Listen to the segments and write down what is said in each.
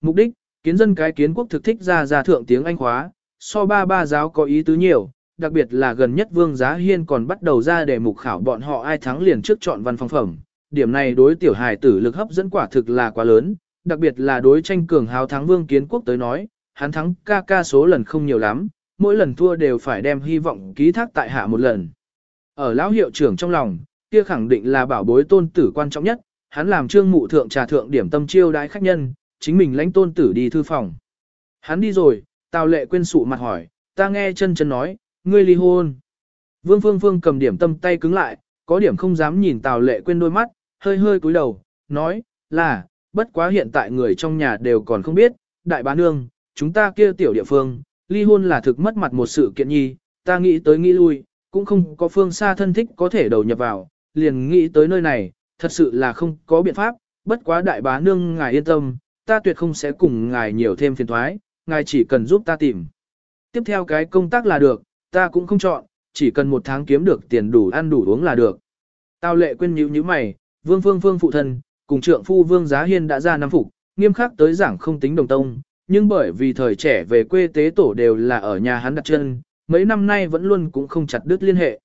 Mục đích, kiến dân cái kiến quốc thực thích ra ra thượng tiếng Anh khóa, so ba ba giáo có ý tứ nhiều, đặc biệt là gần nhất Vương Giá Hiên còn bắt đầu ra để mục khảo bọn họ ai thắng liền trước chọn văn phòng phẩm. Điểm này đối tiểu hài tử lực hấp dẫn quả thực là quá lớn, đặc biệt là đối tranh cường hào thắng Vương Kiến Quốc tới nói, hắn thắng ca ca số lần không nhiều lắm, mỗi lần thua đều phải đem hy vọng ký thác tại hạ một lần. Ở lão hiệu trưởng trong lòng, kia khẳng định là bảo bối tôn tử quan trọng nhất, hắn làm trương mụ thượng trà thượng điểm tâm chiêu đãi khách nhân, chính mình lãnh tôn tử đi thư phòng. Hắn đi rồi, Tào lệ quên sụ mặt hỏi, ta nghe chân chân nói, ngươi ly hôn. Vương Phương Phương cầm điểm tâm tay cứng lại, có điểm không dám nhìn Tào lệ quên đôi mắt, hơi hơi cúi đầu, nói, là, bất quá hiện tại người trong nhà đều còn không biết, đại bá nương, chúng ta kia tiểu địa phương, ly hôn là thực mất mặt một sự kiện nhi, ta nghĩ tới nghĩ lui, cũng không có phương xa thân thích có thể đầu nhập vào, liền nghĩ tới nơi này, thật sự là không có biện pháp, bất quá đại bá nương ngài yên tâm, ta tuyệt không sẽ cùng ngài nhiều thêm phiền thoái, ngài chỉ cần giúp ta tìm. Tiếp theo cái công tác là được, ta cũng không chọn, chỉ cần một tháng kiếm được tiền đủ ăn đủ uống là được. Tao lệ quên nhíu như mày, vương phương phương phụ thân, cùng trượng phu vương giá hiên đã ra năm phục, nghiêm khắc tới giảng không tính đồng tông, nhưng bởi vì thời trẻ về quê tế tổ đều là ở nhà hắn đặt chân, mấy năm nay vẫn luôn cũng không chặt đứt liên hệ.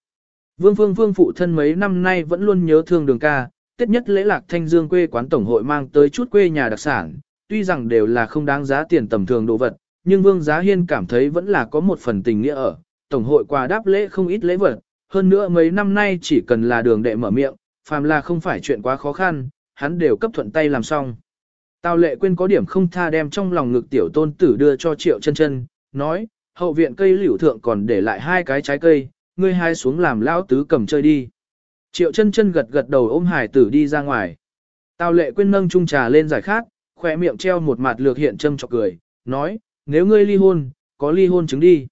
Vương Phương Phương phụ thân mấy năm nay vẫn luôn nhớ thương đường ca, tiết nhất lễ lạc thanh dương quê quán tổng hội mang tới chút quê nhà đặc sản, tuy rằng đều là không đáng giá tiền tầm thường đồ vật, nhưng Vương Giá Hiên cảm thấy vẫn là có một phần tình nghĩa ở, tổng hội quà đáp lễ không ít lễ vật, hơn nữa mấy năm nay chỉ cần là đường đệ mở miệng, phàm là không phải chuyện quá khó khăn, hắn đều cấp thuận tay làm xong. Tào lệ quên có điểm không tha đem trong lòng ngực tiểu tôn tử đưa cho triệu chân chân, nói, hậu viện cây liễu thượng còn để lại hai cái trái cây, ngươi hai xuống làm lão tứ cầm chơi đi. Triệu chân chân gật gật đầu ôm hải tử đi ra ngoài. Tào lệ quên nâng chung trà lên giải khát, khỏe miệng treo một mặt lược hiện châm chọc cười, nói, nếu ngươi ly hôn, có ly hôn chứng đi.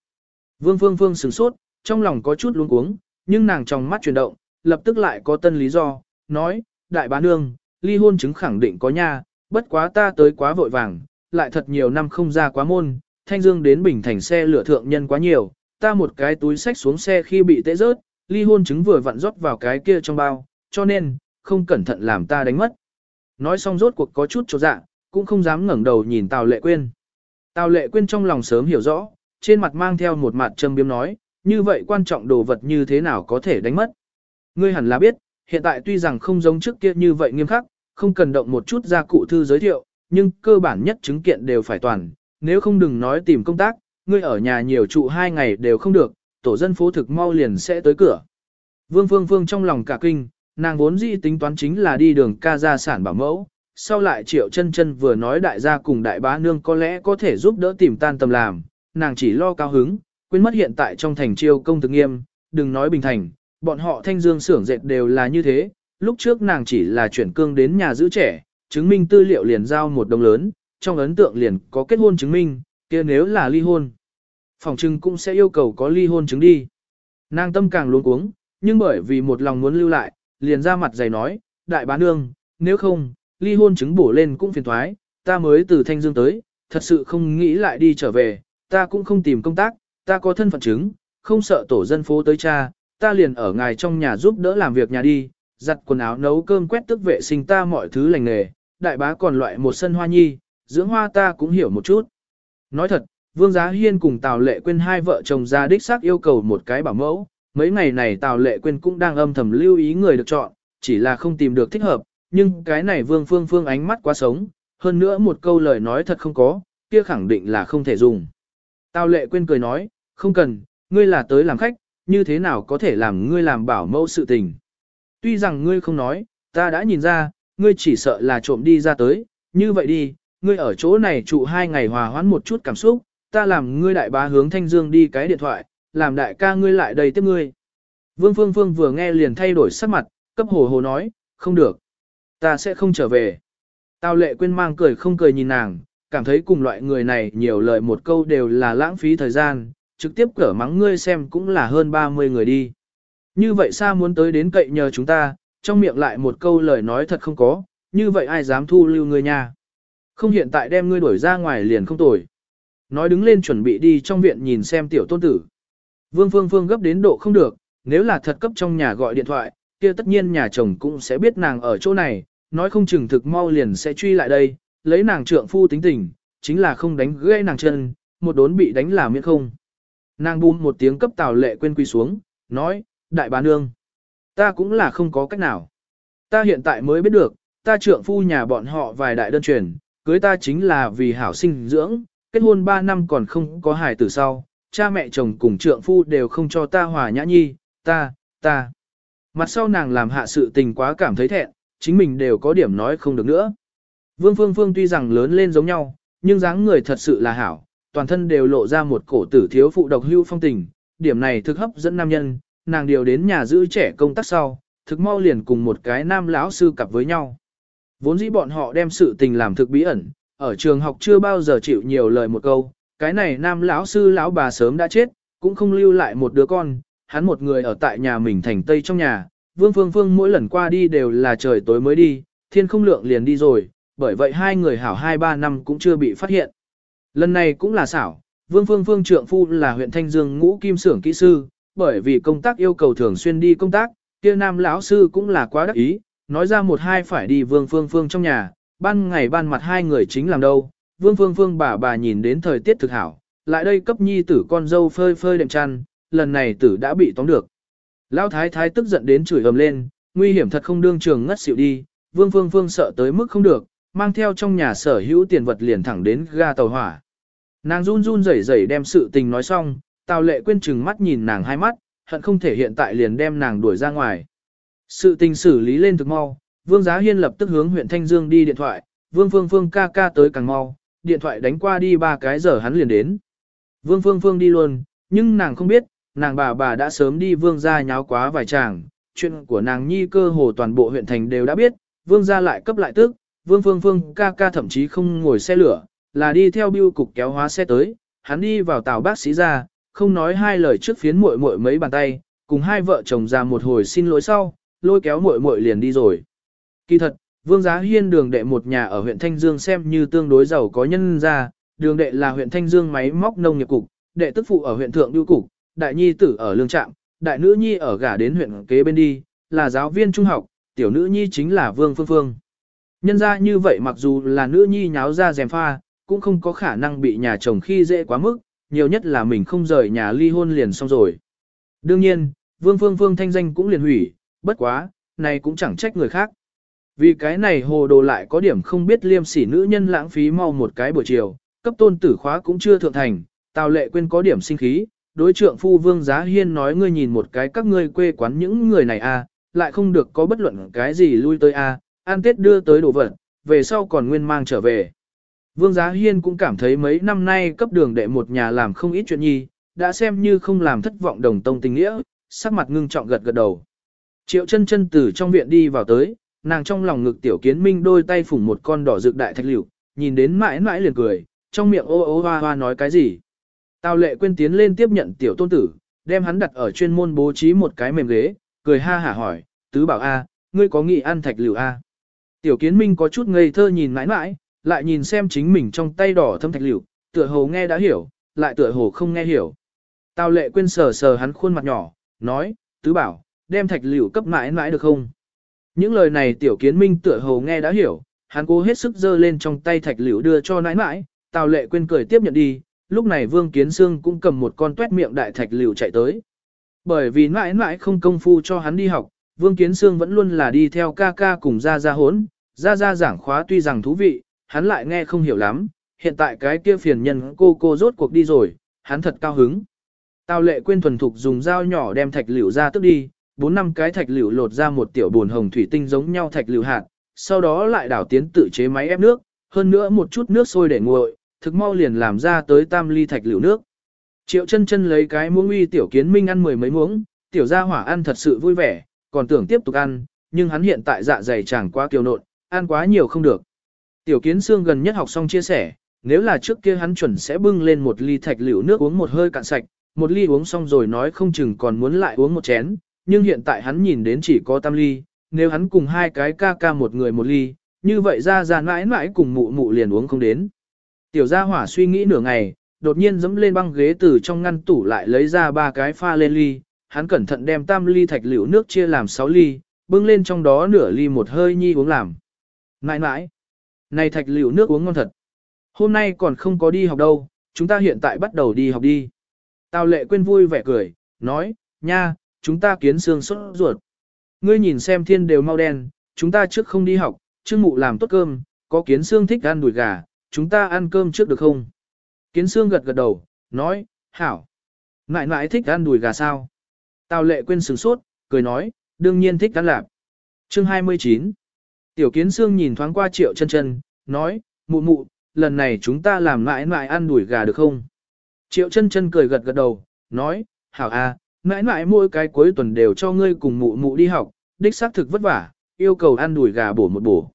Vương Phương Phương sửng sốt, trong lòng có chút luống cuống, nhưng nàng trong mắt chuyển động, lập tức lại có tân lý do, nói, đại bá nương, ly hôn chứng khẳng định có nha, bất quá ta tới quá vội vàng, lại thật nhiều năm không ra quá môn, thanh dương đến bình thành xe lửa thượng nhân quá nhiều, ta một cái túi sách xuống xe khi bị tễ rớt, ly hôn chứng vừa vặn rót vào cái kia trong bao, cho nên, không cẩn thận làm ta đánh mất. Nói xong rốt cuộc có chút chỗ dạ, cũng không dám ngẩng đầu nhìn Tào Lệ Quyên. Tào Lệ Quyên trong lòng sớm hiểu rõ, trên mặt mang theo một mặt châm biếm nói, như vậy quan trọng đồ vật như thế nào có thể đánh mất. Ngươi hẳn là biết, hiện tại tuy rằng không giống trước kia như vậy nghiêm khắc, không cần động một chút ra cụ thư giới thiệu, nhưng cơ bản nhất chứng kiện đều phải toàn, nếu không đừng nói tìm công tác, ngươi ở nhà nhiều trụ hai ngày đều không được, tổ dân phố thực mau liền sẽ tới cửa. Vương Phương Phương trong lòng cả kinh, nàng vốn dĩ tính toán chính là đi đường ca gia sản bảo mẫu, sau lại triệu chân chân vừa nói đại gia cùng đại bá nương có lẽ có thể giúp đỡ tìm tan tầm làm, nàng chỉ lo cao hứng, quên mất hiện tại trong thành chiêu công thực nghiêm, đừng nói bình thành, bọn họ thanh dương xưởng dệt đều là như thế, lúc trước nàng chỉ là chuyển cương đến nhà giữ trẻ, chứng minh tư liệu liền giao một đồng lớn, trong ấn tượng liền có kết hôn chứng minh, kia nếu là ly hôn. Phòng trưng cũng sẽ yêu cầu có ly hôn chứng đi. Nàng tâm càng luống cuống, nhưng bởi vì một lòng muốn lưu lại, liền ra mặt dày nói, đại bá nương, nếu không, ly hôn chứng bổ lên cũng phiền thoái, ta mới từ Thanh Dương tới, thật sự không nghĩ lại đi trở về, ta cũng không tìm công tác, ta có thân phận chứng, không sợ tổ dân phố tới cha, ta liền ở ngài trong nhà giúp đỡ làm việc nhà đi, giặt quần áo nấu cơm quét tức vệ sinh ta mọi thứ lành nghề, đại bá còn loại một sân hoa nhi, dưỡng hoa ta cũng hiểu một chút. Nói thật, Vương Giá Hiên cùng Tào Lệ Quyên hai vợ chồng ra đích xác yêu cầu một cái bảo mẫu, mấy ngày này Tào Lệ Quyên cũng đang âm thầm lưu ý người được chọn, chỉ là không tìm được thích hợp, nhưng cái này Vương Phương Phương ánh mắt quá sống, hơn nữa một câu lời nói thật không có, kia khẳng định là không thể dùng. Tào Lệ quên cười nói, không cần, ngươi là tới làm khách, như thế nào có thể làm ngươi làm bảo mẫu sự tình. Tuy rằng ngươi không nói, ta đã nhìn ra, ngươi chỉ sợ là trộm đi ra tới, như vậy đi, ngươi ở chỗ này trụ hai ngày hòa hoãn một chút cảm xúc, ta làm ngươi đại bá hướng Thanh Dương đi cái điện thoại, làm đại ca ngươi lại đầy tiếp ngươi. Vương Phương Phương vừa nghe liền thay đổi sắc mặt, cấp hồ hồ nói, không được, ta sẽ không trở về. Tào lệ quên mang cười không cười nhìn nàng, cảm thấy cùng loại người này nhiều lời một câu đều là lãng phí thời gian, trực tiếp cỡ mắng ngươi xem cũng là hơn 30 người đi. Như vậy sao muốn tới đến cậy nhờ chúng ta, trong miệng lại một câu lời nói thật không có, như vậy ai dám thu lưu ngươi nha. Không hiện tại đem ngươi đuổi ra ngoài liền không tồi. Nói đứng lên chuẩn bị đi trong viện nhìn xem tiểu tôn tử. Vương Phương Phương gấp đến độ không được, nếu là thật cấp trong nhà gọi điện thoại, kia tất nhiên nhà chồng cũng sẽ biết nàng ở chỗ này, nói không chừng thực mau liền sẽ truy lại đây, lấy nàng trượng phu tính tình, chính là không đánh gãy nàng chân, một đốn bị đánh là miễn không. Nàng bùm một tiếng cấp tào lệ quên quy xuống, nói, đại bá nương, ta cũng là không có cách nào. Ta hiện tại mới biết được, ta trượng phu nhà bọn họ vài đại đơn truyền, cưới ta chính là vì hảo sinh dưỡng, kết hôn 3 năm còn không có hài tử sau, cha mẹ chồng cùng trượng phu đều không cho ta hòa nhã nhi, ta, ta. Mặt sau nàng làm hạ sự tình quá cảm thấy thẹn, chính mình đều có điểm nói không được nữa. Vương Phương Phương tuy rằng lớn lên giống nhau, nhưng dáng người thật sự là hảo, toàn thân đều lộ ra một cổ tử thiếu phụ độc hưu phong tình, điểm này thực hấp dẫn nam nhân, nàng điều đến nhà giữ trẻ công tác sau, thực mau liền cùng một cái nam lão sư cặp với nhau. Vốn dĩ bọn họ đem sự tình làm thực bí ẩn, ở trường học chưa bao giờ chịu nhiều lời một câu, cái này nam lão sư lão bà sớm đã chết, cũng không lưu lại một đứa con, hắn một người ở tại nhà mình thành tây trong nhà, Vương Phương Phương mỗi lần qua đi đều là trời tối mới đi, thiên không lượng liền đi rồi, bởi vậy hai người hảo hai ba năm cũng chưa bị phát hiện. Lần này cũng là xảo, Vương Phương Phương trượng phu là huyện Thanh Dương ngũ kim xưởng kỹ sư, bởi vì công tác yêu cầu thường xuyên đi công tác, kia nam lão sư cũng là quá đắc ý, nói ra một hai phải đi Vương Phương Phương trong nhà, ban ngày ban mặt hai người chính làm đâu, Vương Phương Phương bà bà nhìn đến thời tiết thực hảo, lại đây cấp nhi tử con dâu phơi phơi đệm chăn, lần này tử đã bị tóm được. Lão thái thái tức giận đến chửi ầm lên, nguy hiểm thật không đương trường ngất xỉu đi, Vương Phương Phương sợ tới mức không được, mang theo trong nhà sở hữu tiền vật liền thẳng đến ga tàu hỏa. Nàng run run rẩy rẩy đem sự tình nói xong, Tào Lệ quên chừng mắt nhìn nàng hai mắt, hận không thể hiện tại liền đem nàng đuổi ra ngoài. Sự tình xử lý lên thực mau, Vương Giá Hiên lập tức hướng huyện Thanh Dương đi điện thoại, Vương Phương Phương ca ca tới càng mau, điện thoại đánh qua đi ba cái giờ hắn liền đến. Vương Phương Phương đi luôn, nhưng nàng không biết, nàng bà bà đã sớm đi Vương gia nháo quá vài chàng, chuyện của nàng nhi cơ hồ toàn bộ huyện thành đều đã biết, Vương gia lại cấp lại tức, Vương Phương Phương ca ca thậm chí không ngồi xe lửa, là đi theo biêu cục kéo hóa xe tới, hắn đi vào tàu bác sĩ ra, không nói hai lời trước phiến muội muội mấy bàn tay, cùng hai vợ chồng ra một hồi xin lỗi sau, lôi kéo muội muội liền đi rồi. Kỳ thật, Vương Giá Hiên đường đệ một nhà ở huyện Thanh Dương xem như tương đối giàu có nhân ra, đường đệ là huyện Thanh Dương máy móc nông nghiệp cục, đệ tức phụ ở huyện Thượng Biêu cục, đại nhi tử ở lương trạm, đại nữ nhi ở gả đến huyện kế bên đi, là giáo viên trung học, tiểu nữ nhi chính là Vương Phương Phương. Nhân ra như vậy mặc dù là nữ nhi nháo ra dèm pha, cũng không có khả năng bị nhà chồng khi dễ quá mức, nhiều nhất là mình không rời nhà ly hôn liền xong rồi. Đương nhiên, Vương Phương Phương thanh danh cũng liền hủy, bất quá, này cũng chẳng trách người khác. Vì cái này hồ đồ lại có điểm không biết liêm sỉ nữ nhân lãng phí mau một cái buổi chiều, cấp tôn tử khóa cũng chưa thượng thành, Tào Lệ quên có điểm sinh khí, đối trượng phu Vương Giá Hiên nói ngươi nhìn một cái các ngươi quê quán những người này a, à, lại không được có bất luận cái gì lui tới a, à, an tết đưa tới đồ vật, về sau còn nguyên mang trở về. Vương Giá Hiên cũng cảm thấy mấy năm nay cấp đường đệ một nhà làm không ít chuyện nhi, đã xem như không làm thất vọng đồng tông tình nghĩa, sắc mặt ngưng trọng gật gật đầu. Triệu chân chân từ trong viện đi vào tới, nàng trong lòng ngực tiểu kiến minh đôi tay phủng một con đỏ rực đại thạch liễu, nhìn đến mãi mãi liền cười, trong miệng ô ô hoa hoa nói cái gì. Tào lệ quên tiến lên tiếp nhận tiểu tôn tử, đem hắn đặt ở chuyên môn bố trí một cái mềm ghế, cười ha hả hỏi, tứ bảo A, ngươi có nghị ăn thạch liễu A. Tiểu kiến minh có chút ngây thơ nhìn mãi mãi, lại nhìn xem chính mình trong tay đỏ thâm thạch liễu, tựa hồ nghe đã hiểu, lại tựa hồ không nghe hiểu. Tào lệ quên sờ sờ hắn khuôn mặt nhỏ, nói, tứ bảo, đem thạch liễu cấp mãi mãi được không? Những lời này tiểu kiến minh tựa hồ nghe đã hiểu, hắn cố hết sức giơ lên trong tay thạch liễu đưa cho nãi nãi, tào lệ quên cười tiếp nhận đi, lúc này vương kiến sương cũng cầm một con tuét miệng đại thạch liễu chạy tới. Bởi vì mãi mãi không công phu cho hắn đi học, vương kiến sương vẫn luôn là đi theo ca ca cùng ra ra hốn, ra ra giảng khóa tuy rằng thú vị, hắn lại nghe không hiểu lắm, hiện tại cái kia phiền nhân cô cô rốt cuộc đi rồi, hắn thật cao hứng. Tào lệ quên thuần thục dùng dao nhỏ đem thạch liễu ra tức đi, bốn năm cái thạch liễu lột ra một tiểu buồn hồng thủy tinh giống nhau thạch liễu hạt, sau đó lại đảo tiến tự chế máy ép nước, hơn nữa một chút nước sôi để nguội, thực mau liền làm ra tới tam ly thạch liễu nước. Triệu chân chân lấy cái muỗng uy tiểu kiến minh ăn mười mấy muỗng, tiểu gia hỏa ăn thật sự vui vẻ, còn tưởng tiếp tục ăn, nhưng hắn hiện tại dạ dày chẳng quá kiều nộn, ăn quá nhiều không được. Tiểu kiến xương gần nhất học xong chia sẻ, nếu là trước kia hắn chuẩn sẽ bưng lên một ly thạch liễu nước uống một hơi cạn sạch, một ly uống xong rồi nói không chừng còn muốn lại uống một chén, nhưng hiện tại hắn nhìn đến chỉ có tam ly, nếu hắn cùng hai cái ca ca một người một ly, như vậy ra ra mãi mãi cùng mụ mụ liền uống không đến. Tiểu gia hỏa suy nghĩ nửa ngày, đột nhiên dẫm lên băng ghế từ trong ngăn tủ lại lấy ra ba cái pha lên ly, hắn cẩn thận đem tam ly thạch liễu nước chia làm sáu ly, bưng lên trong đó nửa ly một hơi nhi uống làm. Nãi nãi, Này thạch liễu nước uống ngon thật. Hôm nay còn không có đi học đâu, chúng ta hiện tại bắt đầu đi học đi. Tào lệ quên vui vẻ cười, nói, nha, chúng ta kiến xương sốt ruột. Ngươi nhìn xem thiên đều mau đen, chúng ta trước không đi học, trước mụ làm tốt cơm, có kiến xương thích ăn đùi gà, chúng ta ăn cơm trước được không? Kiến xương gật gật đầu, nói, hảo. Ngại ngại thích ăn đùi gà sao? Tào lệ quên sừng sốt, cười nói, đương nhiên thích ăn lạp. Chương 29 Tiểu kiến xương nhìn thoáng qua triệu chân chân, nói, mụ mụ, lần này chúng ta làm ngại ngại ăn đùi gà được không? Triệu chân chân cười gật gật đầu, nói, hảo à, ngại ngại mỗi cái cuối tuần đều cho ngươi cùng mụ mụ đi học, đích xác thực vất vả, yêu cầu ăn đùi gà bổ một bổ.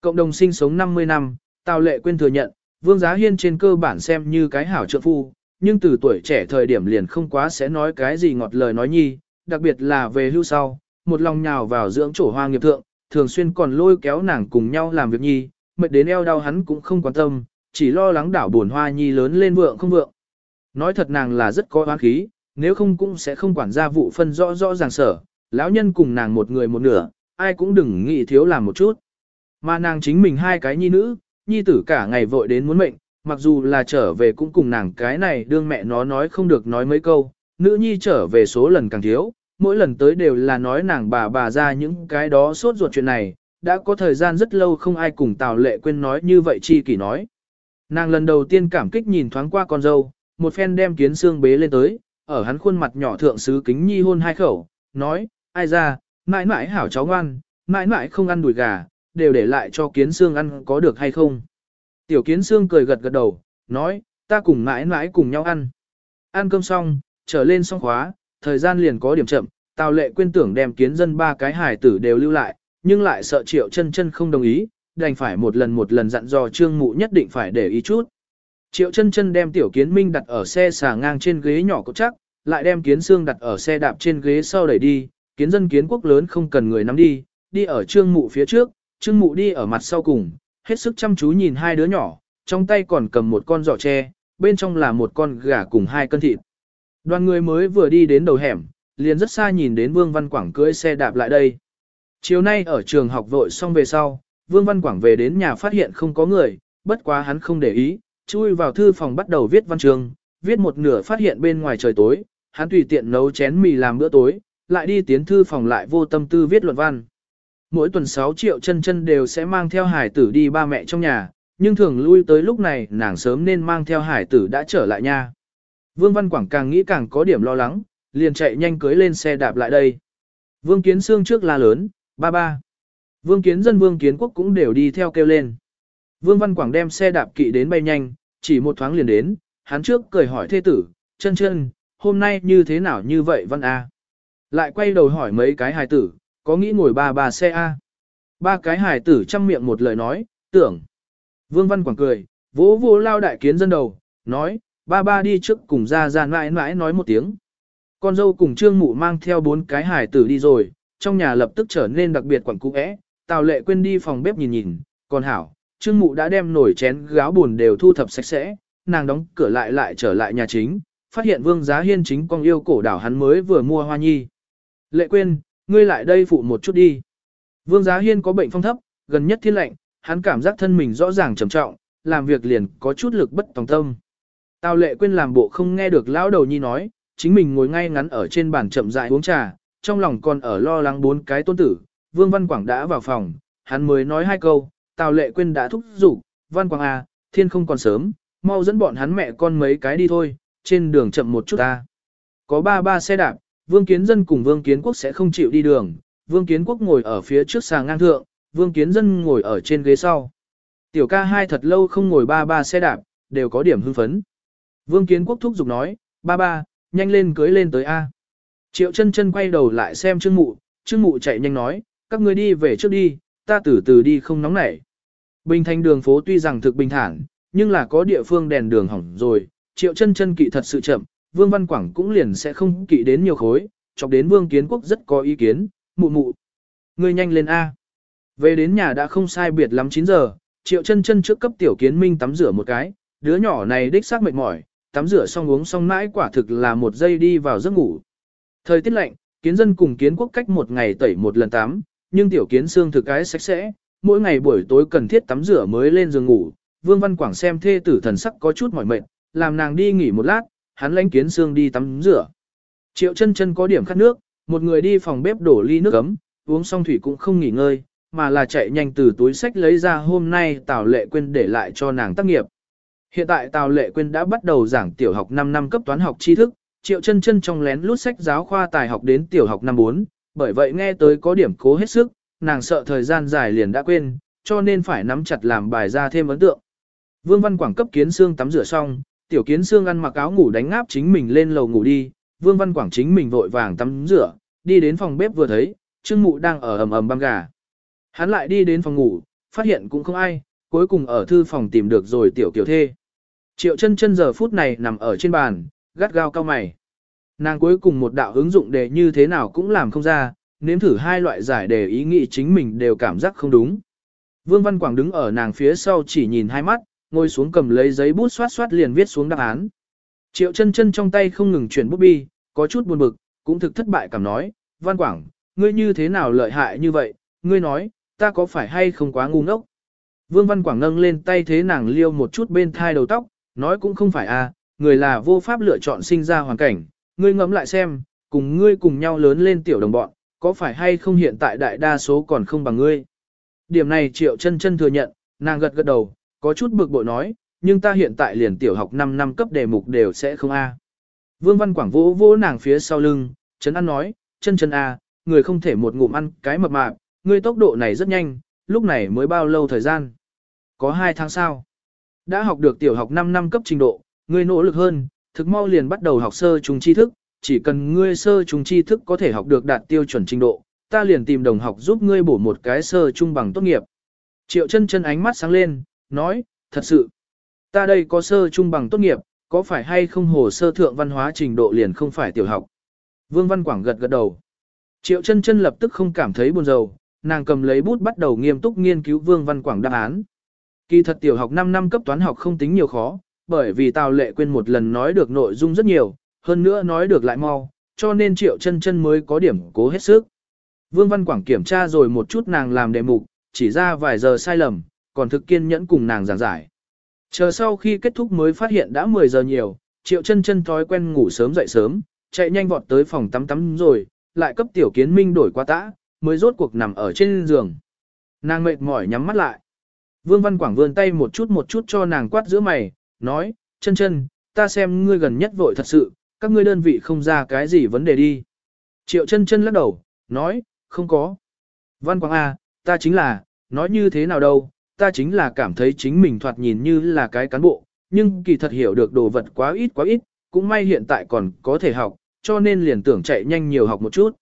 Cộng đồng sinh sống 50 năm, Tào Lệ quên thừa nhận, Vương Giá Hiên trên cơ bản xem như cái hảo trợ phu, nhưng từ tuổi trẻ thời điểm liền không quá sẽ nói cái gì ngọt lời nói nhi, đặc biệt là về hưu sau, một lòng nhào vào dưỡng chỗ hoa nghiệp thượng, thường xuyên còn lôi kéo nàng cùng nhau làm việc nhi, mệt đến eo đau hắn cũng không quan tâm, chỉ lo lắng đảo buồn hoa nhi lớn lên vượng không vượng. Nói thật nàng là rất có oán khí, nếu không cũng sẽ không quản gia vụ phân rõ rõ ràng sở, lão nhân cùng nàng một người một nửa, ai cũng đừng nghĩ thiếu làm một chút. Mà nàng chính mình hai cái nhi nữ, nhi tử cả ngày vội đến muốn mệnh, mặc dù là trở về cũng cùng nàng cái này đương mẹ nó nói không được nói mấy câu, nữ nhi trở về số lần càng thiếu, mỗi lần tới đều là nói nàng bà bà ra những cái đó sốt ruột chuyện này, đã có thời gian rất lâu không ai cùng Tào Lệ quên nói như vậy chi kỷ nói. Nàng lần đầu tiên cảm kích nhìn thoáng qua con dâu, một phen đem kiến xương bế lên tới, ở hắn khuôn mặt nhỏ thượng sứ kính nhi hôn hai khẩu, nói, ai ra, mãi mãi hảo cháu ngoan, mãi mãi không ăn đùi gà, đều để lại cho kiến xương ăn có được hay không. Tiểu kiến xương cười gật gật đầu, nói, ta cùng mãi mãi cùng nhau ăn. Ăn cơm xong, trở lên xong khóa, thời gian liền có điểm chậm, Tào lệ quên tưởng đem kiến dân ba cái hải tử đều lưu lại, nhưng lại sợ triệu chân chân không đồng ý, đành phải một lần một lần dặn dò trương mụ nhất định phải để ý chút. Triệu chân chân đem tiểu kiến minh đặt ở xe xà ngang trên ghế nhỏ cột chắc, lại đem kiến xương đặt ở xe đạp trên ghế sau đẩy đi, kiến dân kiến quốc lớn không cần người nắm đi, đi ở trương mụ phía trước, trương mụ đi ở mặt sau cùng, hết sức chăm chú nhìn hai đứa nhỏ, trong tay còn cầm một con giỏ tre, bên trong là một con gà cùng hai cân thịt. Đoàn người mới vừa đi đến đầu hẻm, liền rất xa nhìn đến Vương Văn Quảng cưỡi xe đạp lại đây. Chiều nay ở trường học vội xong về sau, Vương Văn Quảng về đến nhà phát hiện không có người, bất quá hắn không để ý, chui vào thư phòng bắt đầu viết văn trường, viết một nửa phát hiện bên ngoài trời tối, hắn tùy tiện nấu chén mì làm bữa tối, lại đi tiến thư phòng lại vô tâm tư viết luận văn. Mỗi tuần 6 triệu chân chân đều sẽ mang theo hải tử đi ba mẹ trong nhà, nhưng thường lui tới lúc này nàng sớm nên mang theo hải tử đã trở lại nha. Vương Văn Quảng càng nghĩ càng có điểm lo lắng, liền chạy nhanh cưới lên xe đạp lại đây. Vương Kiến Sương trước la lớn, ba ba. Vương Kiến dân Vương Kiến Quốc cũng đều đi theo kêu lên. Vương Văn Quảng đem xe đạp kỵ đến bay nhanh, chỉ một thoáng liền đến, hắn trước cười hỏi thê tử, chân chân, hôm nay như thế nào như vậy Văn A. Lại quay đầu hỏi mấy cái hài tử, có nghĩ ngồi ba ba xe A. Ba cái hài tử chăm miệng một lời nói, tưởng. Vương Văn Quảng cười, vỗ vỗ lao đại kiến dân đầu, nói, ba ba đi trước cùng ra ra mãi mãi nói một tiếng. Con dâu cùng trương mụ mang theo bốn cái hải tử đi rồi, trong nhà lập tức trở nên đặc biệt quẩn cũ ẽ, Tào lệ quên đi phòng bếp nhìn nhìn, còn hảo, trương mụ đã đem nổi chén gáo buồn đều thu thập sạch sẽ, nàng đóng cửa lại lại trở lại nhà chính, phát hiện vương giá hiên chính con yêu cổ đảo hắn mới vừa mua hoa nhi. Lệ quên, ngươi lại đây phụ một chút đi. Vương giá hiên có bệnh phong thấp, gần nhất thiên lạnh, hắn cảm giác thân mình rõ ràng trầm trọng, làm việc liền có chút lực bất tòng tâm. Tào lệ quên làm bộ không nghe được lão đầu nhi nói, chính mình ngồi ngay ngắn ở trên bàn chậm rãi uống trà, trong lòng còn ở lo lắng bốn cái tôn tử. Vương Văn Quảng đã vào phòng, hắn mới nói hai câu, Tào Lệ Quyên đã thúc giục, Văn Quảng à, thiên không còn sớm, mau dẫn bọn hắn mẹ con mấy cái đi thôi, trên đường chậm một chút ta. Có ba ba xe đạp, Vương Kiến Dân cùng Vương Kiến Quốc sẽ không chịu đi đường, Vương Kiến Quốc ngồi ở phía trước sàng ngang thượng, Vương Kiến Dân ngồi ở trên ghế sau. Tiểu ca hai thật lâu không ngồi ba ba xe đạp, đều có điểm hưng phấn. Vương Kiến Quốc thúc giục nói, ba ba, nhanh lên cưới lên tới A. Triệu chân chân quay đầu lại xem Trương Mụ, Trương Mụ chạy nhanh nói, các người đi về trước đi, ta từ từ đi không nóng nảy. Bình thành đường phố tuy rằng thực bình thản, nhưng là có địa phương đèn đường hỏng rồi, Triệu chân chân kỵ thật sự chậm, Vương Văn Quảng cũng liền sẽ không kỵ đến nhiều khối, chọc đến Vương Kiến Quốc rất có ý kiến, mụ mụ. Người nhanh lên A. Về đến nhà đã không sai biệt lắm 9 giờ, Triệu chân chân trước cấp tiểu kiến minh tắm rửa một cái, đứa nhỏ này đích xác mệt mỏi, tắm rửa xong uống xong mãi quả thực là một giây đi vào giấc ngủ. Thời tiết lạnh, kiến dân cùng kiến quốc cách một ngày tẩy một lần tắm, nhưng tiểu kiến xương thực cái sạch sẽ, mỗi ngày buổi tối cần thiết tắm rửa mới lên giường ngủ. Vương Văn Quảng xem thê tử thần sắc có chút mỏi mệt, làm nàng đi nghỉ một lát, hắn lãnh kiến xương đi tắm rửa. Triệu chân chân có điểm khát nước, một người đi phòng bếp đổ ly nước ấm, uống xong thủy cũng không nghỉ ngơi, mà là chạy nhanh từ túi sách lấy ra hôm nay Tào Lệ Quyên để lại cho nàng tác nghiệp. Hiện tại Tào Lệ Quyên đã bắt đầu giảng tiểu học 5 năm cấp toán học tri thức, Triệu chân chân trong lén lút sách giáo khoa tài học đến tiểu học năm 4, bởi vậy nghe tới có điểm cố hết sức, nàng sợ thời gian dài liền đã quên, cho nên phải nắm chặt làm bài ra thêm ấn tượng. Vương Văn Quảng cấp kiến xương tắm rửa xong, tiểu kiến xương ăn mặc áo ngủ đánh ngáp chính mình lên lầu ngủ đi, Vương Văn Quảng chính mình vội vàng tắm rửa, đi đến phòng bếp vừa thấy, Trương Mụ đang ở ầm ầm băm gà. Hắn lại đi đến phòng ngủ, phát hiện cũng không ai, cuối cùng ở thư phòng tìm được rồi tiểu kiều thê. Triệu chân chân giờ phút này nằm ở trên bàn, gắt gao cao mày. Nàng cuối cùng một đạo ứng dụng đề như thế nào cũng làm không ra, nếm thử hai loại giải đề ý nghĩ chính mình đều cảm giác không đúng. Vương Văn Quảng đứng ở nàng phía sau chỉ nhìn hai mắt, ngồi xuống cầm lấy giấy bút xoát xoát liền viết xuống đáp án. Triệu chân chân trong tay không ngừng chuyển bút bi, có chút buồn bực, cũng thực thất bại cảm nói, Văn Quảng, ngươi như thế nào lợi hại như vậy, ngươi nói, ta có phải hay không quá ngu ngốc. Vương Văn Quảng nâng lên tay thế nàng liêu một chút bên thai đầu tóc, nói cũng không phải à, người là vô pháp lựa chọn sinh ra hoàn cảnh, ngươi ngẫm lại xem, cùng ngươi cùng nhau lớn lên tiểu đồng bọn, có phải hay không hiện tại đại đa số còn không bằng ngươi. Điểm này Triệu chân chân thừa nhận, nàng gật gật đầu, có chút bực bội nói, nhưng ta hiện tại liền tiểu học 5 năm cấp đề mục đều sẽ không A. Vương Văn Quảng vỗ vỗ nàng phía sau lưng, chấn ăn nói, chân chân A, người không thể một ngụm ăn cái mập mạp, ngươi tốc độ này rất nhanh, lúc này mới bao lâu thời gian. Có 2 tháng sau. Đã học được tiểu học 5 năm cấp trình độ, ngươi nỗ lực hơn, thực mau liền bắt đầu học sơ trung tri thức, chỉ cần ngươi sơ trung tri thức có thể học được đạt tiêu chuẩn trình độ, ta liền tìm đồng học giúp ngươi bổ một cái sơ trung bằng tốt nghiệp. Triệu chân chân ánh mắt sáng lên, nói, thật sự, ta đây có sơ trung bằng tốt nghiệp, có phải hay không hồ sơ thượng văn hóa trình độ liền không phải tiểu học. Vương Văn Quảng gật gật đầu. Triệu chân chân lập tức không cảm thấy buồn rầu, nàng cầm lấy bút bắt đầu nghiêm túc nghiên cứu Vương Văn Quảng đáp án. Kỳ thật tiểu học 5 năm cấp toán học không tính nhiều khó, bởi vì Tào Lệ quên một lần nói được nội dung rất nhiều, hơn nữa nói được lại mau, cho nên Triệu chân chân mới có điểm cố hết sức. Vương Văn Quảng kiểm tra rồi một chút nàng làm đề mục, chỉ ra vài giờ sai lầm, còn thực kiên nhẫn cùng nàng giảng giải. Chờ sau khi kết thúc mới phát hiện đã 10 giờ nhiều, triệu chân chân thói quen ngủ sớm dậy sớm, chạy nhanh vọt tới phòng tắm tắm rồi, lại cấp tiểu kiến minh đổi qua tã, mới rốt cuộc nằm ở trên giường. Nàng mệt mỏi nhắm mắt lại. Vương Văn Quảng vươn tay một chút một chút cho nàng quát giữa mày, nói, chân chân, ta xem ngươi gần nhất vội thật sự, các ngươi đơn vị không ra cái gì vấn đề đi. Triệu chân chân lắc đầu, nói, không có. Văn Quảng à, ta chính là, nói như thế nào đâu, ta chính là cảm thấy chính mình thoạt nhìn như là cái cán bộ, nhưng kỳ thật hiểu được đồ vật quá ít quá ít, cũng may hiện tại còn có thể học, cho nên liền tưởng chạy nhanh nhiều học một chút.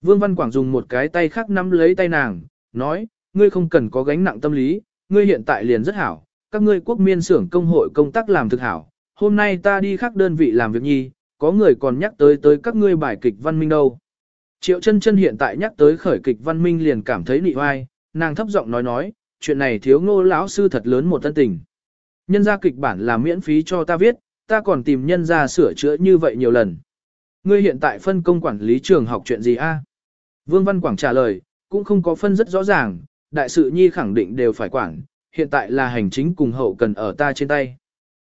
Vương Văn Quảng dùng một cái tay khác nắm lấy tay nàng, nói, ngươi không cần có gánh nặng tâm lý, ngươi hiện tại liền rất hảo, các ngươi quốc miên xưởng công hội công tác làm thực hảo, hôm nay ta đi khác đơn vị làm việc nhi, có người còn nhắc tới tới các ngươi bài kịch văn minh đâu. Triệu chân chân hiện tại nhắc tới khởi kịch văn minh liền cảm thấy nị oai, nàng thấp giọng nói nói, chuyện này thiếu ngô lão sư thật lớn một tân tình. Nhân gia kịch bản là miễn phí cho ta viết, ta còn tìm nhân gia sửa chữa như vậy nhiều lần. Ngươi hiện tại phân công quản lý trường học chuyện gì a? Vương Văn Quảng trả lời, cũng không có phân rất rõ ràng, đại sự nhi khẳng định đều phải quản, hiện tại là hành chính cùng hậu cần ở ta trên tay.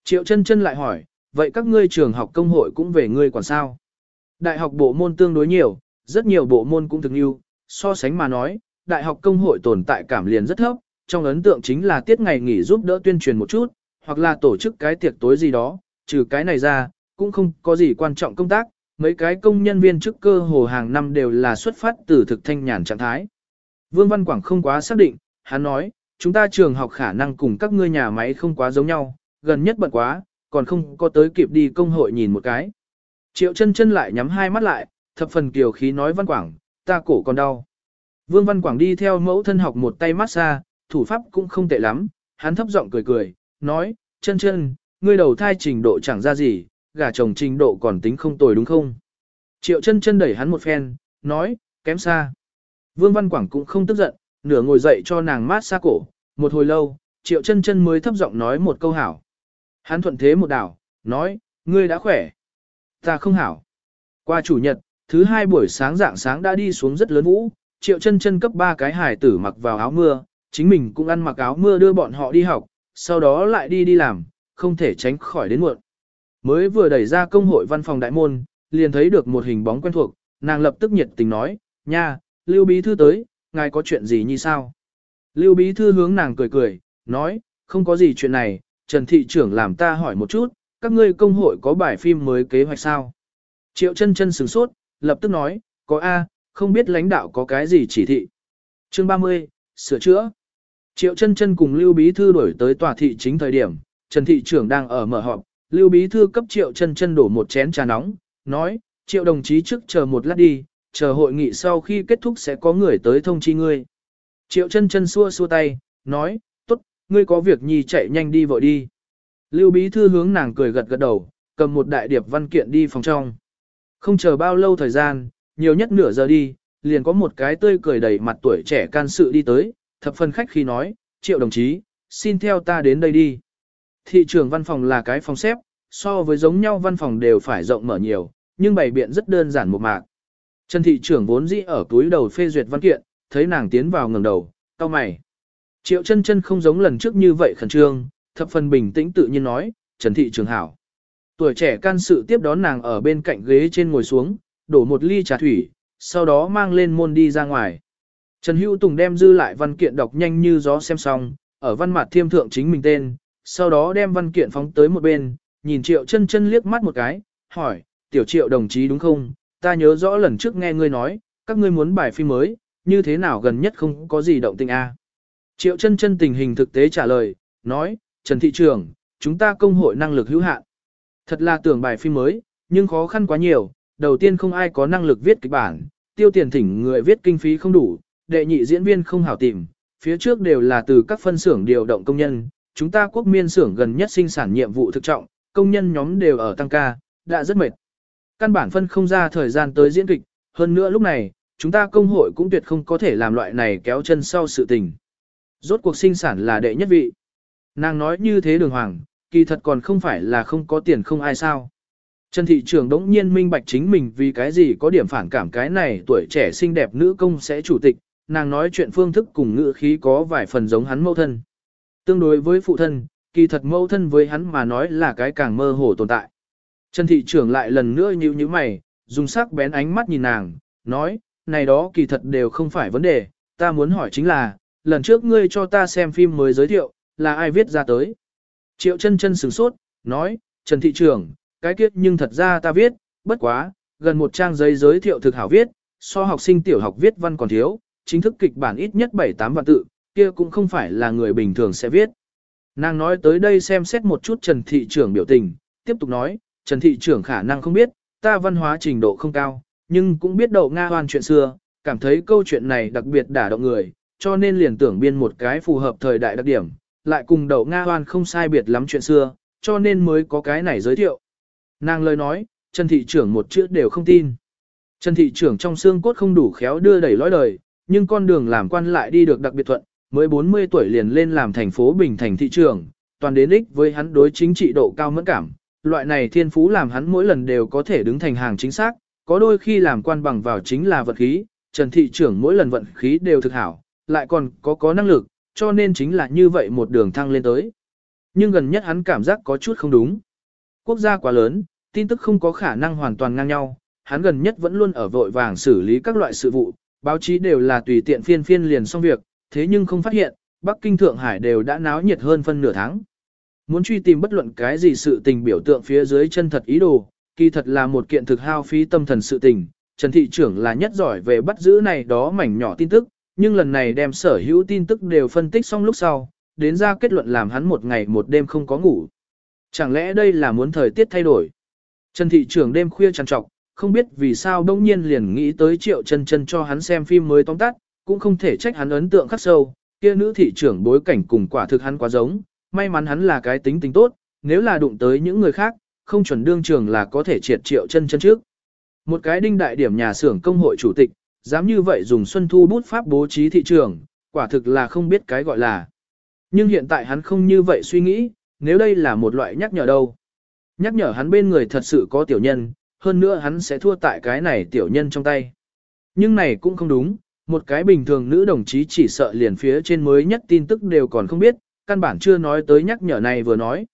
Triệu chân chân lại hỏi, vậy các ngươi trường học công hội cũng về ngươi quản sao? Đại học bộ môn tương đối nhiều, rất nhiều bộ môn cũng thực yêu, so sánh mà nói, đại học công hội tồn tại cảm liền rất thấp, trong ấn tượng chính là tiết ngày nghỉ giúp đỡ tuyên truyền một chút, hoặc là tổ chức cái tiệc tối gì đó, trừ cái này ra, cũng không có gì quan trọng công tác, mấy cái công nhân viên chức cơ hồ hàng năm đều là xuất phát từ thực thanh nhàn trạng thái. Vương Văn Quảng không quá xác định, hắn nói, chúng ta trường học khả năng cùng các ngươi nhà máy không quá giống nhau, gần nhất bận quá, còn không có tới kịp đi công hội nhìn một cái. Triệu chân chân lại nhắm hai mắt lại, thập phần kiều khí nói Văn Quảng, ta cổ còn đau. Vương Văn Quảng đi theo mẫu thân học một tay massage, thủ pháp cũng không tệ lắm, hắn thấp giọng cười cười, nói, chân chân, ngươi đầu thai trình độ chẳng ra gì, gả chồng trình độ còn tính không tồi đúng không? Triệu chân chân đẩy hắn một phen, nói, kém xa. Vương Văn Quảng cũng không tức giận, nửa ngồi dậy cho nàng mát xa cổ, một hồi lâu, triệu chân chân mới thấp giọng nói một câu hảo. Hắn thuận thế một đảo, nói, ngươi đã khỏe. Ta không hảo. Qua chủ nhật, thứ hai buổi sáng dạng sáng đã đi xuống rất lớn vũ, triệu chân chân cấp ba cái hải tử mặc vào áo mưa, chính mình cũng ăn mặc áo mưa đưa bọn họ đi học, sau đó lại đi đi làm, không thể tránh khỏi đến muộn. Mới vừa đẩy ra công hội văn phòng đại môn, liền thấy được một hình bóng quen thuộc, nàng lập tức nhiệt tình nói, nha, Lưu Bí Thư tới, ngài có chuyện gì như sao? Lưu Bí Thư hướng nàng cười cười, nói, không có gì chuyện này, Trần Thị trưởng làm ta hỏi một chút, các ngươi công hội có bài phim mới kế hoạch sao? Triệu chân chân sửng sốt, lập tức nói, có A, không biết lãnh đạo có cái gì chỉ thị. Chương 30, sửa chữa. Triệu chân chân cùng Lưu Bí Thư đổi tới tòa thị chính thời điểm, Trần Thị trưởng đang ở mở họp, Lưu Bí Thư cấp Triệu chân chân đổ một chén trà nóng, nói, Triệu đồng chí trước chờ một lát đi, chờ hội nghị sau khi kết thúc sẽ có người tới thông chi ngươi. Triệu chân chân xua xua tay, nói, tốt, ngươi có việc nhi chạy nhanh đi vội đi. Lưu Bí Thư hướng nàng cười gật gật đầu, cầm một đại điệp văn kiện đi phòng trong. Không chờ bao lâu thời gian, nhiều nhất nửa giờ đi, liền có một cái tươi cười đầy mặt tuổi trẻ can sự đi tới, thập phần khách khi nói, triệu đồng chí, xin theo ta đến đây đi. Thị trường văn phòng là cái phòng xếp, so với giống nhau văn phòng đều phải rộng mở nhiều, nhưng bày biện rất đơn giản một mạc. Trần thị trưởng vốn dĩ ở túi đầu phê duyệt văn kiện, thấy nàng tiến vào ngẩng đầu, cau mày. Triệu chân chân không giống lần trước như vậy khẩn trương, thập phần bình tĩnh tự nhiên nói, Trần thị trưởng hảo. Tuổi trẻ can sự tiếp đón nàng ở bên cạnh ghế trên ngồi xuống, đổ một ly trà thủy, sau đó mang lên môn đi ra ngoài. Trần Hữu Tùng đem dư lại văn kiện đọc nhanh như gió xem xong, ở văn mặt thiêm thượng chính mình tên, sau đó đem văn kiện phóng tới một bên, nhìn Triệu chân chân liếc mắt một cái, hỏi, tiểu Triệu đồng chí đúng không, ta nhớ rõ lần trước nghe ngươi nói, các ngươi muốn bài phim mới, như thế nào gần nhất không có gì động tình a? Triệu chân chân tình hình thực tế trả lời, nói, Trần Thị trưởng, chúng ta công hội năng lực hữu hạn. Thật là tưởng bài phim mới, nhưng khó khăn quá nhiều, đầu tiên không ai có năng lực viết kịch bản, tiêu tiền thỉnh người viết kinh phí không đủ, đệ nhị diễn viên không hảo tìm, phía trước đều là từ các phân xưởng điều động công nhân, chúng ta quốc miên xưởng gần nhất sinh sản nhiệm vụ thực trọng, công nhân nhóm đều ở tăng ca, đã rất mệt. Căn bản phân không ra thời gian tới diễn kịch, hơn nữa lúc này, chúng ta công hội cũng tuyệt không có thể làm loại này kéo chân sau sự tình. Rốt cuộc sinh sản là đệ nhất vị. Nàng nói như thế đường hoàng, kỳ thật còn không phải là không có tiền không ai sao. Trần thị trưởng đống nhiên minh bạch chính mình vì cái gì có điểm phản cảm cái này tuổi trẻ xinh đẹp nữ công sẽ chủ tịch, nàng nói chuyện phương thức cùng ngữ khí có vài phần giống hắn mẫu thân. Tương đối với phụ thân, kỳ thật mẫu thân với hắn mà nói là cái càng mơ hồ tồn tại. Trần thị trưởng lại lần nữa nhíu nhíu mày, dùng sắc bén ánh mắt nhìn nàng, nói, này đó kỳ thật đều không phải vấn đề, ta muốn hỏi chính là, lần trước ngươi cho ta xem phim mới giới thiệu, là ai viết ra tới. Triệu chân chân sửng sốt, nói, Trần thị trưởng, cái kiếp nhưng thật ra ta viết, bất quá, gần một trang giấy giới thiệu thực hảo viết, so học sinh tiểu học viết văn còn thiếu, chính thức kịch bản ít nhất 7-8 vạn tự, kia cũng không phải là người bình thường sẽ viết. Nàng nói tới đây xem xét một chút Trần Thị trưởng biểu tình, tiếp tục nói, Trần Thị trưởng khả năng không biết, ta văn hóa trình độ không cao, nhưng cũng biết đậu Nga hoan chuyện xưa, cảm thấy câu chuyện này đặc biệt đả động người, cho nên liền tưởng biên một cái phù hợp thời đại đặc điểm, lại cùng đậu Nga hoan không sai biệt lắm chuyện xưa, cho nên mới có cái này giới thiệu. Nàng lời nói, Trần Thị trưởng một chữ đều không tin. Trần Thị trưởng trong xương cốt không đủ khéo đưa đẩy lõi đời, nhưng con đường làm quan lại đi được đặc biệt thuận, mới 40 tuổi liền lên làm thành phố Bình Thành thị trưởng, toàn đến ích với hắn đối chính trị độ cao mẫn cảm. Loại này thiên phú làm hắn mỗi lần đều có thể đứng thành hàng chính xác, có đôi khi làm quan bằng vào chính là vận khí, Trần Thị trưởng mỗi lần vận khí đều thực hảo, lại còn có có năng lực, cho nên chính là như vậy một đường thăng lên tới. Nhưng gần nhất hắn cảm giác có chút không đúng. Quốc gia quá lớn, tin tức không có khả năng hoàn toàn ngang nhau, hắn gần nhất vẫn luôn ở vội vàng xử lý các loại sự vụ, báo chí đều là tùy tiện phiên phiên liền xong việc, thế nhưng không phát hiện, Bắc Kinh Thượng Hải đều đã náo nhiệt hơn phân nửa tháng. Muốn truy tìm bất luận cái gì sự tình biểu tượng phía dưới chân thật ý đồ, kỳ thật là một kiện thực hao phí tâm thần sự tình. Trần Thị trưởng là nhất giỏi về bắt giữ này đó mảnh nhỏ tin tức, nhưng lần này đem sở hữu tin tức đều phân tích xong lúc sau, đến ra kết luận làm hắn một ngày một đêm không có ngủ. Chẳng lẽ đây là muốn thời tiết thay đổi? Trần Thị trưởng đêm khuya trằn trọc, không biết vì sao đông nhiên liền nghĩ tới triệu chân chân cho hắn xem phim mới tóm tắt, cũng không thể trách hắn ấn tượng khắc sâu, kia nữ thị trưởng bối cảnh cùng quả thực hắn quá giống, may mắn hắn là cái tính tình tốt, nếu là đụng tới những người khác, không chuẩn đương trường là có thể triệt triệu chân chân trước. Một cái đinh đại điểm nhà xưởng công hội chủ tịch, dám như vậy dùng xuân thu bút pháp bố trí thị trường, quả thực là không biết cái gọi là. Nhưng hiện tại hắn không như vậy suy nghĩ, nếu đây là một loại nhắc nhở đâu. Nhắc nhở hắn bên người thật sự có tiểu nhân, hơn nữa hắn sẽ thua tại cái này tiểu nhân trong tay. Nhưng này cũng không đúng, một cái bình thường nữ đồng chí chỉ sợ liền phía trên mới nhất tin tức đều còn không biết, căn bản chưa nói tới nhắc nhở này vừa nói.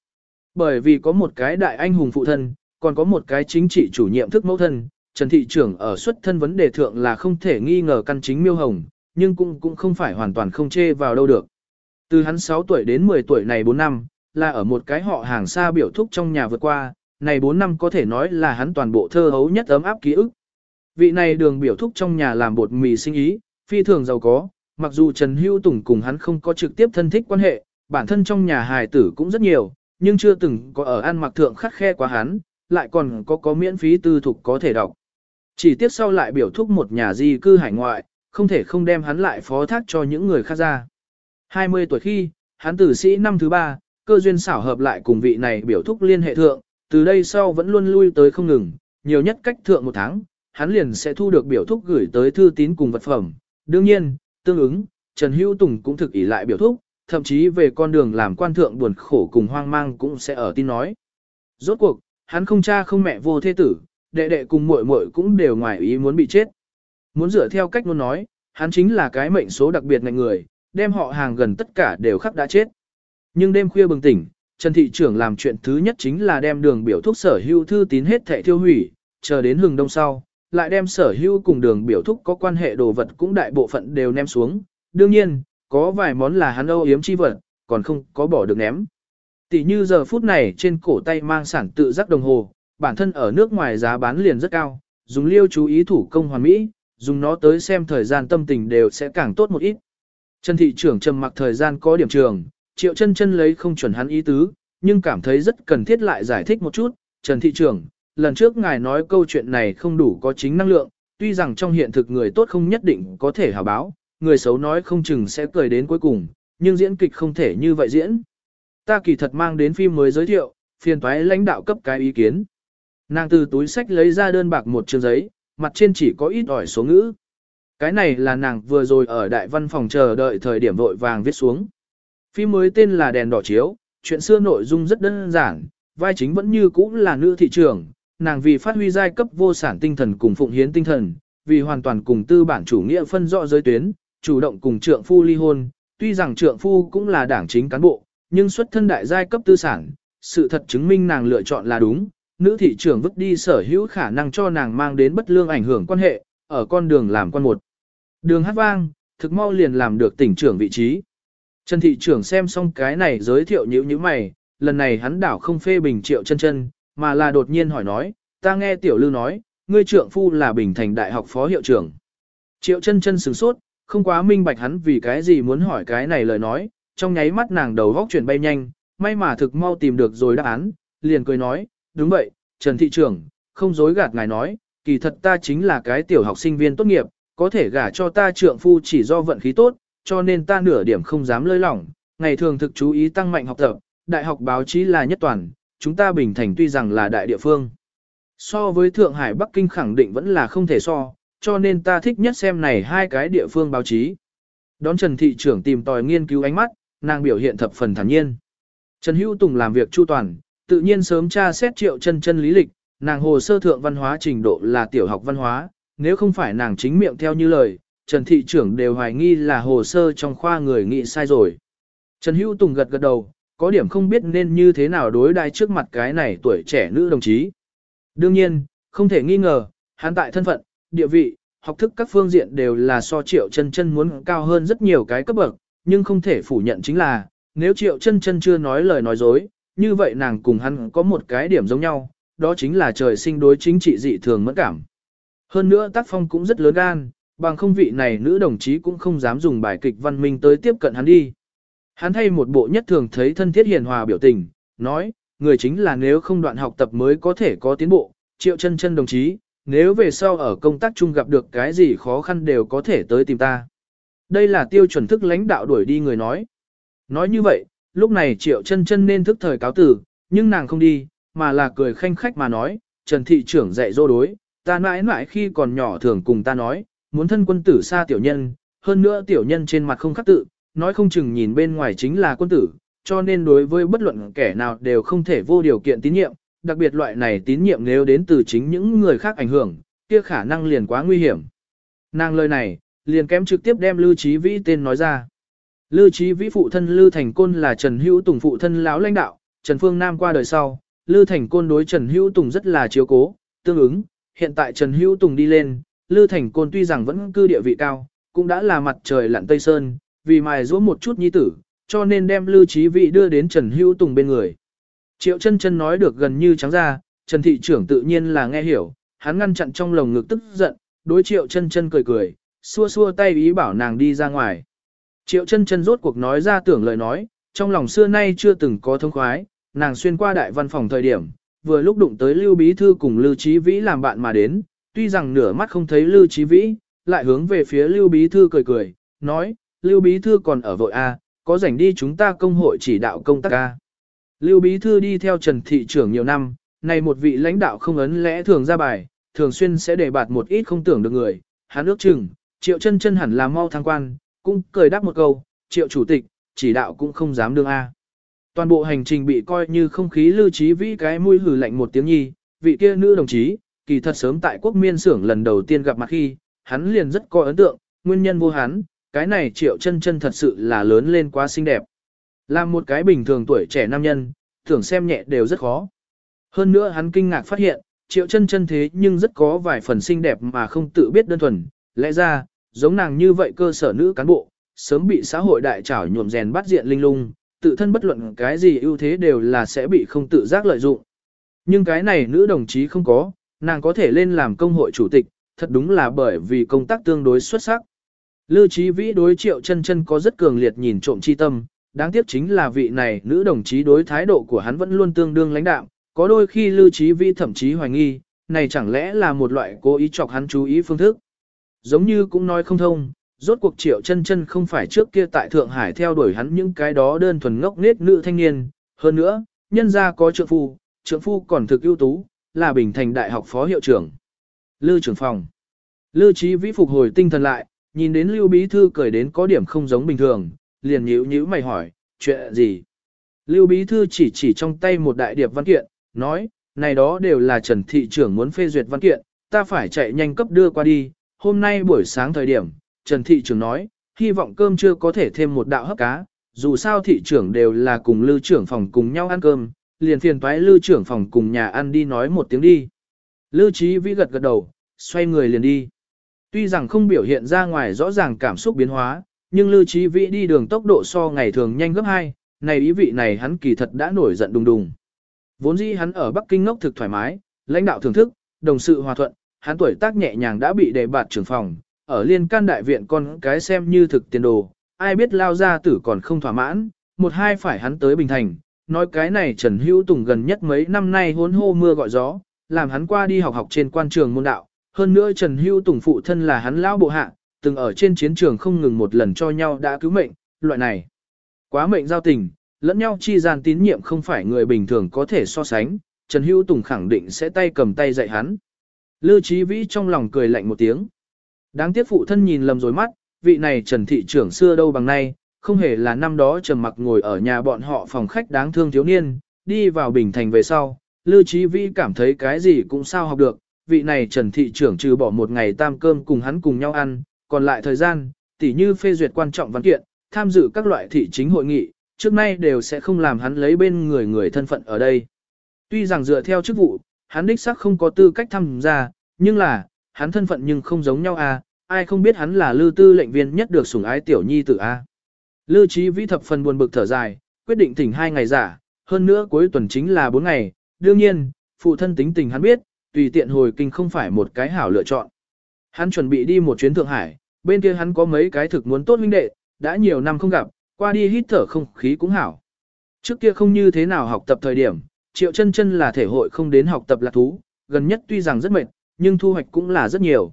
Bởi vì có một cái đại anh hùng phụ thân, còn có một cái chính trị chủ nhiệm thức mẫu thân, Trần Thị trưởng ở xuất thân vấn đề thượng là không thể nghi ngờ căn chính miêu hồng, nhưng cũng cũng không phải hoàn toàn không chê vào đâu được. Từ hắn 6 tuổi đến 10 tuổi này 4 năm, là ở một cái họ hàng xa biểu thúc trong nhà vượt qua, này 4 năm có thể nói là hắn toàn bộ thơ hấu nhất ấm áp ký ức. Vị này đường biểu thúc trong nhà làm bột mì sinh ý, phi thường giàu có, mặc dù Trần Hữu Tùng cùng hắn không có trực tiếp thân thích quan hệ, bản thân trong nhà hài tử cũng rất nhiều, nhưng chưa từng có ở ăn mặc thượng khắc khe quá hắn, lại còn có có miễn phí tư thục có thể đọc. Chỉ tiếp sau lại biểu thúc một nhà di cư hải ngoại, không thể không đem hắn lại phó thác cho những người khác ra. 20 tuổi khi, hắn tử sĩ năm thứ ba, cơ duyên xảo hợp lại cùng vị này biểu thúc liên hệ thượng, từ đây sau vẫn luôn lui tới không ngừng, nhiều nhất cách thượng một tháng, hắn liền sẽ thu được biểu thúc gửi tới thư tín cùng vật phẩm. Đương nhiên, tương ứng, Trần Hữu Tùng cũng thực ý lại biểu thúc, thậm chí về con đường làm quan thượng buồn khổ cùng hoang mang cũng sẽ ở tin nói. Rốt cuộc, hắn không cha không mẹ vô thế tử, đệ đệ cùng muội muội cũng đều ngoài ý muốn bị chết. Muốn dựa theo cách muốn nói, hắn chính là cái mệnh số đặc biệt ngành người, đem họ hàng gần tất cả đều khắc đã chết. Nhưng đêm khuya bừng tỉnh, Trần Thị trưởng làm chuyện thứ nhất chính là đem đường biểu thúc sở hưu thư tín hết thẻ thiêu hủy, chờ đến hừng đông sau, lại đem sở hưu cùng đường biểu thúc có quan hệ đồ vật cũng đại bộ phận đều ném xuống. Đương nhiên, có vài món là hắn âu yếm chi vật, còn không có bỏ được ném. Tỷ như giờ phút này trên cổ tay mang sản tự giác đồng hồ, bản thân ở nước ngoài giá bán liền rất cao, dùng liêu chú ý thủ công hoàn mỹ, dùng nó tới xem thời gian tâm tình đều sẽ càng tốt một ít. Trần thị trưởng trầm mặc thời gian có điểm trường, triệu chân chân lấy không chuẩn hắn ý tứ, nhưng cảm thấy rất cần thiết lại giải thích một chút. Trần thị trưởng, lần trước ngài nói câu chuyện này không đủ có chính năng lượng, tuy rằng trong hiện thực người tốt không nhất định có thể hào báo, người xấu nói không chừng sẽ cười đến cuối cùng, nhưng diễn kịch không thể như vậy diễn. Ta kỳ thật mang đến phim mới giới thiệu, phiền toái lãnh đạo cấp cái ý kiến. Nàng từ túi sách lấy ra đơn bạc một chương giấy, mặt trên chỉ có ít ỏi số ngữ. Cái này là nàng vừa rồi ở đại văn phòng chờ đợi thời điểm vội vàng viết xuống. Phim mới tên là Đèn đỏ chiếu, chuyện xưa nội dung rất đơn giản, vai chính vẫn như cũ là nữ thị trưởng, nàng vì phát huy giai cấp vô sản tinh thần cùng phụng hiến tinh thần, vì hoàn toàn cùng tư bản chủ nghĩa phân rõ giới tuyến, chủ động cùng trượng phu ly hôn, tuy rằng trượng phu cũng là đảng chính cán bộ, nhưng xuất thân đại giai cấp tư sản, sự thật chứng minh nàng lựa chọn là đúng, nữ thị trưởng vứt đi sở hữu khả năng cho nàng mang đến bất lương ảnh hưởng quan hệ, ở con đường làm quan một. Đường hát vang, thực mau liền làm được tỉnh trưởng vị trí. Trần thị trưởng xem xong cái này giới thiệu nhữ như mày, lần này hắn đảo không phê bình triệu chân chân, mà là đột nhiên hỏi nói, ta nghe tiểu lưu nói, ngươi trưởng phu là bình thành đại học phó hiệu trưởng. Triệu chân chân sửng sốt, không quá minh bạch hắn vì cái gì muốn hỏi cái này lời nói, trong nháy mắt nàng đầu góc chuyển bay nhanh, may mà thực mau tìm được rồi đáp án, liền cười nói, đúng vậy, Trần thị trưởng, không dối gạt ngài nói, kỳ thật ta chính là cái tiểu học sinh viên tốt nghiệp, có thể gả cho ta trượng phu chỉ do vận khí tốt, cho nên ta nửa điểm không dám lơi lỏng, ngày thường thực chú ý tăng mạnh học tập, đại học báo chí là nhất toàn, chúng ta Bình Thành tuy rằng là đại địa phương. So với Thượng Hải Bắc Kinh khẳng định vẫn là không thể so, cho nên ta thích nhất xem này hai cái địa phương báo chí. Đón Trần Thị trưởng tìm tòi nghiên cứu ánh mắt, nàng biểu hiện thập phần thản nhiên. Trần Hữu Tùng làm việc chu toàn, tự nhiên sớm tra xét triệu chân chân lý lịch, nàng hồ sơ thượng văn hóa trình độ là tiểu học văn hóa, nếu không phải nàng chính miệng theo như lời, Trần Thị trưởng đều hoài nghi là hồ sơ trong khoa người nghị sai rồi. Trần Hữu Tùng gật gật đầu, có điểm không biết nên như thế nào đối đai trước mặt cái này tuổi trẻ nữ đồng chí. Đương nhiên, không thể nghi ngờ, hắn tại thân phận, địa vị, học thức các phương diện đều là so triệu chân chân muốn cao hơn rất nhiều cái cấp bậc, nhưng không thể phủ nhận chính là, nếu triệu chân chân chưa nói lời nói dối, như vậy nàng cùng hắn có một cái điểm giống nhau, đó chính là trời sinh đối chính trị dị thường mẫn cảm. Hơn nữa tác phong cũng rất lớn gan, bằng không vị này nữ đồng chí cũng không dám dùng bài kịch văn minh tới tiếp cận hắn đi. Hắn thay một bộ nhất thường thấy thân thiết hiền hòa biểu tình, nói, người chính là nếu không đoạn học tập mới có thể có tiến bộ, triệu chân chân đồng chí, nếu về sau ở công tác chung gặp được cái gì khó khăn đều có thể tới tìm ta. Đây là tiêu chuẩn thức lãnh đạo đuổi đi người nói. Nói như vậy, lúc này triệu chân chân nên thức thời cáo tử, nhưng nàng không đi, mà là cười khanh khách mà nói, Trần Thị trưởng dạy dỗ đối, ta mãi mãi khi còn nhỏ thường cùng ta nói, muốn thân quân tử xa tiểu nhân, hơn nữa tiểu nhân trên mặt không khắc tự, nói không chừng nhìn bên ngoài chính là quân tử, cho nên đối với bất luận kẻ nào đều không thể vô điều kiện tín nhiệm, đặc biệt loại này tín nhiệm nếu đến từ chính những người khác ảnh hưởng, kia khả năng liền quá nguy hiểm. Nàng lời này, liền kém trực tiếp đem Lưu Chí Vĩ tên nói ra. Lưu Chí Vĩ phụ thân Lưu Thành Côn là Trần Hữu Tùng phụ thân lão lãnh đạo, Trần Phương Nam qua đời sau, Lưu Thành Côn đối Trần Hữu Tùng rất là chiếu cố, tương ứng, hiện tại Trần Hữu Tùng đi lên, Lưu Thành Côn tuy rằng vẫn cư địa vị cao, cũng đã là mặt trời lặn Tây Sơn, vì mài giũa một chút nhi tử, cho nên đem Lưu Chí Vị đưa đến Trần Hữu Tùng bên người. Triệu chân chân nói được gần như trắng ra, Trần Thị trưởng tự nhiên là nghe hiểu, hắn ngăn chặn trong lồng ngực tức giận, đối Triệu chân chân cười cười, xua xua tay ý bảo nàng đi ra ngoài. Triệu chân chân rốt cuộc nói ra tưởng lời nói, trong lòng xưa nay chưa từng có thông khoái, nàng xuyên qua đại văn phòng thời điểm, vừa lúc đụng tới Lưu Bí Thư cùng Lưu Chí Vĩ làm bạn mà đến, tuy rằng nửa mắt không thấy Lưu Chí Vĩ, lại hướng về phía Lưu Bí Thư cười cười, nói, Lưu Bí Thư còn ở vội A, có rảnh đi chúng ta công hội chỉ đạo công tác A. Lưu Bí Thư đi theo Trần Thị trưởng nhiều năm, này một vị lãnh đạo không ấn lẽ thường ra bài, thường xuyên sẽ để bạt một ít không tưởng được người, hắn ước chừng, triệu chân chân hẳn là mau thăng quan, cũng cười đáp một câu, triệu chủ tịch, chỉ đạo cũng không dám đương A. Toàn bộ hành trình bị coi như không khí lưu trí vĩ cái mũi hử lạnh một tiếng nhi, vị kia nữ đồng chí, kỳ thật sớm tại quốc miên xưởng lần đầu tiên gặp mặt khi, hắn liền rất có ấn tượng, nguyên nhân vô hắn, cái này triệu chân chân thật sự là lớn lên quá xinh đẹp. Làm một cái bình thường tuổi trẻ nam nhân, tưởng xem nhẹ đều rất khó. Hơn nữa hắn kinh ngạc phát hiện, triệu chân chân thế nhưng rất có vài phần xinh đẹp mà không tự biết đơn thuần, lẽ ra, giống nàng như vậy cơ sở nữ cán bộ, sớm bị xã hội đại trảo nhuộm rèn bắt diện linh lung, tự thân bất luận cái gì ưu thế đều là sẽ bị không tự giác lợi dụng. Nhưng cái này nữ đồng chí không có, nàng có thể lên làm công hội chủ tịch, thật đúng là bởi vì công tác tương đối xuất sắc. Lưu Chí Vĩ đối Triệu Chân Chân có rất cường liệt nhìn trộm chi tâm, đáng tiếc chính là vị này nữ đồng chí đối thái độ của hắn vẫn luôn tương đương lãnh đạm, có đôi khi Lưu Chí Vĩ thậm chí hoài nghi, này chẳng lẽ là một loại cố ý chọc hắn chú ý phương thức. Giống như cũng nói không thông, rốt cuộc Triệu Chân Chân không phải trước kia tại Thượng Hải theo đuổi hắn những cái đó đơn thuần ngốc nết nữ thanh niên, hơn nữa, nhân gia có trượng phu, trượng phu còn thực ưu tú, là Bình Thành Đại học phó hiệu trưởng. Lưu trưởng phòng. Lưu Chí Vĩ phục hồi tinh thần lại, nhìn đến Lưu Bí Thư cười đến có điểm không giống bình thường, liền nhíu nhíu mày hỏi, chuyện gì? Lưu Bí Thư chỉ chỉ trong tay một đại điệp văn kiện, nói, này đó đều là Trần Thị trưởng muốn phê duyệt văn kiện, ta phải chạy nhanh cấp đưa qua đi, hôm nay buổi sáng thời điểm, Trần Thị trưởng nói, hy vọng cơm chưa có thể thêm một đạo hấp cá, dù sao thị trưởng đều là cùng lưu trưởng phòng cùng nhau ăn cơm, liền phiền toái lưu trưởng phòng cùng nhà ăn đi nói một tiếng đi. Lưu trí Vĩ gật gật đầu, xoay người liền đi. Tuy rằng không biểu hiện ra ngoài rõ ràng cảm xúc biến hóa, nhưng Lưu trí Vĩ đi đường tốc độ so ngày thường nhanh gấp 2, này ý vị này hắn kỳ thật đã nổi giận đùng đùng. Vốn dĩ hắn ở Bắc Kinh ngốc thực thoải mái, lãnh đạo thưởng thức, đồng sự hòa thuận, hắn tuổi tác nhẹ nhàng đã bị đề bạt trưởng phòng, ở liên can đại viện con cái xem như thực tiền đồ, ai biết lao ra tử còn không thỏa mãn, một hai phải hắn tới Bình Thành, nói cái này Trần Hữu Tùng gần nhất mấy năm nay hốn hô mưa gọi gió, làm hắn qua đi học học trên quan trường môn đạo, hơn nữa Trần Hữu Tùng phụ thân là hắn lão bộ hạ, từng ở trên chiến trường không ngừng một lần cho nhau đã cứu mệnh, loại này. Quá mệnh giao tình, lẫn nhau chi gian tín nhiệm không phải người bình thường có thể so sánh, Trần Hữu Tùng khẳng định sẽ tay cầm tay dạy hắn. Lưu Chí Vĩ trong lòng cười lạnh một tiếng. Đáng tiếc phụ thân nhìn lầm rồi mắt, vị này Trần thị trưởng xưa đâu bằng nay, không hề là năm đó trầm mặc ngồi ở nhà bọn họ phòng khách đáng thương thiếu niên, đi vào Bình Thành về sau, Lưu Chí Vĩ cảm thấy cái gì cũng sao học được, vị này Trần thị trưởng trừ bỏ một ngày tam cơm cùng hắn cùng nhau ăn, còn lại thời gian, tỉ như phê duyệt quan trọng văn kiện, tham dự các loại thị chính hội nghị, trước nay đều sẽ không làm hắn lấy bên người người thân phận ở đây. Tuy rằng dựa theo chức vụ, hắn đích xác không có tư cách tham gia, nhưng là, hắn thân phận nhưng không giống nhau à, ai không biết hắn là lưu tư lệnh viên nhất được sủng ái tiểu nhi tử a. À. Lư trí vĩ thập phần buồn bực thở dài, quyết định thỉnh hai ngày giả, hơn nữa cuối tuần chính là bốn ngày, đương nhiên, phụ thân tính tình hắn biết, tùy tiện hồi kinh không phải một cái hảo lựa chọn. Hắn chuẩn bị đi một chuyến Thượng Hải, bên kia hắn có mấy cái thực muốn tốt huynh đệ, đã nhiều năm không gặp, qua đi hít thở không khí cũng hảo. Trước kia không như thế nào học tập thời điểm, triệu chân chân là thể hội không đến học tập lạc thú, gần nhất tuy rằng rất mệt, nhưng thu hoạch cũng là rất nhiều.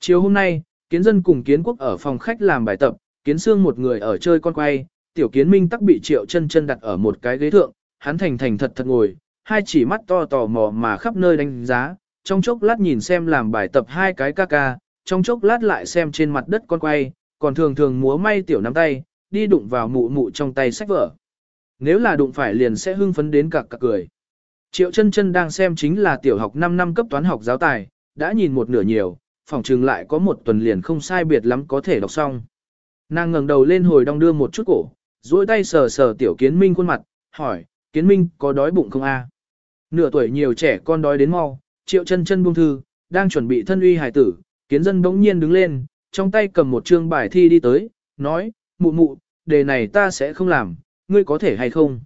Chiều hôm nay, kiến dân cùng kiến quốc ở phòng khách làm bài tập, kiến xương một người ở chơi con quay, tiểu kiến minh tắc bị triệu chân chân đặt ở một cái ghế thượng, hắn thành thành thật thật ngồi, hai chỉ mắt to tò mò mà khắp nơi đánh giá, trong chốc lát nhìn xem làm bài tập hai cái ca ca, trong chốc lát lại xem trên mặt đất con quay, còn thường thường múa may tiểu nắm tay, đi đụng vào mụ mụ trong tay sách vở. Nếu là đụng phải liền sẽ hưng phấn đến cặc cặc cười. Triệu chân chân đang xem chính là tiểu học 5 năm cấp toán học giáo tài, đã nhìn một nửa nhiều, phòng trường lại có một tuần liền không sai biệt lắm có thể đọc xong. Nàng ngẩng đầu lên hồi đong đưa một chút cổ, duỗi tay sờ sờ tiểu kiến minh khuôn mặt, hỏi, kiến minh có đói bụng không a? Nửa tuổi nhiều trẻ con đói đến mau, triệu chân chân buông thư, đang chuẩn bị thân uy hải tử, kiến dân bỗng nhiên đứng lên, trong tay cầm một chương bài thi đi tới, nói, mụ mụ, đề này ta sẽ không làm, ngươi có thể hay không?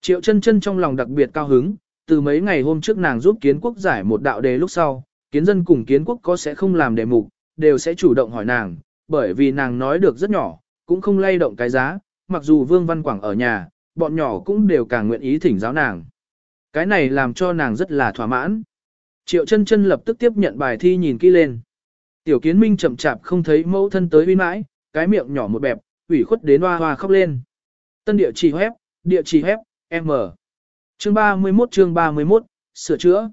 Triệu chân chân trong lòng đặc biệt cao hứng, từ mấy ngày hôm trước nàng giúp kiến quốc giải một đạo đề lúc sau, kiến dân cùng kiến quốc có sẽ không làm đề mục, đều sẽ chủ động hỏi nàng, bởi vì nàng nói được rất nhỏ, cũng không lay động cái giá, mặc dù Vương Văn Quảng ở nhà, bọn nhỏ cũng đều càng nguyện ý thỉnh giáo nàng. Cái này làm cho nàng rất là thỏa mãn. Triệu chân chân lập tức tiếp nhận bài thi nhìn kỹ lên. Tiểu kiến minh chậm chạp không thấy mẫu thân tới uy mãi, cái miệng nhỏ một bẹp, ủy khuất đến hoa hoa khóc lên. Tân địa chỉ hép, địa chỉ hép, M. Chương 31 chương 31, sửa chữa.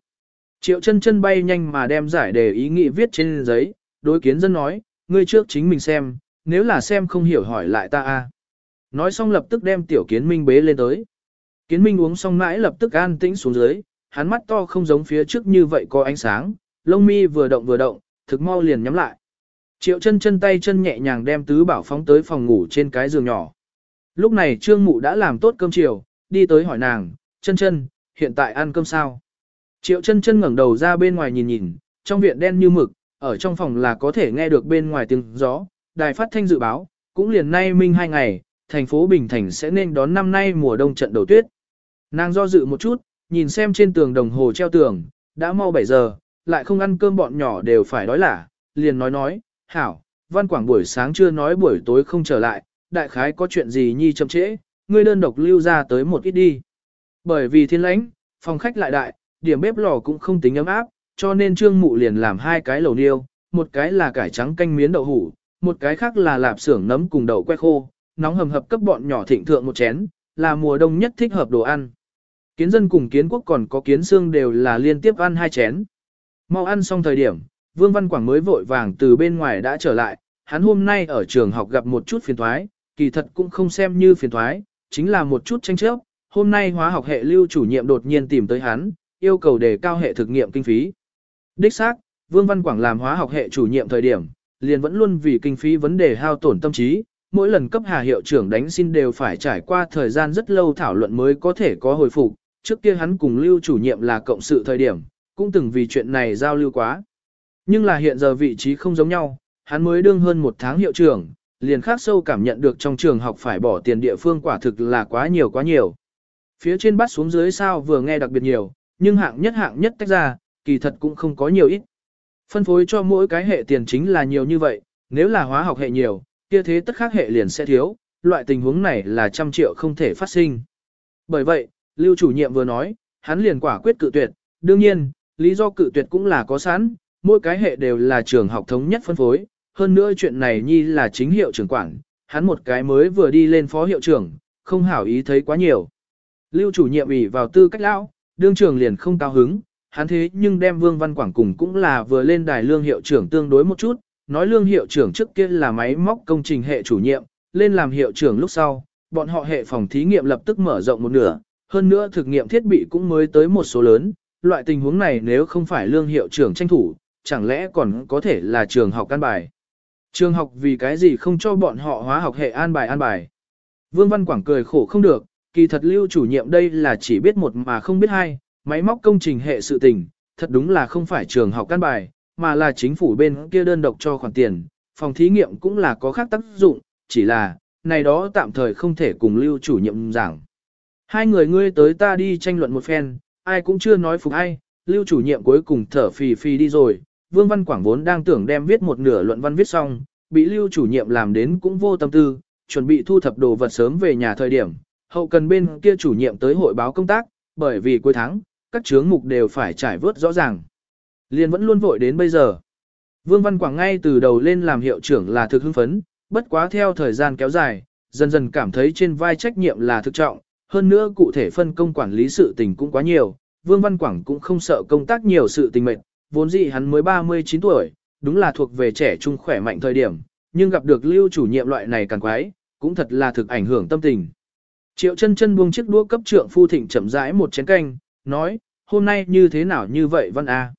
Triệu chân chân bay nhanh mà đem giải đề ý nghĩ viết trên giấy, đối kiến dân nói, ngươi trước chính mình xem, nếu là xem không hiểu hỏi lại ta a. Nói xong lập tức đem tiểu kiến minh bế lên tới. Kiến minh uống xong mãi lập tức an tĩnh xuống dưới, hắn mắt to không giống phía trước như vậy có ánh sáng, lông mi vừa động vừa động, thực mau liền nhắm lại. Triệu chân chân tay chân nhẹ nhàng đem tứ bảo phóng tới phòng ngủ trên cái giường nhỏ. Lúc này trương mụ đã làm tốt cơm chiều, đi tới hỏi nàng, chân chân, hiện tại ăn cơm sao? Triệu chân chân ngẩng đầu ra bên ngoài nhìn nhìn, trong viện đen như mực, ở trong phòng là có thể nghe được bên ngoài tiếng gió, đài phát thanh dự báo, cũng liền nay minh hai ngày, thành phố Bình Thành sẽ nên đón năm nay mùa đông trận đầu tuyết. Nàng do dự một chút, nhìn xem trên tường đồng hồ treo tường, đã mau 7 giờ, lại không ăn cơm bọn nhỏ đều phải đói lả, liền nói nói, hảo, văn quảng buổi sáng chưa nói buổi tối không trở lại, đại khái có chuyện gì nhi chậm trễ, ngươi đơn độc lưu ra tới một ít đi. Bởi vì thiên lãnh, phòng khách lại đại, điểm bếp lò cũng không tính ấm áp, cho nên trương mụ liền làm hai cái lẩu niêu, một cái là cải trắng canh miến đậu hủ, một cái khác là lạp xưởng nấm cùng đậu que khô, nóng hầm hập cấp bọn nhỏ thịnh thượng một chén, là mùa đông nhất thích hợp đồ ăn. Kiến dân cùng kiến quốc còn có kiến xương đều là liên tiếp ăn hai chén. Mau ăn xong thời điểm, Vương Văn Quảng mới vội vàng từ bên ngoài đã trở lại, hắn hôm nay ở trường học gặp một chút phiền thoái, kỳ thật cũng không xem như phiền thoái, chính là một chút tranh chấp. Hôm nay hóa học hệ lưu chủ nhiệm đột nhiên tìm tới hắn, yêu cầu đề cao hệ thực nghiệm kinh phí. Đích xác, Vương Văn Quảng làm hóa học hệ chủ nhiệm thời điểm, liền vẫn luôn vì kinh phí vấn đề hao tổn tâm trí, mỗi lần cấp hà hiệu trưởng đánh xin đều phải trải qua thời gian rất lâu thảo luận mới có thể có hồi phục, trước kia hắn cùng lưu chủ nhiệm là cộng sự thời điểm, cũng từng vì chuyện này giao lưu quá. Nhưng là hiện giờ vị trí không giống nhau, hắn mới đương hơn một tháng hiệu trưởng, liền khác sâu cảm nhận được trong trường học phải bỏ tiền địa phương quả thực là quá nhiều quá nhiều. Phía trên bắt xuống dưới sao vừa nghe đặc biệt nhiều, nhưng hạng nhất hạng nhất tách ra, kỳ thật cũng không có nhiều ít. Phân phối cho mỗi cái hệ tiền chính là nhiều như vậy, nếu là hóa học hệ nhiều, kia thế tất khác hệ liền sẽ thiếu, loại tình huống này là trăm triệu không thể phát sinh. Bởi vậy, Lưu chủ nhiệm vừa nói, hắn liền quả quyết cự tuyệt, đương nhiên, lý do cự tuyệt cũng là có sẵn, mỗi cái hệ đều là trường học thống nhất phân phối, hơn nữa chuyện này nhi là chính hiệu trưởng quản, hắn một cái mới vừa đi lên phó hiệu trưởng, không hảo ý thấy quá nhiều. Lưu chủ nhiệm ủy vào tư cách lão, đương trường liền không cao hứng, hắn thế nhưng đem Vương Văn Quảng cùng cũng là vừa lên đài lương hiệu trưởng tương đối một chút, nói lương hiệu trưởng trước kia là máy móc công trình hệ chủ nhiệm, lên làm hiệu trưởng lúc sau, bọn họ hệ phòng thí nghiệm lập tức mở rộng một nửa, hơn nữa thực nghiệm thiết bị cũng mới tới một số lớn, loại tình huống này nếu không phải lương hiệu trưởng tranh thủ, chẳng lẽ còn có thể là trường học an bài. Trường học vì cái gì không cho bọn họ hóa học hệ an bài an bài. Vương Văn Quảng cười khổ không được, kỳ thật lưu chủ nhiệm đây là chỉ biết một mà không biết hai, máy móc công trình hệ sự tình, thật đúng là không phải trường học căn bài, mà là chính phủ bên kia đơn độc cho khoản tiền, phòng thí nghiệm cũng là có khác tác dụng, chỉ là, này đó tạm thời không thể cùng lưu chủ nhiệm giảng. Hai người ngươi tới ta đi tranh luận một phen, ai cũng chưa nói phục ai, lưu chủ nhiệm cuối cùng thở phì phì đi rồi, Vương Văn Quảng vốn đang tưởng đem viết một nửa luận văn viết xong, bị lưu chủ nhiệm làm đến cũng vô tâm tư, chuẩn bị thu thập đồ vật sớm về nhà thời điểm, hậu cần bên kia chủ nhiệm tới hội báo công tác, bởi vì cuối tháng, các chướng mục đều phải trải vớt rõ ràng. Liên vẫn luôn vội đến bây giờ. Vương Văn Quảng ngay từ đầu lên làm hiệu trưởng là thực hưng phấn, bất quá theo thời gian kéo dài, dần dần cảm thấy trên vai trách nhiệm là thực trọng, hơn nữa cụ thể phân công quản lý sự tình cũng quá nhiều, Vương Văn Quảng cũng không sợ công tác nhiều sự tình mệt, vốn dĩ hắn mới 39 tuổi, đúng là thuộc về trẻ trung khỏe mạnh thời điểm, nhưng gặp được lưu chủ nhiệm loại này càng quái, cũng thật là thực ảnh hưởng tâm tình. Triệu chân chân buông chiếc đũa cấp trượng phu thịnh chậm rãi một chén canh, nói, hôm nay như thế nào như vậy Văn A.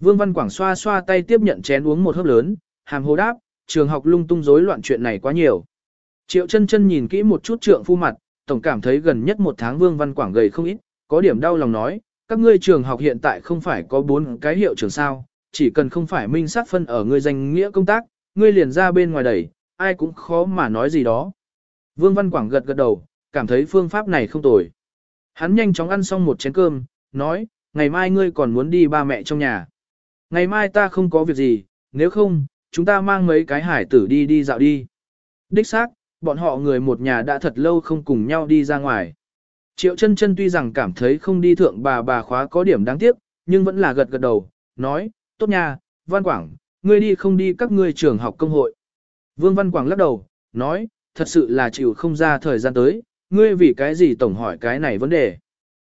Vương Văn Quảng xoa xoa tay tiếp nhận chén uống một hớp lớn, hàm hồ đáp, trường học lung tung rối loạn chuyện này quá nhiều. Triệu chân chân nhìn kỹ một chút trượng phu mặt, tổng cảm thấy gần nhất một tháng Vương Văn Quảng gầy không ít, có điểm đau lòng nói, các ngươi trường học hiện tại không phải có bốn cái hiệu trường sao, chỉ cần không phải minh sát phân ở ngươi danh nghĩa công tác, ngươi liền ra bên ngoài đẩy, ai cũng khó mà nói gì đó. Vương Văn Quảng gật gật đầu, cảm thấy phương pháp này không tồi. Hắn nhanh chóng ăn xong một chén cơm, nói, ngày mai ngươi còn muốn đi ba mẹ trong nhà. Ngày mai ta không có việc gì, nếu không, chúng ta mang mấy cái hải tử đi đi dạo đi. Đích xác, bọn họ người một nhà đã thật lâu không cùng nhau đi ra ngoài. Triệu chân chân tuy rằng cảm thấy không đi thượng bà bà khóa có điểm đáng tiếc, nhưng vẫn là gật gật đầu, nói, tốt nha, Văn Quảng, ngươi đi không đi các ngươi trường học công hội. Vương Văn Quảng lắc đầu, nói, thật sự là chịu không ra thời gian tới, ngươi vì cái gì tổng hỏi cái này vấn đề.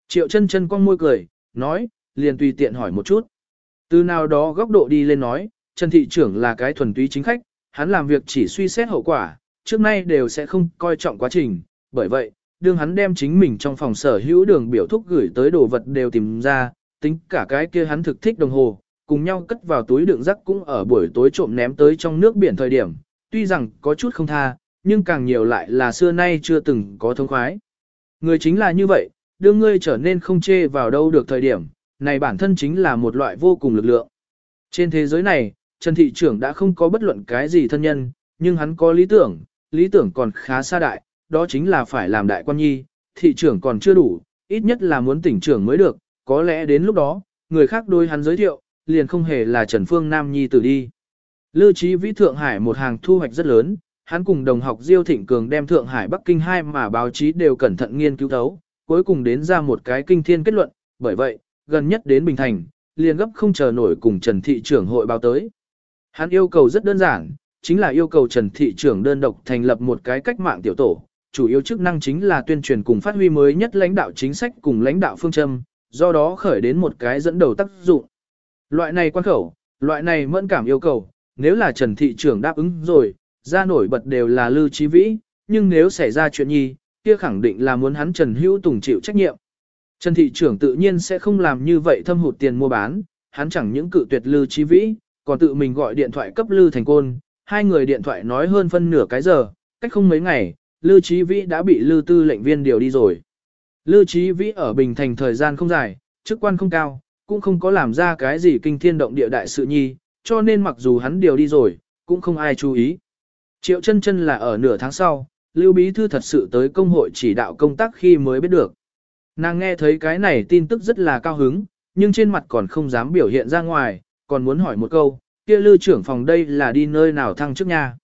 Triệu chân chân con môi cười, nói, liền tùy tiện hỏi một chút. Từ nào đó góc độ đi lên nói, Trần Thị trưởng là cái thuần túy chính khách, hắn làm việc chỉ suy xét hậu quả, trước nay đều sẽ không coi trọng quá trình, bởi vậy, đương hắn đem chính mình trong phòng sở hữu đường biểu thúc gửi tới đồ vật đều tìm ra, tính cả cái kia hắn thực thích đồng hồ, cùng nhau cất vào túi đựng rắc cũng ở buổi tối trộm ném tới trong nước biển thời điểm, tuy rằng có chút không tha, nhưng càng nhiều lại là xưa nay chưa từng có thông khoái. Người chính là như vậy, đương ngươi trở nên không chê vào đâu được thời điểm, này bản thân chính là một loại vô cùng lực lượng. Trên thế giới này, Trần Thị trưởng đã không có bất luận cái gì thân nhân, nhưng hắn có lý tưởng, lý tưởng còn khá xa đại, đó chính là phải làm đại quan nhi, thị trưởng còn chưa đủ, ít nhất là muốn tỉnh trưởng mới được, có lẽ đến lúc đó, người khác đôi hắn giới thiệu, liền không hề là Trần Phương Nam Nhi tử đi. Lưu Trí Vĩ Thượng Hải một hàng thu hoạch rất lớn, hắn cùng đồng học Diêu Thịnh Cường đem Thượng Hải Bắc Kinh hai mà báo chí đều cẩn thận nghiên cứu thấu, cuối cùng đến ra một cái kinh thiên kết luận, bởi vậy, gần nhất đến Bình Thành, liền gấp không chờ nổi cùng Trần Thị trưởng hội báo tới. Hắn yêu cầu rất đơn giản, chính là yêu cầu Trần Thị trưởng đơn độc thành lập một cái cách mạng tiểu tổ, chủ yếu chức năng chính là tuyên truyền cùng phát huy mới nhất lãnh đạo chính sách cùng lãnh đạo phương châm, do đó khởi đến một cái dẫn đầu tác dụng. Loại này quan khẩu, loại này mẫn cảm yêu cầu, nếu là Trần Thị trưởng đáp ứng rồi, ra nổi bật đều là lưu trí vĩ, nhưng nếu xảy ra chuyện nhi, kia khẳng định là muốn hắn Trần Hữu Tùng chịu trách nhiệm. Trần Thị trưởng tự nhiên sẽ không làm như vậy thâm hụt tiền mua bán, hắn chẳng những cự tuyệt lưu trí vĩ, còn tự mình gọi điện thoại cấp lưu thành côn, hai người điện thoại nói hơn phân nửa cái giờ, cách không mấy ngày, lưu trí vĩ đã bị lưu tư lệnh viên điều đi rồi. Lưu trí vĩ ở Bình Thành thời gian không dài, chức quan không cao, cũng không có làm ra cái gì kinh thiên động địa đại sự nhi, cho nên mặc dù hắn điều đi rồi, cũng không ai chú ý. Triệu chân chân là ở nửa tháng sau, Lưu Bí Thư thật sự tới công hội chỉ đạo công tác khi mới biết được. Nàng nghe thấy cái này tin tức rất là cao hứng, nhưng trên mặt còn không dám biểu hiện ra ngoài, còn muốn hỏi một câu, kia Lưu trưởng phòng đây là đi nơi nào thăng trước nha.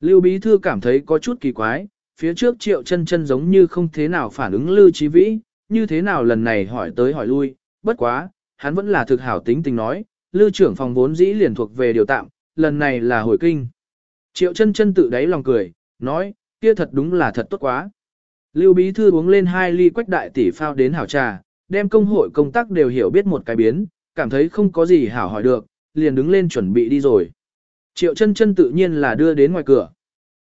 Lưu Bí Thư cảm thấy có chút kỳ quái, phía trước Triệu chân chân giống như không thế nào phản ứng Lưu Chí Vĩ, như thế nào lần này hỏi tới hỏi lui, bất quá, hắn vẫn là thực hảo tính tình nói, Lưu trưởng phòng vốn dĩ liền thuộc về điều tạm, lần này là hồi kinh. Triệu chân chân tự đáy lòng cười, nói, kia thật đúng là thật tốt quá. Lưu Bí Thư uống lên hai ly quách đại tỷ phao đến hảo trà, đem công hội công tác đều hiểu biết một cái biến, cảm thấy không có gì hảo hỏi được, liền đứng lên chuẩn bị đi rồi. Triệu chân chân tự nhiên là đưa đến ngoài cửa.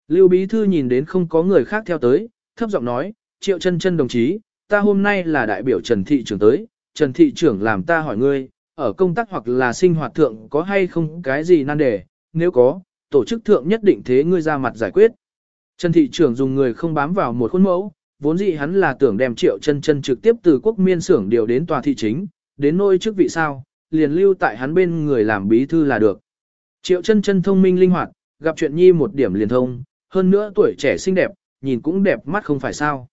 Lưu Bí Thư nhìn đến không có người khác theo tới, thấp giọng nói, Triệu chân chân đồng chí, ta hôm nay là đại biểu Trần Thị trưởng tới, Trần Thị trưởng làm ta hỏi ngươi, ở công tác hoặc là sinh hoạt thượng có hay không cái gì nan đề, nếu có, tổ chức thượng nhất định thế ngươi ra mặt giải quyết. Trần thị trưởng dùng người không bám vào một khuôn mẫu, vốn dĩ hắn là tưởng đem triệu chân chân trực tiếp từ quốc miên xưởng điều đến tòa thị chính, đến nôi chức vị sao, liền lưu tại hắn bên người làm bí thư là được. Triệu chân chân thông minh linh hoạt, gặp chuyện nhi một điểm liền thông, hơn nữa tuổi trẻ xinh đẹp, nhìn cũng đẹp mắt không phải sao.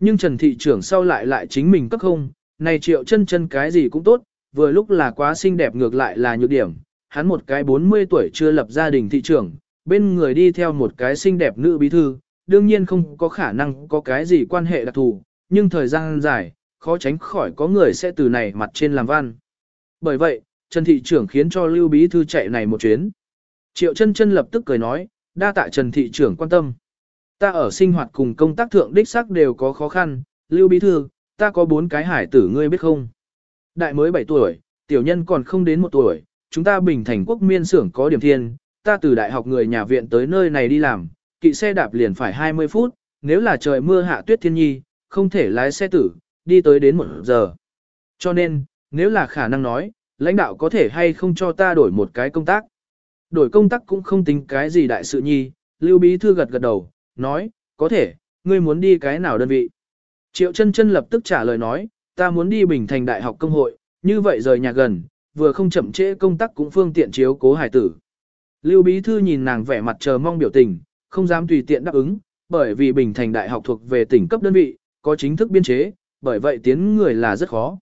Nhưng Trần thị trưởng sau lại lại chính mình cấp không, này triệu chân chân cái gì cũng tốt, vừa lúc là quá xinh đẹp ngược lại là nhược điểm, hắn một cái 40 tuổi chưa lập gia đình thị trưởng, bên người đi theo một cái xinh đẹp nữ bí thư, đương nhiên không có khả năng có cái gì quan hệ đặc thù, nhưng thời gian dài, khó tránh khỏi có người sẽ từ này mặt trên làm văn. Bởi vậy, Trần thị trưởng khiến cho Lưu bí thư chạy này một chuyến. Triệu chân chân lập tức cười nói, đa tạ Trần thị trưởng quan tâm. Ta ở sinh hoạt cùng công tác thượng đích xác đều có khó khăn, Lưu bí thư, ta có bốn cái hải tử ngươi biết không? Đại mới 7 tuổi, tiểu nhân còn không đến một tuổi, chúng ta bình thành quốc miên xưởng có điểm thiên, ta từ đại học người nhà viện tới nơi này đi làm, kỵ xe đạp liền phải 20 phút, nếu là trời mưa hạ tuyết thiên nhi, không thể lái xe tử, đi tới đến một giờ. Cho nên, nếu là khả năng nói, Lãnh đạo có thể hay không cho ta đổi một cái công tác. Đổi công tác cũng không tính cái gì đại sự nhi, Lưu Bí Thư gật gật đầu, nói, có thể, ngươi muốn đi cái nào đơn vị. Triệu chân chân lập tức trả lời nói, ta muốn đi Bình Thành Đại học Công hội, như vậy rời nhà gần, vừa không chậm trễ công tác cũng phương tiện chiếu cố hải tử. Lưu Bí Thư nhìn nàng vẻ mặt chờ mong biểu tình, không dám tùy tiện đáp ứng, bởi vì Bình Thành Đại học thuộc về tỉnh cấp đơn vị, có chính thức biên chế, bởi vậy tiến người là rất khó.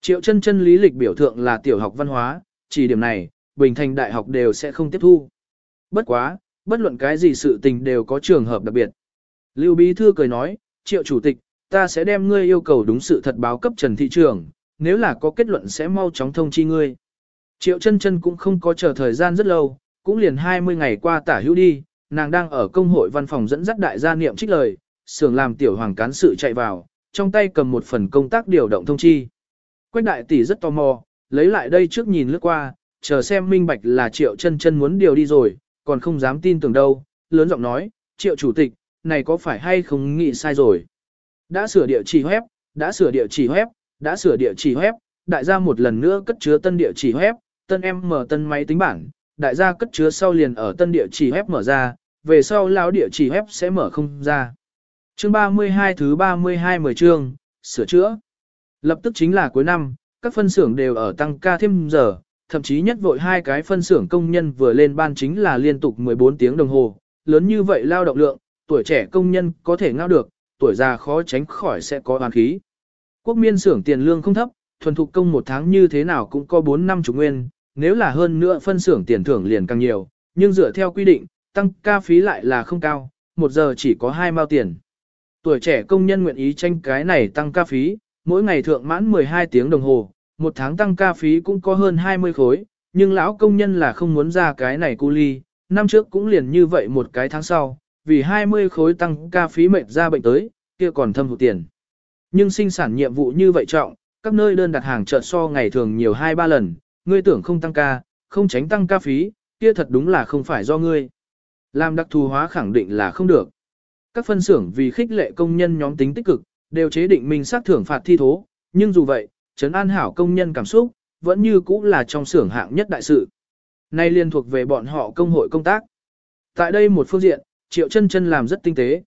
Triệu chân chân lý lịch biểu thượng là tiểu học văn hóa, chỉ điểm này, Bình Thành Đại học đều sẽ không tiếp thu. Bất quá, bất luận cái gì sự tình đều có trường hợp đặc biệt. Lưu Bí Thư cười nói, Triệu Chủ tịch, ta sẽ đem ngươi yêu cầu đúng sự thật báo cấp Trần Thị Trường, nếu là có kết luận sẽ mau chóng thông chi ngươi. Triệu chân chân cũng không có chờ thời gian rất lâu, cũng liền 20 ngày qua tả hữu đi, nàng đang ở công hội văn phòng dẫn dắt đại gia niệm trích lời, sưởng làm tiểu hoàng cán sự chạy vào, trong tay cầm một phần công tác điều động thông chi. Quách đại tỷ rất tò mò, lấy lại đây trước nhìn lướt qua, chờ xem minh bạch là triệu chân chân muốn điều đi rồi, còn không dám tin tưởng đâu, lớn giọng nói, triệu chủ tịch, này có phải hay không nghĩ sai rồi. Đã sửa địa chỉ web, đã sửa địa chỉ web, đã sửa địa chỉ web, đại gia một lần nữa cất chứa tân địa chỉ web, tân em mở tân máy tính bảng, đại gia cất chứa sau liền ở tân địa chỉ web mở ra, về sau lão địa chỉ web sẽ mở không ra. Chương 32 thứ 32 10 chương, sửa chữa. Lập tức chính là cuối năm, các phân xưởng đều ở tăng ca thêm giờ, thậm chí nhất vội hai cái phân xưởng công nhân vừa lên ban chính là liên tục 14 tiếng đồng hồ, lớn như vậy lao động lượng, tuổi trẻ công nhân có thể ngao được, tuổi già khó tránh khỏi sẽ có hoàn khí. Quốc miên xưởng tiền lương không thấp, thuần thục công một tháng như thế nào cũng có 4 năm chục nguyên, nếu là hơn nữa phân xưởng tiền thưởng liền càng nhiều, nhưng dựa theo quy định, tăng ca phí lại là không cao, một giờ chỉ có hai mao tiền. Tuổi trẻ công nhân nguyện ý tranh cái này tăng ca phí, mỗi ngày thượng mãn 12 tiếng đồng hồ, một tháng tăng ca phí cũng có hơn 20 khối, nhưng lão công nhân là không muốn ra cái này cu ly, năm trước cũng liền như vậy một cái tháng sau, vì 20 khối tăng ca phí mệt ra bệnh tới, kia còn thâm hụt tiền. Nhưng sinh sản nhiệm vụ như vậy trọng, các nơi đơn đặt hàng chợt so ngày thường nhiều 2-3 lần, ngươi tưởng không tăng ca, không tránh tăng ca phí, kia thật đúng là không phải do ngươi. Làm đặc thù hóa khẳng định là không được. Các phân xưởng vì khích lệ công nhân nhóm tính tích cực, đều chế định mình sát thưởng phạt thi thố, nhưng dù vậy, trấn an hảo công nhân cảm xúc, vẫn như cũ là trong xưởng hạng nhất đại sự. Nay liên thuộc về bọn họ công hội công tác. Tại đây một phương diện, Triệu chân chân làm rất tinh tế.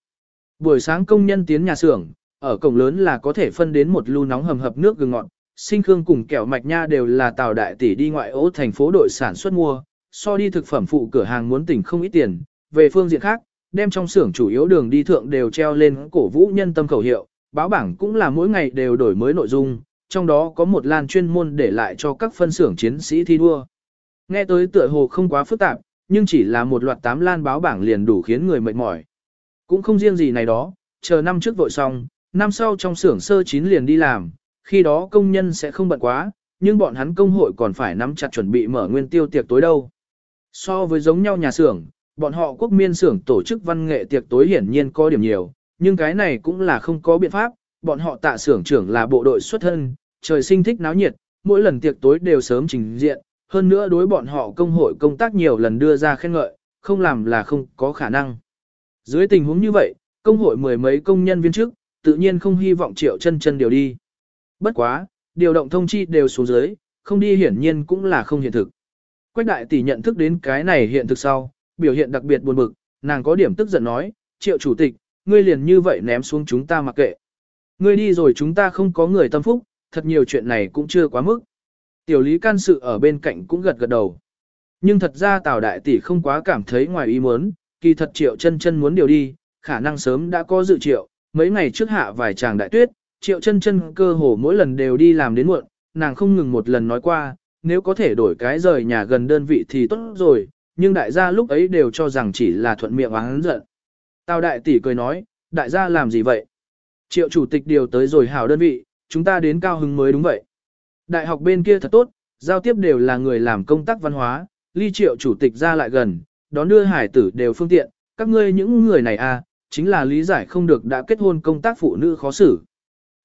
Buổi sáng công nhân tiến nhà xưởng, ở cổng lớn là có thể phân đến một lu nóng hầm hập nước gừng ngọt, sinh khương cùng kẹo mạch nha đều là tàu đại tỷ đi ngoại ô thành phố đội sản xuất mua, so đi thực phẩm phụ cửa hàng muốn tỉnh không ít tiền. Về phương diện khác, đem trong xưởng chủ yếu đường đi thượng đều treo lên cổ vũ nhân tâm khẩu hiệu, báo bảng cũng là mỗi ngày đều đổi mới nội dung, trong đó có một lan chuyên môn để lại cho các phân xưởng chiến sĩ thi đua. Nghe tới tựa hồ không quá phức tạp, nhưng chỉ là một loạt tám lan báo bảng liền đủ khiến người mệt mỏi. Cũng không riêng gì này đó, chờ năm trước vội xong, năm sau trong xưởng sơ chín liền đi làm, khi đó công nhân sẽ không bận quá, nhưng bọn hắn công hội còn phải nắm chặt chuẩn bị mở nguyên tiêu tiệc tối đâu. So với giống nhau nhà xưởng, bọn họ quốc miên xưởng tổ chức văn nghệ tiệc tối hiển nhiên có điểm nhiều, nhưng cái này cũng là không có biện pháp, bọn họ tạ xưởng trưởng là bộ đội xuất thân, trời sinh thích náo nhiệt, mỗi lần tiệc tối đều sớm trình diện, hơn nữa đối bọn họ công hội công tác nhiều lần đưa ra khen ngợi, không làm là không có khả năng. Dưới tình huống như vậy, công hội mười mấy công nhân viên trước, tự nhiên không hy vọng triệu chân chân điều đi. Bất quá, điều động thông chi đều xuống dưới, không đi hiển nhiên cũng là không hiện thực. Quách đại tỷ nhận thức đến cái này hiện thực sau, biểu hiện đặc biệt buồn bực, nàng có điểm tức giận nói, triệu chủ tịch, ngươi liền như vậy ném xuống chúng ta mặc kệ. Ngươi đi rồi chúng ta không có người tâm phúc, thật nhiều chuyện này cũng chưa quá mức. Tiểu lý can sự ở bên cạnh cũng gật gật đầu. Nhưng thật ra Tào Đại Tỷ không quá cảm thấy ngoài ý muốn, kỳ thật triệu chân chân muốn điều đi, khả năng sớm đã có dự triệu, mấy ngày trước hạ vài chàng đại tuyết, triệu chân chân cơ hồ mỗi lần đều đi làm đến muộn, nàng không ngừng một lần nói qua, nếu có thể đổi cái rời nhà gần đơn vị thì tốt rồi, nhưng đại gia lúc ấy đều cho rằng chỉ là thuận miệng hắn giận. Tào đại tỷ cười nói, đại gia làm gì vậy? Triệu chủ tịch điều tới rồi hảo đơn vị, chúng ta đến cao hứng mới đúng vậy. Đại học bên kia thật tốt, giao tiếp đều là người làm công tác văn hóa, ly triệu chủ tịch ra lại gần, đón đưa hải tử đều phương tiện, các ngươi những người này à, chính là lý giải không được đã kết hôn công tác phụ nữ khó xử.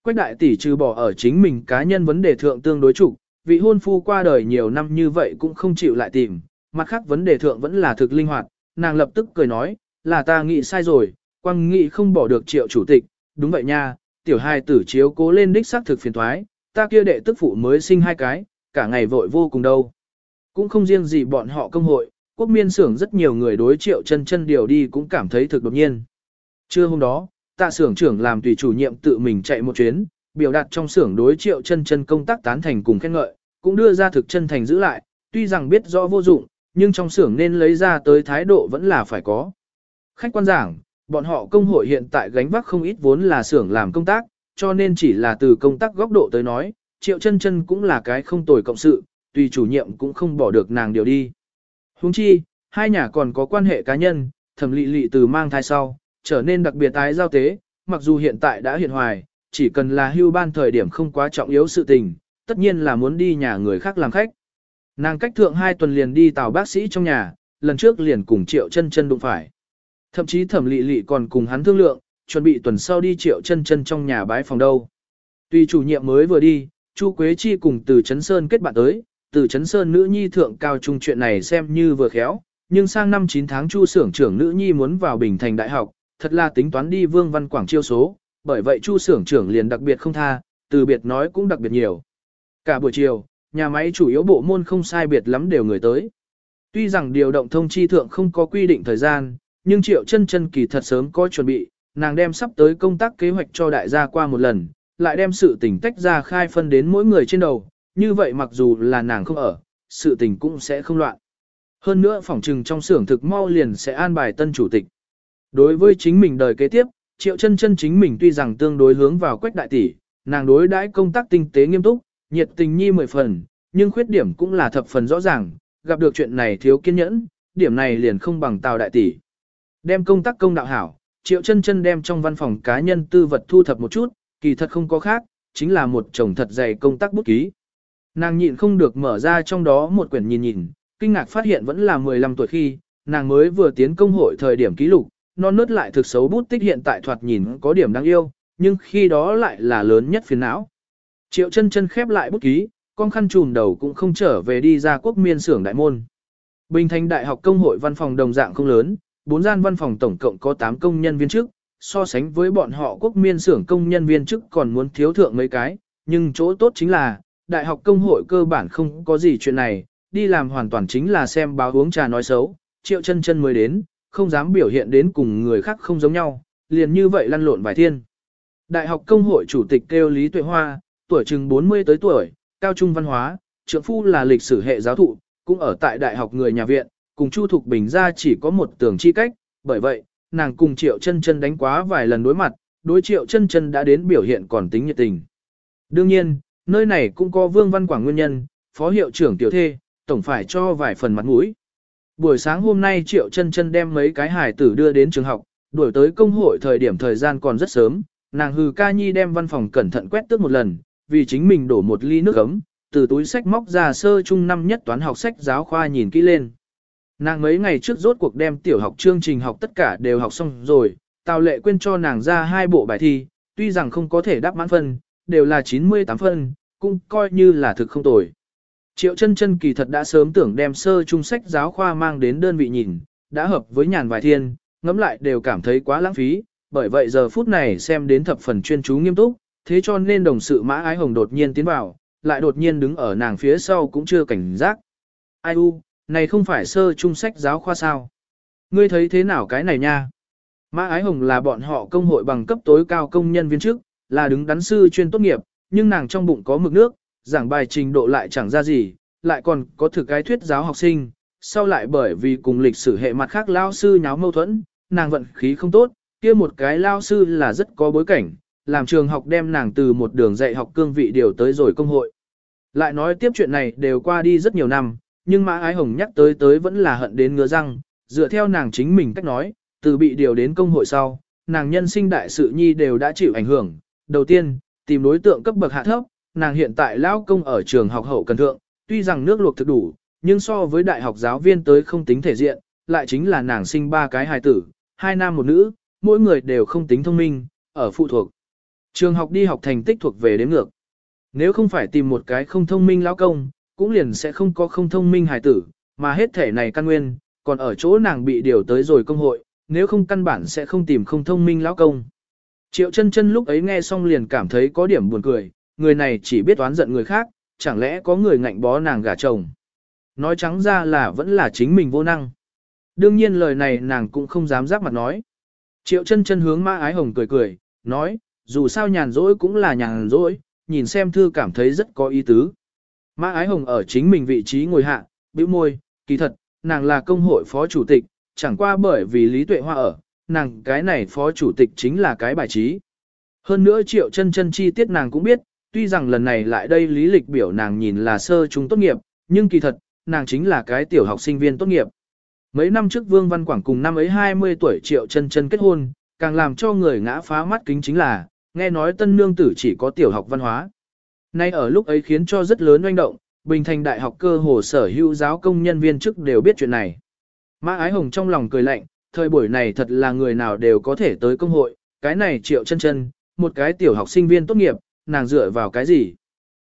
Quách đại tỷ trừ bỏ ở chính mình cá nhân vấn đề thượng tương đối chủ vị hôn phu qua đời nhiều năm như vậy cũng không chịu lại tìm, mặt khác vấn đề thượng vẫn là thực linh hoạt, nàng lập tức cười nói, là ta nghĩ sai rồi, quang nghĩ không bỏ được triệu chủ tịch, đúng vậy nha, tiểu hai tử chiếu cố lên đích xác thực phiền thoái, ta kia đệ tức phụ mới sinh hai cái, cả ngày vội vô cùng đâu. Cũng không riêng gì bọn họ công hội, quốc miên xưởng rất nhiều người đối triệu chân chân điều đi cũng cảm thấy thực đột nhiên. Trưa hôm đó, tạ xưởng trưởng làm tùy chủ nhiệm tự mình chạy một chuyến, biểu đạt trong xưởng đối triệu chân chân công tác tán thành cùng khen ngợi, cũng đưa ra thực chân thành giữ lại, tuy rằng biết rõ vô dụng, nhưng trong xưởng nên lấy ra tới thái độ vẫn là phải có. Khách quan giảng, bọn họ công hội hiện tại gánh vác không ít vốn là xưởng làm công tác, cho nên chỉ là từ công tác góc độ tới nói, triệu chân chân cũng là cái không tồi cộng sự, tùy chủ nhiệm cũng không bỏ được nàng điều đi. Huống chi, hai nhà còn có quan hệ cá nhân, thẩm lị lị từ mang thai sau, trở nên đặc biệt tái giao tế, mặc dù hiện tại đã hiện hoài, chỉ cần là hưu ban thời điểm không quá trọng yếu sự tình, tất nhiên là muốn đi nhà người khác làm khách. Nàng cách thượng hai tuần liền đi tàu bác sĩ trong nhà, lần trước liền cùng triệu chân chân đụng phải. Thậm chí thẩm lị lị còn cùng hắn thương lượng, chuẩn bị tuần sau đi triệu chân chân trong nhà bái phòng đâu. Tuy chủ nhiệm mới vừa đi, Chu Quế Chi cùng từ Trấn Sơn kết bạn tới, từ Trấn Sơn nữ nhi thượng cao trung chuyện này xem như vừa khéo, nhưng sang năm 9 tháng Chu xưởng trưởng nữ nhi muốn vào Bình Thành Đại học, thật là tính toán đi Vương Văn Quảng chiêu số, bởi vậy Chu xưởng trưởng liền đặc biệt không tha, từ biệt nói cũng đặc biệt nhiều. Cả buổi chiều, nhà máy chủ yếu bộ môn không sai biệt lắm đều người tới. Tuy rằng điều động thông chi thượng không có quy định thời gian, nhưng Triệu Chân Chân kỳ thật sớm có chuẩn bị, nàng đem sắp tới công tác kế hoạch cho đại gia qua một lần, lại đem sự tình tách ra khai phân đến mỗi người trên đầu, như vậy mặc dù là nàng không ở, sự tình cũng sẽ không loạn. Hơn nữa phòng trừng trong xưởng thực mau liền sẽ an bài tân chủ tịch. Đối với chính mình đời kế tiếp, Triệu Chân Chân chính mình tuy rằng tương đối hướng vào quách đại tỷ, nàng đối đãi công tác tinh tế nghiêm túc, nhiệt tình nhi mười phần, nhưng khuyết điểm cũng là thập phần rõ ràng, gặp được chuyện này thiếu kiên nhẫn, điểm này liền không bằng Tào đại tỷ. Đem công tác công đạo hảo, Triệu Chân Chân đem trong văn phòng cá nhân tư vật thu thập một chút, kỳ thật không có khác, chính là một chồng thật dày công tác bút ký. Nàng nhịn không được mở ra trong đó một quyển nhìn nhìn, kinh ngạc phát hiện vẫn là 15 tuổi khi, nàng mới vừa tiến công hội thời điểm ký lục, non nớt lại thực xấu bút tích hiện tại thoạt nhìn có điểm đáng yêu, nhưng khi đó lại là lớn nhất phiền não. Triệu chân chân khép lại bút ký, con khăn trùm đầu cũng không trở về đi ra quốc miên xưởng đại môn. Bình Thành Đại học công hội văn phòng đồng dạng không lớn, bốn gian văn phòng tổng cộng có 8 công nhân viên chức, so sánh với bọn họ quốc miên xưởng công nhân viên chức còn muốn thiếu thượng mấy cái, nhưng chỗ tốt chính là, đại học công hội cơ bản không có gì chuyện này, đi làm hoàn toàn chính là xem báo uống trà nói xấu, triệu chân chân mới đến, không dám biểu hiện đến cùng người khác không giống nhau, liền như vậy lăn lộn vài thiên. Đại học công hội chủ tịch kêu Lý Tuệ Hoa, tuổi chừng 40 tới tuổi, cao trung văn hóa, trưởng phu là lịch sử hệ giáo thụ, cũng ở tại đại học người nhà viện, cùng Chu Thục Bình ra chỉ có một tường chi cách, bởi vậy, nàng cùng Triệu Chân Chân đánh quá vài lần đối mặt, đối Triệu Chân Chân đã đến biểu hiện còn tính nhiệt tình. Đương nhiên, nơi này cũng có Vương Văn Quảng nguyên nhân, phó hiệu trưởng tiểu thê, tổng phải cho vài phần mặt mũi. Buổi sáng hôm nay Triệu Chân Chân đem mấy cái hài tử đưa đến trường học, đuổi tới công hội thời điểm thời gian còn rất sớm, nàng hừ ca nhi đem văn phòng cẩn thận quét tước một lần, vì chính mình đổ một ly nước ấm, từ túi sách móc ra sơ trung năm nhất toán học sách giáo khoa nhìn kỹ lên. Nàng mấy ngày trước rốt cuộc đem tiểu học chương trình học tất cả đều học xong rồi, Tào Lệ quên cho nàng ra hai bộ bài thi, tuy rằng không có thể đáp mãn phân, đều là 98 phân, cũng coi như là thực không tồi. Triệu chân chân kỳ thật đã sớm tưởng đem sơ trung sách giáo khoa mang đến đơn vị nhìn, đã hợp với nhàn vài thiên, ngẫm lại đều cảm thấy quá lãng phí, bởi vậy giờ phút này xem đến thập phần chuyên chú nghiêm túc, thế cho nên đồng sự mã ái hồng đột nhiên tiến vào, lại đột nhiên đứng ở nàng phía sau cũng chưa cảnh giác. Ai u, này không phải sơ trung sách giáo khoa sao? Ngươi thấy thế nào cái này nha? Mã ái hồng là bọn họ công hội bằng cấp tối cao công nhân viên chức, là đứng đắn sư chuyên tốt nghiệp, nhưng nàng trong bụng có mực nước, giảng bài trình độ lại chẳng ra gì, lại còn có thực cái thuyết giáo học sinh, sau lại bởi vì cùng lịch sử hệ mặt khác lao sư nháo mâu thuẫn, nàng vận khí không tốt, kia một cái lao sư là rất có bối cảnh, làm trường học đem nàng từ một đường dạy học cương vị điều tới rồi công hội. Lại nói tiếp chuyện này đều qua đi rất nhiều năm, nhưng Mã Ái Hồng nhắc tới tới vẫn là hận đến ngứa răng, dựa theo nàng chính mình cách nói, từ bị điều đến công hội sau, nàng nhân sinh đại sự nhi đều đã chịu ảnh hưởng. Đầu tiên, tìm đối tượng cấp bậc hạ thấp, nàng hiện tại lao công ở trường học hậu cần thượng, tuy rằng nước luộc thực đủ, nhưng so với đại học giáo viên tới không tính thể diện, lại chính là nàng sinh ba cái hài tử, hai nam một nữ, mỗi người đều không tính thông minh, ở phụ thuộc. Trường học đi học thành tích thuộc về đến ngược. Nếu không phải tìm một cái không thông minh lão công, cũng liền sẽ không có không thông minh hài tử, mà hết thể này căn nguyên, còn ở chỗ nàng bị điều tới rồi công hội, nếu không căn bản sẽ không tìm không thông minh lão công. Triệu chân chân lúc ấy nghe xong liền cảm thấy có điểm buồn cười, người này chỉ biết oán giận người khác, chẳng lẽ có người ngạnh bó nàng gả chồng. Nói trắng ra là vẫn là chính mình vô năng. Đương nhiên lời này nàng cũng không dám giáp mặt nói. Triệu chân chân hướng Mã Ái Hồng cười cười, nói, dù sao nhàn rỗi cũng là nhàn rỗi, nhìn xem thư cảm thấy rất có ý tứ. Mã Ái Hồng ở chính mình vị trí ngồi hạ, bĩu môi, kỳ thật, nàng là công hội phó chủ tịch, chẳng qua bởi vì Lý Tuệ Hoa ở, nàng cái này phó chủ tịch chính là cái bài trí. Hơn nữa triệu chân chân chi tiết nàng cũng biết, tuy rằng lần này lại đây lý lịch biểu nàng nhìn là sơ trung tốt nghiệp, nhưng kỳ thật, nàng chính là cái tiểu học sinh viên tốt nghiệp. Mấy năm trước Vương Văn Quảng cùng năm ấy 20 tuổi triệu chân chân kết hôn, càng làm cho người ngã phá mắt kính chính là, nghe nói tân nương tử chỉ có tiểu học văn hóa. Nay ở lúc ấy khiến cho rất lớn oanh động, Bình Thành Đại học cơ hồ sở hữu giáo công nhân viên chức đều biết chuyện này. Mã Ái Hồng trong lòng cười lạnh, thời buổi này thật là người nào đều có thể tới công hội, cái này triệu chân chân, một cái tiểu học sinh viên tốt nghiệp, nàng dựa vào cái gì?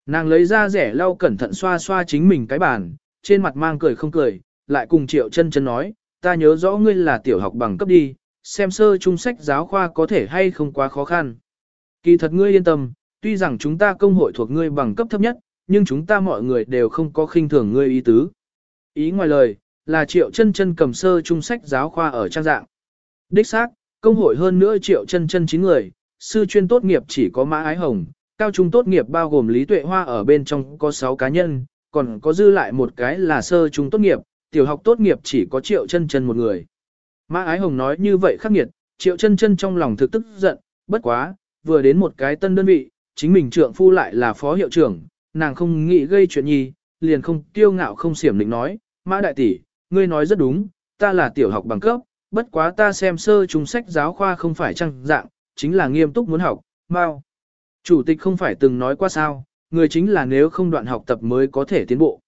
Nàng lấy ra rẻ lau cẩn thận xoa xoa chính mình cái bàn, trên mặt mang cười không cười, lại cùng triệu chân chân nói, ta nhớ rõ ngươi là tiểu học bằng cấp đi, xem sơ trung sách giáo khoa có thể hay không quá khó khăn. Kỳ thật ngươi yên tâm, tuy rằng chúng ta công hội thuộc ngươi bằng cấp thấp nhất, nhưng chúng ta mọi người đều không có khinh thường ngươi ý tứ. Ý ngoài lời, là triệu chân chân cầm sơ trung sách giáo khoa ở trang dạng. Đích xác, công hội hơn nữa triệu chân chân chín người, sư chuyên tốt nghiệp chỉ có mã ái hồng, cao trung tốt nghiệp bao gồm Lý Tuệ Hoa ở bên trong có 6 cá nhân, còn có dư lại một cái là sơ trung tốt nghiệp, tiểu học tốt nghiệp chỉ có triệu chân chân một người. Mã ái hồng nói như vậy khắc nghiệt, triệu chân chân trong lòng thực tức giận, bất quá, vừa đến một cái tân đơn vị, chính mình trưởng phu lại là phó hiệu trưởng, nàng không nghĩ gây chuyện nhi, liền không kiêu ngạo không xiểm lĩnh nói, mã đại tỷ, ngươi nói rất đúng, ta là tiểu học bằng cấp, bất quá ta xem sơ trung sách giáo khoa không phải trang dạng, chính là nghiêm túc muốn học, mau. Chủ tịch không phải từng nói qua sao, người chính là nếu không đoạn học tập mới có thể tiến bộ.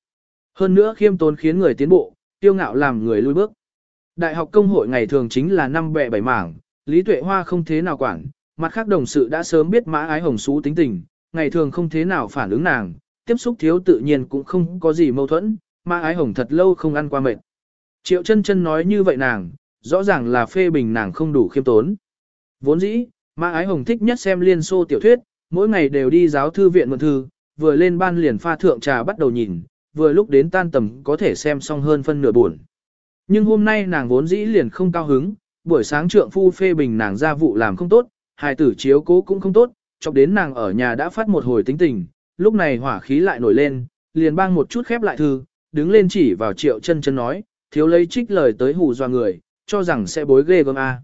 Hơn nữa khiêm tốn khiến người tiến bộ, tiêu ngạo làm người lui bước. Đại học công hội ngày thường chính là năm bẹ bảy mảng, Lý Tuệ Hoa không thế nào quản, mặt khác đồng sự đã sớm biết mã ái hồng xú tính tình, ngày thường không thế nào phản ứng nàng, tiếp xúc thiếu tự nhiên cũng không có gì mâu thuẫn, mã ái hồng thật lâu không ăn qua mệt. Triệu chân chân nói như vậy nàng, rõ ràng là phê bình nàng không đủ khiêm tốn. Vốn dĩ, mã ái hồng thích nhất xem liên xô tiểu thuyết, mỗi ngày đều đi giáo thư viện mượn thư, vừa lên ban liền pha thượng trà bắt đầu nhìn, vừa lúc đến tan tầm có thể xem xong hơn phân nửa buồn. Nhưng hôm nay nàng vốn dĩ liền không cao hứng, buổi sáng trượng phu phê bình nàng ra vụ làm không tốt, hài tử chiếu cố cũng không tốt, chọc đến nàng ở nhà đã phát một hồi tính tình, lúc này hỏa khí lại nổi lên, liền bang một chút khép lại thư, đứng lên chỉ vào triệu chân chân nói, thiếu lấy trích lời tới hù doa người, cho rằng sẽ bối ghê gớm a.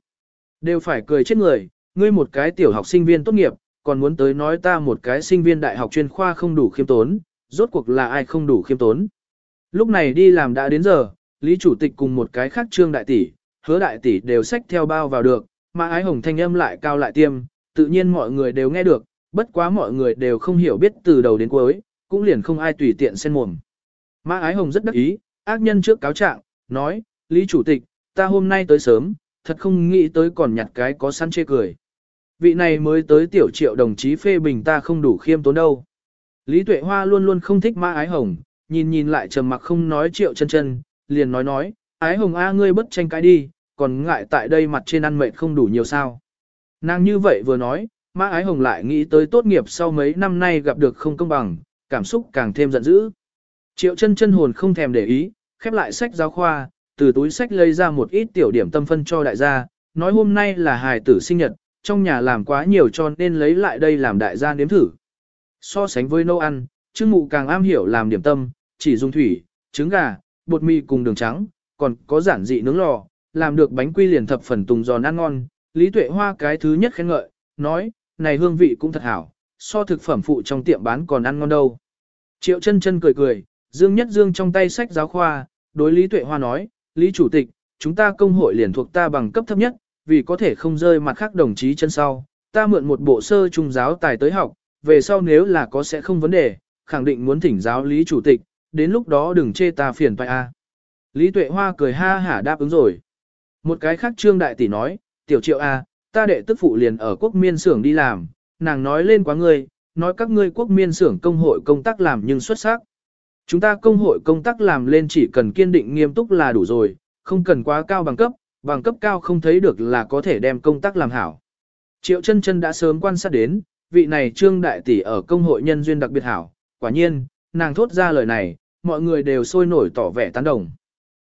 Đều phải cười chết người, ngươi một cái tiểu học sinh viên tốt nghiệp, còn muốn tới nói ta một cái sinh viên đại học chuyên khoa không đủ khiêm tốn, rốt cuộc là ai không đủ khiêm tốn. Lúc này đi làm đã đến giờ, Lý Chủ tịch cùng một cái khác trương đại tỷ, hứa đại tỷ đều xách theo bao vào được, mà ái hồng thanh âm lại cao lại tiêm, tự nhiên mọi người đều nghe được, bất quá mọi người đều không hiểu biết từ đầu đến cuối, cũng liền không ai tùy tiện xen mồm. Mã Ái Hồng rất đắc ý, ác nhân trước cáo trạng, nói, Lý Chủ tịch, ta hôm nay tới sớm, thật không nghĩ tới còn nhặt cái có săn chê cười. Vị này mới tới tiểu triệu đồng chí phê bình ta không đủ khiêm tốn đâu. Lý Tuệ Hoa luôn luôn không thích Mã Ái Hồng, nhìn nhìn lại trầm mặc không nói triệu chân chân, liền nói nói, Ái Hồng A ngươi bất tranh cãi đi, còn ngại tại đây mặt trên ăn mệt không đủ nhiều sao. Nàng như vậy vừa nói, Mã Ái Hồng lại nghĩ tới tốt nghiệp sau mấy năm nay gặp được không công bằng, cảm xúc càng thêm giận dữ. Triệu chân chân hồn không thèm để ý, khép lại sách giáo khoa, từ túi sách lấy ra một ít tiểu điểm tâm phân cho đại gia, nói hôm nay là hài tử sinh nhật, trong nhà làm quá nhiều cho nên lấy lại đây làm đại gia nếm thử. So sánh với nấu ăn, Trương Mụ càng am hiểu làm điểm tâm, chỉ dùng thủy, trứng gà, bột mì cùng đường trắng, còn có giản dị nướng lò, làm được bánh quy liền thập phần tùng giòn ăn ngon. Lý Tuệ Hoa cái thứ nhất khen ngợi, nói, này hương vị cũng thật hảo, so thực phẩm phụ trong tiệm bán còn ăn ngon đâu. Triệu chân chân cười cười, Dương Nhất Dương trong tay sách giáo khoa, đối Lý Tuệ Hoa nói, Lý Chủ tịch, chúng ta công hội liền thuộc ta bằng cấp thấp nhất, vì có thể không rơi mặt khác đồng chí chân sau, ta mượn một bộ sơ trung giáo tài tới học, về sau nếu là có sẽ không vấn đề, khẳng định muốn thỉnh giáo Lý Chủ tịch, đến lúc đó đừng chê ta phiền phải a. Lý Tuệ Hoa cười ha hả đáp ứng rồi. Một cái khác trương đại tỷ nói, tiểu triệu a, ta đệ tức phụ liền ở quốc miên xưởng đi làm, nàng nói lên quá ngươi, nói các ngươi quốc miên xưởng công hội công tác làm nhưng xuất sắc. Chúng ta công hội công tác làm lên chỉ cần kiên định nghiêm túc là đủ rồi, không cần quá cao bằng cấp, bằng cấp cao không thấy được là có thể đem công tác làm hảo. Triệu chân chân đã sớm quan sát đến, vị này trương đại tỷ ở công hội nhân duyên đặc biệt hảo, quả nhiên, nàng thốt ra lời này, mọi người đều sôi nổi tỏ vẻ tán đồng.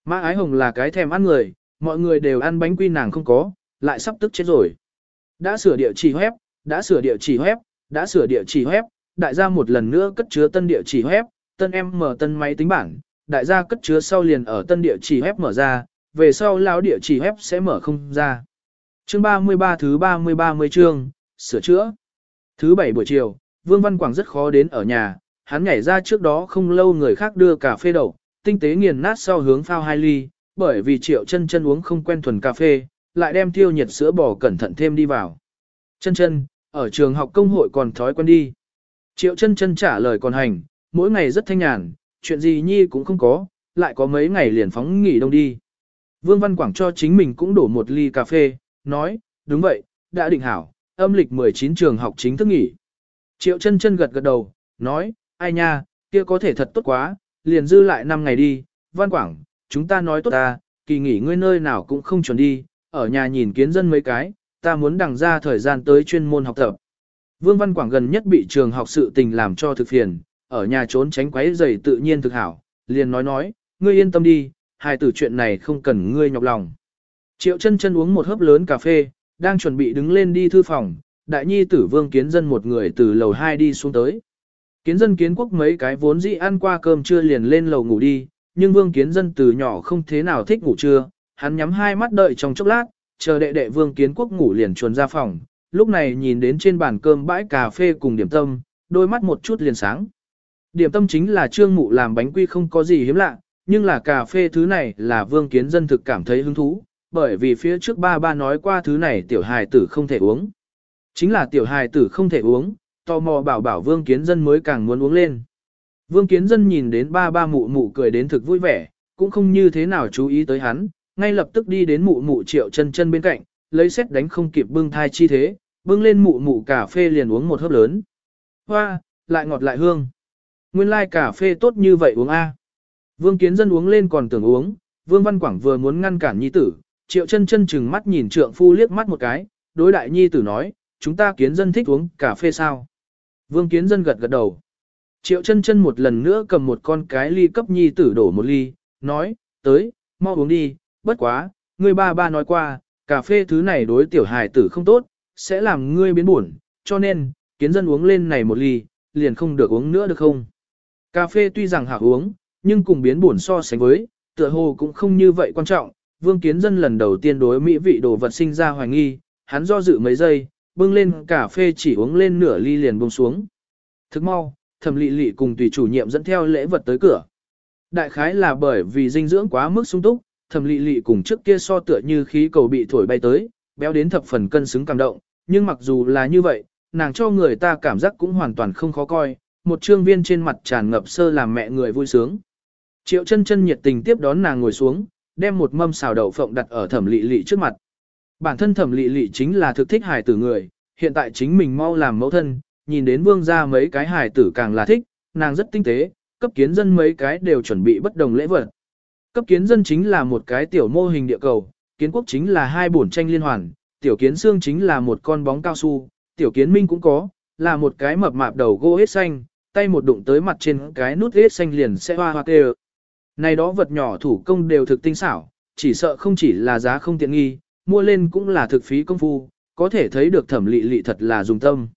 Mã ái hồng là cái thèm ăn người, mọi người đều ăn bánh quy nàng không có, lại sắp tức chết rồi. Đã sửa địa chỉ web, đã sửa địa chỉ web, đã sửa địa chỉ web, đại gia một lần nữa cất chứa tân địa chỉ web, tân em mở tân máy tính bảng, đại gia cất chứa sau liền ở tân địa chỉ web mở ra, về sau lão địa chỉ web sẽ mở không ra. Chương 33 thứ 30-30 chương, sửa chữa. Thứ bảy buổi chiều, Vương Văn Quảng rất khó đến ở nhà, hắn nhảy ra trước đó không lâu người khác đưa cà phê đậu, tinh tế nghiền nát sau hướng phao hai ly, bởi vì triệu chân chân uống không quen thuần cà phê, lại đem tiêu nhiệt sữa bò cẩn thận thêm đi vào. Chân chân, ở trường học công hội còn thói quen đi. Triệu chân chân trả lời còn hành, mỗi ngày rất thanh nhàn, chuyện gì nhi cũng không có, lại có mấy ngày liền phóng nghỉ đông đi. Vương Văn Quảng cho chính mình cũng đổ một ly cà phê, nói, đúng vậy, đã định hảo, âm lịch 19 trường học chính thức nghỉ. Triệu chân chân gật gật đầu, nói, ai nha, kia có thể thật tốt quá, liền dư lại 5 ngày đi, Văn Quảng, chúng ta nói tốt ta, kỳ nghỉ ngươi nơi nào cũng không chuẩn đi, ở nhà nhìn kiến dân mấy cái, ta muốn đằng ra thời gian tới chuyên môn học tập. Vương Văn Quảng gần nhất bị trường học sự tình làm cho thực phiền, ở nhà trốn tránh quấy rầy tự nhiên thực hảo, liền nói nói, ngươi yên tâm đi, hai tử chuyện này không cần ngươi nhọc lòng. Triệu chân chân uống một hớp lớn cà phê, đang chuẩn bị đứng lên đi thư phòng, đại nhi tử vương kiến dân một người từ lầu 2 đi xuống tới. Kiến dân kiến quốc mấy cái vốn dĩ ăn qua cơm trưa liền lên lầu ngủ đi, nhưng vương kiến dân từ nhỏ không thế nào thích ngủ trưa, hắn nhắm hai mắt đợi trong chốc lát, chờ đệ đệ vương kiến quốc ngủ liền chuồn ra phòng, lúc này nhìn đến trên bàn cơm bãi cà phê cùng điểm tâm, đôi mắt một chút liền sáng. Điểm tâm chính là trương mụ làm bánh quy không có gì hiếm lạ, nhưng là cà phê thứ này là vương kiến dân thực cảm thấy hứng thú, bởi vì phía trước ba ba nói qua thứ này tiểu hài tử không thể uống. Chính là tiểu hài tử không thể uống, tò mò bảo bảo vương kiến dân mới càng muốn uống lên. Vương kiến dân nhìn đến ba ba mụ mụ cười đến thực vui vẻ, cũng không như thế nào chú ý tới hắn, ngay lập tức đi đến mụ mụ triệu chân chân bên cạnh, lấy xét đánh không kịp bưng thai chi thế, bưng lên mụ mụ cà phê liền uống một hớp lớn. Hoa, lại ngọt lại hương. Nguyên lai like cà phê tốt như vậy uống A. Vương kiến dân uống lên còn tưởng uống, Vương Văn Quảng vừa muốn ngăn cản nhi tử, triệu chân chân chừng mắt nhìn trượng phu liếc mắt một cái, đối đại nhi tử nói, chúng ta kiến dân thích uống cà phê sao. Vương kiến dân gật gật đầu. Triệu chân chân một lần nữa cầm một con cái ly cấp nhi tử đổ một ly, nói, tới, mau uống đi, bất quá, ngươi ba ba nói qua, cà phê thứ này đối tiểu hài tử không tốt, sẽ làm ngươi biến buồn, cho nên, kiến dân uống lên này một ly, liền không được uống nữa được không? Cà phê tuy rằng hảo uống, nhưng cùng biến buồn so sánh với, tựa hồ cũng không như vậy quan trọng. Vương Kiến Dân lần đầu tiên đối mỹ vị đồ vật sinh ra hoài nghi, hắn do dự mấy giây, bưng lên cà phê chỉ uống lên nửa ly liền buông xuống. Thức mau, thẩm lị lị cùng tùy chủ nhiệm dẫn theo lễ vật tới cửa. Đại khái là bởi vì dinh dưỡng quá mức sung túc, thẩm lị lị cùng trước kia so tựa như khí cầu bị thổi bay tới, béo đến thập phần cân xứng cảm động, nhưng mặc dù là như vậy, nàng cho người ta cảm giác cũng hoàn toàn không khó coi, một trương viên trên mặt tràn ngập sơ làm mẹ người vui sướng. Triệu chân chân nhiệt tình tiếp đón nàng ngồi xuống, đem một mâm xào đậu phộng đặt ở thẩm lị lị trước mặt. Bản thân thẩm lị lị chính là thực thích hài tử người, hiện tại chính mình mau làm mẫu thân, nhìn đến vương ra mấy cái hài tử càng là thích, nàng rất tinh tế, cấp kiến dân mấy cái đều chuẩn bị bất đồng lễ vật. Cấp kiến dân chính là một cái tiểu mô hình địa cầu, kiến quốc chính là hai bổn tranh liên hoàn, tiểu kiến xương chính là một con bóng cao su, tiểu kiến minh cũng có, là một cái mập mạp đầu gỗ hết xanh, tay một đụng tới mặt trên cái nút hết xanh liền sẽ hoa hoa kêu. Này đó vật nhỏ thủ công đều thực tinh xảo, chỉ sợ không chỉ là giá không tiện nghi, mua lên cũng là thực phí công phu, có thể thấy được thẩm lị lị thật là dùng tâm.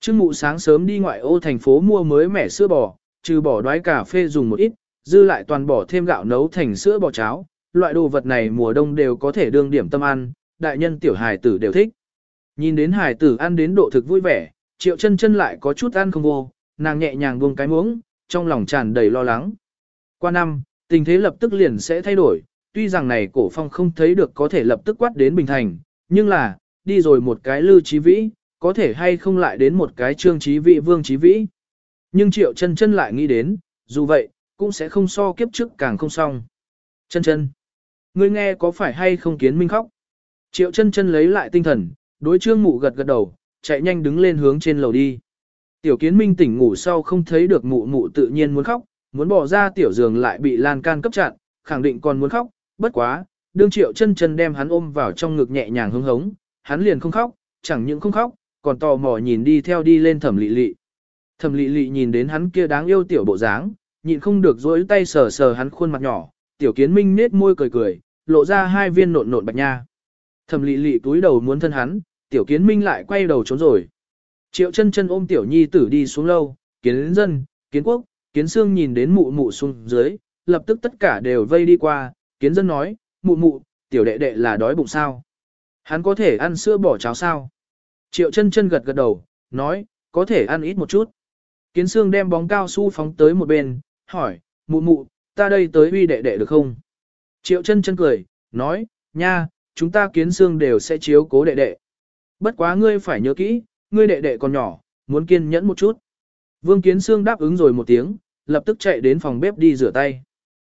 Trương mụ sáng sớm đi ngoại ô thành phố mua mới mẻ sữa bò, trừ bỏ đoái cà phê dùng một ít, dư lại toàn bỏ thêm gạo nấu thành sữa bò cháo, loại đồ vật này mùa đông đều có thể đương điểm tâm ăn, đại nhân tiểu hài tử đều thích. Nhìn đến hài tử ăn đến độ thực vui vẻ, triệu chân chân lại có chút ăn không vô, nàng nhẹ nhàng buông cái muỗng, trong lòng tràn đầy lo lắng. Qua năm, tình thế lập tức liền sẽ thay đổi, tuy rằng này cổ phong không thấy được có thể lập tức quát đến Bình Thành, nhưng là, đi rồi một cái lưu trí vĩ, có thể hay không lại đến một cái trương trí vị vương trí vĩ. Nhưng triệu chân chân lại nghĩ đến, dù vậy, cũng sẽ không so kiếp trước càng không xong. Chân chân, ngươi nghe có phải hay không kiến minh khóc? Triệu chân chân lấy lại tinh thần, đối trương mụ gật gật đầu, chạy nhanh đứng lên hướng trên lầu đi. Tiểu kiến minh tỉnh ngủ sau không thấy được mụ mụ tự nhiên muốn khóc, muốn bỏ ra tiểu giường lại bị lan can cấp chặn, khẳng định còn muốn khóc, bất quá, đương triệu chân chân đem hắn ôm vào trong ngực nhẹ nhàng hứng hống, hắn liền không khóc, chẳng những không khóc, còn tò mò nhìn đi theo đi lên thẩm lị lị. Thẩm lị lị nhìn đến hắn kia đáng yêu tiểu bộ dáng, nhịn không được dối tay sờ sờ hắn khuôn mặt nhỏ, tiểu kiến minh nết môi cười cười, lộ ra hai viên nộn nộn bạch nha. Thẩm lị lị túi đầu muốn thân hắn, tiểu kiến minh lại quay đầu trốn rồi. Triệu chân chân ôm tiểu nhi tử đi xuống lâu, kiến dân, kiến quốc, kiến xương nhìn đến mụ mụ xuống dưới, lập tức tất cả đều vây đi qua, kiến dân nói, mụ mụ, tiểu đệ đệ là đói bụng sao? Hắn có thể ăn sữa bỏ cháo sao? Triệu chân chân gật gật đầu, nói, có thể ăn ít một chút. Kiến xương đem bóng cao su phóng tới một bên, hỏi, mụ mụ, ta đây tới huy đệ đệ được không? Triệu chân chân cười, nói, nha, chúng ta kiến xương đều sẽ chiếu cố đệ đệ. Bất quá ngươi phải nhớ kỹ, ngươi đệ đệ còn nhỏ, muốn kiên nhẫn một chút. Vương kiến Sương đáp ứng rồi một tiếng, lập tức chạy đến phòng bếp đi rửa tay.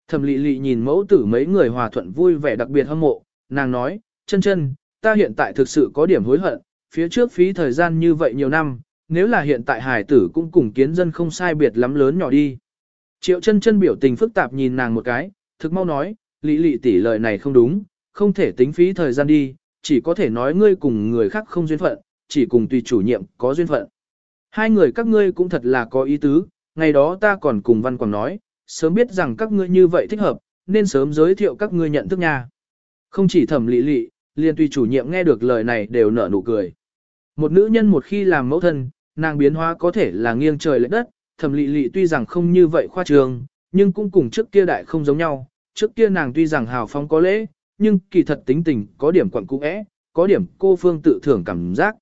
Thẩm Lệ Lệ nhìn mẫu tử mấy người hòa thuận vui vẻ đặc biệt hâm mộ, nàng nói, chân chân, ta hiện tại thực sự có điểm hối hận, phía trước phí thời gian như vậy nhiều năm, nếu là hiện tại hải tử cũng cùng kiến dân không sai biệt lắm lớn nhỏ đi. Triệu chân chân biểu tình phức tạp nhìn nàng một cái, thực mau nói, Lệ Lệ tỷ lời này không đúng, không thể tính phí thời gian đi, chỉ có thể nói ngươi cùng người khác không duyên phận, chỉ cùng tùy chủ nhiệm có duyên phận. Hai người các ngươi cũng thật là có ý tứ, ngày đó ta còn cùng Văn Quảng nói, sớm biết rằng các ngươi như vậy thích hợp, nên sớm giới thiệu các ngươi nhận thức nha. Không chỉ thẩm lị lị, liền tùy chủ nhiệm nghe được lời này đều nở nụ cười. Một nữ nhân một khi làm mẫu thân, nàng biến hóa có thể là nghiêng trời lệch đất, thẩm lị lị tuy rằng không như vậy khoa trường, nhưng cũng cùng trước kia đại không giống nhau, trước kia nàng tuy rằng hào phóng có lễ, nhưng kỳ thật tính tình có điểm quẩn cũ é, có điểm cô phương tự thưởng cảm giác.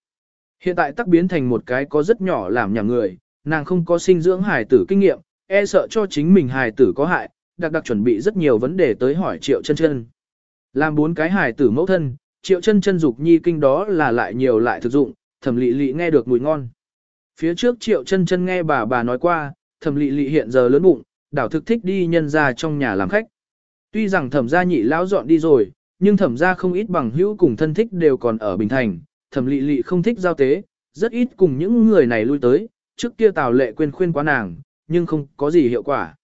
Hiện tại tắc biến thành một cái có rất nhỏ làm nhà người, nàng không có sinh dưỡng hài tử kinh nghiệm, e sợ cho chính mình hài tử có hại, đặc đặc chuẩn bị rất nhiều vấn đề tới hỏi triệu chân chân. Làm bốn cái hài tử mẫu thân, triệu chân chân dục nhi kinh đó là lại nhiều lại thực dụng, thẩm lị lị nghe được mùi ngon. Phía trước triệu chân chân nghe bà bà nói qua, thẩm lị lị hiện giờ lớn bụng, đảo thực thích đi nhân ra trong nhà làm khách. Tuy rằng thẩm gia nhị lão dọn đi rồi, nhưng thẩm gia không ít bằng hữu cùng thân thích đều còn ở Bình Thành, thẩm lị lị không thích giao tế, rất ít cùng những người này lui tới, trước kia tào lệ quên khuyên quá nàng, nhưng không có gì hiệu quả.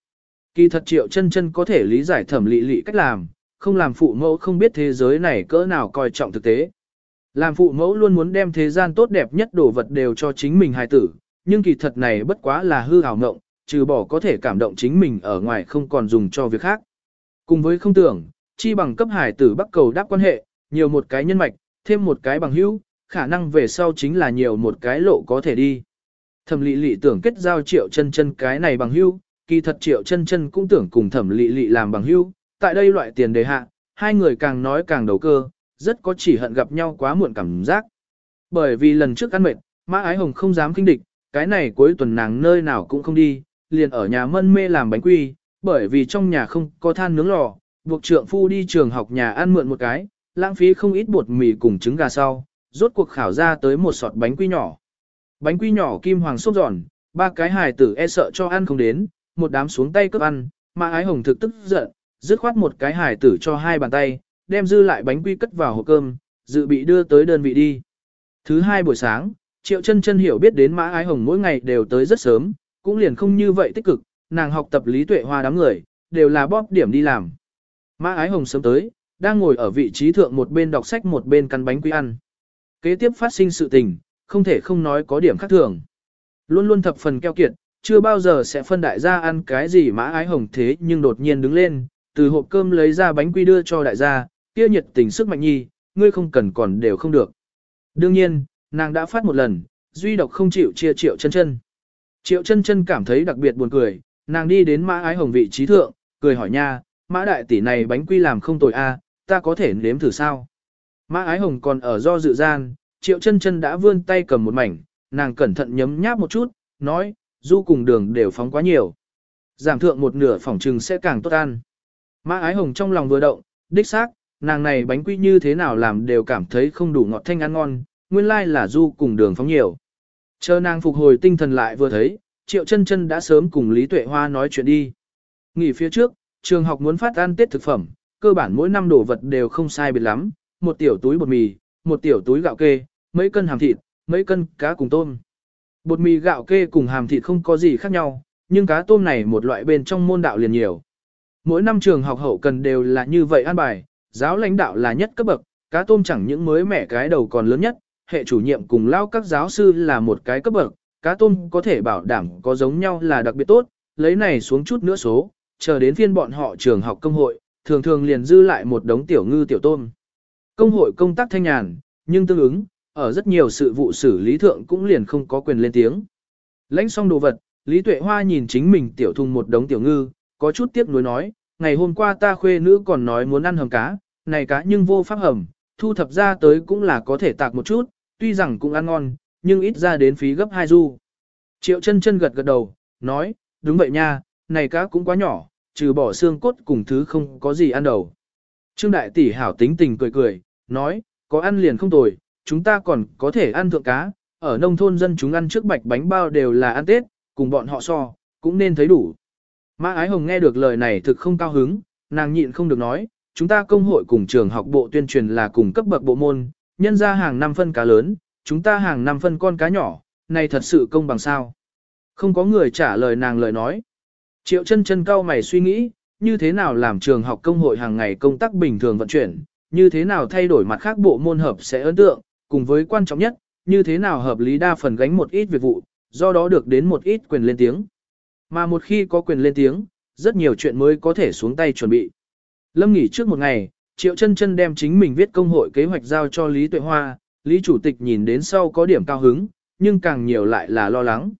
Kỳ thật triệu chân chân có thể lý giải thẩm lị lị cách làm, không làm phụ mẫu không biết thế giới này cỡ nào coi trọng thực tế. Làm phụ mẫu luôn muốn đem thế gian tốt đẹp nhất đồ vật đều cho chính mình hài tử, nhưng kỳ thật này bất quá là hư hào ngộng, trừ bỏ có thể cảm động chính mình ở ngoài không còn dùng cho việc khác. Cùng với không tưởng, chi bằng cấp hài tử bắt cầu đáp quan hệ, nhiều một cái nhân mạch, thêm một cái bằng hữu, khả năng về sau chính là nhiều một cái lộ có thể đi. Thẩm Lệ Lệ tưởng kết giao Triệu Chân Chân cái này bằng hữu, kỳ thật Triệu Chân Chân cũng tưởng cùng Thẩm Lệ Lệ làm bằng hữu, tại đây loại tiền đề hạ, hai người càng nói càng đầu cơ, rất có chỉ hận gặp nhau quá muộn cảm giác. Bởi vì lần trước ăn mệt, Mã Ái Hồng không dám kinh địch, cái này cuối tuần nàng nơi nào cũng không đi, liền ở nhà mân mê làm bánh quy, bởi vì trong nhà không có than nướng lò, buộc trượng phu đi trường học nhà ăn mượn một cái, lãng phí không ít bột mì cùng trứng gà sau, rốt cuộc khảo ra tới một sọt bánh quy nhỏ. Bánh quy nhỏ kim hoàng xốp giòn, ba cái hài tử e sợ cho ăn không đến, một đám xuống tay cướp ăn, mà ái hồng thực tức giận, dứt khoát một cái hài tử cho hai bàn tay, đem dư lại bánh quy cất vào hộp cơm, dự bị đưa tới đơn vị đi. Thứ hai buổi sáng, Triệu chân chân hiểu biết đến Mã Ái Hồng mỗi ngày đều tới rất sớm, cũng liền không như vậy tích cực, nàng học tập lý tuệ hoa đám người, đều là bóp điểm đi làm. Mã Ái Hồng sớm tới, đang ngồi ở vị trí thượng một bên đọc sách một bên cắn bánh quy ăn. Kế tiếp phát sinh sự tình, không thể không nói có điểm khác thường. Luôn luôn thập phần keo kiệt, chưa bao giờ sẽ phân đại gia ăn cái gì mã ái hồng thế nhưng đột nhiên đứng lên, từ hộp cơm lấy ra bánh quy đưa cho đại gia, kia nhiệt tình sức mạnh nhi, ngươi không cần còn đều không được. Đương nhiên, nàng đã phát một lần, duy độc không chịu chia triệu chân chân. Triệu chân chân cảm thấy đặc biệt buồn cười, nàng đi đến mã ái hồng vị trí thượng, cười hỏi nha, mã đại tỷ này bánh quy làm không tồi a, ta có thể nếm thử sao? Mã ái hồng còn ở do dự gian, triệu chân chân đã vươn tay cầm một mảnh, nàng cẩn thận nhấm nháp một chút, nói, du cùng đường đều phóng quá nhiều. Giảm thượng một nửa phỏng trừng sẽ càng tốt ăn. Mã ái hồng trong lòng vừa động, đích xác, nàng này bánh quy như thế nào làm đều cảm thấy không đủ ngọt thanh ăn ngon, nguyên lai là du cùng đường phóng nhiều. Chờ nàng phục hồi tinh thần lại vừa thấy, triệu chân chân đã sớm cùng Lý Tuệ Hoa nói chuyện đi. Nghỉ phía trước, trường học muốn phát ăn tết thực phẩm, cơ bản mỗi năm đồ vật đều không sai biệt lắm, một tiểu túi bột mì, một tiểu túi gạo kê, mấy cân hàm thịt, mấy cân cá cùng tôm. Bột mì gạo kê cùng hàm thịt không có gì khác nhau, nhưng cá tôm này một loại bên trong môn đạo liền nhiều. Mỗi năm trường học hậu cần đều là như vậy an bài, giáo lãnh đạo là nhất cấp bậc, cá tôm chẳng những mới mẻ cái đầu còn lớn nhất, hệ chủ nhiệm cùng lao các giáo sư là một cái cấp bậc, cá tôm có thể bảo đảm có giống nhau là đặc biệt tốt, lấy này xuống chút nữa số, chờ đến phiên bọn họ trường học công hội, thường thường liền dư lại một đống tiểu ngư tiểu tôm. Công hội công tác thanh nhàn, nhưng tương ứng, ở rất nhiều sự vụ xử lý thượng cũng liền không có quyền lên tiếng. Lãnh xong đồ vật, Lý Tuệ Hoa nhìn chính mình tiểu thùng một đống tiểu ngư, có chút tiếc nuối nói, ngày hôm qua ta khuê nữ còn nói muốn ăn hầm cá, này cá nhưng vô pháp hầm, thu thập ra tới cũng là có thể tạc một chút, tuy rằng cũng ăn ngon, nhưng ít ra đến phí gấp hai du. Triệu chân chân gật gật đầu, nói, đúng vậy nha, này cá cũng quá nhỏ, trừ bỏ xương cốt cùng thứ không có gì ăn đầu. Trương Đại Tỷ hảo tính tình cười cười, nói, có ăn liền không tồi, chúng ta còn có thể ăn thượng cá, ở nông thôn dân chúng ăn trước bạch bánh bao đều là ăn Tết, cùng bọn họ so, cũng nên thấy đủ. Mã Ái Hồng nghe được lời này thực không cao hứng, nàng nhịn không được nói, chúng ta công hội cùng trường học bộ tuyên truyền là cùng cấp bậc bộ môn, nhân ra hàng năm phân cá lớn, chúng ta hàng năm phân con cá nhỏ, này thật sự công bằng sao. Không có người trả lời nàng lời nói. Triệu chân chân cao mày suy nghĩ, như thế nào làm trường học công hội hàng ngày công tác bình thường vận chuyển, như thế nào thay đổi mặt khác bộ môn hợp sẽ ấn tượng, cùng với quan trọng nhất, như thế nào hợp lý đa phần gánh một ít việc vụ, do đó được đến một ít quyền lên tiếng. Mà một khi có quyền lên tiếng, rất nhiều chuyện mới có thể xuống tay chuẩn bị. Lâm nghỉ trước một ngày, Triệu chân chân đem chính mình viết công hội kế hoạch giao cho Lý Tuệ Hoa, Lý Chủ tịch nhìn đến sau có điểm cao hứng, nhưng càng nhiều lại là lo lắng.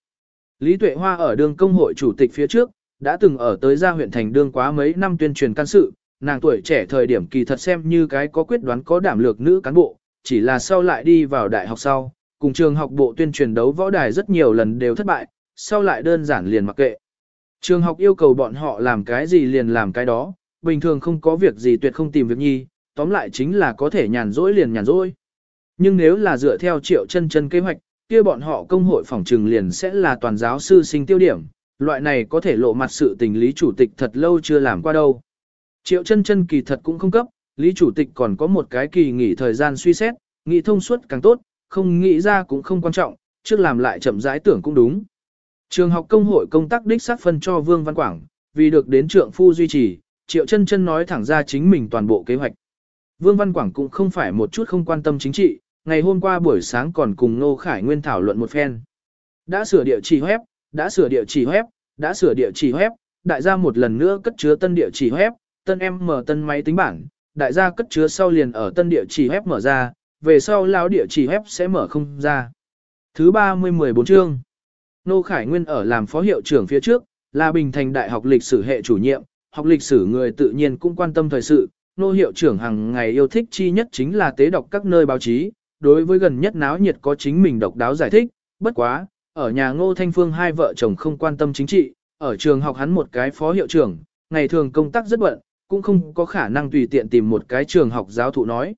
Lý Tuệ Hoa ở đường công hội chủ tịch phía trước, đã từng ở tới gia huyện thành đương quá mấy năm tuyên truyền can sự, nàng tuổi trẻ thời điểm kỳ thật xem như cái có quyết đoán có đảm lược nữ cán bộ, chỉ là sau lại đi vào đại học sau, cùng trường học bộ tuyên truyền đấu võ đài rất nhiều lần đều thất bại, sau lại đơn giản liền mặc kệ. Trường học yêu cầu bọn họ làm cái gì liền làm cái đó, bình thường không có việc gì tuyệt không tìm việc nhi, tóm lại chính là có thể nhàn rỗi liền nhàn rỗi. Nhưng nếu là dựa theo triệu chân chân kế hoạch, kia bọn họ công hội phòng trường liền sẽ là toàn giáo sư sinh tiêu điểm, loại này có thể lộ mặt sự tình lý chủ tịch thật lâu chưa làm qua đâu. Triệu chân chân kỳ thật cũng không cấp, lý chủ tịch còn có một cái kỳ nghỉ thời gian suy xét, nghĩ thông suốt càng tốt, không nghĩ ra cũng không quan trọng, trước làm lại chậm rãi tưởng cũng đúng. Trường học công hội công tác đích xác phân cho Vương Văn Quảng, vì được đến trượng phu duy trì, Triệu chân chân nói thẳng ra chính mình toàn bộ kế hoạch. Vương Văn Quảng cũng không phải một chút không quan tâm chính trị, ngày hôm qua buổi sáng còn cùng Nô Khải Nguyên thảo luận một phen. Đã sửa địa chỉ web, đã sửa địa chỉ web, đã sửa địa chỉ web, đại gia một lần nữa cất chứa tân địa chỉ web, tân em mở tân máy tính bảng, đại gia cất chứa sau liền ở tân địa chỉ web mở ra, về sau lão địa chỉ web sẽ mở không ra. Thứ 30-14 chương Nô Khải Nguyên ở làm phó hiệu trưởng phía trước, là Bình Thành Đại học lịch sử hệ chủ nhiệm, học lịch sử người tự nhiên cũng quan tâm thời sự. Nô hiệu trưởng hàng ngày yêu thích chi nhất chính là tế đọc các nơi báo chí, đối với gần nhất náo nhiệt có chính mình độc đáo giải thích, bất quá, ở nhà Ngô Thanh Phương hai vợ chồng không quan tâm chính trị, ở trường học hắn một cái phó hiệu trưởng, ngày thường công tác rất bận, cũng không có khả năng tùy tiện tìm một cái trường học giáo thụ nói.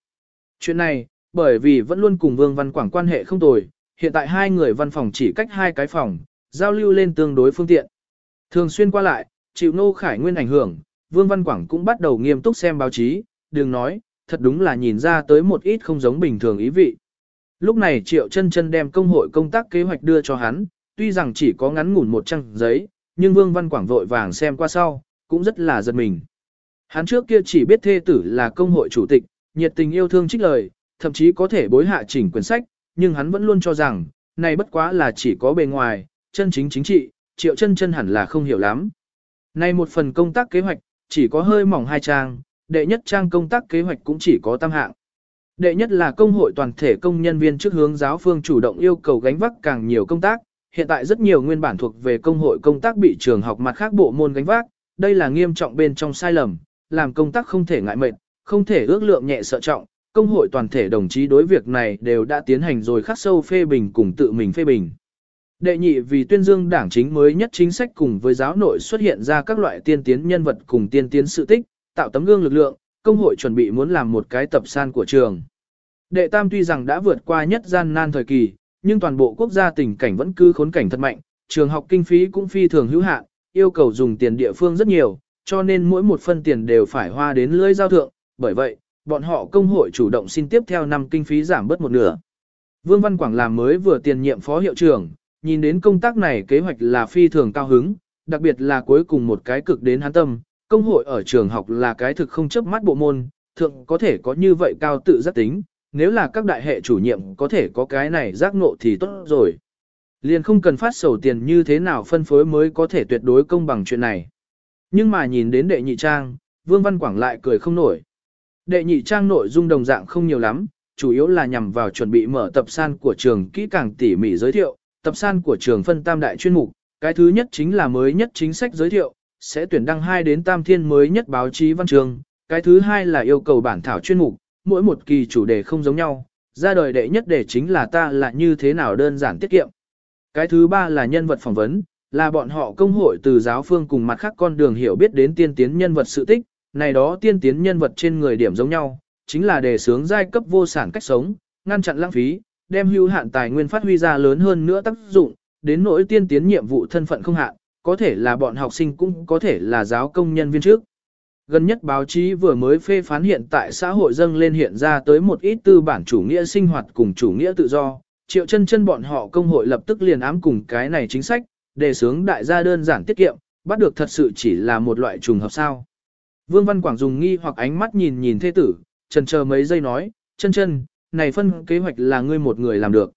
Chuyện này, bởi vì vẫn luôn cùng Vương Văn Quảng quan hệ không tồi, hiện tại hai người văn phòng chỉ cách hai cái phòng, giao lưu lên tương đối phương tiện. Thường xuyên qua lại, chịu Nô Khải Nguyên ảnh hưởng, Vương Văn Quảng cũng bắt đầu nghiêm túc xem báo chí, đừng nói, thật đúng là nhìn ra tới một ít không giống bình thường ý vị. Lúc này Triệu chân chân đem công hội công tác kế hoạch đưa cho hắn, tuy rằng chỉ có ngắn ngủn một trang giấy, nhưng Vương Văn Quảng vội vàng xem qua sau, cũng rất là giật mình. Hắn trước kia chỉ biết thê tử là công hội chủ tịch, nhiệt tình yêu thương trích lời, thậm chí có thể bối hạ chỉnh quyển sách, nhưng hắn vẫn luôn cho rằng, này bất quá là chỉ có bề ngoài, chân chính chính trị, triệu chân chân hẳn là không hiểu lắm. Này một phần công tác kế hoạch, chỉ có hơi mỏng hai trang, đệ nhất trang công tác kế hoạch cũng chỉ có tam hạng. Đệ nhất là công hội toàn thể công nhân viên trước hướng giáo phương chủ động yêu cầu gánh vác càng nhiều công tác, hiện tại rất nhiều nguyên bản thuộc về công hội công tác bị trường học mặt khác bộ môn gánh vác, đây là nghiêm trọng bên trong sai lầm, làm công tác không thể ngại mệt, không thể ước lượng nhẹ sợ trọng, công hội toàn thể đồng chí đối việc này đều đã tiến hành rồi khắc sâu phê bình cùng tự mình phê bình. Đệ nhị vì tuyên dương đảng chính mới nhất chính sách cùng với giáo nội xuất hiện ra các loại tiên tiến nhân vật cùng tiên tiến sự tích, tạo tấm gương lực lượng, công hội chuẩn bị muốn làm một cái tập san của trường. Đệ tam tuy rằng đã vượt qua nhất gian nan thời kỳ, nhưng toàn bộ quốc gia tình cảnh vẫn cứ khốn cảnh thật mạnh, trường học kinh phí cũng phi thường hữu hạn, yêu cầu dùng tiền địa phương rất nhiều, cho nên mỗi một phân tiền đều phải hoa đến lưỡi giao thượng, bởi vậy, bọn họ công hội chủ động xin tiếp theo năm kinh phí giảm bớt một nửa. Vương Văn Quảng làm mới vừa tiền nhiệm phó hiệu trưởng, nhìn đến công tác này kế hoạch là phi thường cao hứng, đặc biệt là cuối cùng một cái cực đến hắn tâm, công hội ở trường học là cái thực không chấp mắt bộ môn, thượng có thể có như vậy cao tự giác tính, nếu là các đại hệ chủ nhiệm có thể có cái này giác ngộ thì tốt rồi. Liền không cần phát sầu tiền như thế nào phân phối mới có thể tuyệt đối công bằng chuyện này. Nhưng mà nhìn đến đệ nhị trang, Vương Văn Quảng lại cười không nổi. Đệ nhị trang nội dung đồng dạng không nhiều lắm, chủ yếu là nhằm vào chuẩn bị mở tập san của trường kỹ càng tỉ mỉ giới thiệu, tập san của trường phân tam đại chuyên mục, cái thứ nhất chính là mới nhất chính sách giới thiệu, sẽ tuyển đăng 2 đến tam thiên mới nhất báo chí văn trường, cái thứ hai là yêu cầu bản thảo chuyên mục, mỗi một kỳ chủ đề không giống nhau, ra đời đệ nhất đề chính là ta là như thế nào đơn giản tiết kiệm. Cái thứ ba là nhân vật phỏng vấn, là bọn họ công hội từ giáo phương cùng mặt khác con đường hiểu biết đến tiên tiến nhân vật sự tích, này đó tiên tiến nhân vật trên người điểm giống nhau, chính là đề sướng giai cấp vô sản cách sống, ngăn chặn lãng phí, đem hữu hạn tài nguyên phát huy ra lớn hơn nữa tác dụng, đến nỗi tiên tiến nhiệm vụ thân phận không hạn, có thể là bọn học sinh cũng có thể là giáo công nhân viên trước. Gần nhất báo chí vừa mới phê phán hiện tại xã hội dâng lên hiện ra tới một ít tư bản chủ nghĩa sinh hoạt cùng chủ nghĩa tự do, triệu chân chân bọn họ công hội lập tức liền ám cùng cái này chính sách, đề sướng đại gia đơn giản tiết kiệm, bắt được thật sự chỉ là một loại trùng hợp sao. Vương Văn Quảng dùng nghi hoặc ánh mắt nhìn nhìn Thê tử, trần chờ mấy giây nói, chân chân, này phân kế hoạch là ngươi một người làm được.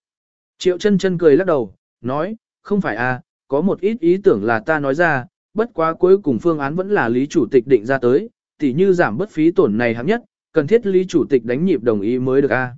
Triệu chân chân cười lắc đầu, nói, không phải à, có một ít ý tưởng là ta nói ra, bất quá cuối cùng phương án vẫn là lý chủ tịch định ra tới, tỉ như giảm bất phí tổn này hạng nhất, cần thiết lý chủ tịch đánh nhịp đồng ý mới được a. À.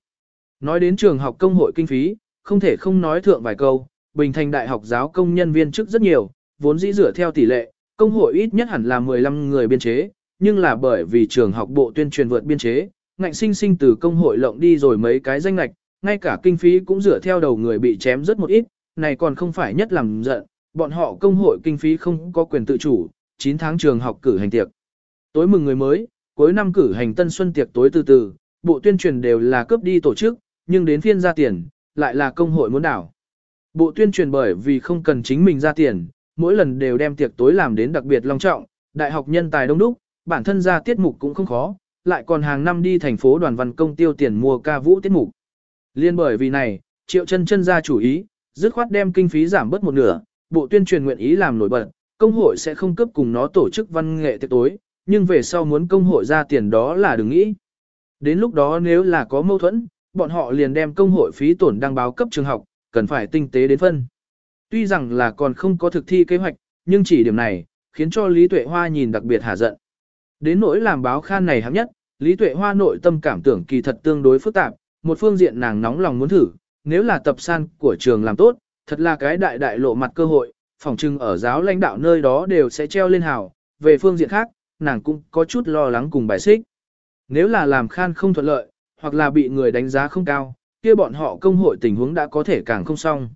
Nói đến trường học công hội kinh phí, không thể không nói thượng vài câu, Bình Thành Đại học giáo công nhân viên chức rất nhiều, vốn dĩ dựa theo tỷ lệ, công hội ít nhất hẳn là 15 người biên chế, nhưng là bởi vì trường học bộ tuyên truyền vượt biên chế, ngạnh sinh sinh từ công hội lộng đi rồi mấy cái danh ngạch, ngay cả kinh phí cũng dựa theo đầu người bị chém rất một ít, này còn không phải nhất làm giận, bọn họ công hội kinh phí không có quyền tự chủ, 9 tháng trường học cử hành tiệc. Tối mừng người mới, cuối năm cử hành tân xuân tiệc tối từ từ, bộ tuyên truyền đều là cướp đi tổ chức, nhưng đến phiên ra tiền, lại là công hội muốn đảo. Bộ tuyên truyền bởi vì không cần chính mình ra tiền, mỗi lần đều đem tiệc tối làm đến đặc biệt long trọng, đại học nhân tài đông đúc, bản thân ra tiết mục cũng không khó, lại còn hàng năm đi thành phố đoàn văn công tiêu tiền mua ca vũ tiết mục. Liên bởi vì này, triệu chân chân ra chủ ý, dứt khoát đem kinh phí giảm bớt một nửa, bộ tuyên truyền nguyện ý làm nổi bật, công hội sẽ không cấp cùng nó tổ chức văn nghệ tiệc tối, nhưng về sau muốn công hội ra tiền đó là đừng nghĩ. Đến lúc đó nếu là có mâu thuẫn, bọn họ liền đem công hội phí tổn đăng báo cấp trường học, cần phải tinh tế đến phân. Tuy rằng là còn không có thực thi kế hoạch, nhưng chỉ điểm này, khiến cho Lý Tuệ Hoa nhìn đặc biệt hả giận. Đến nỗi làm báo khan này hạng nhất, Lý Tuệ Hoa nội tâm cảm tưởng kỳ thật tương đối phức tạp, một phương diện nàng nóng lòng muốn thử, nếu là tập san của trường làm tốt, thật là cái đại đại lộ mặt cơ hội, phòng trưng ở giáo lãnh đạo nơi đó đều sẽ treo lên hào, về phương diện khác, nàng cũng có chút lo lắng cùng bài xích. Nếu là làm khan không thuận lợi, hoặc là bị người đánh giá không cao, kia bọn họ công hội tình huống đã có thể càng không xong.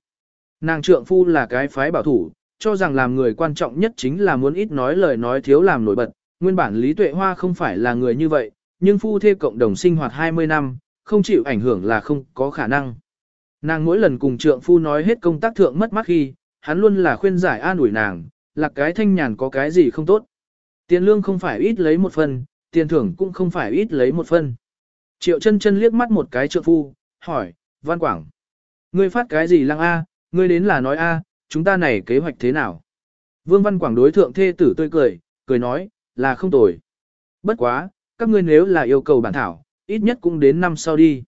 Nàng trượng phu là cái phái bảo thủ, cho rằng làm người quan trọng nhất chính là muốn ít nói lời nói thiếu làm nổi bật, nguyên bản Lý Tuệ Hoa không phải là người như vậy, nhưng phu thê cộng đồng sinh hoạt 20 năm, không chịu ảnh hưởng là không có khả năng. Nàng mỗi lần cùng trượng phu nói hết công tác thượng mất mắt khi, hắn luôn là khuyên giải an ủi nàng, là cái thanh nhàn có cái gì không tốt. Tiền lương không phải ít lấy một phần, tiền thưởng cũng không phải ít lấy một phần. Triệu chân chân liếc mắt một cái trượng phu, hỏi, Văn Quảng. Ngươi phát cái gì lăng A, ngươi đến là nói A, chúng ta này kế hoạch thế nào? Vương Văn Quảng đối thượng thê tử tươi cười, cười nói, là không tồi. Bất quá, các ngươi nếu là yêu cầu bản thảo, ít nhất cũng đến năm sau đi.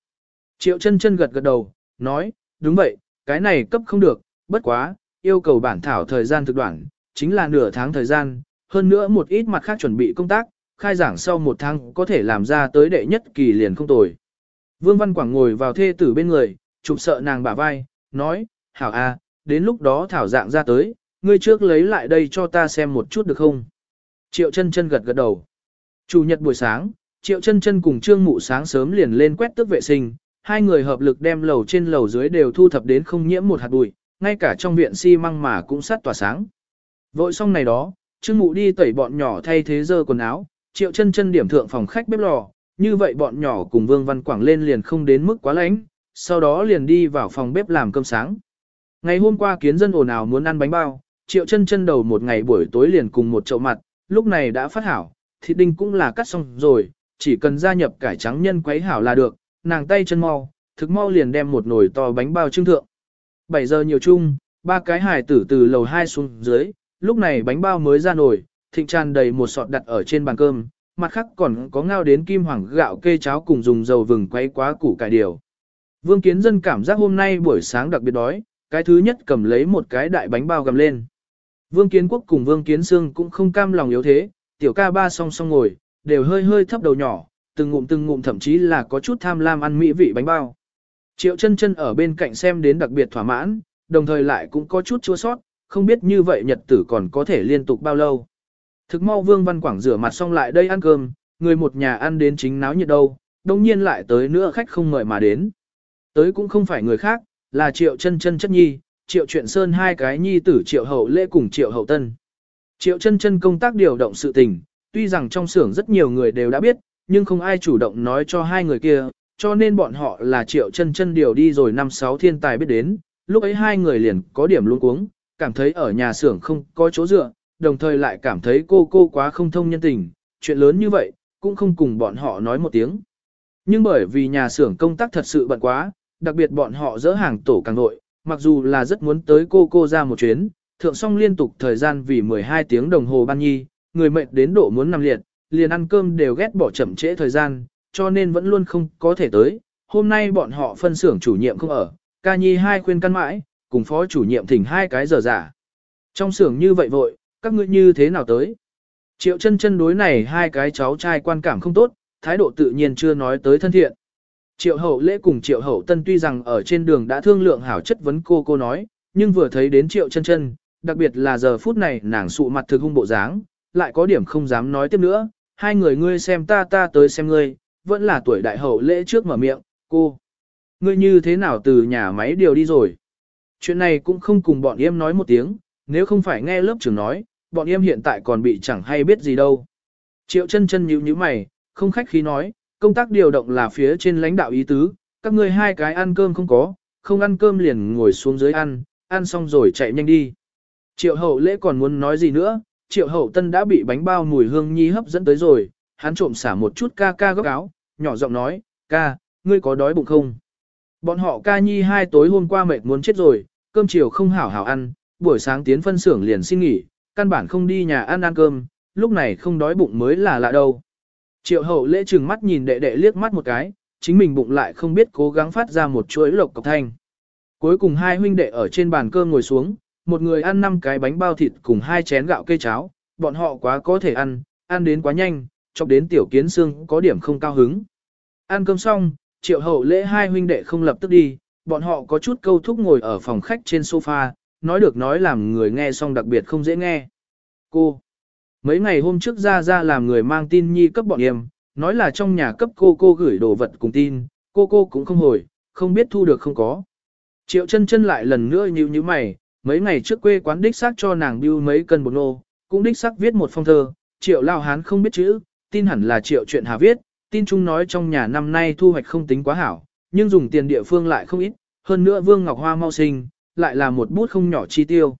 Triệu chân chân gật gật đầu, nói, đúng vậy, cái này cấp không được, bất quá, yêu cầu bản thảo thời gian thực đoạn, chính là nửa tháng thời gian, hơn nữa một ít mặt khác chuẩn bị công tác, khai giảng sau một tháng có thể làm ra tới đệ nhất kỳ liền không tồi. Vương Văn Quảng ngồi vào thê tử bên người, chụp sợ nàng bả vai, nói, hảo a, đến lúc đó thảo dạng ra tới, ngươi trước lấy lại đây cho ta xem một chút được không? Triệu chân chân gật gật đầu. Chủ nhật buổi sáng, Triệu chân chân cùng Trương Mụ sáng sớm liền lên quét tước vệ sinh, hai người hợp lực đem lầu trên lầu dưới đều thu thập đến không nhiễm một hạt bụi, ngay cả trong viện xi măng mà cũng sát tỏa sáng. Vội xong này đó, Trương Mụ đi tẩy bọn nhỏ thay thế dơ quần áo, Triệu chân chân điểm thượng phòng khách bếp lò, như vậy bọn nhỏ cùng Vương Văn Quảng lên liền không đến mức quá lánh, sau đó liền đi vào phòng bếp làm cơm sáng. Ngày hôm qua kiến dân ồn ào muốn ăn bánh bao, Triệu chân chân đầu một ngày buổi tối liền cùng một chậu mặt, lúc này đã phát hảo, thịt đinh cũng là cắt xong rồi, chỉ cần gia nhập cải trắng nhân quấy hảo là được, nàng tay chân mau, thực mau liền đem một nồi to bánh bao trưng thượng. 7 giờ nhiều chung, ba cái hải tử từ lầu 2 xuống dưới, lúc này bánh bao mới ra nồi, thịnh tràn đầy một sọt đặt ở trên bàn cơm, mặt khác còn có ngao đến kim hoàng gạo kê cháo cùng dùng dầu vừng quấy quá củ cải điều. Vương Kiến Dân cảm giác hôm nay buổi sáng đặc biệt đói, cái thứ nhất cầm lấy một cái đại bánh bao gầm lên. Vương Kiến Quốc cùng Vương Kiến Sương cũng không cam lòng yếu thế, tiểu ca ba song song ngồi, đều hơi hơi thấp đầu nhỏ, từng ngụm từng ngụm thậm chí là có chút tham lam ăn mỹ vị bánh bao. Triệu chân chân ở bên cạnh xem đến đặc biệt thỏa mãn, đồng thời lại cũng có chút chua sót, không biết như vậy nhật tử còn có thể liên tục bao lâu. Thực mau Vương Văn Quảng rửa mặt xong lại đây ăn cơm, người một nhà ăn đến chính náo nhiệt đâu, đồng nhiên lại tới nữa khách không mời mà đến. Tới cũng không phải người khác, là Triệu chân chân chất nhi, Triệu truyện sơn hai cái nhi tử Triệu hậu lễ cùng Triệu hậu tân. Triệu chân chân công tác điều động sự tình, tuy rằng trong xưởng rất nhiều người đều đã biết, nhưng không ai chủ động nói cho hai người kia, cho nên bọn họ là triệu chân chân điều đi rồi năm sáu thiên tài biết đến, lúc ấy hai người liền có điểm luống cuống, cảm thấy ở nhà xưởng không có chỗ dựa, đồng thời lại cảm thấy cô cô quá không thông nhân tình, chuyện lớn như vậy, cũng không cùng bọn họ nói một tiếng. Nhưng bởi vì nhà xưởng công tác thật sự bận quá, đặc biệt bọn họ dỡ hàng tổ càng nội, mặc dù là rất muốn tới cô cô ra một chuyến, thượng xong liên tục thời gian vì 12 tiếng đồng hồ ban nhi, người mệt đến độ muốn nằm liệt, liền ăn cơm đều ghét bỏ chậm trễ thời gian, cho nên vẫn luôn không có thể tới. Hôm nay bọn họ phân xưởng chủ nhiệm không ở, ca nhi hai khuyên căn mãi, cùng phó chủ nhiệm thỉnh hai cái giờ giả. Trong xưởng như vậy vội, các ngươi như thế nào tới? Triệu chân chân đối này hai cái cháu trai quan cảm không tốt, thái độ tự nhiên chưa nói tới thân thiện. Triệu hậu lễ cùng triệu hậu tân tuy rằng ở trên đường đã thương lượng hảo chất vấn cô cô nói, nhưng vừa thấy đến triệu chân chân, đặc biệt là giờ phút này nàng sụ mặt thực hung bộ dáng, lại có điểm không dám nói tiếp nữa, hai người ngươi xem ta ta tới xem ngươi, vẫn là tuổi đại hậu lễ trước mở miệng, cô. Ngươi như thế nào từ nhà máy điều đi rồi? Chuyện này cũng không cùng bọn em nói một tiếng, nếu không phải nghe lớp trưởng nói, bọn em hiện tại còn bị chẳng hay biết gì đâu. Triệu chân chân nhíu nhíu mày, không khách khí nói, công tác điều động là phía trên lãnh đạo ý tứ, các ngươi hai cái ăn cơm không có, không ăn cơm liền ngồi xuống dưới ăn, ăn xong rồi chạy nhanh đi. Triệu hậu lễ còn muốn nói gì nữa, triệu hậu tân đã bị bánh bao mùi hương nhi hấp dẫn tới rồi, hắn trộm xả một chút ca ca góc áo, nhỏ giọng nói, ca, ngươi có đói bụng không? Bọn họ ca nhi hai tối hôm qua mệt muốn chết rồi, cơm chiều không hảo hảo ăn, buổi sáng tiến phân xưởng liền xin nghỉ, căn bản không đi nhà ăn ăn cơm, lúc này không đói bụng mới là lạ đâu. Triệu hậu lễ trừng mắt nhìn đệ đệ liếc mắt một cái, chính mình bụng lại không biết cố gắng phát ra một chuỗi lộc cọc thanh. Cuối cùng hai huynh đệ ở trên bàn cơm ngồi xuống, một người ăn năm cái bánh bao thịt cùng hai chén gạo cây cháo, bọn họ quá có thể ăn, ăn đến quá nhanh, chọc đến tiểu kiến xương có điểm không cao hứng. Ăn cơm xong, triệu hậu lễ hai huynh đệ không lập tức đi, bọn họ có chút câu thúc ngồi ở phòng khách trên sofa, nói được nói làm người nghe xong đặc biệt không dễ nghe. Cô, mấy ngày hôm trước ra ra làm người mang tin nhi cấp bọn em, nói là trong nhà cấp cô cô gửi đồ vật cùng tin, cô cô cũng không hồi, không biết thu được không có. Triệu chân chân lại lần nữa như như mày, mấy ngày trước quê quán đích xác cho nàng biêu mấy cân bột nô, cũng đích xác viết một phong thơ, triệu lao hán không biết chữ, tin hẳn là triệu chuyện hà viết, tin chung nói trong nhà năm nay thu hoạch không tính quá hảo, nhưng dùng tiền địa phương lại không ít, hơn nữa Vương Ngọc Hoa mau sinh, lại là một bút không nhỏ chi tiêu.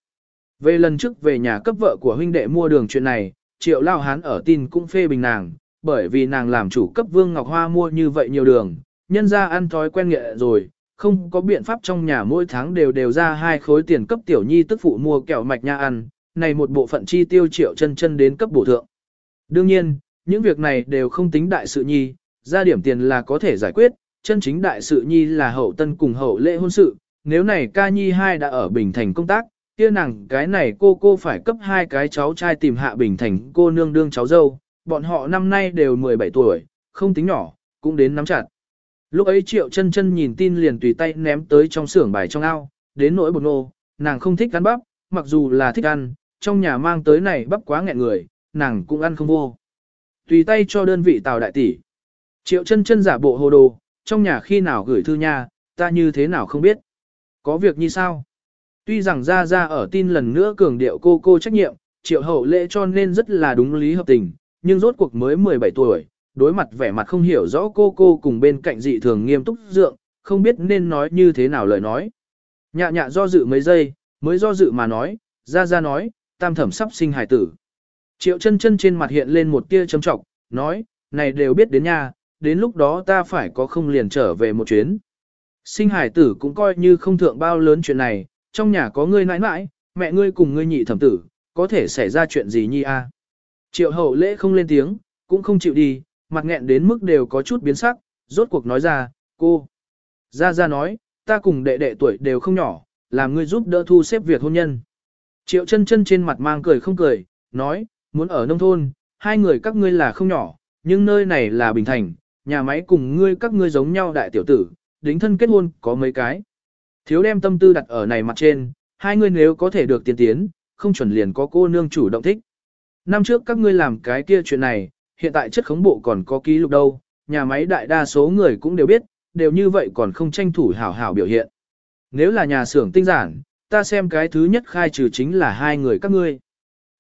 Về lần trước về nhà cấp vợ của huynh đệ mua đường chuyện này, triệu lao hán ở tin cũng phê bình nàng, bởi vì nàng làm chủ cấp Vương Ngọc Hoa mua như vậy nhiều đường, nhân ra ăn thói quen nghệ rồi, không có biện pháp trong nhà mỗi tháng đều đều ra hai khối tiền cấp tiểu nhi tức phụ mua kẹo mạch nha ăn, này một bộ phận chi tiêu triệu chân chân đến cấp bổ thượng. Đương nhiên, những việc này đều không tính đại sự nhi, ra điểm tiền là có thể giải quyết, chân chính đại sự nhi là hậu tân cùng hậu lễ hôn sự, nếu này ca nhi hai đã ở Bình Thành công tác, kia nàng cái này cô cô phải cấp hai cái cháu trai tìm hạ Bình Thành cô nương đương cháu dâu, bọn họ năm nay đều 17 tuổi, không tính nhỏ, cũng đến nắm chặt. Lúc ấy triệu chân chân nhìn tin liền tùy tay ném tới trong xưởng bài trong ao, đến nỗi bột nô, nàng không thích ăn bắp, mặc dù là thích ăn, trong nhà mang tới này bắp quá nghẹn người, nàng cũng ăn không vô. Tùy tay cho đơn vị tàu đại tỷ. Triệu chân chân giả bộ hồ đồ, trong nhà khi nào gửi thư nha, ta như thế nào không biết. Có việc như sao? Tuy rằng ra ra ở tin lần nữa cường điệu cô cô trách nhiệm, triệu hậu lễ cho nên rất là đúng lý hợp tình, nhưng rốt cuộc mới 17 tuổi, đối mặt vẻ mặt không hiểu rõ cô cô cùng bên cạnh dị thường nghiêm túc dượng, không biết nên nói như thế nào lời nói. Nhạ nhạ do dự mấy giây, mới do dự mà nói, ra ra nói, tam thẩm sắp sinh hài tử. Triệu chân chân trên mặt hiện lên một tia châm trọng, nói, này đều biết đến nha, đến lúc đó ta phải có không liền trở về một chuyến. Sinh hải tử cũng coi như không thượng bao lớn chuyện này, trong nhà có ngươi nãi nãi, mẹ ngươi cùng ngươi nhị thẩm tử, có thể xảy ra chuyện gì nhi a? Triệu hậu lễ không lên tiếng, cũng không chịu đi, mặt nghẹn đến mức đều có chút biến sắc, rốt cuộc nói ra, cô. Gia Gia nói, ta cùng đệ đệ tuổi đều không nhỏ, làm ngươi giúp đỡ thu xếp việc hôn nhân. Triệu chân chân trên mặt mang cười không cười, nói, muốn ở nông thôn, hai người các ngươi là không nhỏ, nhưng nơi này là bình thành, nhà máy cùng ngươi các ngươi giống nhau đại tiểu tử, đính thân kết hôn có mấy cái. Thiếu đem tâm tư đặt ở này mặt trên, hai người nếu có thể được tiến tiến, không chuẩn liền có cô nương chủ động thích. Năm trước các ngươi làm cái kia chuyện này, hiện tại chất khống bộ còn có ký lục đâu, nhà máy đại đa số người cũng đều biết, đều như vậy còn không tranh thủ hảo hảo biểu hiện. Nếu là nhà xưởng tinh giản, ta xem cái thứ nhất khai trừ chính là hai người các ngươi.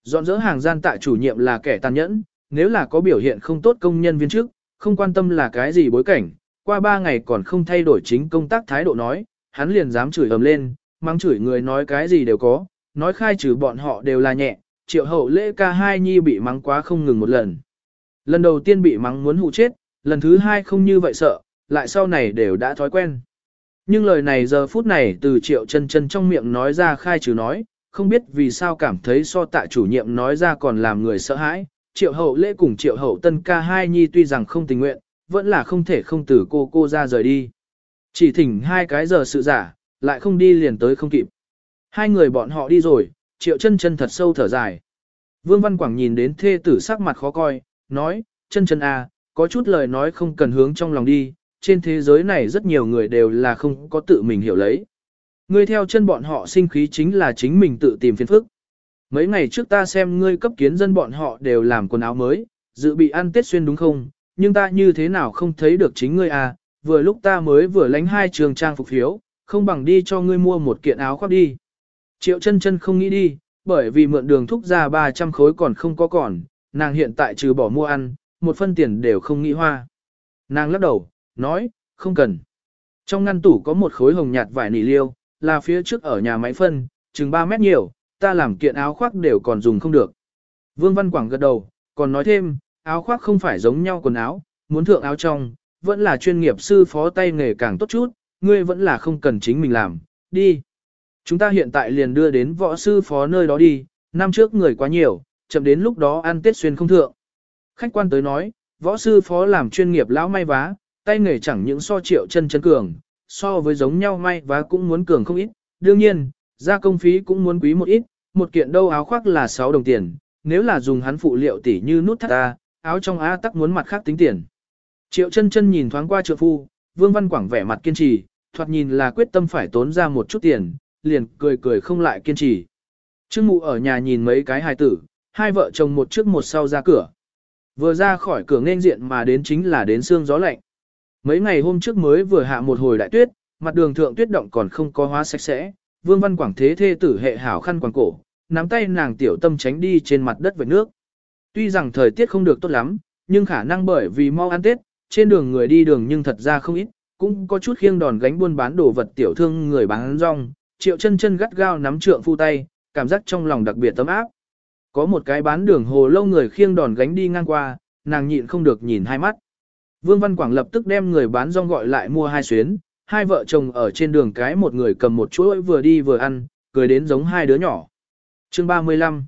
Dọn dỡ hàng gian tại chủ nhiệm là kẻ tàn nhẫn, nếu là có biểu hiện không tốt công nhân viên trước, không quan tâm là cái gì bối cảnh, qua ba ngày còn không thay đổi chính công tác thái độ nói, hắn liền dám chửi ầm lên, mắng chửi người nói cái gì đều có, nói khai trừ bọn họ đều là nhẹ, triệu hậu lễ ca hai nhi bị mắng quá không ngừng một lần. Lần đầu tiên bị mắng muốn hụ chết, lần thứ hai không như vậy sợ, lại sau này đều đã thói quen. Nhưng lời này giờ phút này từ triệu chân chân trong miệng nói ra khai trừ nói, không biết vì sao cảm thấy so tạ chủ nhiệm nói ra còn làm người sợ hãi. Triệu hậu lễ cùng triệu hậu tân ca hai nhi tuy rằng không tình nguyện, vẫn là không thể không từ cô cô ra rời đi. Chỉ thỉnh hai cái giờ sự giả, lại không đi liền tới không kịp. Hai người bọn họ đi rồi, triệu chân chân thật sâu thở dài. Vương Văn Quảng nhìn đến thê tử sắc mặt khó coi, nói, chân chân à, có chút lời nói không cần hướng trong lòng đi, trên thế giới này rất nhiều người đều là không có tự mình hiểu lấy. Ngươi theo chân bọn họ sinh khí chính là chính mình tự tìm phiền phức. Mấy ngày trước ta xem ngươi cấp kiến dân bọn họ đều làm quần áo mới, dự bị ăn Tết xuyên đúng không, nhưng ta như thế nào không thấy được chính ngươi à, vừa lúc ta mới vừa lánh hai trường trang phục phiếu, không bằng đi cho ngươi mua một kiện áo khoác đi. Triệu chân chân không nghĩ đi, bởi vì mượn đường thúc ra 300 khối còn không có còn, nàng hiện tại trừ bỏ mua ăn, một phân tiền đều không nghĩ hoa. Nàng lắc đầu, nói, không cần. Trong ngăn tủ có một khối hồng nhạt vải nỉ liêu, là phía trước ở nhà máy phân, chừng 3 mét nhiều, ta làm kiện áo khoác đều còn dùng không được. Vương Văn Quảng gật đầu, còn nói thêm, áo khoác không phải giống nhau quần áo, muốn thượng áo trong, vẫn là chuyên nghiệp sư phó tay nghề càng tốt chút, ngươi vẫn là không cần chính mình làm, đi. Chúng ta hiện tại liền đưa đến võ sư phó nơi đó đi, năm trước người quá nhiều, chậm đến lúc đó ăn tết xuyên không thượng. Khách quan tới nói, võ sư phó làm chuyên nghiệp lão may vá, tay nghề chẳng những so triệu chân chân cường, so với giống nhau may vá cũng muốn cường không ít. Đương nhiên, gia công phí cũng muốn quý một ít, một kiện đâu áo khoác là 6 đồng tiền, nếu là dùng hắn phụ liệu tỉ như nút thắt ta, áo trong á tắc muốn mặt khác tính tiền. Triệu chân chân nhìn thoáng qua trượng phu, Vương Văn Quảng vẻ mặt kiên trì, thoạt nhìn là quyết tâm phải tốn ra một chút tiền, liền cười cười không lại kiên trì. Trương mụ ở nhà nhìn mấy cái hài tử, hai vợ chồng một trước một sau ra cửa. Vừa ra khỏi cửa nên diện mà đến chính là đến xương gió lạnh. Mấy ngày hôm trước mới vừa hạ một hồi đại tuyết, mặt đường thượng tuyết động còn không có hóa sạch sẽ, Vương Văn Quảng thế thê tử hệ hảo khăn quàng cổ, nắm tay nàng tiểu tâm tránh đi trên mặt đất với nước. Tuy rằng thời tiết không được tốt lắm, nhưng khả năng bởi vì mau ăn Tết, trên đường người đi đường nhưng thật ra không ít, cũng có chút khiêng đòn gánh buôn bán đồ vật tiểu thương người bán rong, triệu chân chân gắt gao nắm trượng phu tay, cảm giác trong lòng đặc biệt tấm áp. Có một cái bán đường hồ lâu người khiêng đòn gánh đi ngang qua, nàng nhịn không được nhìn hai mắt. Vương Văn Quảng lập tức đem người bán rong gọi lại mua hai xuyến, hai vợ chồng ở trên đường cái một người cầm một chuỗi vừa đi vừa ăn, cười đến giống hai đứa nhỏ. Chương 35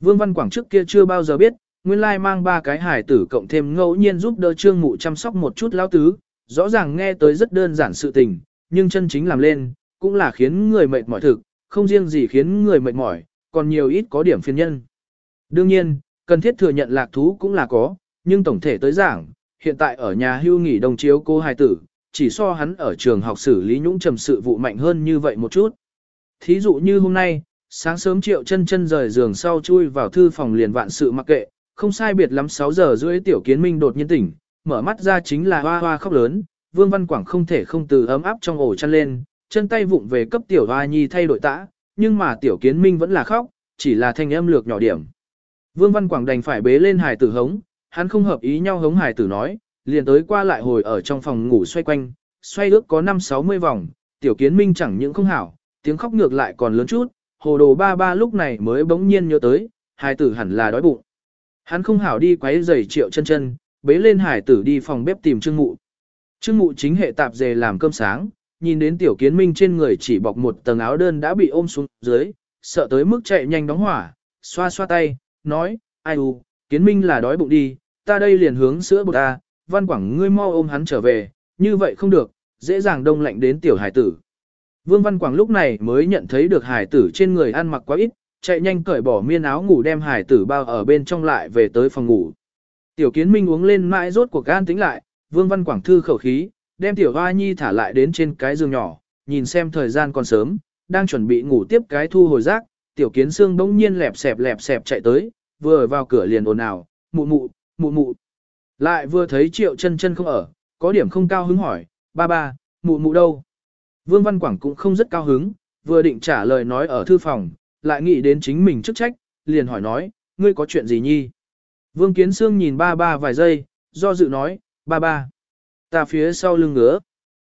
Vương Văn Quảng trước kia chưa bao giờ biết, nguyên lai mang ba cái hải tử cộng thêm ngẫu nhiên giúp đỡ trương mụ chăm sóc một chút lão tứ, rõ ràng nghe tới rất đơn giản sự tình, nhưng chân chính làm lên, cũng là khiến người mệt mỏi thực, không riêng gì khiến người mệt mỏi, còn nhiều ít có điểm phiền nhân. Đương nhiên, cần thiết thừa nhận lạc thú cũng là có, nhưng tổng thể tới giảng, hiện tại ở nhà hưu nghỉ đồng chiếu cô hài tử, chỉ so hắn ở trường học xử lý nhũng trầm sự vụ mạnh hơn như vậy một chút. Thí dụ như hôm nay, sáng sớm triệu chân chân rời giường sau chui vào thư phòng liền vạn sự mặc kệ, không sai biệt lắm 6 giờ rưỡi tiểu kiến minh đột nhiên tỉnh, mở mắt ra chính là hoa hoa khóc lớn, vương văn quảng không thể không từ ấm áp trong ổ chăn lên, chân tay vụng về cấp tiểu hoa nhi thay đổi tã, nhưng mà tiểu kiến minh vẫn là khóc, chỉ là thanh âm lược nhỏ điểm. Vương văn quảng đành phải bế lên Hải tử hống, hắn không hợp ý nhau hống Hải tử nói, liền tới qua lại hồi ở trong phòng ngủ xoay quanh, xoay ước có 5-60 vòng, tiểu kiến minh chẳng những không hảo, tiếng khóc ngược lại còn lớn chút, hồ đồ ba ba lúc này mới bỗng nhiên nhớ tới, hài tử hẳn là đói bụng. Hắn không hảo đi quấy giày triệu chân chân, bế lên hải tử đi phòng bếp tìm trương mụ. Trương mụ chính hệ tạp dề làm cơm sáng, nhìn đến tiểu kiến minh trên người chỉ bọc một tầng áo đơn đã bị ôm xuống dưới, sợ tới mức chạy nhanh đóng hỏa, xoa xoa tay, nói, ai u, kiến minh là đói bụng đi, ta đây liền hướng sữa bột ta, văn quảng ngươi mau ôm hắn trở về, như vậy không được, dễ dàng đông lạnh đến tiểu hải tử. Vương Văn Quảng lúc này mới nhận thấy được hải tử trên người ăn mặc quá ít, chạy nhanh cởi bỏ miên áo ngủ đem hải tử bao ở bên trong lại về tới phòng ngủ. Tiểu kiến minh uống lên mãi rốt cuộc gan tính lại, Vương Văn Quảng thư khẩu khí, đem tiểu hoa nhi thả lại đến trên cái giường nhỏ, nhìn xem thời gian còn sớm, đang chuẩn bị ngủ tiếp cái thu hồi rác, tiểu kiến xương bỗng nhiên lẹp xẹp lẹp xẹp chạy tới, vừa vào cửa liền ồn ào, mụ mụ, mụ mụ. Lại vừa thấy triệu chân chân không ở, có điểm không cao hứng hỏi, ba ba, mụ mụ đâu? Vương Văn Quảng cũng không rất cao hứng, vừa định trả lời nói ở thư phòng, lại nghĩ đến chính mình chức trách, liền hỏi nói, ngươi có chuyện gì nhi? Vương Kiến Sương nhìn ba ba vài giây, do dự nói, ba ba. Ta phía sau lưng ngứa.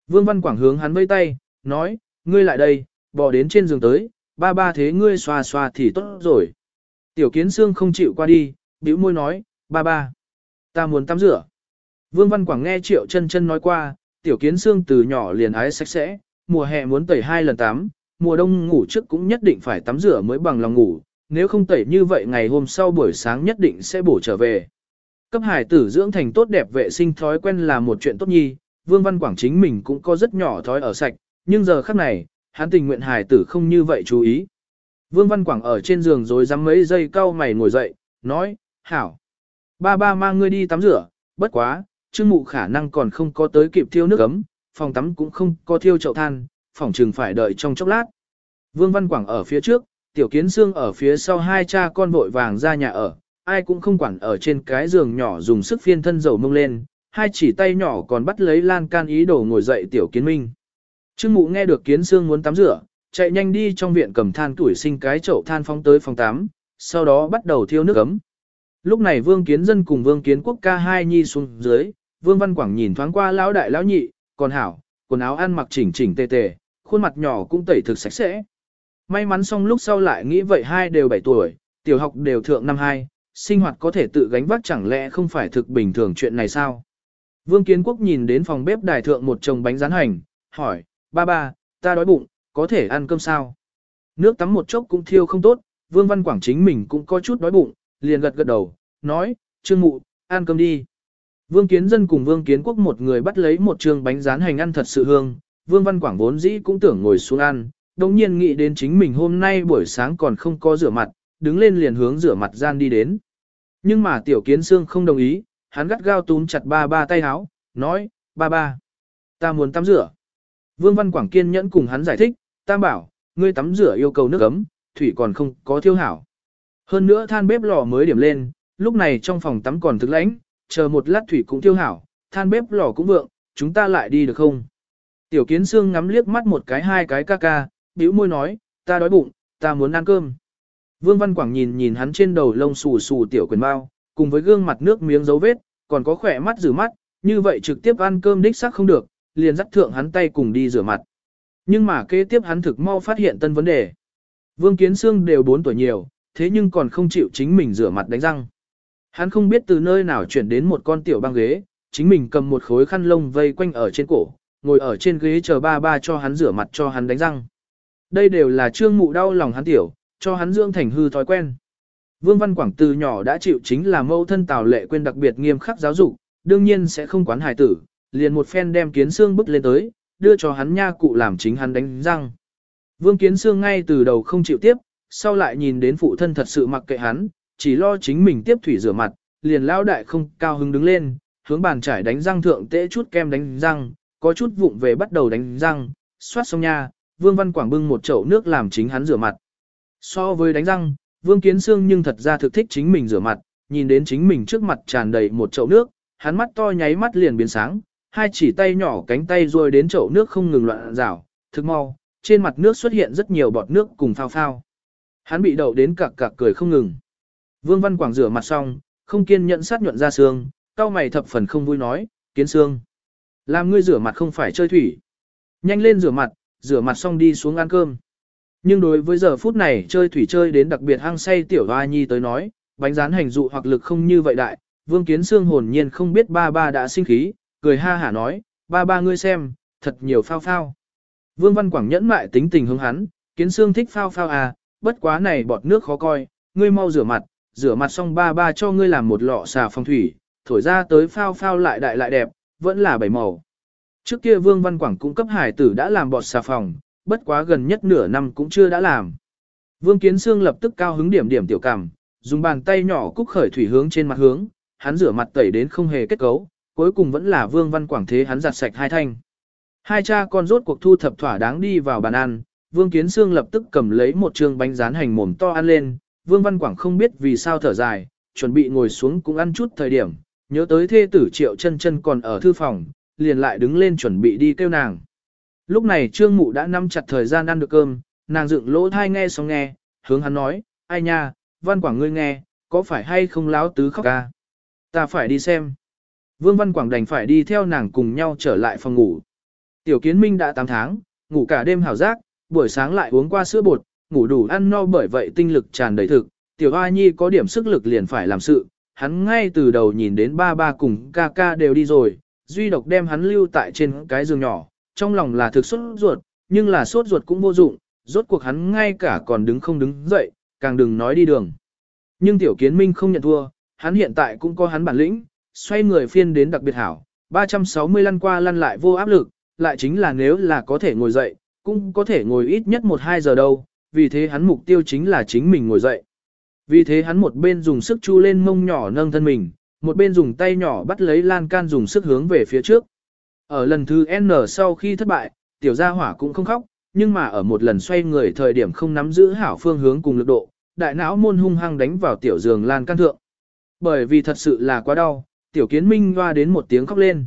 Vương Văn Quảng hướng hắn vây tay, nói, ngươi lại đây, bỏ đến trên giường tới, ba ba thế ngươi xoa xoa thì tốt rồi. Tiểu Kiến Sương không chịu qua đi, bĩu môi nói, ba ba. Ta muốn tắm rửa. Vương Văn Quảng nghe Triệu chân chân nói qua, Tiểu Kiến Sương từ nhỏ liền ái sạch sẽ, mùa hè muốn tẩy hai lần tắm, mùa đông ngủ trước cũng nhất định phải tắm rửa mới bằng lòng ngủ, nếu không tẩy như vậy ngày hôm sau buổi sáng nhất định sẽ bổ trở về. Cấp hải tử dưỡng thành tốt đẹp vệ sinh thói quen là một chuyện tốt nhi, Vương Văn Quảng chính mình cũng có rất nhỏ thói ở sạch, nhưng giờ khắc này, hắn tình nguyện hải tử không như vậy chú ý. Vương Văn Quảng ở trên giường rồi dám mấy giây cau mày ngồi dậy, nói, hảo. Ba ba mang ngươi đi tắm rửa, bất quá, trương mụ khả năng còn không có tới kịp thiêu nước ấm, phòng tắm cũng không có thiêu chậu than, phòng trường phải đợi trong chốc lát. Vương Văn Quảng ở phía trước, Tiểu Kiến Sương ở phía sau hai cha con vội vàng ra nhà ở, ai cũng không quản ở trên cái giường nhỏ dùng sức phiên thân dầu mông lên, hai chỉ tay nhỏ còn bắt lấy lan can ý đồ ngồi dậy Tiểu Kiến Minh. Trương Mụ nghe được Kiến Sương muốn tắm rửa, chạy nhanh đi trong viện cầm than tuổi sinh cái chậu than phóng tới phòng tắm, sau đó bắt đầu thiêu nước ấm. Lúc này Vương Kiến Dân cùng Vương Kiến Quốc ca hai nhi xuống dưới, Vương Văn Quảng nhìn thoáng qua lão đại lão nhị, còn hảo, quần áo ăn mặc chỉnh chỉnh tề tề, khuôn mặt nhỏ cũng tẩy thực sạch sẽ. May mắn xong lúc sau lại nghĩ vậy hai đều 7 tuổi, tiểu học đều thượng năm 2, sinh hoạt có thể tự gánh vác chẳng lẽ không phải thực bình thường chuyện này sao? Vương Kiến Quốc nhìn đến phòng bếp đài thượng một chồng bánh rán hành, hỏi, ba ba, ta đói bụng, có thể ăn cơm sao? Nước tắm một chốc cũng thiêu không tốt, Vương Văn Quảng chính mình cũng có chút đói bụng, liền gật gật đầu, nói, trương mụ, ăn cơm đi. Vương Kiến Dân cùng Vương Kiến Quốc một người bắt lấy một trường bánh rán hành ăn thật sự hương, Vương Văn Quảng vốn dĩ cũng tưởng ngồi xuống ăn, đồng nhiên nghĩ đến chính mình hôm nay buổi sáng còn không có rửa mặt, đứng lên liền hướng rửa mặt gian đi đến. Nhưng mà Tiểu Kiến Sương không đồng ý, hắn gắt gao túm chặt ba ba tay háo, nói, ba ba, ta muốn tắm rửa. Vương Văn Quảng kiên nhẫn cùng hắn giải thích, ta bảo, ngươi tắm rửa yêu cầu nước ấm, thủy còn không có thiêu hảo. Hơn nữa than bếp lò mới điểm lên, lúc này trong phòng tắm còn thức lãnh, chờ một lát thủy cũng tiêu hảo, than bếp lò cũng vượng, chúng ta lại đi được không? Tiểu kiến xương ngắm liếc mắt một cái hai cái ca ca, bĩu môi nói, ta đói bụng, ta muốn ăn cơm. Vương Văn Quảng nhìn nhìn hắn trên đầu lông xù xù tiểu quyền bao, cùng với gương mặt nước miếng dấu vết, còn có khỏe mắt rửa mắt, như vậy trực tiếp ăn cơm đích xác không được, liền dắt thượng hắn tay cùng đi rửa mặt. Nhưng mà kế tiếp hắn thực mau phát hiện tân vấn đề. Vương Kiến Sương đều 4 tuổi nhiều, thế nhưng còn không chịu chính mình rửa mặt đánh răng. Hắn không biết từ nơi nào chuyển đến một con tiểu băng ghế, chính mình cầm một khối khăn lông vây quanh ở trên cổ, ngồi ở trên ghế chờ ba ba cho hắn rửa mặt cho hắn đánh răng. Đây đều là trương mụ đau lòng hắn tiểu, cho hắn dưỡng thành hư thói quen. Vương Văn Quảng từ nhỏ đã chịu chính là mâu thân Tào Lệ quên đặc biệt nghiêm khắc giáo dục, đương nhiên sẽ không quán hài tử, liền một phen đem kiến xương bức lên tới, đưa cho hắn nha cụ làm chính hắn đánh răng. Vương Kiến Sương ngay từ đầu không chịu tiếp, sau lại nhìn đến phụ thân thật sự mặc kệ hắn, chỉ lo chính mình tiếp thủy rửa mặt, liền lao đại không cao hứng đứng lên, hướng bàn trải đánh răng thượng tễ chút kem đánh răng, có chút vụng về bắt đầu đánh răng, xoát xong nha, Vương Văn Quảng bưng một chậu nước làm chính hắn rửa mặt. So với đánh răng, Vương Kiến Sương nhưng thật ra thực thích chính mình rửa mặt, nhìn đến chính mình trước mặt tràn đầy một chậu nước, hắn mắt to nháy mắt liền biến sáng, hai chỉ tay nhỏ cánh tay rồi đến chậu nước không ngừng loạn rảo, thực mau, trên mặt nước xuất hiện rất nhiều bọt nước cùng phao phao. Hắn bị đậu đến cặc cặc cười không ngừng. Vương Văn Quảng rửa mặt xong, không kiên nhẫn sát nhuận ra xương, cao mày thập phần không vui nói, kiến xương. Làm ngươi rửa mặt không phải chơi thủy. Nhanh lên rửa mặt, rửa mặt xong đi xuống ăn cơm. Nhưng đối với giờ phút này chơi thủy chơi đến đặc biệt hăng say tiểu hoa nhi tới nói, bánh rán hành dụ hoặc lực không như vậy đại, vương kiến xương hồn nhiên không biết ba ba đã sinh khí, cười ha hả nói, ba ba ngươi xem, thật nhiều phao phao. Vương Văn Quảng nhẫn mại tính tình hướng hắn, kiến xương thích phao phao à, bất quá này bọt nước khó coi, ngươi mau rửa mặt, rửa mặt xong ba ba cho ngươi làm một lọ xà phòng thủy, thổi ra tới phao phao lại đại lại đẹp, vẫn là bảy màu. Trước kia Vương Văn Quảng cung cấp hải tử đã làm bọt xà phòng, bất quá gần nhất nửa năm cũng chưa đã làm. Vương Kiến Sương lập tức cao hứng điểm điểm tiểu cảm, dùng bàn tay nhỏ cúc khởi thủy hướng trên mặt hướng, hắn rửa mặt tẩy đến không hề kết cấu, cuối cùng vẫn là Vương Văn Quảng thế hắn giặt sạch hai thanh. Hai cha con rốt cuộc thu thập thỏa đáng đi vào bàn ăn, Vương Kiến Sương lập tức cầm lấy một trường bánh rán hành mồm to ăn lên, Vương Văn Quảng không biết vì sao thở dài, chuẩn bị ngồi xuống cũng ăn chút thời điểm, nhớ tới thê tử triệu chân chân còn ở thư phòng, liền lại đứng lên chuẩn bị đi kêu nàng. Lúc này Trương Mụ đã nắm chặt thời gian ăn được cơm, nàng dựng lỗ thai nghe xong nghe, hướng hắn nói, ai nha, Văn Quảng ngươi nghe, có phải hay không láo tứ khóc ca? Ta phải đi xem. Vương Văn Quảng đành phải đi theo nàng cùng nhau trở lại phòng ngủ. Tiểu Kiến Minh đã 8 tháng, ngủ cả đêm hảo giác, buổi sáng lại uống qua sữa bột, ngủ đủ ăn no bởi vậy tinh lực tràn đầy thực. Tiểu A Nhi có điểm sức lực liền phải làm sự, hắn ngay từ đầu nhìn đến ba ba cùng ca ca đều đi rồi, duy độc đem hắn lưu tại trên cái giường nhỏ, trong lòng là thực sốt ruột, nhưng là sốt ruột cũng vô dụng, rốt cuộc hắn ngay cả còn đứng không đứng dậy, càng đừng nói đi đường. Nhưng Tiểu Kiến Minh không nhận thua, hắn hiện tại cũng có hắn bản lĩnh, xoay người phiên đến đặc biệt hảo, 360 lăn qua lăn lại vô áp lực, lại chính là nếu là có thể ngồi dậy, cũng có thể ngồi ít nhất 1-2 giờ đâu, vì thế hắn mục tiêu chính là chính mình ngồi dậy. Vì thế hắn một bên dùng sức chu lên mông nhỏ nâng thân mình, một bên dùng tay nhỏ bắt lấy lan can dùng sức hướng về phía trước. Ở lần thứ N sau khi thất bại, tiểu gia hỏa cũng không khóc, nhưng mà ở một lần xoay người thời điểm không nắm giữ hảo phương hướng cùng lực độ, đại não môn hung hăng đánh vào tiểu giường lan can thượng. Bởi vì thật sự là quá đau, tiểu kiến minh hoa đến một tiếng khóc lên.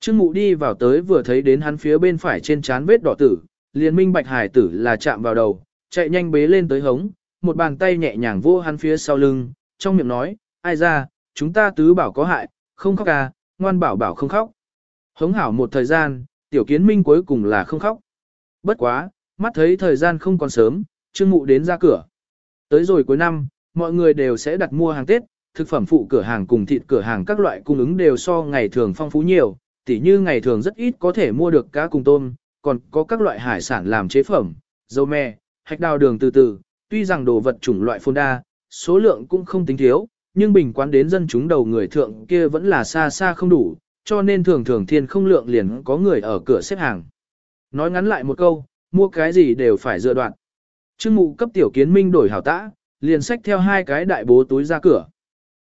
Trương mụ đi vào tới vừa thấy đến hắn phía bên phải trên trán vết đỏ tử, liền minh bạch hải tử là chạm vào đầu, chạy nhanh bế lên tới hống, một bàn tay nhẹ nhàng vô hắn phía sau lưng, trong miệng nói, ai ra, chúng ta tứ bảo có hại, không khóc à, ngoan bảo bảo không khóc. Hống hảo một thời gian, tiểu kiến minh cuối cùng là không khóc. Bất quá, mắt thấy thời gian không còn sớm, trương mụ đến ra cửa. Tới rồi cuối năm, mọi người đều sẽ đặt mua hàng Tết, thực phẩm phụ cửa hàng cùng thịt cửa hàng các loại cung ứng đều so ngày thường phong phú nhiều, tỉ như ngày thường rất ít có thể mua được cá cùng tôm, còn có các loại hải sản làm chế phẩm, dâu me, hạch đào đường từ từ, tuy rằng đồ vật chủng loại phong đa, số lượng cũng không tính thiếu, nhưng bình quán đến dân chúng đầu người thượng kia vẫn là xa xa không đủ, cho nên thường thường thiên không lượng liền có người ở cửa xếp hàng. Nói ngắn lại một câu, mua cái gì đều phải dựa đoạn. Trương mụ cấp tiểu kiến minh đổi hảo tã, liền xách theo hai cái đại bố túi ra cửa.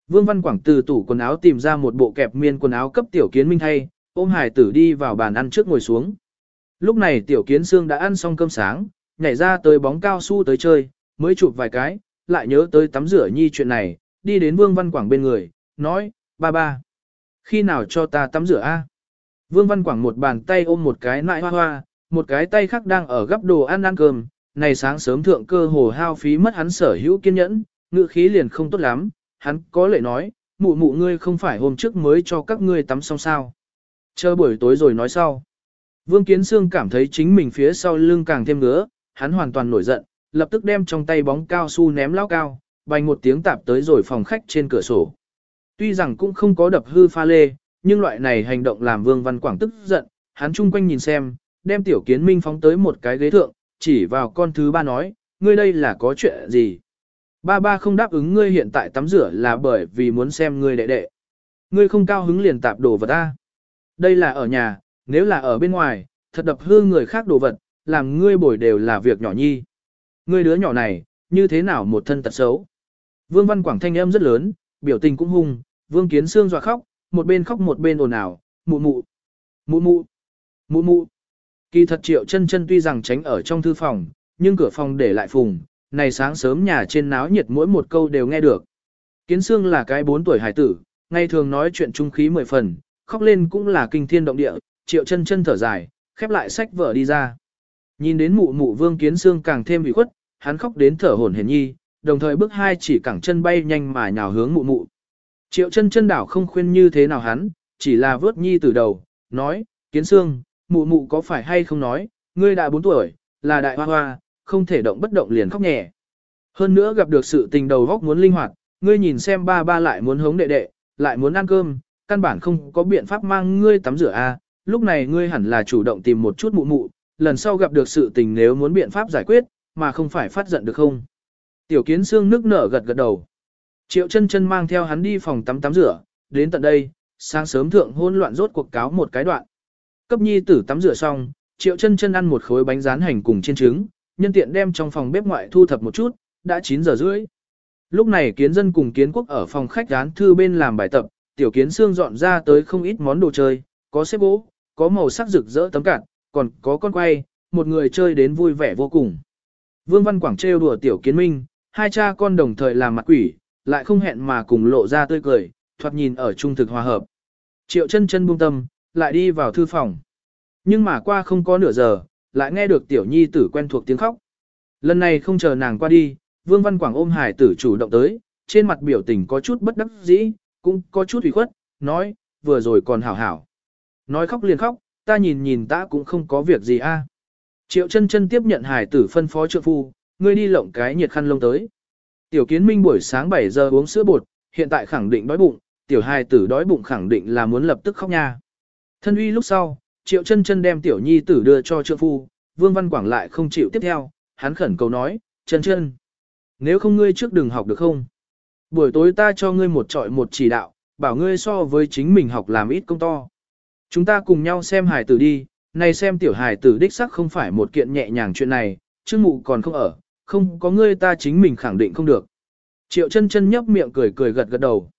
Vương Văn Quảng từ tủ quần áo tìm ra một bộ kẹp miên quần áo cấp tiểu kiến minh thay, ôm hải tử đi vào bàn ăn trước ngồi xuống. Lúc này tiểu kiến xương đã ăn xong cơm sáng, nhảy ra tới bóng cao su tới chơi, mới chụp vài cái, lại nhớ tới tắm rửa nhi chuyện này, đi đến Vương Văn Quảng bên người, nói, ba ba, khi nào cho ta tắm rửa a? Vương Văn Quảng một bàn tay ôm một cái nại hoa hoa, một cái tay khác đang ở gấp đồ ăn ăn cơm, này sáng sớm thượng cơ hồ hao phí mất hắn sở hữu kiên nhẫn, ngựa khí liền không tốt lắm, hắn có lệ nói, mụ mụ ngươi không phải hôm trước mới cho các ngươi tắm xong sao. Chờ buổi tối rồi nói sau. Vương Kiến Sương cảm thấy chính mình phía sau lưng càng thêm ngứa, hắn hoàn toàn nổi giận, lập tức đem trong tay bóng cao su ném lao cao, bành một tiếng tạp tới rồi phòng khách trên cửa sổ. Tuy rằng cũng không có đập hư pha lê, nhưng loại này hành động làm Vương Văn Quảng tức giận, hắn chung quanh nhìn xem, đem tiểu kiến minh phóng tới một cái ghế thượng, chỉ vào con thứ ba nói, ngươi đây là có chuyện gì? Ba ba không đáp ứng ngươi hiện tại tắm rửa là bởi vì muốn xem ngươi đệ đệ. Ngươi không cao hứng liền tạp đồ vật ta. Đây là ở nhà, nếu là ở bên ngoài, thật đập hư người khác đồ vật, làm ngươi bồi đều là việc nhỏ nhi. Ngươi đứa nhỏ này, như thế nào một thân tật xấu. Vương Văn Quảng thanh âm rất lớn, biểu tình cũng hung, Vương Kiến Sương dọa khóc, một bên khóc một bên ồn ào, mụ mụ, mụ mụ, mụ mụ. Kỳ thật triệu chân chân tuy rằng tránh ở trong thư phòng, nhưng cửa phòng để lại phùng, này sáng sớm nhà trên náo nhiệt mỗi một câu đều nghe được. Kiến Sương là cái bốn tuổi hải tử, ngày thường nói chuyện trung khí mười phần, khóc lên cũng là kinh thiên động địa, triệu chân chân thở dài, khép lại sách vở đi ra. Nhìn đến mụ mụ vương kiến xương càng thêm bị khuất, hắn khóc đến thở hổn hển nhi, đồng thời bước hai chỉ cẳng chân bay nhanh mà nhào hướng mụ mụ. Triệu chân chân đảo không khuyên như thế nào hắn, chỉ là vớt nhi từ đầu, nói, kiến xương, mụ mụ có phải hay không nói, ngươi đã 4 tuổi, là đại hoa hoa, không thể động bất động liền khóc nhẹ. Hơn nữa gặp được sự tình đầu góc muốn linh hoạt, ngươi nhìn xem ba ba lại muốn hống đệ đệ, lại muốn ăn cơm, căn bản không có biện pháp mang ngươi tắm rửa a. À, lúc này ngươi hẳn là chủ động tìm một chút mụ mụ, lần sau gặp được sự tình nếu muốn biện pháp giải quyết, mà không phải phát giận được không. Tiểu kiến xương nước nở gật gật đầu. Triệu chân chân mang theo hắn đi phòng tắm tắm rửa, đến tận đây, sáng sớm thượng hôn loạn rốt cuộc cáo một cái đoạn. Cấp nhi tử tắm rửa xong, Triệu chân chân ăn một khối bánh rán hành cùng chiên trứng, nhân tiện đem trong phòng bếp ngoại thu thập một chút, đã 9 giờ rưỡi. Lúc này kiến dân cùng kiến quốc ở phòng khách gán thư bên làm bài tập, tiểu kiến xương dọn ra tới không ít món đồ chơi, có xếp gỗ, có màu sắc rực rỡ tấm cạn, còn có con quay, một người chơi đến vui vẻ vô cùng. Vương Văn Quảng trêu đùa tiểu kiến minh, hai cha con đồng thời làm mặt quỷ, lại không hẹn mà cùng lộ ra tươi cười, thoạt nhìn ở trung thực hòa hợp. Triệu chân chân buông tâm, lại đi vào thư phòng. Nhưng mà qua không có nửa giờ, lại nghe được tiểu nhi tử quen thuộc tiếng khóc. Lần này không chờ nàng qua đi, Vương Văn Quảng ôm hải tử chủ động tới, trên mặt biểu tình có chút bất đắc dĩ, cũng có chút ủy khuất, nói, vừa rồi còn hảo hảo. Nói khóc liền khóc, ta nhìn nhìn ta cũng không có việc gì a. Triệu chân chân tiếp nhận hải tử phân phó trượng phu, ngươi đi lộng cái nhiệt khăn lông tới. Tiểu kiến minh buổi sáng 7 giờ uống sữa bột, hiện tại khẳng định đói bụng, tiểu hài tử đói bụng khẳng định là muốn lập tức khóc nha. Thân uy lúc sau, triệu chân chân đem tiểu nhi tử đưa cho trượng phu, vương văn quảng lại không chịu tiếp theo, hắn khẩn cầu nói, chân chân. Nếu không ngươi trước đừng học được không? Buổi tối ta cho ngươi một trọi một chỉ đạo, bảo ngươi so với chính mình học làm ít công to. Chúng ta cùng nhau xem hài tử đi, này xem tiểu hài tử đích sắc không phải một kiện nhẹ nhàng chuyện này, chứ mụ còn không ở, không có ngươi ta chính mình khẳng định không được. Triệu chân chân nhấp miệng cười cười gật gật đầu.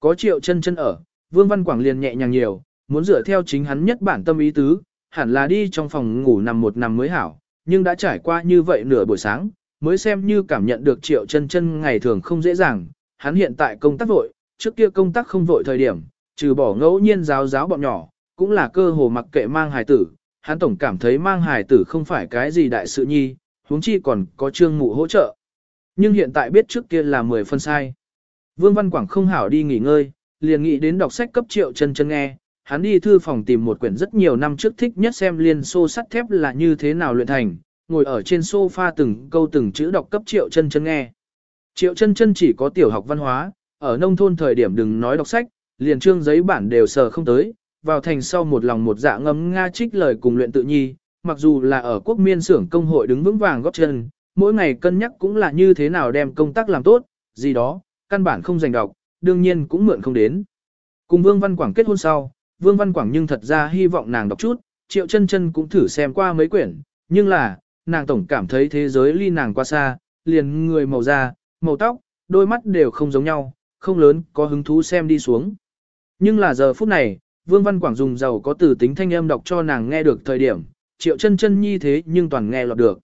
Có triệu chân chân ở, Vương Văn Quảng liền nhẹ nhàng nhiều, muốn dựa theo chính hắn nhất bản tâm ý tứ, hẳn là đi trong phòng ngủ nằm một nằm mới hảo, nhưng đã trải qua như vậy nửa buổi sáng, mới xem như cảm nhận được triệu chân chân ngày thường không dễ dàng, hắn hiện tại công tác vội, trước kia công tác không vội thời điểm, trừ bỏ ngẫu nhiên giáo giáo bọn nhỏ, cũng là cơ hồ mặc kệ mang hài tử, hắn tổng cảm thấy mang hài tử không phải cái gì đại sự nhi, huống chi còn có trương mụ hỗ trợ. Nhưng hiện tại biết trước kia là 10 phân sai. Vương Văn Quảng không hảo đi nghỉ ngơi, liền nghĩ đến đọc sách cấp triệu chân chân nghe, hắn đi thư phòng tìm một quyển rất nhiều năm trước thích nhất xem liên xô sắt thép là như thế nào luyện thành, ngồi ở trên sofa từng câu từng chữ đọc cấp triệu chân chân nghe. Triệu chân chân chỉ có tiểu học văn hóa, ở nông thôn thời điểm đừng nói đọc sách, liền trương giấy bản đều sờ không tới, vào thành sau một lòng một dạ ngấm nga trích lời cùng luyện tự nhi, mặc dù là ở quốc miên xưởng công hội đứng vững vàng góp chân, mỗi ngày cân nhắc cũng là như thế nào đem công tác làm tốt, gì đó, căn bản không dành đọc, đương nhiên cũng mượn không đến. Cùng Vương Văn Quảng kết hôn sau, Vương Văn Quảng nhưng thật ra hy vọng nàng đọc chút, Triệu Chân Chân cũng thử xem qua mấy quyển, nhưng là, nàng tổng cảm thấy thế giới ly nàng quá xa, liền người màu da, màu tóc, đôi mắt đều không giống nhau, không lớn có hứng thú xem đi xuống. Nhưng là giờ phút này, Vương Văn Quảng dùng giàu có từ tính thanh âm đọc cho nàng nghe được thời điểm, Triệu Chân Chân nhi thế nhưng toàn nghe lọt được.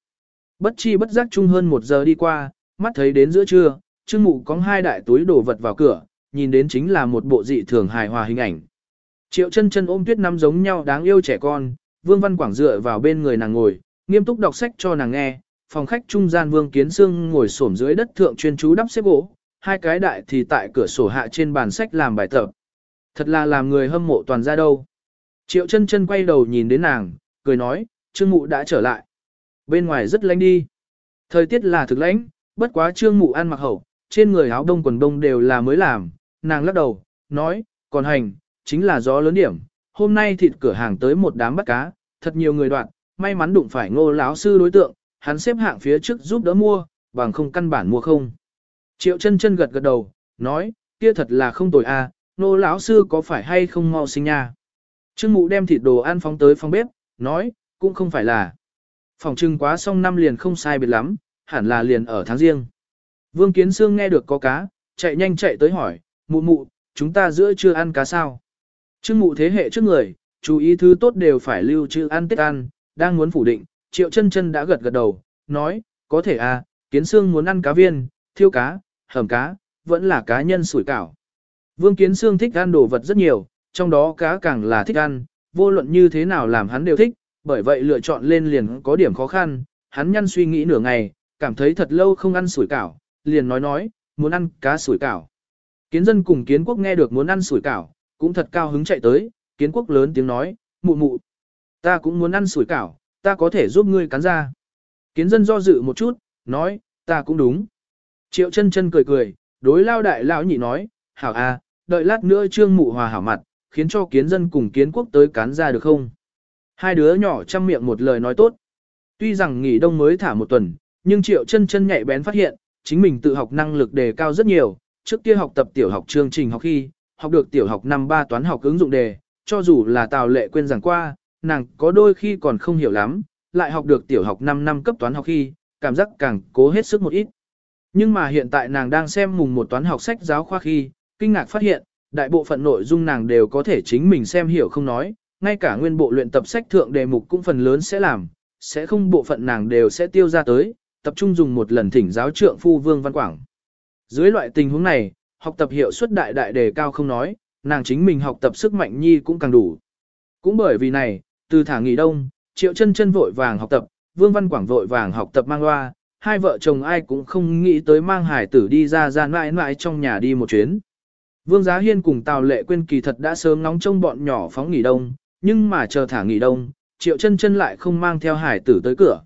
Bất chi bất giác chung hơn một giờ đi qua, mắt thấy đến giữa trưa, Trương Mụ có hai đại túi đồ vật vào cửa, nhìn đến chính là một bộ dị thường hài hòa hình ảnh. Triệu chân chân ôm tuyết năm giống nhau đáng yêu trẻ con, Vương Văn Quảng dựa vào bên người nàng ngồi, nghiêm túc đọc sách cho nàng nghe, phòng khách trung gian Vương Kiến Sương ngồi xổm dưới đất thượng chuyên chú đắp xếp gỗ, hai cái đại thì tại cửa sổ hạ trên bàn sách làm bài tập. Thật là làm người hâm mộ toàn ra đâu. Triệu chân chân quay đầu nhìn đến nàng, cười nói, Trương Mụ đã trở lại. Bên ngoài rất lạnh đi. Thời tiết là thực lãnh, bất quá Trương Mụ ăn mặc hậu, trên người áo đông quần đông đều là mới làm, nàng lắc đầu, nói, còn hành, chính là gió lớn điểm, hôm nay thịt cửa hàng tới một đám bắt cá, thật nhiều người đoạn, may mắn đụng phải ngô lão sư đối tượng, hắn xếp hạng phía trước giúp đỡ mua, bằng không căn bản mua không. Triệu chân chân gật gật đầu, nói, kia thật là không tồi a, à, nô lão sư có phải hay không mau sinh nha. Trương mụ đem thịt đồ ăn phóng tới phòng bếp, nói, cũng không phải là. Phòng trưng quá xong năm liền không sai biệt lắm, hẳn là liền ở tháng riêng. Vương Kiến Sương nghe được có cá, chạy nhanh chạy tới hỏi, mụ mụ, chúng ta giữa chưa ăn cá sao? Trương mụ thế hệ trước người, chú ý thứ tốt đều phải lưu trữ ăn tết ăn, đang muốn phủ định, triệu chân chân đã gật gật đầu, nói, có thể à, Kiến Sương muốn ăn cá viên, thiêu cá, hầm cá, vẫn là cá nhân sủi cảo. Vương Kiến Sương thích ăn đồ vật rất nhiều, trong đó cá càng là thích ăn, vô luận như thế nào làm hắn đều thích, bởi vậy lựa chọn lên liền có điểm khó khăn, hắn nhăn suy nghĩ nửa ngày, cảm thấy thật lâu không ăn sủi cảo, liền nói nói, muốn ăn cá sủi cảo. Kiến dân cùng kiến quốc nghe được muốn ăn sủi cảo, cũng thật cao hứng chạy tới, kiến quốc lớn tiếng nói, mụ mụ, ta cũng muốn ăn sủi cảo, ta có thể giúp ngươi cắn ra. Kiến dân do dự một chút, nói, ta cũng đúng. Triệu chân chân cười cười, đối lao đại lão nhị nói, hảo à, đợi lát nữa trương mụ hòa hảo mặt, khiến cho kiến dân cùng kiến quốc tới cán ra được không? Hai đứa nhỏ chăm miệng một lời nói tốt. Tuy rằng nghỉ đông mới thả một tuần, nhưng triệu chân chân nhạy bén phát hiện, chính mình tự học năng lực đề cao rất nhiều, trước kia học tập tiểu học chương trình học khi, học được tiểu học năm ba toán học ứng dụng đề, cho dù là tào lệ quên giảng qua, nàng có đôi khi còn không hiểu lắm, lại học được tiểu học 5 năm cấp toán học khi, cảm giác càng cố hết sức một ít. Nhưng mà hiện tại nàng đang xem mùng một toán học sách giáo khoa khi, kinh ngạc phát hiện, đại bộ phận nội dung nàng đều có thể chính mình xem hiểu không nói, ngay cả nguyên bộ luyện tập sách thượng đề mục cũng phần lớn sẽ làm, sẽ không bộ phận nàng đều sẽ tiêu ra tới, tập trung dùng một lần thỉnh giáo trượng phu Vương Văn Quảng. Dưới loại tình huống này, học tập hiệu suất đại đại đề cao không nói, nàng chính mình học tập sức mạnh nhi cũng càng đủ. Cũng bởi vì này, từ thả nghỉ đông, triệu chân chân vội vàng học tập, Vương Văn Quảng vội vàng học tập mang loa, hai vợ chồng ai cũng không nghĩ tới mang hải tử đi ra ra mãi mãi trong nhà đi một chuyến. Vương Giá Hiên cùng Tào Lệ Quyên kỳ thật đã sớm nóng trông bọn nhỏ phóng nghỉ đông, nhưng mà chờ thả nghỉ đông, triệu chân chân lại không mang theo hải tử tới cửa.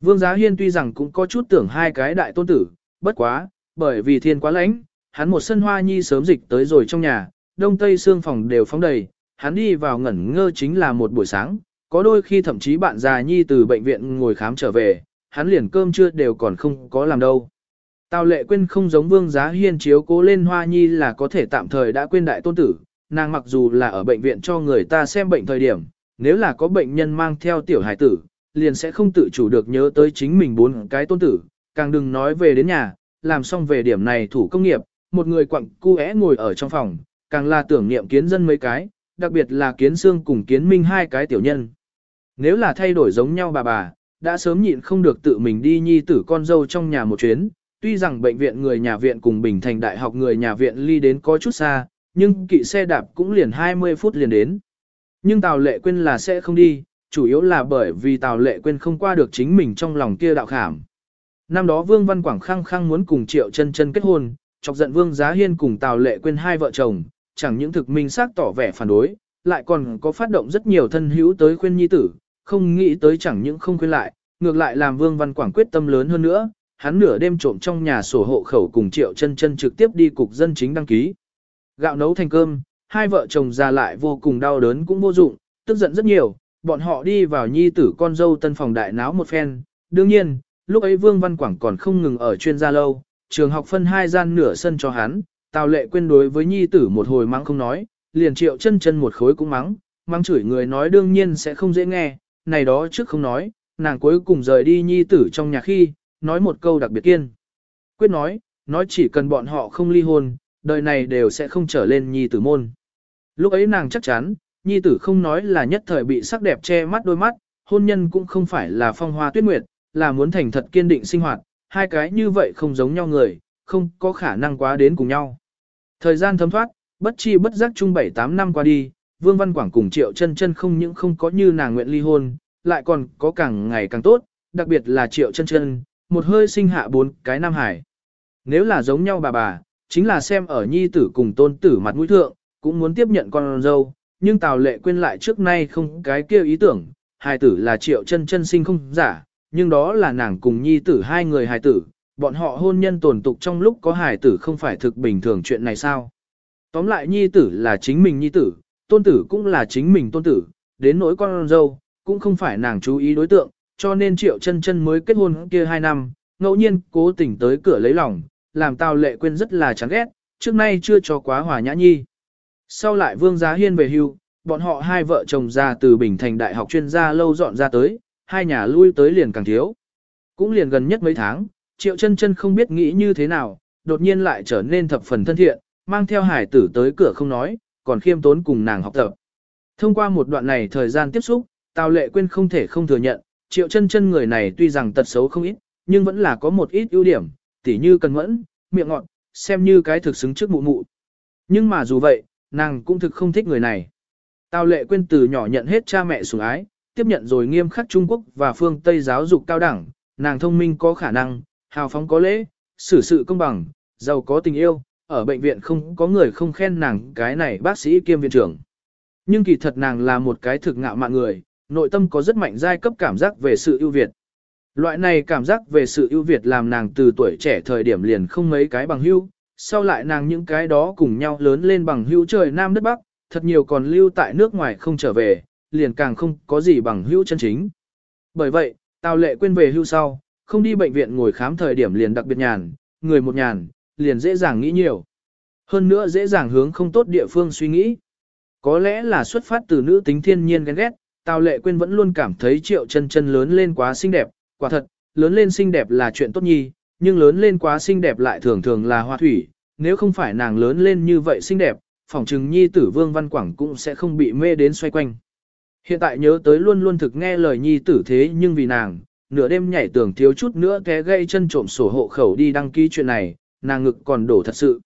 Vương Giá Hiên tuy rằng cũng có chút tưởng hai cái đại tôn tử, bất quá, bởi vì thiên quá lạnh, hắn một sân hoa nhi sớm dịch tới rồi trong nhà, đông tây xương phòng đều phóng đầy, hắn đi vào ngẩn ngơ chính là một buổi sáng, có đôi khi thậm chí bạn già nhi từ bệnh viện ngồi khám trở về, hắn liền cơm trưa đều còn không có làm đâu. Tào lệ quên không giống vương giá hiên chiếu cố lên hoa nhi là có thể tạm thời đã quên đại tôn tử, nàng mặc dù là ở bệnh viện cho người ta xem bệnh thời điểm, nếu là có bệnh nhân mang theo tiểu hải tử, liền sẽ không tự chủ được nhớ tới chính mình bốn cái tôn tử, càng đừng nói về đến nhà, làm xong về điểm này thủ công nghiệp, một người quặng cu é ngồi ở trong phòng, càng là tưởng niệm kiến dân mấy cái, đặc biệt là kiến xương cùng kiến minh hai cái tiểu nhân. Nếu là thay đổi giống nhau bà bà, đã sớm nhịn không được tự mình đi nhi tử con dâu trong nhà một chuyến, tuy rằng bệnh viện người nhà viện cùng Bình Thành Đại học người nhà viện ly đến có chút xa, nhưng kỵ xe đạp cũng liền 20 phút liền đến. Nhưng Tào Lệ Quyên là sẽ không đi, chủ yếu là bởi vì Tào Lệ Quyên không qua được chính mình trong lòng kia đạo khảm. Năm đó Vương Văn Quảng khăng khăng muốn cùng Triệu Chân Chân kết hôn, chọc giận Vương Giá Hiên cùng Tào Lệ Quyên hai vợ chồng, chẳng những thực minh xác tỏ vẻ phản đối, lại còn có phát động rất nhiều thân hữu tới khuyên nhi tử, không nghĩ tới chẳng những không khuyên lại, ngược lại làm Vương Văn Quảng quyết tâm lớn hơn nữa, hắn nửa đêm trộm trong nhà sổ hộ khẩu cùng Triệu Chân Chân trực tiếp đi cục dân chính đăng ký. Gạo nấu thành cơm, hai vợ chồng già lại vô cùng đau đớn cũng vô dụng, tức giận rất nhiều, bọn họ đi vào nhi tử con dâu tân phòng đại náo một phen. Đương nhiên, lúc ấy Vương Văn Quảng còn không ngừng ở chuyên gia lâu, trường học phân hai gian nửa sân cho hắn, Tào lệ quên đối với nhi tử một hồi mắng không nói, liền triệu chân chân một khối cũng mắng, mắng chửi người nói đương nhiên sẽ không dễ nghe, này đó trước không nói, nàng cuối cùng rời đi nhi tử trong nhà khi, nói một câu đặc biệt kiên. Quyết nói, nói chỉ cần bọn họ không ly hôn, đời này đều sẽ không trở lên nhi tử môn. Lúc ấy nàng chắc chắn, nhi tử không nói là nhất thời bị sắc đẹp che mắt đôi mắt, hôn nhân cũng không phải là phong hoa tuyết nguyệt, là muốn thành thật kiên định sinh hoạt, hai cái như vậy không giống nhau người, không có khả năng quá đến cùng nhau. Thời gian thấm thoát, bất chi bất giác chung 7-8 năm qua đi, Vương Văn Quảng cùng Triệu chân chân không những không có như nàng nguyện ly hôn, lại còn có càng ngày càng tốt, đặc biệt là Triệu chân chân, một hơi sinh hạ bốn cái nam hải. Nếu là giống nhau bà bà, chính là xem ở nhi tử cùng tôn tử mặt mũi thượng, cũng muốn tiếp nhận con dâu, nhưng Tào Lệ quên lại trước nay không cái kia ý tưởng, hài tử là Triệu chân chân sinh không giả, nhưng đó là nàng cùng nhi tử hai người hài tử, bọn họ hôn nhân tồn tục trong lúc có hài tử không phải thực bình thường chuyện này sao. Tóm lại nhi tử là chính mình nhi tử, tôn tử cũng là chính mình tôn tử, đến nỗi con dâu, cũng không phải nàng chú ý đối tượng, cho nên triệu chân chân mới kết hôn kia hai năm, ngẫu nhiên cố tình tới cửa lấy lòng, làm tao lệ quên rất là chán ghét, trước nay chưa cho quá hòa nhã nhi. Sau lại vương giá hiên về hưu, bọn họ hai vợ chồng ra từ Bình Thành Đại học chuyên gia lâu dọn ra tới, hai nhà lui tới liền càng thiếu. Cũng liền gần nhất mấy tháng, triệu chân chân không biết nghĩ như thế nào, đột nhiên lại trở nên thập phần thân thiện, mang theo hải tử tới cửa không nói, còn khiêm tốn cùng nàng học tập. Thông qua một đoạn này thời gian tiếp xúc, Tào Lệ Quyên không thể không thừa nhận, triệu chân chân người này tuy rằng tật xấu không ít, nhưng vẫn là có một ít ưu điểm, tỉ như cần mẫn, miệng ngọn, xem như cái thực xứng trước mụ mụ. Nhưng mà dù vậy, nàng cũng thực không thích người này. Tào Lệ quên từ nhỏ nhận hết cha mẹ sủng ái, tiếp nhận rồi nghiêm khắc Trung Quốc và phương Tây giáo dục cao đẳng, nàng thông minh có khả năng, hào phóng có lễ, xử sự công bằng, giàu có tình yêu, ở bệnh viện không có người không khen nàng cái này bác sĩ kiêm viện trưởng. Nhưng kỳ thật nàng là một cái thực ngạo mạn người, nội tâm có rất mạnh giai cấp cảm giác về sự ưu việt. Loại này cảm giác về sự ưu việt làm nàng từ tuổi trẻ thời điểm liền không mấy cái bằng hưu, sau lại nàng những cái đó cùng nhau lớn lên bằng hưu trời Nam đất Bắc, thật nhiều còn lưu tại nước ngoài không trở về, liền càng không có gì bằng hưu chân chính. Bởi vậy, Tào Lệ quên về hưu sau, không đi bệnh viện ngồi khám thời điểm liền đặc biệt nhàn, người một nhàn, liền dễ dàng nghĩ nhiều. Hơn nữa dễ dàng hướng không tốt địa phương suy nghĩ. Có lẽ là xuất phát từ nữ tính thiên nhiên ghen ghét, Tào lệ Quyên vẫn luôn cảm thấy triệu chân chân lớn lên quá xinh đẹp, quả thật, lớn lên xinh đẹp là chuyện tốt nhi, nhưng lớn lên quá xinh đẹp lại thường thường là hoa thủy, nếu không phải nàng lớn lên như vậy xinh đẹp, phỏng chừng nhi tử vương văn quảng cũng sẽ không bị mê đến xoay quanh. Hiện tại nhớ tới luôn luôn thực nghe lời nhi tử thế nhưng vì nàng, nửa đêm nhảy tưởng thiếu chút nữa té gây chân trộm sổ hộ khẩu đi đăng ký chuyện này, nàng ngực còn đổ thật sự.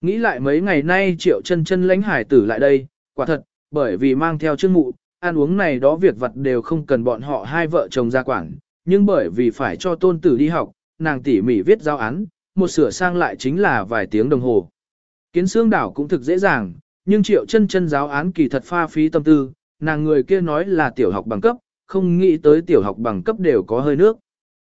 Nghĩ lại mấy ngày nay triệu chân chân lãnh hải tử lại đây, quả thật, bởi vì mang theo chương mụ, ăn uống này đó việc vật đều không cần bọn họ hai vợ chồng ra quản, nhưng bởi vì phải cho tôn tử đi học, nàng tỉ mỉ viết giao án, một sửa sang lại chính là vài tiếng đồng hồ. Kiến xương đảo cũng thực dễ dàng, nhưng triệu chân chân giáo án kỳ thật pha phí tâm tư, nàng người kia nói là tiểu học bằng cấp, không nghĩ tới tiểu học bằng cấp đều có hơi nước.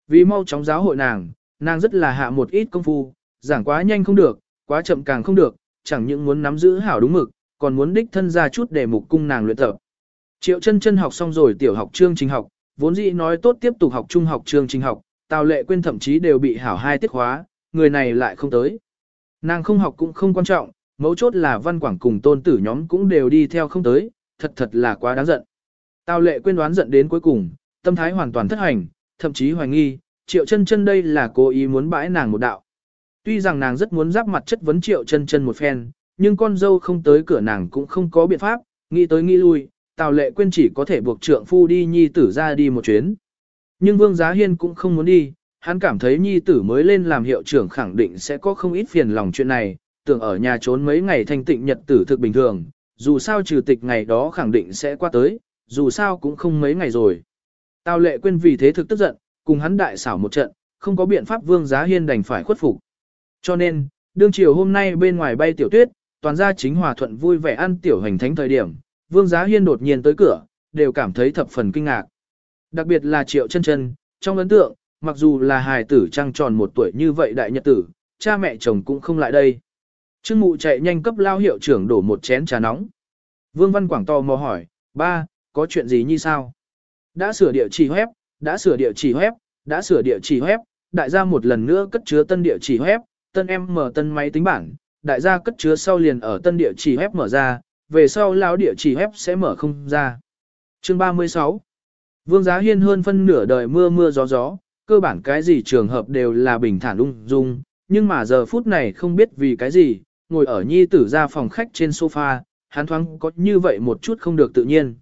Vì mau chóng giáo hội nàng, nàng rất là hạ một ít công phu, giảng quá nhanh không được, quá chậm càng không được, chẳng những muốn nắm giữ hảo đúng mực, còn muốn đích thân ra chút để mục cung nàng luyện tập. Triệu chân chân học xong rồi tiểu học chương trình học, vốn dĩ nói tốt tiếp tục học trung học chương trình học, Tào Lệ quên thậm chí đều bị hảo hai tiết khóa, người này lại không tới. Nàng không học cũng không quan trọng, mấu chốt là văn quảng cùng tôn tử nhóm cũng đều đi theo không tới, thật thật là quá đáng giận. Tào Lệ quên đoán giận đến cuối cùng, tâm thái hoàn toàn thất hành, thậm chí hoài nghi, Triệu chân chân đây là cố ý muốn bãi nàng một đạo. Tuy rằng nàng rất muốn giáp mặt chất vấn Triệu chân chân một phen, nhưng con dâu không tới cửa nàng cũng không có biện pháp, nghĩ tới nghĩ lui, Tào lệ quên chỉ có thể buộc trượng phu đi nhi tử ra đi một chuyến. Nhưng Vương Giá Hiên cũng không muốn đi, hắn cảm thấy nhi tử mới lên làm hiệu trưởng khẳng định sẽ có không ít phiền lòng chuyện này, tưởng ở nhà trốn mấy ngày thanh tịnh nhật tử thực bình thường, dù sao trừ tịch ngày đó khẳng định sẽ qua tới, dù sao cũng không mấy ngày rồi. Tào lệ quên vì thế thực tức giận, cùng hắn đại xảo một trận, không có biện pháp Vương Giá Hiên đành phải khuất phục. Cho nên, đương chiều hôm nay bên ngoài bay tiểu tuyết, toàn gia chính hòa thuận vui vẻ ăn tiểu hành thánh thời điểm, Vương Giá Hiên đột nhiên tới cửa, đều cảm thấy thập phần kinh ngạc. Đặc biệt là Triệu Chân Chân, trong ấn tượng, mặc dù là hài tử trăng tròn một tuổi như vậy đại nhật tử, cha mẹ chồng cũng không lại đây. Trương Mụ chạy nhanh cấp lao hiệu trưởng đổ một chén trà nóng. Vương Văn Quảng to mò hỏi, ba, có chuyện gì như sao? Đã sửa địa chỉ web, đã sửa địa chỉ web, đã sửa địa chỉ web, đại gia một lần nữa cất chứa tân địa chỉ web, tân em mở tân máy tính bảng, đại gia cất chứa sau liền ở tân địa chỉ web mở ra, về sau lão địa chỉ web sẽ mở không ra. Chương 36 Vương Giá Hiên hơn phân nửa đời mưa mưa gió gió, cơ bản cái gì trường hợp đều là bình thản ung dung, nhưng mà giờ phút này không biết vì cái gì, ngồi ở nhi tử ra phòng khách trên sofa, hắn thoáng có như vậy một chút không được tự nhiên.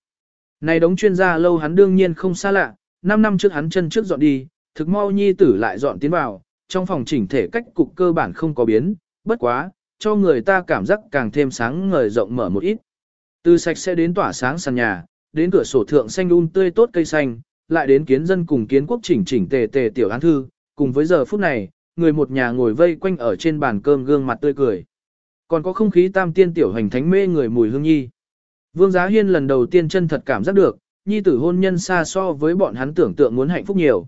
Này đống chuyên gia lâu hắn đương nhiên không xa lạ, 5 năm trước hắn chân trước dọn đi, thực mau nhi tử lại dọn tiến vào, trong phòng chỉnh thể cách cục cơ bản không có biến, bất quá, cho người ta cảm giác càng thêm sáng ngời rộng mở một ít. Từ sạch sẽ đến tỏa sáng sàn nhà, đến cửa sổ thượng xanh un um tươi tốt cây xanh, lại đến kiến dân cùng kiến quốc chỉnh chỉnh tề tề tiểu án thư, cùng với giờ phút này, người một nhà ngồi vây quanh ở trên bàn cơm gương mặt tươi cười. Còn có không khí tam tiên tiểu hành thánh mê người mùi hương nhi. Vương Giá Hiên lần đầu tiên chân thật cảm giác được, nhi tử hôn nhân xa so với bọn hắn tưởng tượng muốn hạnh phúc nhiều.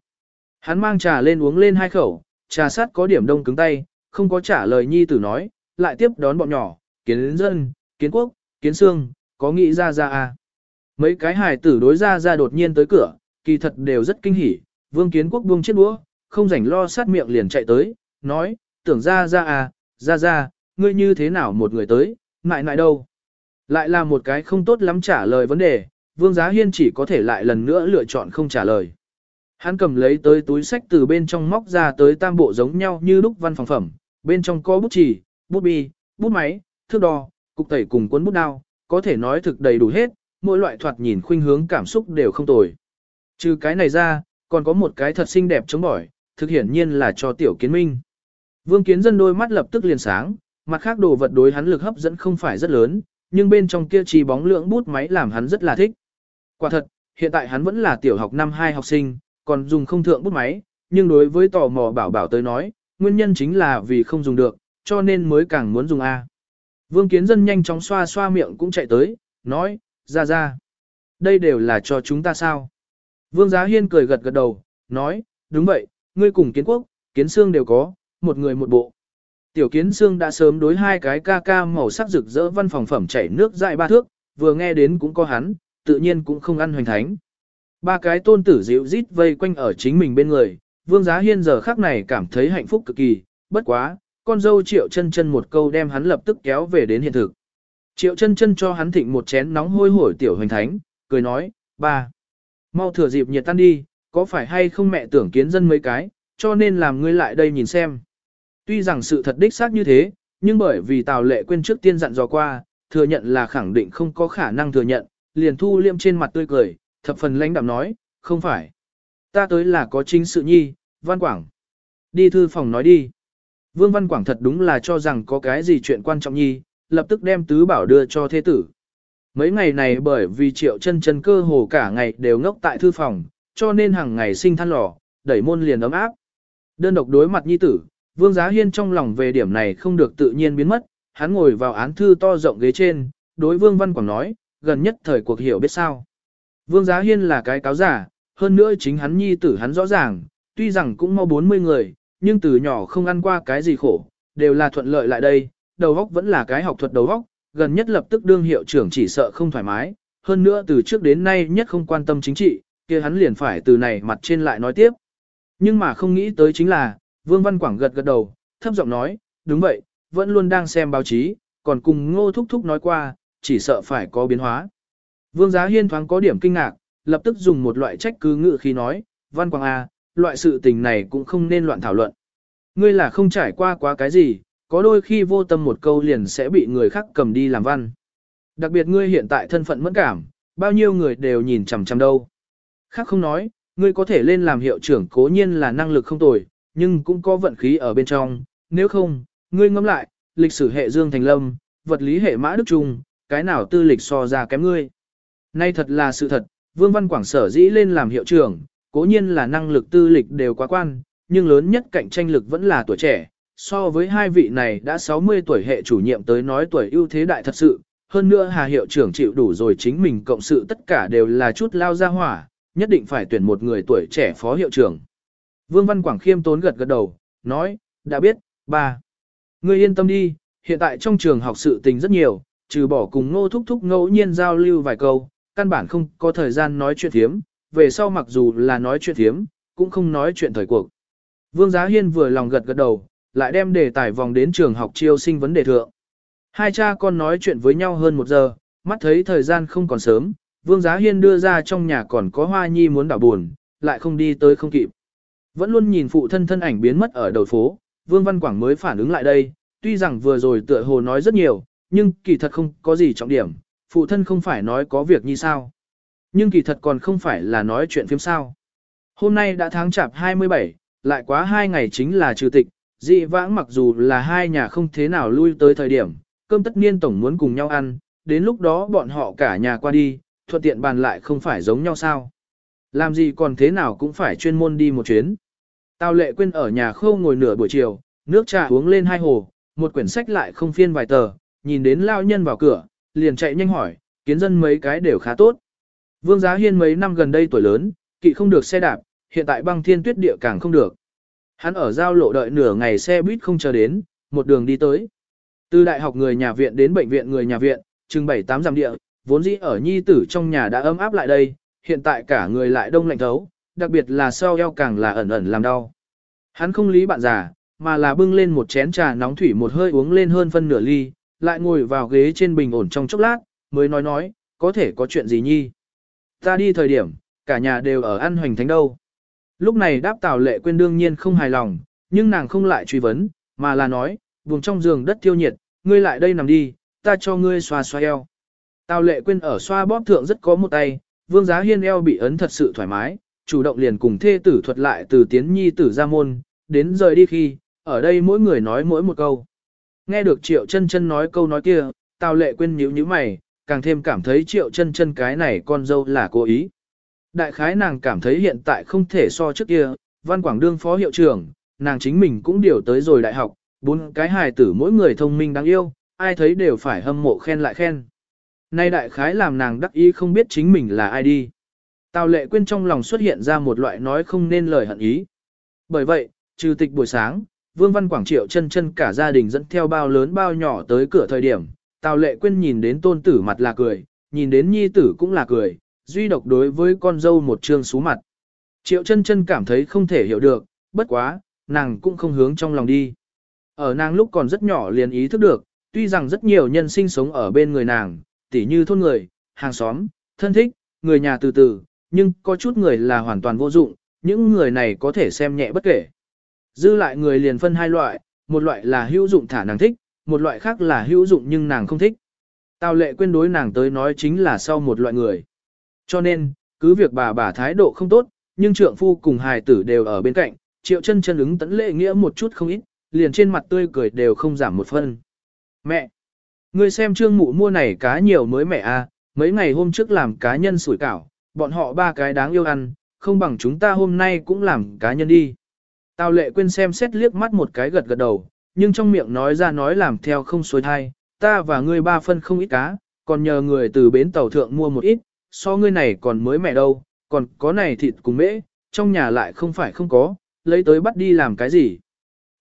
Hắn mang trà lên uống lên hai khẩu, trà sát có điểm đông cứng tay, không có trả lời nhi tử nói, lại tiếp đón bọn nhỏ, kiến dân, kiến quốc, kiến xương, có nghĩ ra ra à. Mấy cái hài tử đối ra ra đột nhiên tới cửa, kỳ thật đều rất kinh hỉ, vương kiến quốc buông chiếc đũa, không rảnh lo sát miệng liền chạy tới, nói, tưởng ra ra à, ra ra, ngươi như thế nào một người tới, ngại ngại đâu. Lại là một cái không tốt lắm trả lời vấn đề, vương giá hiên chỉ có thể lại lần nữa lựa chọn không trả lời. Hắn cầm lấy tới túi sách từ bên trong móc ra tới tam bộ giống nhau như lúc văn phòng phẩm, bên trong có bút chì, bút bi, bút máy, thước đo, cục tẩy cùng cuốn bút đao, có thể nói thực đầy đủ hết, mỗi loại thoạt nhìn khuynh hướng cảm xúc đều không tồi. Trừ cái này ra, còn có một cái thật xinh đẹp chống bỏi, thực hiển nhiên là cho tiểu kiến minh. Vương kiến dân đôi mắt lập tức liền sáng, mặt khác đồ vật đối hắn lực hấp dẫn không phải rất lớn, nhưng bên trong kia chỉ bóng lượng bút máy làm hắn rất là thích. Quả thật, hiện tại hắn vẫn là tiểu học năm 2 học sinh, còn dùng không thượng bút máy, nhưng đối với tò mò bảo bảo tới nói, nguyên nhân chính là vì không dùng được, cho nên mới càng muốn dùng A. Vương Kiến Dân nhanh chóng xoa xoa miệng cũng chạy tới, nói, ra ra. Đây đều là cho chúng ta sao? Vương Giá Hiên cười gật gật đầu, nói, đúng vậy, ngươi cùng kiến quốc, kiến xương đều có, một người một bộ. Tiểu kiến xương đã sớm đối hai cái ca ca màu sắc rực rỡ văn phòng phẩm chảy nước dại ba thước, vừa nghe đến cũng có hắn, tự nhiên cũng không ăn hoành thánh. Ba cái tôn tử dịu rít vây quanh ở chính mình bên người, vương giá hiên giờ khắc này cảm thấy hạnh phúc cực kỳ, bất quá, con dâu triệu chân chân một câu đem hắn lập tức kéo về đến hiện thực. Triệu chân chân cho hắn thịnh một chén nóng hôi hổi tiểu hoành thánh, cười nói, ba Mau thừa dịp nhiệt tan đi, có phải hay không mẹ tưởng kiến dân mấy cái, cho nên làm ngươi lại đây nhìn xem. Tuy rằng sự thật đích xác như thế, nhưng bởi vì Tào Lệ quên trước tiên dặn dò qua, thừa nhận là khẳng định không có khả năng thừa nhận, liền thu liêm trên mặt tươi cười, thập phần lãnh đạm nói, không phải. Ta tới là có chính sự nhi, Văn Quảng. Đi thư phòng nói đi. Vương Văn Quảng thật đúng là cho rằng có cái gì chuyện quan trọng nhi, lập tức đem tứ bảo đưa cho thế tử. Mấy ngày này bởi vì triệu chân chân cơ hồ cả ngày đều ngốc tại thư phòng, cho nên hàng ngày sinh than lò, đẩy môn liền ấm áp. Đơn độc đối mặt nhi tử, Vương Giá Hiên trong lòng về điểm này không được tự nhiên biến mất, hắn ngồi vào án thư to rộng ghế trên, đối Vương Văn Quảng nói, gần nhất thời cuộc hiểu biết sao. Vương Giá Hiên là cái cáo giả, hơn nữa chính hắn nhi tử hắn rõ ràng, tuy rằng cũng mau 40 người, nhưng từ nhỏ không ăn qua cái gì khổ, đều là thuận lợi lại đây, đầu góc vẫn là cái học thuật đầu góc, gần nhất lập tức đương hiệu trưởng chỉ sợ không thoải mái, hơn nữa từ trước đến nay nhất không quan tâm chính trị, kia hắn liền phải từ này mặt trên lại nói tiếp. Nhưng mà không nghĩ tới chính là, Vương Văn Quảng gật gật đầu, thấp giọng nói, đúng vậy, vẫn luôn đang xem báo chí, còn cùng ngô thúc thúc nói qua, chỉ sợ phải có biến hóa. Vương Giá Hiên thoáng có điểm kinh ngạc, lập tức dùng một loại trách cứ ngự khi nói, Văn Quảng A, à, loại sự tình này cũng không nên loạn thảo luận. Ngươi là không trải qua quá cái gì, có đôi khi vô tâm một câu liền sẽ bị người khác cầm đi làm văn. Đặc biệt ngươi hiện tại thân phận mẫn cảm, bao nhiêu người đều nhìn chằm chằm đâu. Khác không nói, ngươi có thể lên làm hiệu trưởng cố nhiên là năng lực không tồi, nhưng cũng có vận khí ở bên trong, nếu không, ngươi ngẫm lại, lịch sử hệ Dương Thành Lâm, vật lý hệ Mã Đức Trung, cái nào tư lịch so ra kém ngươi. Nay thật là sự thật, Vương Văn Quảng sở dĩ lên làm hiệu trưởng, cố nhiên là năng lực tư lịch đều quá quan, nhưng lớn nhất cạnh tranh lực vẫn là tuổi trẻ. So với hai vị này đã 60 tuổi hệ chủ nhiệm tới nói tuổi ưu thế đại thật sự, hơn nữa Hà hiệu trưởng chịu đủ rồi chính mình cộng sự tất cả đều là chút lao ra hỏa, nhất định phải tuyển một người tuổi trẻ phó hiệu trưởng. Vương Văn Quảng khiêm tốn gật gật đầu, nói, đã biết, ba. Ngươi yên tâm đi, hiện tại trong trường học sự tình rất nhiều, trừ bỏ cùng ngô thúc thúc ngẫu nhiên giao lưu vài câu, căn bản không có thời gian nói chuyện thiếm, về sau mặc dù là nói chuyện thiếm, cũng không nói chuyện thời cuộc. Vương Giá Hiên vừa lòng gật gật đầu, lại đem đề tài vòng đến trường học chiêu sinh vấn đề thượng. Hai cha con nói chuyện với nhau hơn một giờ, mắt thấy thời gian không còn sớm, Vương Giá Hiên đưa ra trong nhà còn có hoa nhi muốn đảo buồn, lại không đi tới không kịp. Vẫn luôn nhìn phụ thân thân ảnh biến mất ở đầu phố, Vương Văn Quảng mới phản ứng lại đây, tuy rằng vừa rồi tựa hồ nói rất nhiều, nhưng kỳ thật không có gì trọng điểm, phụ thân không phải nói có việc như sao. Nhưng kỳ thật còn không phải là nói chuyện phim sao. Hôm nay đã tháng chạp 27, lại quá hai ngày chính là trừ tịch, dị vãng mặc dù là hai nhà không thế nào lui tới thời điểm, cơm tất niên tổng muốn cùng nhau ăn, đến lúc đó bọn họ cả nhà qua đi, thuận tiện bàn lại không phải giống nhau sao. Làm gì còn thế nào cũng phải chuyên môn đi một chuyến. Tào lệ quên ở nhà khâu ngồi nửa buổi chiều, nước trà uống lên hai hồ, một quyển sách lại không phiên vài tờ, nhìn đến lao nhân vào cửa, liền chạy nhanh hỏi, kiến dân mấy cái đều khá tốt. Vương Giá Hiên mấy năm gần đây tuổi lớn, kỵ không được xe đạp, hiện tại băng thiên tuyết địa càng không được. Hắn ở giao lộ đợi nửa ngày xe buýt không chờ đến, một đường đi tới. Từ đại học người nhà viện đến bệnh viện người nhà viện, chừng 7-8 dặm địa, vốn dĩ ở nhi tử trong nhà đã ấm áp lại đây, hiện tại cả người lại đông lạnh thấu, đặc biệt là sau eo càng là ẩn ẩn làm đau. Hắn không lý bạn già, mà là bưng lên một chén trà nóng thủy một hơi uống lên hơn phân nửa ly, lại ngồi vào ghế trên bình ổn trong chốc lát, mới nói nói, có thể có chuyện gì nhi. Ta đi thời điểm, cả nhà đều ở ăn hoành thánh đâu. Lúc này đáp tào lệ quên đương nhiên không hài lòng, nhưng nàng không lại truy vấn, mà là nói, vùng trong giường đất tiêu nhiệt, ngươi lại đây nằm đi, ta cho ngươi xoa xoa eo. Tào lệ quên ở xoa bóp thượng rất có một tay, vương giá hiên eo bị ấn thật sự thoải mái, chủ động liền cùng thê tử thuật lại từ tiến nhi tử ra môn, đến rời đi khi, ở đây mỗi người nói mỗi một câu. Nghe được triệu chân chân nói câu nói kia, tào lệ quên nhíu nhíu mày, càng thêm cảm thấy triệu chân chân cái này con dâu là cố ý. Đại khái nàng cảm thấy hiện tại không thể so trước kia, văn quảng đương phó hiệu trưởng, nàng chính mình cũng điều tới rồi đại học, bốn cái hài tử mỗi người thông minh đáng yêu, ai thấy đều phải hâm mộ khen lại khen. Nay đại khái làm nàng đắc ý không biết chính mình là ai đi. Tào lệ quên trong lòng xuất hiện ra một loại nói không nên lời hận ý. Bởi vậy, trừ tịch buổi sáng, Vương Văn Quảng Triệu chân chân cả gia đình dẫn theo bao lớn bao nhỏ tới cửa thời điểm, Tào lệ quên nhìn đến tôn tử mặt là cười, nhìn đến nhi tử cũng là cười, duy độc đối với con dâu một trương xú mặt. Triệu chân chân cảm thấy không thể hiểu được, bất quá, nàng cũng không hướng trong lòng đi. Ở nàng lúc còn rất nhỏ liền ý thức được, tuy rằng rất nhiều nhân sinh sống ở bên người nàng, tỉ như thôn người, hàng xóm, thân thích, người nhà từ từ, nhưng có chút người là hoàn toàn vô dụng, những người này có thể xem nhẹ bất kể. Dư lại người liền phân hai loại, một loại là hữu dụng thả nàng thích, một loại khác là hữu dụng nhưng nàng không thích. Tào lệ quên đối nàng tới nói chính là sau một loại người. Cho nên, cứ việc bà bà thái độ không tốt, nhưng trượng phu cùng hài tử đều ở bên cạnh, triệu chân chân ứng tấn lệ nghĩa một chút không ít, liền trên mặt tươi cười đều không giảm một phân. Mẹ! Ngươi xem trương mụ mua này cá nhiều mới mẹ à, mấy ngày hôm trước làm cá nhân sủi cảo, bọn họ ba cái đáng yêu ăn, không bằng chúng ta hôm nay cũng làm cá nhân đi. Tào lệ quên xem xét liếc mắt một cái gật gật đầu, nhưng trong miệng nói ra nói làm theo không xuôi thai, ta và ngươi ba phân không ít cá, còn nhờ người từ bến tàu thượng mua một ít, so ngươi này còn mới mẹ đâu, còn có này thịt cùng mễ, trong nhà lại không phải không có, lấy tới bắt đi làm cái gì.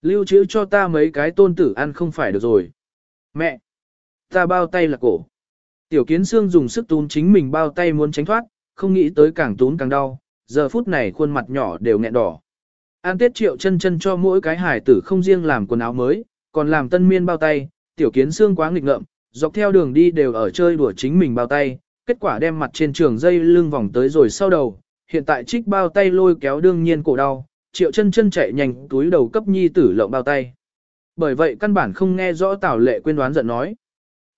Lưu trữ cho ta mấy cái tôn tử ăn không phải được rồi. Mẹ! Ta bao tay là cổ. Tiểu kiến xương dùng sức tún chính mình bao tay muốn tránh thoát, không nghĩ tới càng tún càng đau, giờ phút này khuôn mặt nhỏ đều nghẹn đỏ. An tiết triệu chân chân cho mỗi cái hải tử không riêng làm quần áo mới, còn làm tân miên bao tay, tiểu kiến xương quá nghịch ngợm, dọc theo đường đi đều ở chơi đùa chính mình bao tay, kết quả đem mặt trên trường dây lưng vòng tới rồi sau đầu, hiện tại trích bao tay lôi kéo đương nhiên cổ đau, triệu chân chân chạy nhanh túi đầu cấp nhi tử lộng bao tay. Bởi vậy căn bản không nghe rõ tảo lệ quên đoán giận nói.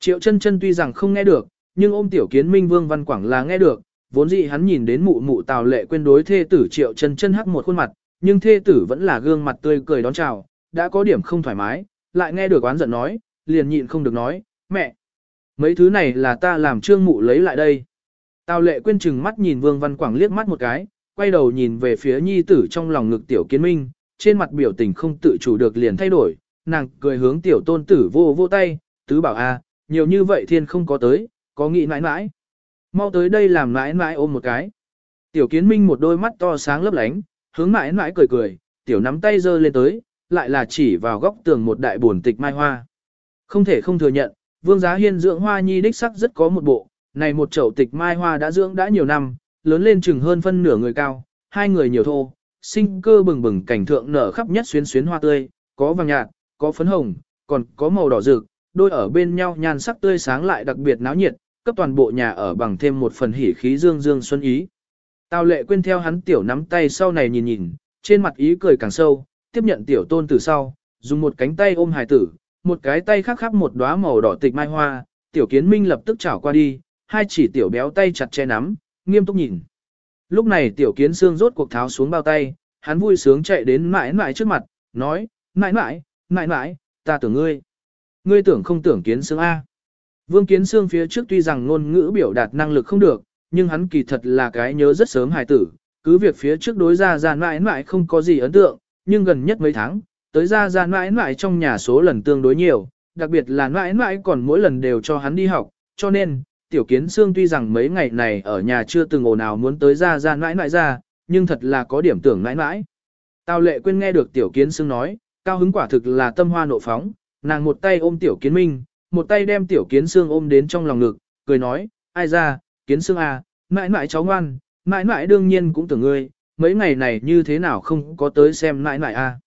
Triệu chân chân tuy rằng không nghe được, nhưng ôm tiểu kiến minh vương văn quảng là nghe được, vốn dĩ hắn nhìn đến mụ mụ tào lệ quên đối thê tử triệu chân chân hắc một khuôn mặt, nhưng thê tử vẫn là gương mặt tươi cười đón chào, đã có điểm không thoải mái, lại nghe được oán giận nói, liền nhịn không được nói, mẹ, mấy thứ này là ta làm trương mụ lấy lại đây. Tào lệ quên chừng mắt nhìn vương văn quảng liếc mắt một cái, quay đầu nhìn về phía nhi tử trong lòng ngực tiểu kiến minh, trên mặt biểu tình không tự chủ được liền thay đổi, nàng cười hướng tiểu tôn tử vô vô tay, tứ bảo a, nhiều như vậy thiên không có tới, có nghĩ mãi mãi. Mau tới đây làm mãi mãi ôm một cái. Tiểu kiến minh một đôi mắt to sáng lấp lánh, hướng mãi mãi cười cười, tiểu nắm tay giơ lên tới, lại là chỉ vào góc tường một đại buồn tịch mai hoa. Không thể không thừa nhận, vương giá hiên dưỡng hoa nhi đích sắc rất có một bộ, này một chậu tịch mai hoa đã dưỡng đã nhiều năm, lớn lên chừng hơn phân nửa người cao, hai người nhiều thô, sinh cơ bừng bừng cảnh thượng nở khắp nhất xuyến xuyến hoa tươi, có vàng nhạt, có phấn hồng, còn có màu đỏ rực, đôi ở bên nhau nhan sắc tươi sáng lại đặc biệt náo nhiệt, cấp toàn bộ nhà ở bằng thêm một phần hỉ khí dương dương xuân ý. Tào lệ quên theo hắn tiểu nắm tay sau này nhìn nhìn, trên mặt ý cười càng sâu, tiếp nhận tiểu tôn từ sau, dùng một cánh tay ôm hài tử, một cái tay khác khắc một đóa màu đỏ tịch mai hoa, tiểu kiến minh lập tức chảo qua đi, hai chỉ tiểu béo tay chặt che nắm, nghiêm túc nhìn. Lúc này tiểu kiến xương rốt cuộc tháo xuống bao tay, hắn vui sướng chạy đến mãi mãi trước mặt, nói, mãi mãi, mãi mãi, ta tưởng ngươi. Ngươi tưởng không tưởng kiến xương A. Vương kiến xương phía trước tuy rằng ngôn ngữ biểu đạt năng lực không được, nhưng hắn kỳ thật là cái nhớ rất sớm hài tử, cứ việc phía trước đối ra ra mãi mãi không có gì ấn tượng, nhưng gần nhất mấy tháng, tới ra ra mãi mãi trong nhà số lần tương đối nhiều, đặc biệt là mãi mãi còn mỗi lần đều cho hắn đi học, cho nên, tiểu kiến xương tuy rằng mấy ngày này ở nhà chưa từng ồn nào muốn tới ra ra mãi mãi ra, nhưng thật là có điểm tưởng mãi mãi. Tào lệ quên nghe được tiểu kiến xương nói, cao hứng quả thực là tâm hoa nộ phóng, nàng một tay ôm tiểu kiến minh, một tay đem tiểu kiến xương ôm đến trong lòng ngực, cười nói, ai ra, kiến xương à, mãi mãi cháu ngoan, mãi mãi đương nhiên cũng tưởng ngươi, mấy ngày này như thế nào không có tới xem mãi mãi à.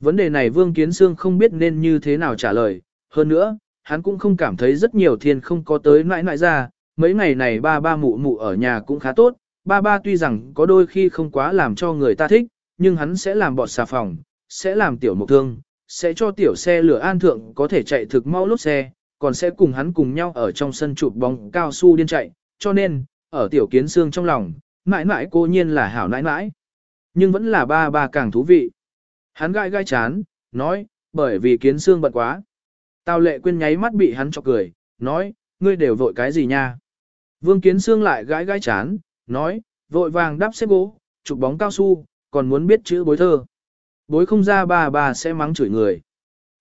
Vấn đề này Vương Kiến Sương không biết nên như thế nào trả lời, hơn nữa, hắn cũng không cảm thấy rất nhiều thiên không có tới mãi mãi ra, mấy ngày này ba ba mụ mụ ở nhà cũng khá tốt, ba ba tuy rằng có đôi khi không quá làm cho người ta thích, nhưng hắn sẽ làm bọt xà phòng, sẽ làm tiểu mục thương, sẽ cho tiểu xe lửa an thượng có thể chạy thực mau lốt xe, còn sẽ cùng hắn cùng nhau ở trong sân chụp bóng cao su điên chạy, cho nên, ở tiểu kiến xương trong lòng, mãi mãi cô nhiên là hảo nãi nãi. Nhưng vẫn là ba ba càng thú vị. Hắn gai gai chán, nói, bởi vì kiến xương bận quá. Tào lệ quên nháy mắt bị hắn cho cười, nói, ngươi đều vội cái gì nha. Vương kiến xương lại gãi gãi chán, nói, vội vàng đắp xếp gỗ, chụp bóng cao su, còn muốn biết chữ bối thơ. Bối không ra ba ba sẽ mắng chửi người.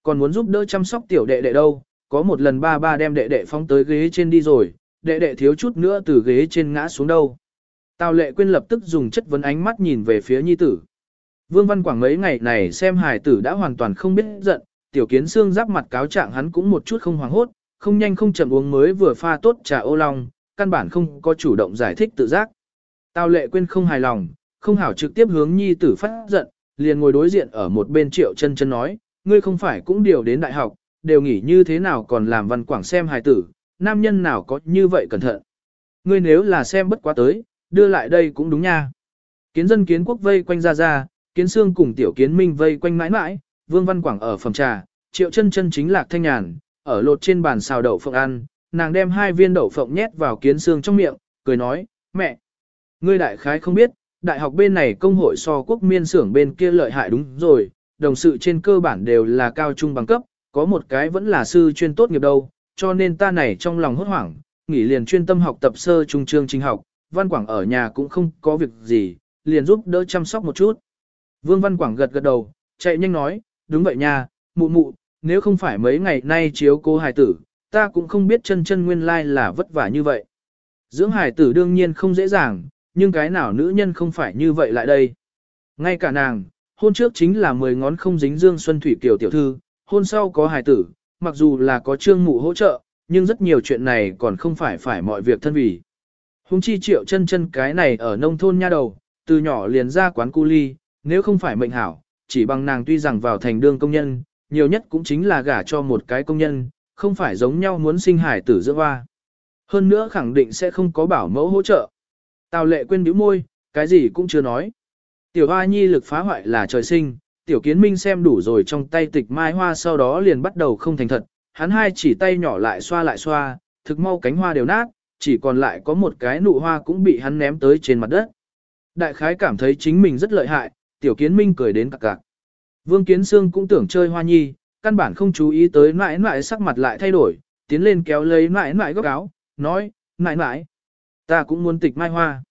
Còn muốn giúp đỡ chăm sóc tiểu đệ đệ đâu, có một lần ba ba đem đệ đệ phóng tới ghế trên đi rồi, đệ đệ thiếu chút nữa từ ghế trên ngã xuống đâu. Tào lệ quên lập tức dùng chất vấn ánh mắt nhìn về phía nhi tử. Vương Văn Quảng mấy ngày này xem hài tử đã hoàn toàn không biết giận, tiểu kiến xương giáp mặt cáo trạng hắn cũng một chút không hoảng hốt, không nhanh không chậm uống mới vừa pha tốt trà ô long, căn bản không có chủ động giải thích tự giác. Tào lệ quên không hài lòng, không hảo trực tiếp hướng nhi tử phát giận, liền ngồi đối diện ở một bên triệu chân chân nói, ngươi không phải cũng điều đến đại học, đều nghỉ như thế nào còn làm văn quảng xem hài tử, nam nhân nào có như vậy cẩn thận. Ngươi nếu là xem bất quá tới, đưa lại đây cũng đúng nha. Kiến dân kiến quốc vây quanh ra ra, kiến xương cùng tiểu kiến minh vây quanh mãi mãi, vương văn quảng ở phòng trà, triệu chân chân chính lạc thanh nhàn, ở lột trên bàn xào đậu phộng ăn, nàng đem hai viên đậu phộng nhét vào kiến xương trong miệng, cười nói, mẹ, ngươi đại khái không biết, đại học bên này công hội so quốc miên xưởng bên kia lợi hại đúng rồi, đồng sự trên cơ bản đều là cao trung bằng cấp, có một cái vẫn là sư chuyên tốt nghiệp đâu, cho nên ta này trong lòng hốt hoảng, nghỉ liền chuyên tâm học tập sơ trung chương trình học, Văn Quảng ở nhà cũng không có việc gì, liền giúp đỡ chăm sóc một chút. Vương Văn Quảng gật gật đầu, chạy nhanh nói, đúng vậy nha, mụ mụ, nếu không phải mấy ngày nay chiếu cô hài tử, ta cũng không biết chân chân nguyên lai là vất vả như vậy. Dưỡng hài tử đương nhiên không dễ dàng, nhưng cái nào nữ nhân không phải như vậy lại đây. Ngay cả nàng, hôn trước chính là 10 ngón không dính dương xuân thủy kiều tiểu thư, hôn sau có hài tử, mặc dù là có trương mụ hỗ trợ, nhưng rất nhiều chuyện này còn không phải phải mọi việc thân vì. Hùng chi triệu chân chân cái này ở nông thôn nha đầu, từ nhỏ liền ra quán cu ly, nếu không phải mệnh hảo, chỉ bằng nàng tuy rằng vào thành đương công nhân, nhiều nhất cũng chính là gả cho một cái công nhân, không phải giống nhau muốn sinh hải tử giữa hoa. Hơn nữa khẳng định sẽ không có bảo mẫu hỗ trợ. Tào lệ quên bĩu môi, cái gì cũng chưa nói. Tiểu hoa nhi lực phá hoại là trời sinh, tiểu kiến minh xem đủ rồi trong tay tịch mai hoa sau đó liền bắt đầu không thành thật, hắn hai chỉ tay nhỏ lại xoa lại xoa, thực mau cánh hoa đều nát, chỉ còn lại có một cái nụ hoa cũng bị hắn ném tới trên mặt đất. Đại khái cảm thấy chính mình rất lợi hại, tiểu kiến minh cười đến cặc cặc. Vương Kiến Sương cũng tưởng chơi hoa nhi, căn bản không chú ý tới mãi mãi sắc mặt lại thay đổi, tiến lên kéo lấy mãi mãi góc áo, nói, mãi mãi, ta cũng muốn tịch mai hoa.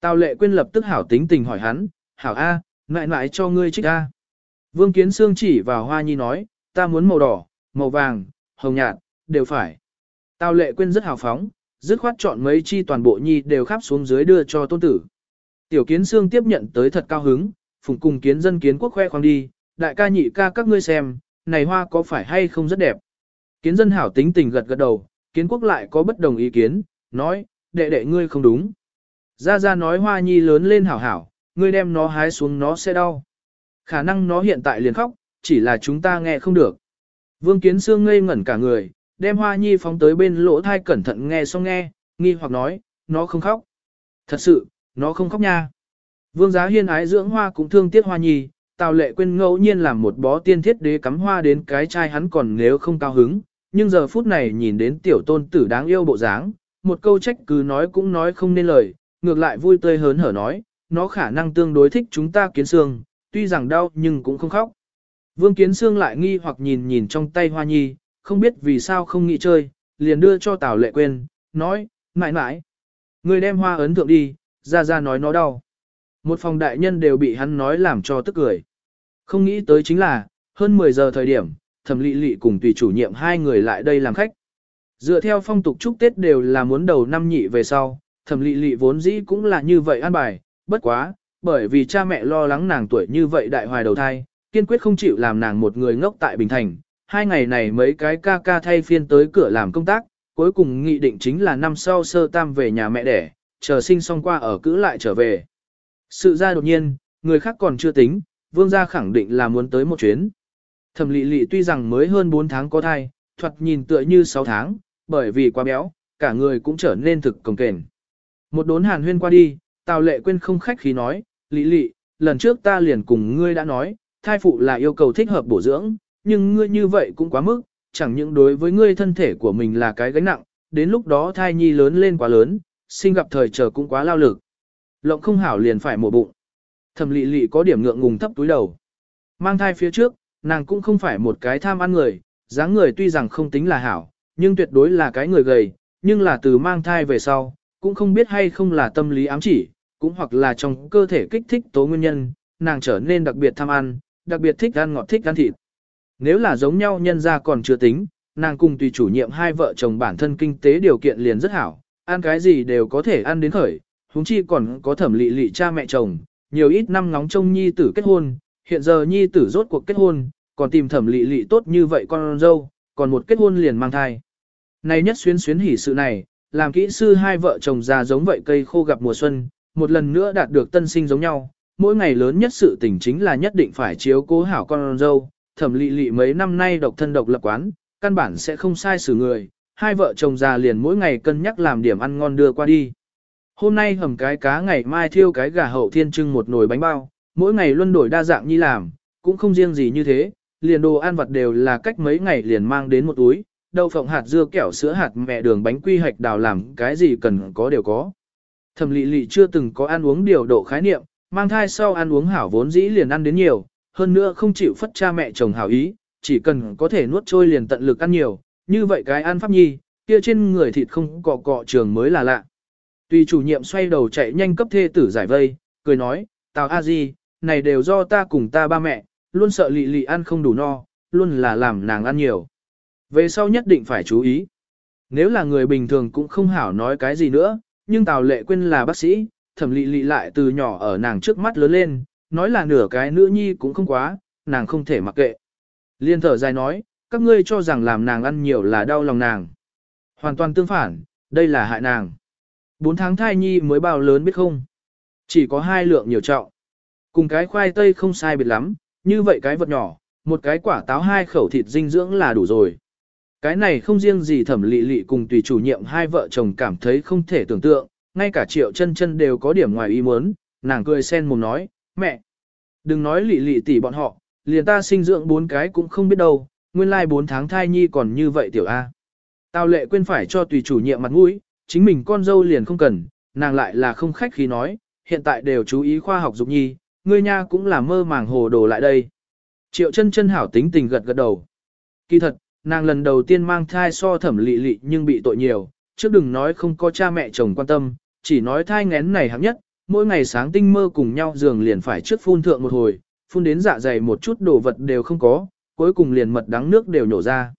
Tào lệ quên lập tức hảo tính tình hỏi hắn, hảo A, mãi mãi cho ngươi trích A. Vương Kiến Sương chỉ vào hoa nhi nói, ta muốn màu đỏ, màu vàng, hồng nhạt, đều phải. Tào lệ quên rất hào phóng, dứt khoát chọn mấy chi toàn bộ nhi đều khắp xuống dưới đưa cho tôn tử. Tiểu kiến Sương tiếp nhận tới thật cao hứng, phùng cùng kiến dân kiến quốc khoe khoang đi, đại ca nhị ca các ngươi xem, này hoa có phải hay không rất đẹp. Kiến dân hảo tính tình gật gật đầu, kiến quốc lại có bất đồng ý kiến, nói, đệ đệ ngươi không đúng. Ra ra nói hoa nhi lớn lên hảo hảo, ngươi đem nó hái xuống nó sẽ đau. Khả năng nó hiện tại liền khóc, chỉ là chúng ta nghe không được. Vương Kiến Sương ngây ngẩn cả người, đem Hoa Nhi phóng tới bên lỗ thai cẩn thận nghe xong nghe, nghi hoặc nói, nó không khóc. Thật sự, nó không khóc nha. Vương Giá Hiên ái dưỡng hoa cũng thương tiếc Hoa Nhi, Tào Lệ quên ngẫu nhiên làm một bó tiên thiết đế cắm hoa đến cái chai hắn còn nếu không cao hứng, nhưng giờ phút này nhìn đến tiểu tôn tử đáng yêu bộ dáng, một câu trách cứ nói cũng nói không nên lời, ngược lại vui tươi hớn hở nói, nó khả năng tương đối thích chúng ta kiến xương, tuy rằng đau nhưng cũng không khóc. Vương Kiến Sương lại nghi hoặc nhìn nhìn trong tay Hoa Nhi, không biết vì sao không nghĩ chơi, liền đưa cho Tào Lệ Quyên, nói, mãi mãi, người đem hoa ấn thượng đi, ra ra nói nó đau. Một phòng đại nhân đều bị hắn nói làm cho tức cười. Không nghĩ tới chính là, hơn 10 giờ thời điểm, thẩm lị lị cùng tùy chủ nhiệm hai người lại đây làm khách. Dựa theo phong tục chúc Tết đều là muốn đầu năm nhị về sau, thẩm lị lị vốn dĩ cũng là như vậy an bài, bất quá, bởi vì cha mẹ lo lắng nàng tuổi như vậy đại hoài đầu thai, kiên quyết không chịu làm nàng một người ngốc tại Bình Thành. Hai ngày này mấy cái ca ca thay phiên tới cửa làm công tác, cuối cùng nghị định chính là năm sau sơ tam về nhà mẹ đẻ, chờ sinh xong qua ở cữ lại trở về. Sự ra đột nhiên, người khác còn chưa tính, vương gia khẳng định là muốn tới một chuyến. Thẩm lị lị tuy rằng mới hơn 4 tháng có thai, thoạt nhìn tựa như 6 tháng, bởi vì quá béo, cả người cũng trở nên thực cồng kềnh. Một đốn hàn huyên qua đi, Tào lệ quên không khách khí nói, lị lị, lần trước ta liền cùng ngươi đã nói, thai phụ là yêu cầu thích hợp bổ dưỡng, nhưng ngươi như vậy cũng quá mức, chẳng những đối với ngươi thân thể của mình là cái gánh nặng, đến lúc đó thai nhi lớn lên quá lớn, sinh gặp thời chờ cũng quá lao lực. Lộng không hảo liền phải mổ bụng. Thẩm lị lị có điểm ngượng ngùng thấp túi đầu. Mang thai phía trước, nàng cũng không phải một cái tham ăn người, dáng người tuy rằng không tính là hảo, nhưng tuyệt đối là cái người gầy, nhưng là từ mang thai về sau, cũng không biết hay không là tâm lý ám chỉ, cũng hoặc là trong cơ thể kích thích tố nguyên nhân, nàng trở nên đặc biệt tham ăn, đặc biệt thích ăn ngọt thích ăn thịt. Nếu là giống nhau nhân ra còn chưa tính, nàng cùng tùy chủ nhiệm hai vợ chồng bản thân kinh tế điều kiện liền rất hảo, ăn cái gì đều có thể ăn đến khởi, huống chi còn có thẩm lị lị cha mẹ chồng, nhiều ít năm ngóng trông nhi tử kết hôn, hiện giờ nhi tử rốt cuộc kết hôn, còn tìm thẩm lị lị tốt như vậy con dâu, còn một kết hôn liền mang thai. Này nhất xuyến xuyến hỉ sự này, làm kỹ sư hai vợ chồng già giống vậy cây khô gặp mùa xuân, một lần nữa đạt được tân sinh giống nhau, mỗi ngày lớn nhất sự tình chính là nhất định phải chiếu cố hảo con dâu, thẩm lị lị mấy năm nay độc thân độc lập quán, căn bản sẽ không sai xử người, hai vợ chồng già liền mỗi ngày cân nhắc làm điểm ăn ngon đưa qua đi. Hôm nay hầm cái cá ngày mai thiêu cái gà hậu thiên trưng một nồi bánh bao, mỗi ngày luân đổi đa dạng như làm, cũng không riêng gì như thế, liền đồ ăn vặt đều là cách mấy ngày liền mang đến một túi, đậu phộng hạt dưa kẹo sữa hạt mẹ đường bánh quy hạch đào làm cái gì cần có đều có. Thẩm lị lị chưa từng có ăn uống điều độ khái niệm, mang thai sau ăn uống hảo vốn dĩ liền ăn đến nhiều, hơn nữa không chịu phất cha mẹ chồng hảo ý, chỉ cần có thể nuốt trôi liền tận lực ăn nhiều, như vậy cái ăn pháp nhi, kia trên người thịt không cọ cọ trường mới là lạ. Tùy chủ nhiệm xoay đầu chạy nhanh cấp thê tử giải vây, cười nói, Tào A Di, này đều do ta cùng ta ba mẹ, luôn sợ lị lị ăn không đủ no, luôn là làm nàng ăn nhiều. Về sau nhất định phải chú ý. Nếu là người bình thường cũng không hảo nói cái gì nữa, nhưng Tào Lệ Quyên là bác sĩ, thẩm lị lị lại từ nhỏ ở nàng trước mắt lớn lên, nói là nửa cái nữ nhi cũng không quá, nàng không thể mặc kệ. Liên thở dài nói, các ngươi cho rằng làm nàng ăn nhiều là đau lòng nàng. Hoàn toàn tương phản, đây là hại nàng. Bốn tháng thai nhi mới bao lớn biết không? Chỉ có hai lượng nhiều trọng. Cùng cái khoai tây không sai biệt lắm, như vậy cái vật nhỏ, một cái quả táo hai khẩu thịt dinh dưỡng là đủ rồi. Cái này không riêng gì thẩm lị lị cùng tùy chủ nhiệm hai vợ chồng cảm thấy không thể tưởng tượng, ngay cả triệu chân chân đều có điểm ngoài ý muốn, nàng cười sen mồm nói, mẹ, đừng nói lị lị tỷ bọn họ, liền ta sinh dưỡng bốn cái cũng không biết đâu, nguyên lai bốn tháng thai nhi còn như vậy tiểu A. Tào lệ quên phải cho tùy chủ nhiệm mặt mũi, chính mình con dâu liền không cần, nàng lại là không khách khí nói, hiện tại đều chú ý khoa học dục nhi, ngươi nha cũng là mơ màng hồ đồ lại đây. Triệu chân chân hảo tính tình gật gật đầu. Kỳ thật, nàng lần đầu tiên mang thai so thẩm lị lị nhưng bị tội nhiều, trước đừng nói không có cha mẹ chồng quan tâm, chỉ nói thai ngén này hạng nhất, mỗi ngày sáng tinh mơ cùng nhau giường liền phải trước phun thượng một hồi, phun đến dạ dày một chút đồ vật đều không có, cuối cùng liền mật đắng nước đều nhổ ra.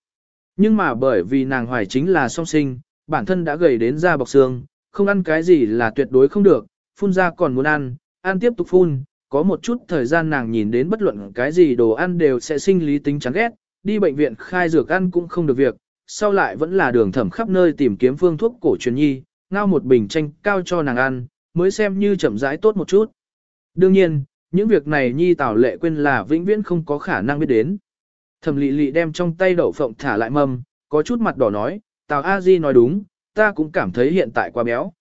Nhưng mà bởi vì nàng hoài chính là song sinh, bản thân đã gầy đến da bọc xương, không ăn cái gì là tuyệt đối không được, phun ra còn muốn ăn, ăn tiếp tục phun, có một chút thời gian nàng nhìn đến bất luận cái gì đồ ăn đều sẽ sinh lý tính chán ghét, đi bệnh viện khai dược ăn cũng không được việc, sau lại vẫn là đường thẩm khắp nơi tìm kiếm phương thuốc cổ truyền nhi, ngao một bình chanh cao cho nàng ăn, mới xem như chậm rãi tốt một chút. Đương nhiên, những việc này nhi tảo lệ quên là vĩnh viễn không có khả năng biết đến. Thẩm lị lị đem trong tay đậu phộng thả lại mâm, có chút mặt đỏ nói, Tào A Di nói đúng, ta cũng cảm thấy hiện tại quá béo.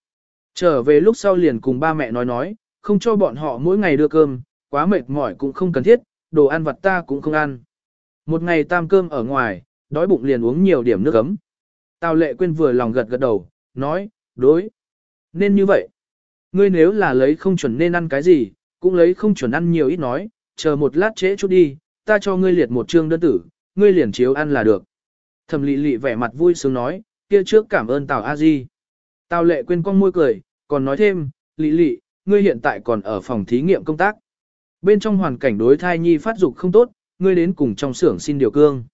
Trở về lúc sau liền cùng ba mẹ nói nói, không cho bọn họ mỗi ngày đưa cơm, quá mệt mỏi cũng không cần thiết, đồ ăn vặt ta cũng không ăn. Một ngày tam cơm ở ngoài, đói bụng liền uống nhiều điểm nước ấm. Tào lệ quên vừa lòng gật gật đầu, nói, đối. Nên như vậy. Ngươi nếu là lấy không chuẩn nên ăn cái gì, cũng lấy không chuẩn ăn nhiều ít nói, chờ một lát trễ chút đi, ta cho ngươi liệt một chương đơn tử, ngươi liền chiếu ăn là được. Thẩm lị lị vẻ mặt vui sướng nói, kia trước cảm ơn Tào A Di. Tào lệ quên con môi cười, còn nói thêm, lị lị, ngươi hiện tại còn ở phòng thí nghiệm công tác. Bên trong hoàn cảnh đối thai nhi phát dục không tốt, ngươi đến cùng trong xưởng xin điều cương.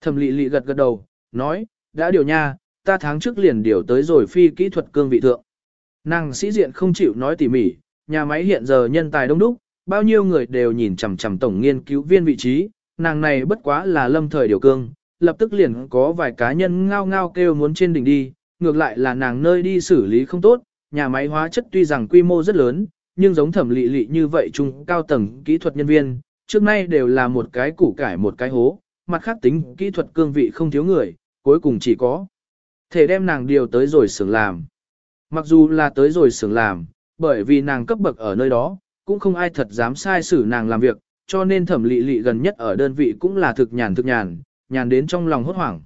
Thẩm lị lị gật gật đầu, nói, đã điều nha, ta tháng trước liền điều tới rồi phi kỹ thuật cương vị thượng. Nàng sĩ diện không chịu nói tỉ mỉ, nhà máy hiện giờ nhân tài đông đúc, bao nhiêu người đều nhìn chằm chằm tổng nghiên cứu viên vị trí, nàng này bất quá là lâm thời điều cương, lập tức liền có vài cá nhân ngao ngao kêu muốn trên đỉnh đi, ngược lại là nàng nơi đi xử lý không tốt, nhà máy hóa chất tuy rằng quy mô rất lớn, nhưng giống thẩm lị lị như vậy chung cao tầng kỹ thuật nhân viên, trước nay đều là một cái củ cải một cái hố, mặt khác tính kỹ thuật cương vị không thiếu người, cuối cùng chỉ có thể đem nàng điều tới rồi xưởng làm. Mặc dù là tới rồi xưởng làm, bởi vì nàng cấp bậc ở nơi đó, cũng không ai thật dám sai xử nàng làm việc, cho nên thẩm lị lị gần nhất ở đơn vị cũng là thực nhàn thực nhàn, nhàn đến trong lòng hốt hoảng.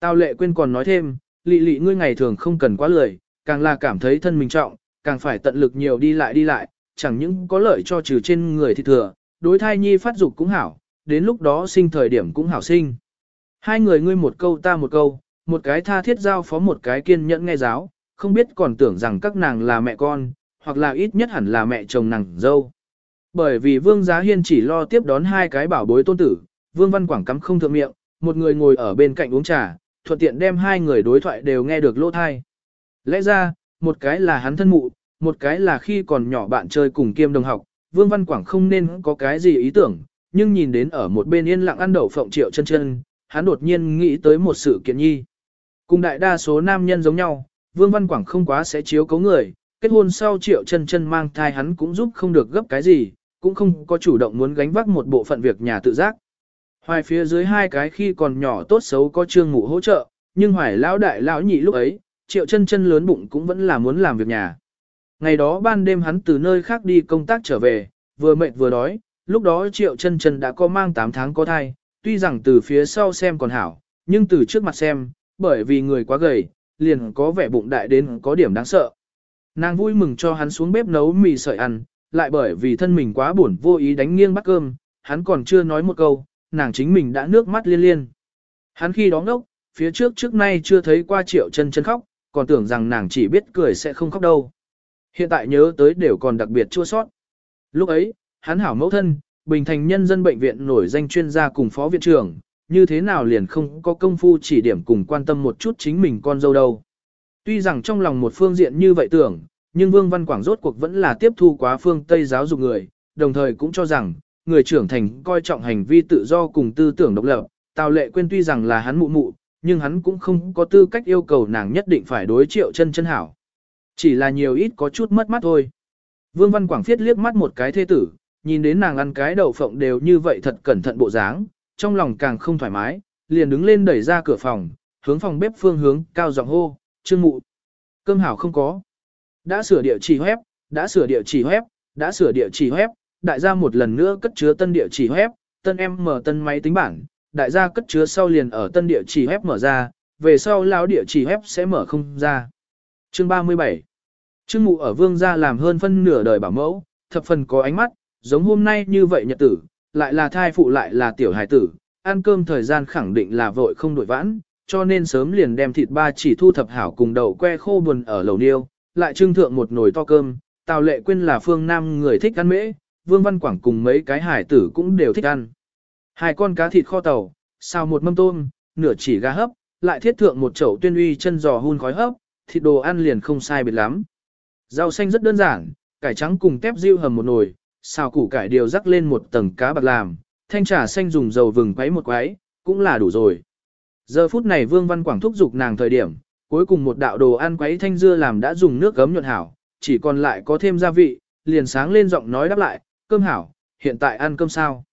Tào lệ quên còn nói thêm, lị lị ngươi ngày thường không cần quá lười, càng là cảm thấy thân mình trọng, càng phải tận lực nhiều đi lại đi lại, chẳng những có lợi cho trừ trên người thì thừa, đối thai nhi phát dục cũng hảo, đến lúc đó sinh thời điểm cũng hảo sinh. Hai người ngươi một câu ta một câu, một cái tha thiết giao phó một cái kiên nhẫn nghe giáo, không biết còn tưởng rằng các nàng là mẹ con, hoặc là ít nhất hẳn là mẹ chồng nàng dâu. Bởi vì Vương Giá Hiên chỉ lo tiếp đón hai cái bảo bối tôn tử, Vương Văn Quảng cắm không thượng miệng, một người ngồi ở bên cạnh uống trà, thuận tiện đem hai người đối thoại đều nghe được lỗ thai. Lẽ ra, một cái là hắn thân mụ, một cái là khi còn nhỏ bạn chơi cùng kiêm đồng học, Vương Văn Quảng không nên có cái gì ý tưởng, nhưng nhìn đến ở một bên yên lặng ăn đậu phộng triệu chân chân, hắn đột nhiên nghĩ tới một sự kiện nhi. Cùng đại đa số nam nhân giống nhau, Vương Văn Quảng không quá sẽ chiếu cấu người, kết hôn sau triệu chân chân mang thai hắn cũng giúp không được gấp cái gì, cũng không có chủ động muốn gánh vác một bộ phận việc nhà tự giác. Hoài phía dưới hai cái khi còn nhỏ tốt xấu có trương ngủ hỗ trợ, Nhưng hoài lão đại lão nhị lúc ấy, triệu chân chân lớn bụng cũng vẫn là muốn làm việc nhà. Ngày đó ban đêm hắn từ nơi khác đi công tác trở về, vừa mệt vừa đói, lúc đó triệu chân chân đã có mang 8 tháng có thai, tuy rằng từ phía sau xem còn hảo, nhưng từ trước mặt xem, bởi vì người quá gầy, liền có vẻ bụng đại đến có điểm đáng sợ. Nàng vui mừng cho hắn xuống bếp nấu mì sợi ăn, lại bởi vì thân mình quá buồn vô ý đánh nghiêng bát cơm, hắn còn chưa nói một câu, nàng chính mình đã nước mắt liên liên. Hắn khi đó ngốc, phía trước trước nay chưa thấy qua triệu chân chân khóc, còn tưởng rằng nàng chỉ biết cười sẽ không khóc đâu. Hiện tại nhớ tới đều còn đặc biệt chua sót. Lúc ấy, hắn hảo mẫu thân, bình thành nhân dân bệnh viện nổi danh chuyên gia cùng phó viện trưởng, như thế nào liền không có công phu chỉ điểm cùng quan tâm một chút chính mình con dâu đâu. Tuy rằng trong lòng một phương diện như vậy tưởng, nhưng Vương Văn Quảng rốt cuộc vẫn là tiếp thu quá phương Tây giáo dục người, đồng thời cũng cho rằng, người trưởng thành coi trọng hành vi tự do cùng tư tưởng độc lập, Tào Lệ Quyên tuy rằng là hắn mụ mụ, nhưng hắn cũng không có tư cách yêu cầu nàng nhất định phải đối triệu chân chân hảo. Chỉ là nhiều ít có chút mất mắt thôi. Vương Văn Quảng phiết liếc mắt một cái thê tử, nhìn đến nàng ăn cái đậu phộng đều như vậy thật cẩn thận bộ dáng, trong lòng càng không thoải mái, liền đứng lên đẩy ra cửa phòng, hướng phòng bếp phương hướng cao giọng hô, trương mụ. Cơm hảo không có. Đã sửa địa chỉ web, đã sửa địa chỉ web, đã sửa địa chỉ web, đại gia một lần nữa cất chứa tân địa chỉ web, tân em mở tân máy tính bảng, đại gia cất chứa sau liền ở tân địa chỉ web mở ra, về sau lão địa chỉ web sẽ mở không ra. Chương 37 Trương mụ ở vương gia làm hơn phân nửa đời bảo mẫu, thập phần có ánh mắt, giống hôm nay như vậy nhật tử, lại là thai phụ lại là tiểu hài tử, ăn cơm thời gian khẳng định là vội không đổi vãn, cho nên sớm liền đem thịt ba chỉ thu thập hảo cùng đậu que khô buồn ở lầu niêu, lại trưng thượng một nồi to cơm, Tào Lệ Quyên là phương nam người thích ăn mễ, Vương Văn Quảng cùng mấy cái hải tử cũng đều thích ăn. Hai con cá thịt kho tàu, xào một mâm tôm, nửa chỉ gà hấp, lại thiết thượng một chậu tuyên uy chân giò hun khói hấp, thịt đồ ăn liền không sai biệt lắm. Rau xanh rất đơn giản, cải trắng cùng tép riêu hầm một nồi, xào củ cải điều rắc lên một tầng cá bạc làm, thanh trà xanh dùng dầu vừng quấy một quấy, cũng là đủ rồi. Giờ phút này Vương Văn Quảng thúc giục nàng thời điểm, cuối cùng một đạo đồ ăn quấy thanh dưa làm đã dùng nước gấm nhuận hảo, chỉ còn lại có thêm gia vị, liền sáng lên giọng nói đáp lại, cơm hảo, hiện tại ăn cơm sao.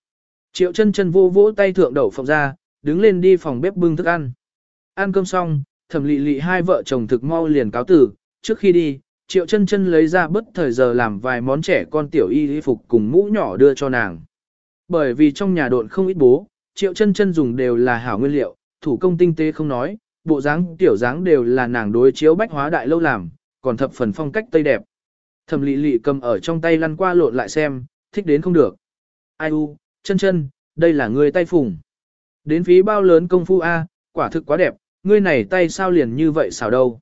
Triệu chân chân vô vỗ tay thượng đậu phòng ra, đứng lên đi phòng bếp bưng thức ăn. Ăn cơm xong, thẩm lị lị hai vợ chồng thực mau liền cáo tử, trước khi đi, triệu chân chân lấy ra bất thời giờ làm vài món trẻ con tiểu y y phục cùng mũ nhỏ đưa cho nàng. Bởi vì trong nhà độn không ít bố, triệu chân chân dùng đều là hảo nguyên liệu, thủ công tinh tế không nói, bộ dáng tiểu dáng đều là nàng đối chiếu bách hóa đại lâu làm, còn thập phần phong cách tây đẹp. Thẩm lị lị cầm ở trong tay lăn qua lộn lại xem, thích đến không được. Ai u, chân chân, đây là người tay phùng. Đến phí bao lớn công phu A, quả thực quá đẹp, ngươi này tay sao liền như vậy xảo đâu.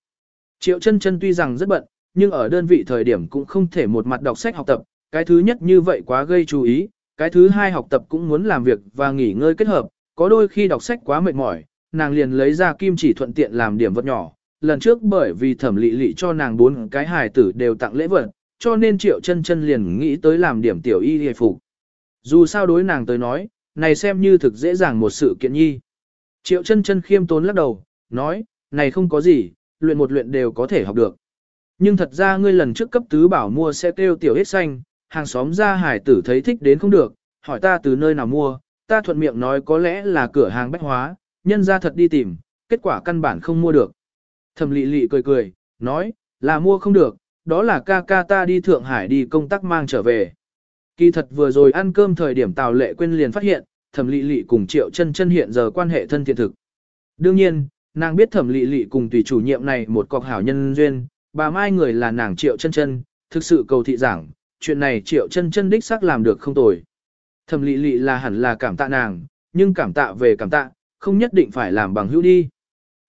Triệu chân chân tuy rằng rất bận, nhưng ở đơn vị thời điểm cũng không thể một mặt đọc sách học tập, cái thứ nhất như vậy quá gây chú ý, cái thứ hai học tập cũng muốn làm việc và nghỉ ngơi kết hợp, có đôi khi đọc sách quá mệt mỏi, nàng liền lấy ra kim chỉ thuận tiện làm điểm vật nhỏ. Lần trước bởi vì thẩm lị lị cho nàng bốn cái hài tử đều tặng lễ vật, cho nên triệu chân chân liền nghĩ tới làm điểm tiểu y hề phục. Dù sao đối nàng tới nói, này xem như thực dễ dàng một sự kiện nhi. Triệu chân chân khiêm tốn lắc đầu, nói, này không có gì, luyện một luyện đều có thể học được. Nhưng thật ra ngươi lần trước cấp tứ bảo mua xe kêu tiểu hết xanh, hàng xóm ra hải tử thấy thích đến không được, hỏi ta từ nơi nào mua, ta thuận miệng nói có lẽ là cửa hàng bách hóa, nhân ra thật đi tìm, kết quả căn bản không mua được. Thẩm lị lị cười cười, nói, là mua không được, đó là ca ca ta đi Thượng Hải đi công tác mang trở về. Kỳ thật vừa rồi ăn cơm thời điểm Tào Lệ Quyên liền phát hiện, Thẩm Lệ Lệ cùng Triệu Chân Chân hiện giờ quan hệ thân thiện thực. Đương nhiên, nàng biết Thẩm Lệ Lệ cùng tùy chủ nhiệm này một cọc hảo nhân duyên, bà mai người là nàng Triệu Chân Chân, thực sự cầu thị giảng, chuyện này Triệu Chân Chân đích xác làm được không tồi. Thẩm lị lị là hẳn là cảm tạ nàng, nhưng cảm tạ về cảm tạ, không nhất định phải làm bằng hữu đi.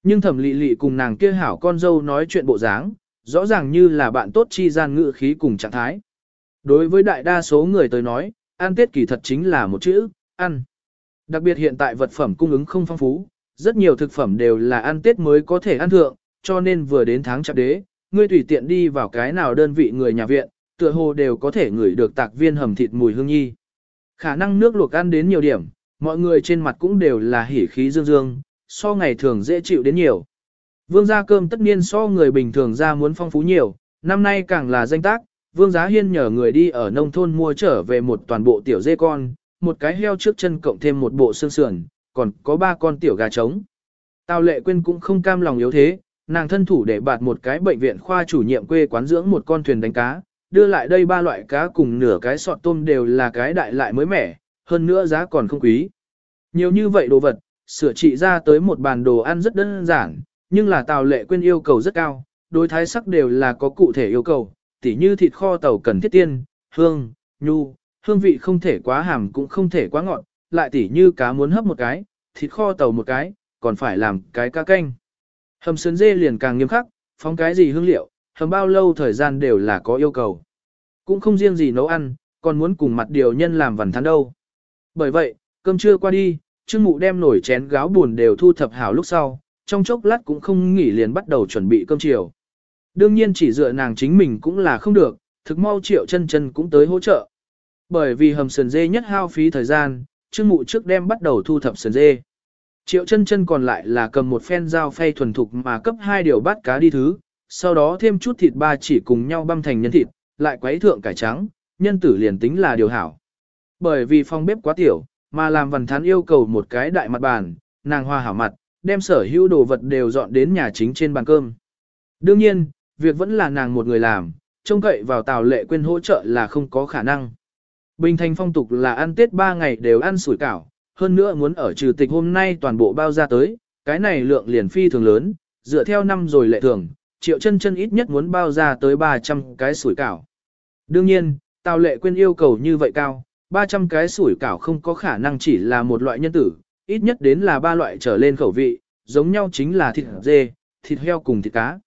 Nhưng Thẩm lị lị cùng nàng kia hảo con dâu nói chuyện bộ dáng, rõ ràng như là bạn tốt chi gian ngữ khí cùng trạng thái. Đối với đại đa số người tới nói, ăn Tết kỳ thật chính là một chữ, ăn. Đặc biệt hiện tại vật phẩm cung ứng không phong phú, rất nhiều thực phẩm đều là ăn Tết mới có thể ăn thượng, cho nên vừa đến tháng chạp đế, ngươi tùy tiện đi vào cái nào đơn vị người nhà viện, tựa hồ đều có thể ngửi được tạc viên hầm thịt mùi hương nhi. Khả năng nước luộc ăn đến nhiều điểm, mọi người trên mặt cũng đều là hỉ khí dương dương, so ngày thường dễ chịu đến nhiều. Vương gia cơm tất nhiên so người bình thường ra muốn phong phú nhiều, năm nay càng là danh tác, Vương Giá Hiên nhờ người đi ở nông thôn mua trở về một toàn bộ tiểu dê con, một cái heo trước chân cộng thêm một bộ xương sườn, còn có ba con tiểu gà trống. Tào lệ quên cũng không cam lòng yếu thế, nàng thân thủ để bạt một cái bệnh viện khoa chủ nhiệm quê quán dưỡng một con thuyền đánh cá, đưa lại đây ba loại cá cùng nửa cái sọt tôm đều là cái đại lại mới mẻ, hơn nữa giá còn không quý. Nhiều như vậy đồ vật, sửa trị ra tới một bàn đồ ăn rất đơn giản, nhưng là Tào Lệ quên yêu cầu rất cao, đối thái sắc đều là có cụ thể yêu cầu, tỉ như thịt kho tàu cần thiết tiên, hương, nhu, hương vị không thể quá hàm cũng không thể quá ngọt, lại tỉ như cá muốn hấp một cái, thịt kho tàu một cái, còn phải làm cái cá canh. Hầm sườn dê liền càng nghiêm khắc, phóng cái gì hương liệu, hầm bao lâu thời gian đều là có yêu cầu. Cũng không riêng gì nấu ăn, còn muốn cùng mặt điều nhân làm vần thán đâu. Bởi vậy, cơm trưa qua đi, Trương Mụ đem nổi chén gáo buồn đều thu thập hảo lúc sau, trong chốc lát cũng không nghỉ liền bắt đầu chuẩn bị cơm chiều. Đương nhiên chỉ dựa nàng chính mình cũng là không được, thực mau triệu chân chân cũng tới hỗ trợ. Bởi vì hầm sườn dê nhất hao phí thời gian, Trương Mụ trước đem bắt đầu thu thập sườn dê. Triệu chân chân còn lại là cầm một phen dao phay thuần thục mà cấp hai điều bát cá đi thứ, sau đó thêm chút thịt ba chỉ cùng nhau băm thành nhân thịt, lại quấy thượng cải trắng, nhân tử liền tính là điều hảo. Bởi vì phòng bếp quá tiểu, mà làm vần thán yêu cầu một cái đại mặt bàn, nàng hoa hảo mặt, đem sở hữu đồ vật đều dọn đến nhà chính trên bàn cơm. Đương nhiên, việc vẫn là nàng một người làm, trông cậy vào tào lệ quên hỗ trợ là không có khả năng. Bình thành phong tục là ăn Tết 3 ngày đều ăn sủi cảo, hơn nữa muốn ở trừ tịch hôm nay toàn bộ bao ra tới, cái này lượng liền phi thường lớn, dựa theo năm rồi lệ thường, triệu chân chân ít nhất muốn bao ra tới 300 cái sủi cảo. Đương nhiên, Tào Lệ Quyên yêu cầu như vậy cao, 300 cái sủi cảo không có khả năng chỉ là một loại nhân tử, ít nhất đến là ba loại trở lên khẩu vị, giống nhau chính là thịt dê, thịt heo cùng thịt cá.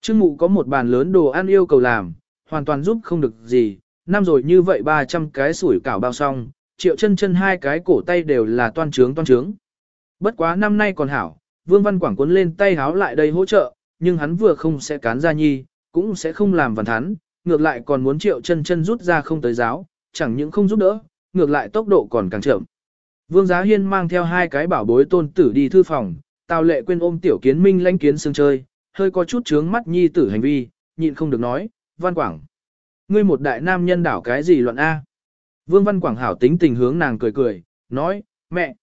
Trương Mụ có một bàn lớn đồ ăn yêu cầu làm, hoàn toàn giúp không được gì, năm rồi như vậy 300 cái sủi cảo bao xong, triệu chân chân hai cái cổ tay đều là toan trướng toan trướng. Bất quá năm nay còn hảo, Vương Văn Quảng cuốn lên tay háo lại đây hỗ trợ, nhưng hắn vừa không sẽ cán ra nhi, cũng sẽ không làm văn thán, ngược lại còn muốn triệu chân chân rút ra không tới giáo, chẳng những không giúp đỡ, ngược lại tốc độ còn càng chậm. Vương Giá Hiên mang theo hai cái bảo bối tôn tử đi thư phòng, Tào Lệ quên ôm tiểu kiến minh lãnh kiến sương chơi, hơi có chút trướng mắt nhi tử hành vi, nhịn không được nói, Văn Quảng. Ngươi một đại nam nhân đảo cái gì loạn A? Vương Văn Quảng hảo tính tình hướng nàng cười cười, nói, mẹ,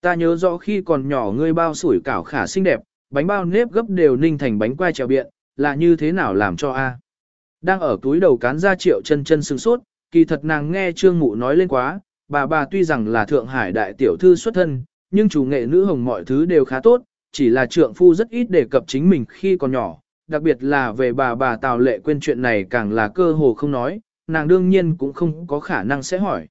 ta nhớ rõ khi còn nhỏ ngươi bao sủi cảo khả xinh đẹp, bánh bao nếp gấp đều ninh thành bánh quai trèo biện, là như thế nào làm cho a? Đang ở túi đầu cán ra triệu chân chân sưng sốt, kỳ thật nàng nghe trương mụ nói lên quá, bà bà tuy rằng là thượng hải đại tiểu thư xuất thân, nhưng chủ nghệ nữ hồng mọi thứ đều khá tốt, chỉ là trượng phu rất ít đề cập chính mình khi còn nhỏ, đặc biệt là về bà bà Tào Lệ quên chuyện này càng là cơ hồ không nói, nàng đương nhiên cũng không có khả năng sẽ hỏi.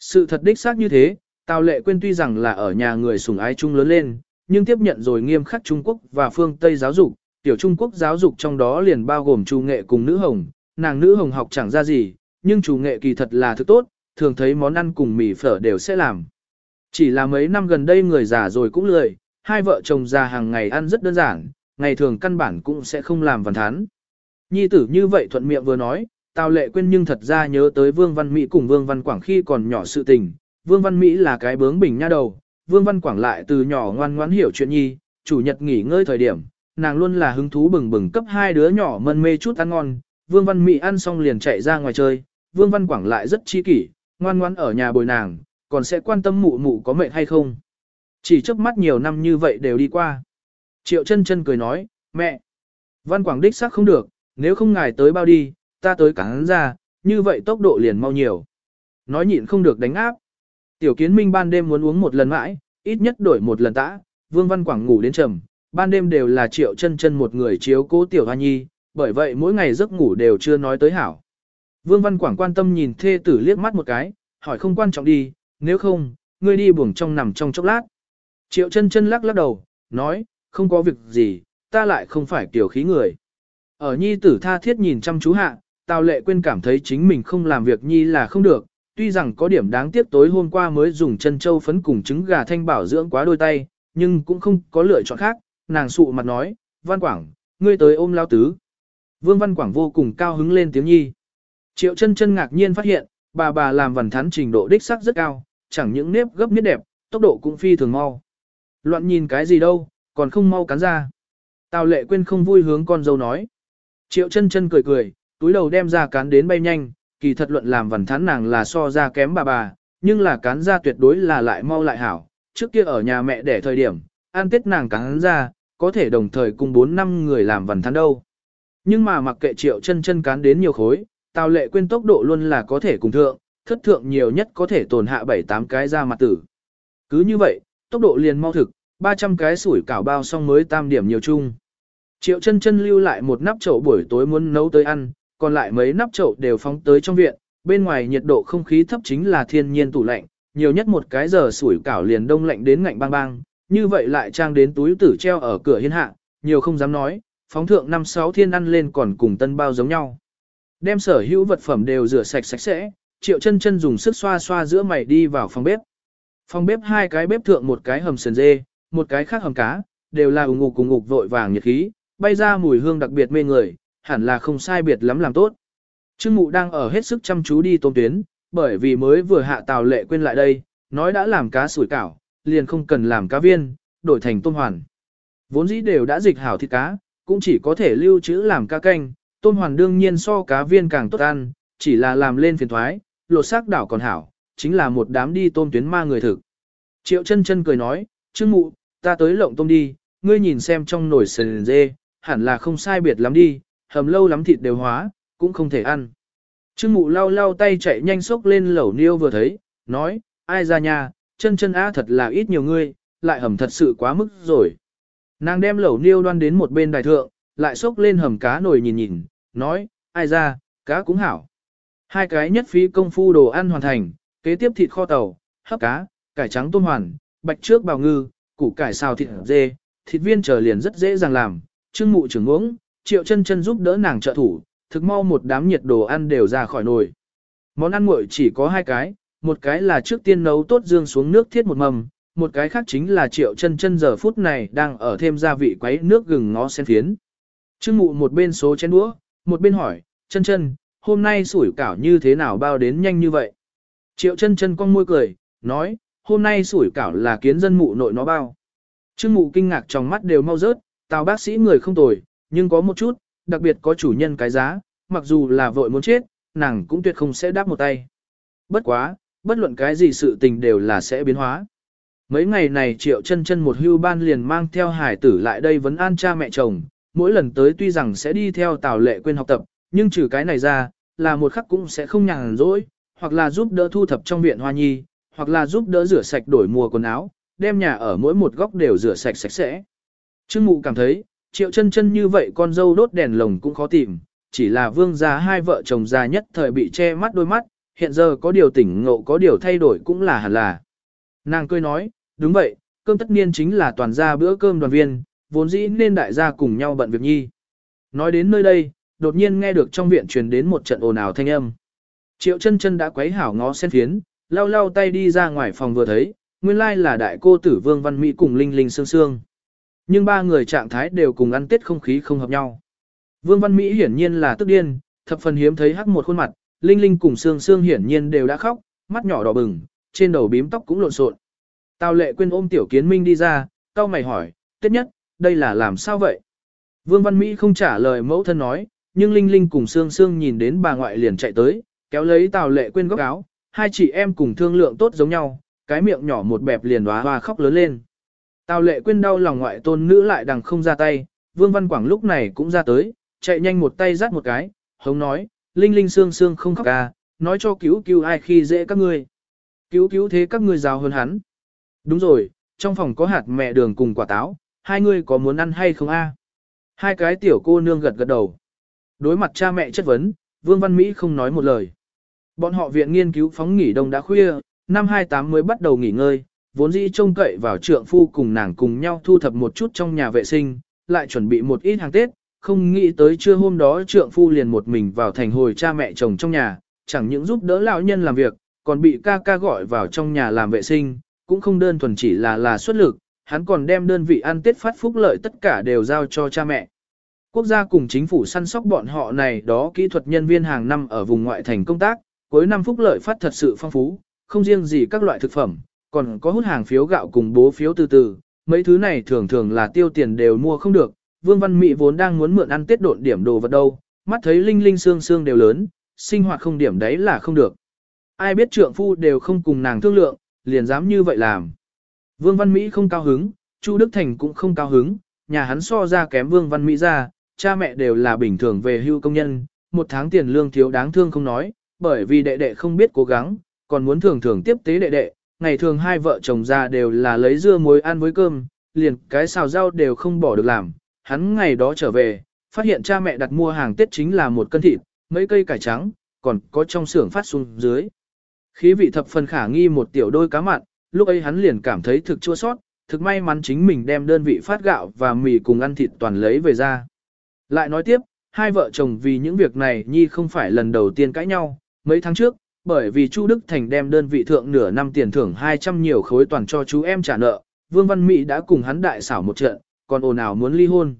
Sự thật đích xác như thế, Tào Lệ quên tuy rằng là ở nhà người sủng ái chung lớn lên, nhưng tiếp nhận rồi nghiêm khắc Trung Quốc và phương Tây giáo dục, tiểu Trung Quốc giáo dục trong đó liền bao gồm chủ nghệ cùng nữ hồng, nàng nữ hồng học chẳng ra gì, nhưng chủ nghệ kỳ thật là thứ tốt, thường thấy món ăn cùng mì phở đều sẽ làm. Chỉ là mấy năm gần đây người già rồi cũng lười, hai vợ chồng già hàng ngày ăn rất đơn giản, ngày thường căn bản cũng sẽ không làm văn thán. Nhi tử như vậy thuận miệng vừa nói, Tào Lệ quên nhưng thật ra nhớ tới Vương Văn Mỹ cùng Vương Văn Quảng khi còn nhỏ sự tình. Vương Văn Mỹ là cái bướng bỉnh nha đầu, Vương Văn Quảng lại từ nhỏ ngoan ngoãn hiểu chuyện nhi, chủ nhật nghỉ ngơi thời điểm, nàng luôn là hứng thú bừng bừng cấp hai đứa nhỏ mân mê chút ăn ngon. Vương Văn Mỹ ăn xong liền chạy ra ngoài chơi, Vương Văn Quảng lại rất chi kỷ, ngoan ngoãn ở nhà bồi nàng, còn sẽ quan tâm mụ mụ có mệt hay không. Chỉ trước mắt nhiều năm như vậy đều đi qua. Triệu chân chân cười nói, mẹ, Văn Quảng đích xác không được, nếu không ngài tới bao đi, ta tới cắn ra, như vậy tốc độ liền mau nhiều. Nói nhịn không được đánh áp. Tiểu kiến minh ban đêm muốn uống một lần mãi, ít nhất đổi một lần tã, Vương Văn Quảng ngủ đến trầm, ban đêm đều là triệu chân chân một người chiếu cố tiểu hoa nhi, bởi vậy mỗi ngày giấc ngủ đều chưa nói tới hảo. Vương Văn Quảng quan tâm nhìn thê tử liếc mắt một cái, hỏi không quan trọng đi, nếu không, ngươi đi buồng trong nằm trong chốc lát. Triệu chân chân lắc lắc đầu, nói, không có việc gì, ta lại không phải tiểu khí người. Ở nhi tử tha thiết nhìn chăm chú hạ, Tào Lệ Quyên cảm thấy chính mình không làm việc nhi là không được, tuy rằng có điểm đáng tiếc tối hôm qua mới dùng chân châu phấn cùng trứng gà thanh bảo dưỡng quá đôi tay, nhưng cũng không có lựa chọn khác, nàng sụ mặt nói, Văn Quảng, ngươi tới ôm lao tứ. Vương Văn Quảng vô cùng cao hứng lên tiếng nhi. Triệu chân chân ngạc nhiên phát hiện, bà bà làm vần thắn trình độ đích sắc rất cao, chẳng những nếp gấp miết đẹp, tốc độ cũng phi thường mau. Loạn nhìn cái gì đâu, còn không mau cắn ra. Tào lệ quên không vui hướng con dâu nói. Triệu chân chân cười cười, túi đầu đem ra cán đến bay nhanh, kỳ thật luận làm vần thán nàng là so ra kém bà bà, nhưng là cán ra tuyệt đối là lại mau lại hảo. Trước kia ở nhà mẹ đẻ thời điểm, ăn tết nàng cắn ra, có thể đồng thời cùng 4 năm người làm vần thán đâu. Nhưng mà mặc kệ triệu chân chân cán đến nhiều khối, Tào Lệ quên tốc độ luôn là có thể cùng thượng, thất thượng nhiều nhất có thể tồn hạ 7-8 cái ra mặt tử. Cứ như vậy, tốc độ liền mau thực, 300 cái sủi cảo bao xong mới tam điểm nhiều chung. Triệu chân chân lưu lại một nắp chậu buổi tối muốn nấu tới ăn, còn lại mấy nắp chậu đều phóng tới trong viện, bên ngoài nhiệt độ không khí thấp chính là thiên nhiên tủ lạnh, nhiều nhất một cái giờ sủi cảo liền đông lạnh đến ngạnh bang bang, như vậy lại trang đến túi tử treo ở cửa hiên hạ, nhiều không dám nói, phóng thượng năm sáu thiên ăn lên còn cùng tân bao giống nhau. Đem sở hữu vật phẩm đều rửa sạch sạch sẽ, triệu chân chân dùng sức xoa xoa giữa mày đi vào phòng bếp. Phòng bếp hai cái bếp thượng một cái hầm sườn dê, một cái khác hầm cá, đều là ủng ngục cùng ngục vội vàng nhiệt khí, bay ra mùi hương đặc biệt mê người, hẳn là không sai biệt lắm làm tốt. Trương Mụ đang ở hết sức chăm chú đi tôm tuyến, bởi vì mới vừa hạ tàu lệ quên lại đây, nói đã làm cá sủi cảo, liền không cần làm cá viên, đổi thành tôm hoàn. Vốn dĩ đều đã dịch hảo thịt cá, cũng chỉ có thể lưu trữ làm cá canh, tôm hoàn đương nhiên so cá viên càng tốt ăn, chỉ là làm lên phiền thoái, lột xác đảo còn hảo, chính là một đám đi tôm tuyến ma người thực. Triệu chân chân cười nói, Trương Mụ, ta tới lộng tôm đi, ngươi nhìn xem trong nồi sần dê, hẳn là không sai biệt lắm đi, hầm lâu lắm thịt đều hóa, cũng không thể ăn. Trương mụ lau lau tay chạy nhanh sốc lên lẩu niêu vừa thấy, nói, ai ra nhà, chân chân á thật là ít nhiều người, lại hầm thật sự quá mức rồi. Nàng đem lẩu niêu đoan đến một bên đài thượng, lại sốc lên hầm cá nồi nhìn nhìn, nói, ai ra, cá cũng hảo. Hai cái nhất phí công phu đồ ăn hoàn thành, kế tiếp thịt kho tàu, hấp cá, cải trắng tôm hoàn, bạch trước bào ngư, củ cải xào thịt dê, thịt viên trở liền rất dễ dàng làm, trương mụ trưởng uống, triệu chân chân giúp đỡ nàng trợ thủ, thực mau một đám nhiệt đồ ăn đều ra khỏi nồi. Món ăn nguội chỉ có hai cái, một cái là trước tiên nấu tốt dương xuống nước thiết một mầm, một cái khác chính là triệu chân chân giờ phút này đang ở thêm gia vị quấy nước gừng ngó sen phiến. Trương mụ một bên số chén đũa, một bên hỏi, chân chân, hôm nay sủi cảo như thế nào bao đến nhanh như vậy? Triệu chân chân con môi cười, nói, hôm nay sủi cảo là kiến dân mụ nội nó bao. Trương mụ kinh ngạc trong mắt đều mau rớt, tào bác sĩ người không tồi, nhưng có một chút, đặc biệt có chủ nhân cái giá, mặc dù là vội muốn chết, nàng cũng tuyệt không sẽ đáp một tay. Bất quá, bất luận cái gì sự tình đều là sẽ biến hóa. Mấy ngày này triệu chân chân một hưu ban liền mang theo hải tử lại đây vấn an cha mẹ chồng, mỗi lần tới tuy rằng sẽ đi theo tào lệ quên học tập, nhưng trừ cái này ra, là một khắc cũng sẽ không nhàn rỗi, hoặc là giúp đỡ thu thập trong viện hoa nhi, hoặc là giúp đỡ rửa sạch đổi mùa quần áo, đem nhà ở mỗi một góc đều rửa sạch sạch sẽ. Trương Mụ cảm thấy, triệu chân chân như vậy con dâu đốt đèn lồng cũng khó tìm, chỉ là vương gia hai vợ chồng già nhất thời bị che mắt đôi mắt, hiện giờ có điều tỉnh ngộ có điều thay đổi cũng là hẳn là. Nàng cười nói, đúng vậy, cơm tất niên chính là toàn gia bữa cơm đoàn viên, vốn dĩ nên đại gia cùng nhau bận việc nhi. Nói đến nơi đây, đột nhiên nghe được trong viện truyền đến một trận ồn ào thanh âm. Triệu chân chân đã quấy hảo ngó sen phiến, lau lau tay đi ra ngoài phòng vừa thấy, nguyên lai là đại cô tử Vương Văn Mỹ cùng Linh Linh Sương Sương. Nhưng ba người trạng thái đều cùng ăn tết không khí không hợp nhau. Vương Văn Mỹ hiển nhiên là tức điên, thập phần hiếm thấy hắc một khuôn mặt, Linh Linh cùng Sương Sương hiển nhiên đều đã khóc, mắt nhỏ đỏ bừng, trên đầu bím tóc cũng lộn xộn. Tào lệ quên ôm tiểu kiến minh đi ra, cao mày hỏi, tết nhất, đây là làm sao vậy? Vương Văn Mỹ không trả lời mẫu thân nói, nhưng Linh Linh cùng Sương Sương nhìn đến bà ngoại liền chạy tới, kéo lấy Tào lệ quên góc áo, hai chị em cùng thương lượng tốt giống nhau, cái miệng nhỏ một bẹp liền hóa hoa khóc lớn lên. Tào lệ quên đau lòng ngoại tôn nữ lại đằng không ra tay, Vương Văn Quảng lúc này cũng ra tới, chạy nhanh một tay dắt một cái, hống nói, Linh Linh xương xương không khóc ca, nói cho cứu cứu ai khi dễ các ngươi. Cứu cứu thế các ngươi rào hơn hắn. Đúng rồi, trong phòng có hạt mẹ đường cùng quả táo, hai ngươi có muốn ăn hay không a? Hai cái tiểu cô nương gật gật đầu. Đối mặt cha mẹ chất vấn, Vương Văn Mỹ không nói một lời. Bọn họ viện nghiên cứu phóng nghỉ đông đã khuya, năm 28 mới bắt đầu nghỉ ngơi, vốn dĩ trông cậy vào trượng phu cùng nàng cùng nhau thu thập một chút trong nhà vệ sinh, lại chuẩn bị một ít hàng Tết, không nghĩ tới trưa hôm đó trượng phu liền một mình vào thành hồi cha mẹ chồng trong nhà, chẳng những giúp đỡ lão nhân làm việc, còn bị ca ca gọi vào trong nhà làm vệ sinh, cũng không đơn thuần chỉ là là xuất lực, hắn còn đem đơn vị ăn Tết phát phúc lợi tất cả đều giao cho cha mẹ. Quốc gia cùng chính phủ săn sóc bọn họ này đó kỹ thuật nhân viên hàng năm ở vùng ngoại thành công tác, cuối năm phúc lợi phát thật sự phong phú, không riêng gì các loại thực phẩm, còn có hút hàng phiếu gạo cùng bố phiếu từ từ, mấy thứ này thường thường là tiêu tiền đều mua không được. Vương Văn Mỹ vốn đang muốn mượn ăn tết độn điểm đồ vật đâu, mắt thấy linh linh xương xương đều lớn, sinh hoạt không điểm đấy là không được. Ai biết trượng phu đều không cùng nàng thương lượng, liền dám như vậy làm. Vương Văn Mỹ không cao hứng, Chu Đức Thành cũng không cao hứng, nhà hắn so ra kém Vương Văn Mỹ ra, cha mẹ đều là bình thường về hưu công nhân, một tháng tiền lương thiếu đáng thương không nói, bởi vì đệ đệ không biết cố gắng, còn muốn thường thường tiếp tế đệ đệ, ngày thường hai vợ chồng già đều là lấy dưa muối ăn với cơm, liền cái xào rau đều không bỏ được làm. Hắn ngày đó trở về, phát hiện cha mẹ đặt mua hàng Tết chính là một cân thịt, mấy cây cải trắng, còn có trong xưởng phát xuống dưới. Khí vị thập phần khả nghi một tiểu đôi cá mặn, lúc ấy hắn liền cảm thấy thực chua sót, thực may mắn chính mình đem đơn vị phát gạo và mì cùng ăn thịt toàn lấy về ra. Lại nói tiếp, hai vợ chồng vì những việc này nhi không phải lần đầu tiên cãi nhau, mấy tháng trước, bởi vì Chu Đức Thành đem đơn vị thượng nửa năm tiền thưởng 200 nhiều khối toàn cho chú em trả nợ, Vương Văn Mỹ đã cùng hắn đại xảo một trận, còn ồn ào muốn ly hôn.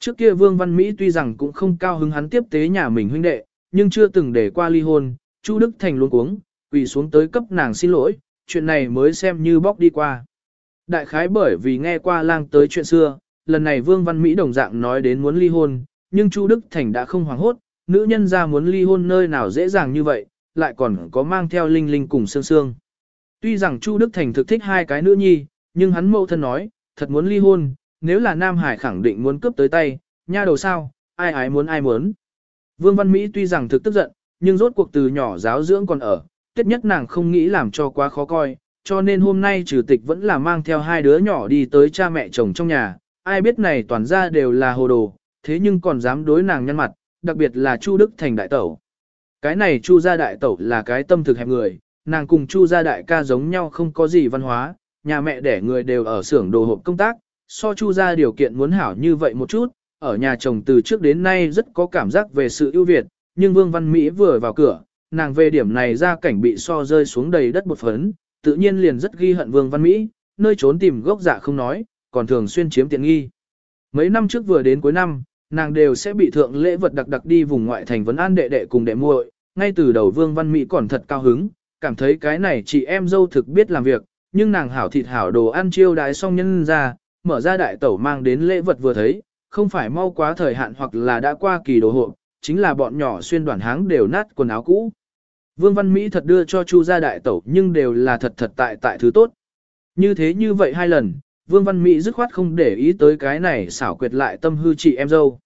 Trước kia Vương Văn Mỹ tuy rằng cũng không cao hứng hắn tiếp tế nhà mình huynh đệ, nhưng chưa từng để qua ly hôn, Chu Đức Thành luôn cuống, quỳ xuống tới cấp nàng xin lỗi, chuyện này mới xem như bóc đi qua. Đại khái bởi vì nghe qua lang tới chuyện xưa, lần này Vương Văn Mỹ đồng dạng nói đến muốn ly hôn, nhưng Chu Đức Thành đã không hoảng hốt, nữ nhân ra muốn ly hôn nơi nào dễ dàng như vậy, lại còn có mang theo Linh Linh cùng Sương Sương. Tuy rằng Chu Đức Thành thực thích hai cái nữ nhi, nhưng hắn mâu thân nói, thật muốn ly hôn, nếu là Nam Hải khẳng định muốn cướp tới tay, nha đầu sao, ai ái muốn ai muốn. Vương Văn Mỹ tuy rằng thực tức giận, nhưng rốt cuộc từ nhỏ giáo dưỡng còn ở, tiết nhất nàng không nghĩ làm cho quá khó coi, cho nên hôm nay chủ tịch vẫn là mang theo hai đứa nhỏ đi tới cha mẹ chồng trong nhà, ai biết này toàn ra đều là hồ đồ, thế nhưng còn dám đối nàng nhân mặt, đặc biệt là Chu Đức Thành đại tẩu. Cái này Chu gia đại tẩu là cái tâm thực hẹp người, nàng cùng Chu gia đại ca giống nhau không có gì văn hóa, nhà mẹ đẻ người đều ở xưởng đồ hộp công tác, so Chu gia điều kiện muốn hảo như vậy một chút, ở nhà chồng từ trước đến nay rất có cảm giác về sự ưu việt, nhưng Vương Văn Mỹ vừa vào cửa, nàng về điểm này ra cảnh bị so rơi xuống đầy đất một phấn, tự nhiên liền rất ghi hận Vương Văn Mỹ, nơi trốn tìm gốc dạ không nói, còn thường xuyên chiếm tiện nghi. Mấy năm trước vừa đến cuối năm, nàng đều sẽ bị thượng lễ vật đặc đặc đi vùng ngoại thành vấn an đệ đệ cùng đệ muội, ngay từ đầu Vương Văn Mỹ còn thật cao hứng, cảm thấy cái này chị em dâu thực biết làm việc, nhưng nàng hảo thịt hảo đồ ăn chiêu đái xong nhân ra, mở ra đại tẩu mang đến lễ vật vừa thấy, không phải mau quá thời hạn hoặc là đã qua kỳ đồ hộ, chính là bọn nhỏ xuyên đoàn háng đều nát quần áo cũ. Vương Văn Mỹ thật đưa cho Chu gia đại tẩu nhưng đều là thật thật tại tại thứ tốt. Như thế như vậy hai lần, Vương Văn Mỹ dứt khoát không để ý tới cái này xảo quyệt lại tâm hư chị em dâu.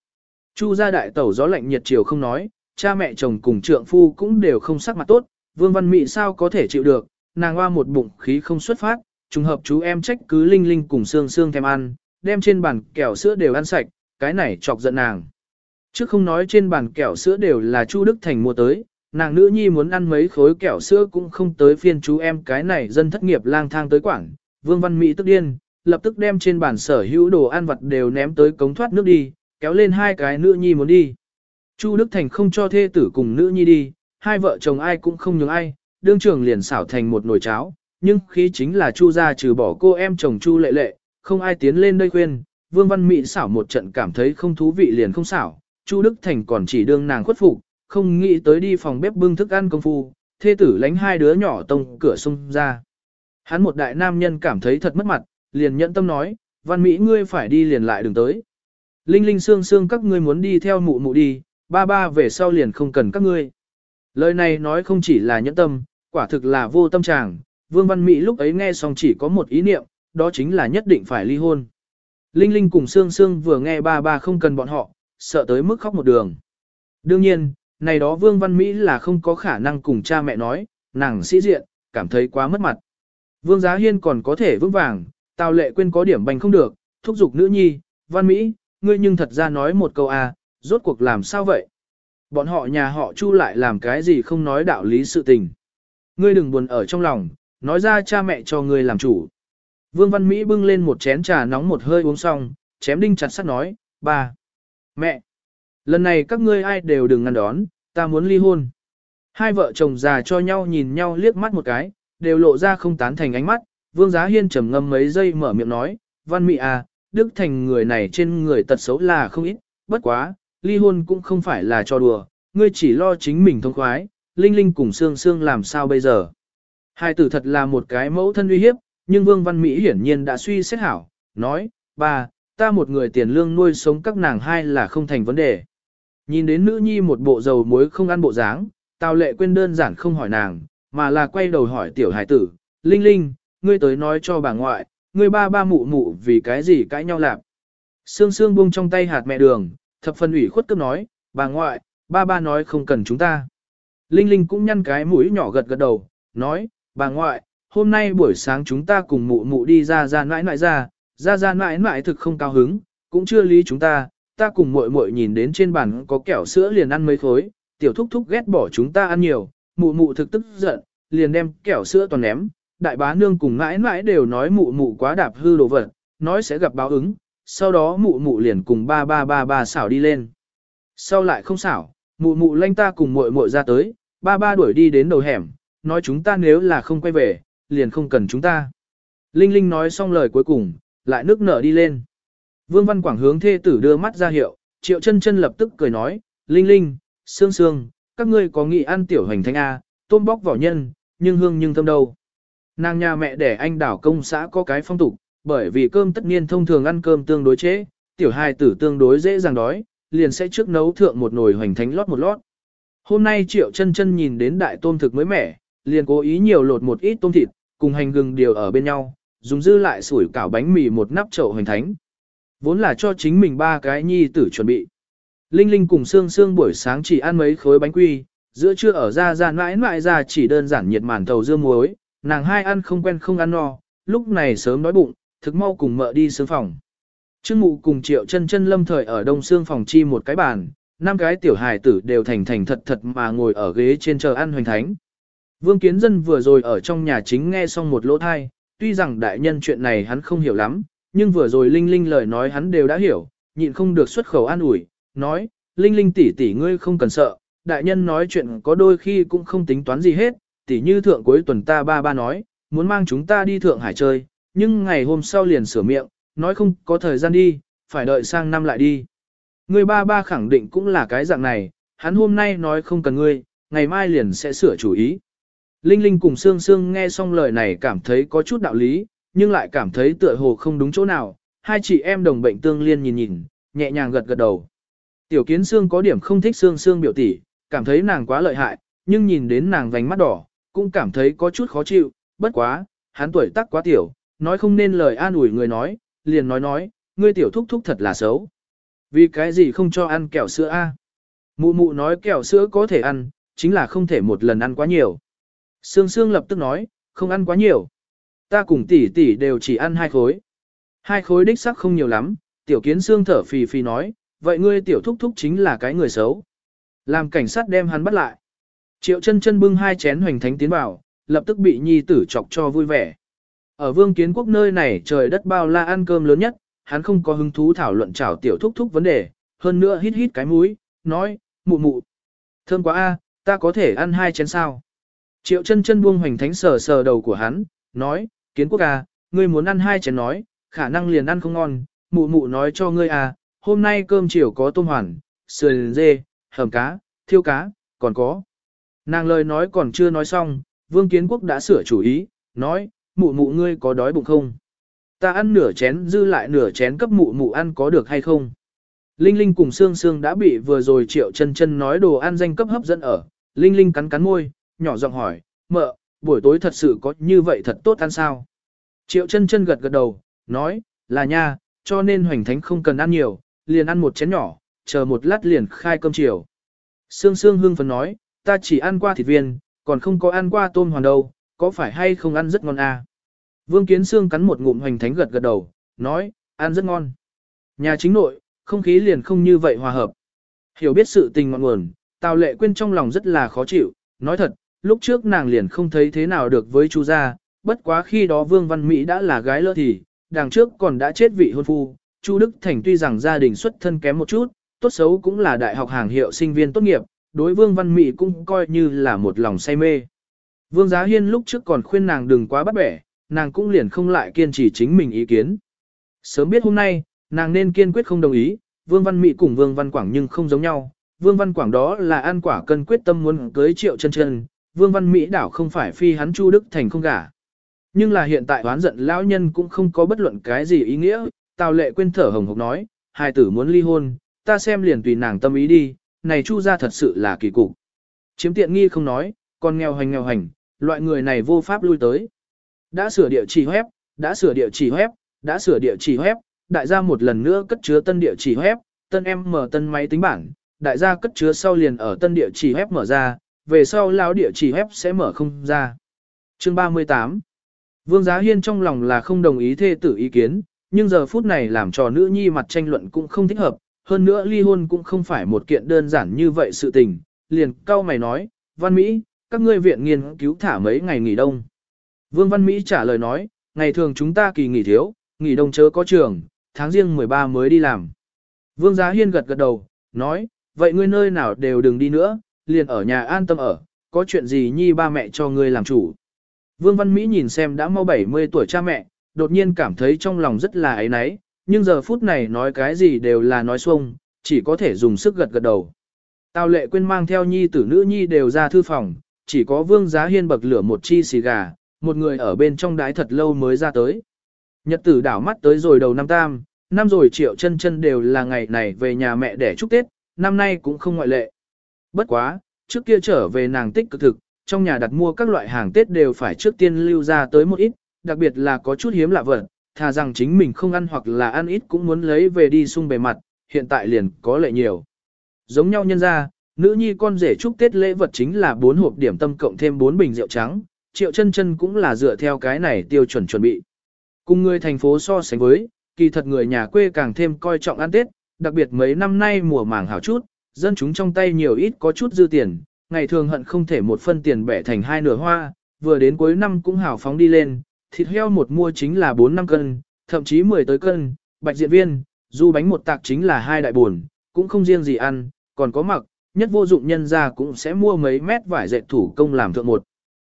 Chu gia đại tẩu gió lạnh nhiệt chiều không nói, cha mẹ chồng cùng trượng phu cũng đều không sắc mặt tốt, Vương Văn Mỹ sao có thể chịu được, nàng hoa một bụng khí không xuất phát, trùng hợp chú em trách cứ Linh Linh cùng Sương Sương thèm ăn, đem trên bàn kẹo sữa đều ăn sạch, cái này chọc giận nàng. Trước không nói trên bàn kẹo sữa đều là Chu Đức Thành mua tới, nàng nữ nhi muốn ăn mấy khối kẹo sữa cũng không tới phiên chú em cái này dân thất nghiệp lang thang tới quảng. Vương Văn Mỹ tức điên, lập tức đem trên bàn sở hữu đồ ăn vật đều ném tới cống thoát nước đi, kéo lên hai cái nữ nhi muốn đi. Chu Đức Thành không cho thê tử cùng nữ nhi đi, hai vợ chồng ai cũng không nhường ai, đương trưởng liền xảo thành một nồi cháo, nhưng khi chính là Chu gia trừ bỏ cô em chồng Chu lệ lệ, không ai tiến lên đây khuyên, Vương Văn Mỹ xảo một trận cảm thấy không thú vị liền không xảo, Chu Đức Thành còn chỉ đương nàng khuất phục, không nghĩ tới đi phòng bếp bưng thức ăn công phu, thê tử lánh hai đứa nhỏ tông cửa xung ra. Hắn một đại nam nhân cảm thấy thật mất mặt, liền nhẫn tâm nói, Văn Mỹ ngươi phải đi liền lại đừng tới. Linh linh xương xương các ngươi muốn đi theo mụ mụ đi, ba ba về sau liền không cần các ngươi. Lời này nói không chỉ là nhẫn tâm, quả thực là vô tâm trạng. Vương Văn Mỹ lúc ấy nghe xong chỉ có một ý niệm, đó chính là nhất định phải ly hôn. Linh Linh cùng Sương Sương vừa nghe ba ba không cần bọn họ, sợ tới mức khóc một đường. Đương nhiên, này đó Vương Văn Mỹ là không có khả năng cùng cha mẹ nói, nàng sĩ diện, cảm thấy quá mất mặt. Vương Giá Hiên còn có thể vững vàng, Tào Lệ quên có điểm bành không được, thúc giục nữ nhi, Văn Mỹ, ngươi nhưng thật ra nói một câu à, rốt cuộc làm sao vậy? Bọn họ nhà họ Chu lại làm cái gì không nói đạo lý sự tình. Ngươi đừng buồn ở trong lòng, nói ra cha mẹ cho ngươi làm chủ. Vương Văn Mỹ bưng lên một chén trà nóng một hơi uống xong, chém đinh chặt sắt nói, ba, mẹ, lần này các ngươi ai đều đừng ngăn đón, ta muốn ly hôn. Hai vợ chồng già cho nhau nhìn nhau liếc mắt một cái, đều lộ ra không tán thành ánh mắt, Vương Giá Hiên trầm ngâm mấy giây mở miệng nói, Văn Mỹ à, Đức Thành người này trên người tật xấu là không ít, bất quá, ly hôn cũng không phải là cho đùa, ngươi chỉ lo chính mình thông khoái, Linh Linh cùng Sương Sương làm sao bây giờ. Hai tử thật là một cái mẫu thân uy hiếp, nhưng Vương Văn Mỹ hiển nhiên đã suy xét hảo, nói, ba, ta một người tiền lương nuôi sống các nàng hai là không thành vấn đề. Nhìn đến nữ nhi một bộ dầu muối không ăn bộ dáng, Tào lệ quên đơn giản không hỏi nàng, mà là quay đầu hỏi tiểu hải tử, Linh Linh, ngươi tới nói cho bà ngoại, ngươi ba ba mụ mụ vì cái gì cãi nhau lạc. Sương sương buông trong tay hạt mẹ đường, thập phần ủy khuất cấp nói, bà ngoại, ba ba nói không cần chúng ta. Linh Linh cũng nhăn cái mũi nhỏ gật gật đầu, nói, bà ngoại, hôm nay buổi sáng chúng ta cùng mụ mụ đi ra ra nãi nãi ra, ra ra nãi nãi thực không cao hứng, cũng chưa lý chúng ta, ta cùng muội muội nhìn đến trên bàn có kẹo sữa liền ăn mấy khối, tiểu thúc thúc ghét bỏ chúng ta ăn nhiều, mụ mụ thực tức giận, liền đem kẹo sữa toàn ném, đại bá nương cùng mãi mãi đều nói mụ mụ quá đạp hư đồ vật, nói sẽ gặp báo ứng, sau đó mụ mụ liền cùng ba ba ba ba xảo đi lên. Sau lại không xảo, mụ mụ lanh ta cùng muội muội ra tới, ba ba đuổi đi đến đầu hẻm, nói chúng ta nếu là không quay về, liền không cần chúng ta. Linh Linh nói xong lời cuối cùng, lại nước nở đi lên. Vương Văn Quảng hướng thê tử đưa mắt ra hiệu, Triệu chân chân lập tức cười nói, Linh Linh, Sương Sương, các ngươi có nghĩ ăn tiểu hành thanh A, tôm bóc vỏ nhân, nhưng hương nhưng thơm đâu. Nàng nhà mẹ đẻ anh đảo công xã có cái phong tục, bởi vì cơm tất niên thông thường ăn cơm tương đối chế, tiểu hài tử tương đối dễ dàng đói, liền sẽ trước nấu thượng một nồi hoành thánh lót một lót. Hôm nay Triệu chân chân nhìn đến đại tôm thực mới mẻ, liền cố ý nhiều lột một ít tôm thịt, cùng hành gừng điều ở bên nhau, dùng dư lại sủi cảo bánh mì một nắp chậu hoành thánh. Vốn là cho chính mình ba cái nhi tử chuẩn bị. Linh Linh cùng Sương Sương buổi sáng chỉ ăn mấy khối bánh quy, giữa trưa ở ra ra mãi mãi ra chỉ đơn giản nhiệt màn thầu dưa muối, nàng hai ăn không quen không ăn no, lúc này sớm đói bụng, thực mau cùng mợ đi sương phòng. Trương mụ cùng triệu chân chân lâm thời ở đông sương phòng chi một cái bàn, năm cái tiểu hài tử đều thành thành thật thật mà ngồi ở ghế trên chờ ăn hoành thánh. Vương Kiến Dân vừa rồi ở trong nhà chính nghe xong một lỗ thai, tuy rằng đại nhân chuyện này hắn không hiểu lắm, nhưng vừa rồi Linh Linh lời nói hắn đều đã hiểu, nhịn không được xuất khẩu an ủi, nói, Linh Linh tỷ tỷ ngươi không cần sợ, đại nhân nói chuyện có đôi khi cũng không tính toán gì hết, tỷ như thượng cuối tuần ta ba ba nói, muốn mang chúng ta đi Thượng Hải chơi, nhưng ngày hôm sau liền sửa miệng, nói không có thời gian đi, phải đợi sang năm lại đi. người ba ba khẳng định cũng là cái dạng này, hắn hôm nay nói không cần ngươi, ngày mai liền sẽ sửa chủ ý. Linh Linh cùng Sương Sương nghe xong lời này cảm thấy có chút đạo lý, nhưng lại cảm thấy tựa hồ không đúng chỗ nào, hai chị em đồng bệnh tương liên nhìn nhìn, nhẹ nhàng gật gật đầu. Tiểu kiến Sương có điểm không thích Sương Sương biểu tỷ, cảm thấy nàng quá lợi hại, nhưng nhìn đến nàng vành mắt đỏ, cũng cảm thấy có chút khó chịu, bất quá, hắn tuổi tác quá tiểu, nói không nên lời an ủi người nói, liền nói nói, ngươi tiểu thúc thúc thật là xấu. Vì cái gì không cho ăn kẹo sữa a? Mụ mụ nói kẹo sữa có thể ăn, chính là không thể một lần ăn quá nhiều. Sương Sương lập tức nói, không ăn quá nhiều. Ta cùng tỷ tỷ đều chỉ ăn hai khối. Hai khối đích sắc không nhiều lắm, tiểu kiến Sương thở phì phì nói, vậy ngươi tiểu thúc thúc chính là cái người xấu. Làm cảnh sát đem hắn bắt lại. Triệu chân chân bưng hai chén hoành thánh tiến vào, lập tức bị nhi tử chọc cho vui vẻ. Ở vương kiến quốc nơi này trời đất bao la ăn cơm lớn nhất, hắn không có hứng thú thảo luận chảo tiểu thúc thúc vấn đề, hơn nữa hít hít cái mũi, nói, mụ mụ. Thơm quá a, ta có thể ăn hai chén sao. Triệu chân chân buông hoành thánh sờ sờ đầu của hắn, nói, kiến quốc a, ngươi muốn ăn hai chén nói, khả năng liền ăn không ngon, mụ mụ nói cho ngươi a, hôm nay cơm chiều có tôm hoàn, sườn dê, hầm cá, thiêu cá, còn có. Nàng lời nói còn chưa nói xong, Vương Kiến Quốc đã sửa chủ ý, nói, mụ mụ ngươi có đói bụng không? Ta ăn nửa chén dư lại nửa chén cấp mụ mụ ăn có được hay không? Linh Linh cùng Sương Sương đã bị vừa rồi triệu chân chân nói đồ ăn danh cấp hấp dẫn ở. Linh Linh cắn cắn môi, nhỏ giọng hỏi, mợ, buổi tối thật sự có như vậy thật tốt ăn sao? Triệu chân chân gật gật đầu, nói, là nha, cho nên hoành thánh không cần ăn nhiều, liền ăn một chén nhỏ, chờ một lát liền khai cơm chiều. Sương Sương hương phấn nói, ta chỉ ăn qua thịt viên, còn không có ăn qua tôm hoàn đâu, có phải hay không ăn rất ngon à? Vương Kiến Sương cắn một ngụm hoành thánh gật gật đầu, nói, ăn rất ngon. Nhà chính nội, không khí liền không như vậy hòa hợp. Hiểu biết sự tình ngọn nguồn, Tào Lệ Quyên trong lòng rất là khó chịu, nói thật, lúc trước nàng liền không thấy thế nào được với Chu gia, bất quá khi đó Vương Văn Mỹ đã là gái lỡ thì, đằng trước còn đã chết vị hôn phu, Chu Đức Thành tuy rằng gia đình xuất thân kém một chút, tốt xấu cũng là đại học hàng hiệu sinh viên tốt nghiệp, đối Vương Văn Mị cũng coi như là một lòng say mê. Vương Giá Hiên lúc trước còn khuyên nàng đừng quá bắt bẻ, nàng cũng liền không lại kiên trì chính mình ý kiến. Sớm biết hôm nay, nàng nên kiên quyết không đồng ý, Vương Văn Mị cùng Vương Văn Quảng nhưng không giống nhau. Vương Văn Quảng đó là ăn quả cân quyết tâm muốn cưới triệu chân chân, Vương Văn Mỹ đảo không phải phi hắn Chu Đức Thành không gả. Nhưng là hiện tại oán giận lão nhân cũng không có bất luận cái gì ý nghĩa, Tào Lệ quên thở hồng hộc nói, hai tử muốn ly hôn, ta xem liền tùy nàng tâm ý đi, này Chu gia thật sự là kỳ cục. Chiếm tiện nghi không nói, còn nghèo hành nghèo hành, loại người này vô pháp lui tới. Đã sửa địa chỉ web, đã sửa địa chỉ web, đã sửa địa chỉ web, đại gia một lần nữa cất chứa tân địa chỉ web, tân em mở tân máy tính bảng, đại gia cất chứa sau liền ở tân địa chỉ web mở ra, về sau lão địa chỉ web sẽ mở không ra. Chương 38 Vương Giá Hiên trong lòng là không đồng ý thê tử ý kiến, nhưng giờ phút này làm trò nữ nhi mặt tranh luận cũng không thích hợp, hơn nữa ly hôn cũng không phải một kiện đơn giản như vậy sự tình, liền cao mày nói, Văn Mỹ, các ngươi viện nghiên cứu thả mấy ngày nghỉ đông. Vương Văn Mỹ trả lời nói, ngày thường chúng ta kỳ nghỉ thiếu, nghỉ đông chớ có trường, tháng riêng 13 mới đi làm. Vương Giá Hiên gật gật đầu, nói, vậy ngươi nơi nào đều đừng đi nữa, liền ở nhà an tâm ở, có chuyện gì nhi ba mẹ cho ngươi làm chủ. Vương Văn Mỹ nhìn xem đã mau 70 tuổi cha mẹ, đột nhiên cảm thấy trong lòng rất là ấy náy, nhưng giờ phút này nói cái gì đều là nói xuông, chỉ có thể dùng sức gật gật đầu. Tào lệ quên mang theo nhi tử nữ nhi đều ra thư phòng, chỉ có vương giá hiên bậc lửa một chi xì gà, một người ở bên trong đái thật lâu mới ra tới. Nhật tử đảo mắt tới rồi đầu năm tam, năm rồi triệu chân chân đều là ngày này về nhà mẹ để chúc Tết, năm nay cũng không ngoại lệ. Bất quá, trước kia trở về nàng tích cực thực, trong nhà đặt mua các loại hàng Tết đều phải trước tiên lưu ra tới một ít, đặc biệt là có chút hiếm lạ vật, thà rằng chính mình không ăn hoặc là ăn ít cũng muốn lấy về đi sung bề mặt, hiện tại liền có lệ nhiều. Giống nhau nhân ra, nữ nhi con rể chúc Tết lễ vật chính là 4 hộp điểm tâm cộng thêm 4 bình rượu trắng, triệu chân chân cũng là dựa theo cái này tiêu chuẩn chuẩn bị. Cùng người thành phố so sánh với, kỳ thật người nhà quê càng thêm coi trọng ăn Tết, đặc biệt mấy năm nay mùa màng hảo chút, dân chúng trong tay nhiều ít có chút dư tiền, ngày thường hận không thể một phân tiền bẻ thành hai nửa hoa, vừa đến cuối năm cũng hào phóng đi lên, thịt heo một mua chính là 4 năm cân, thậm chí 10 tới cân, bạch diện viên, du bánh một tạc chính là hai đại buồn, cũng không riêng gì ăn, còn có mặc, nhất vô dụng nhân ra cũng sẽ mua mấy mét vải dệt thủ công làm thượng một.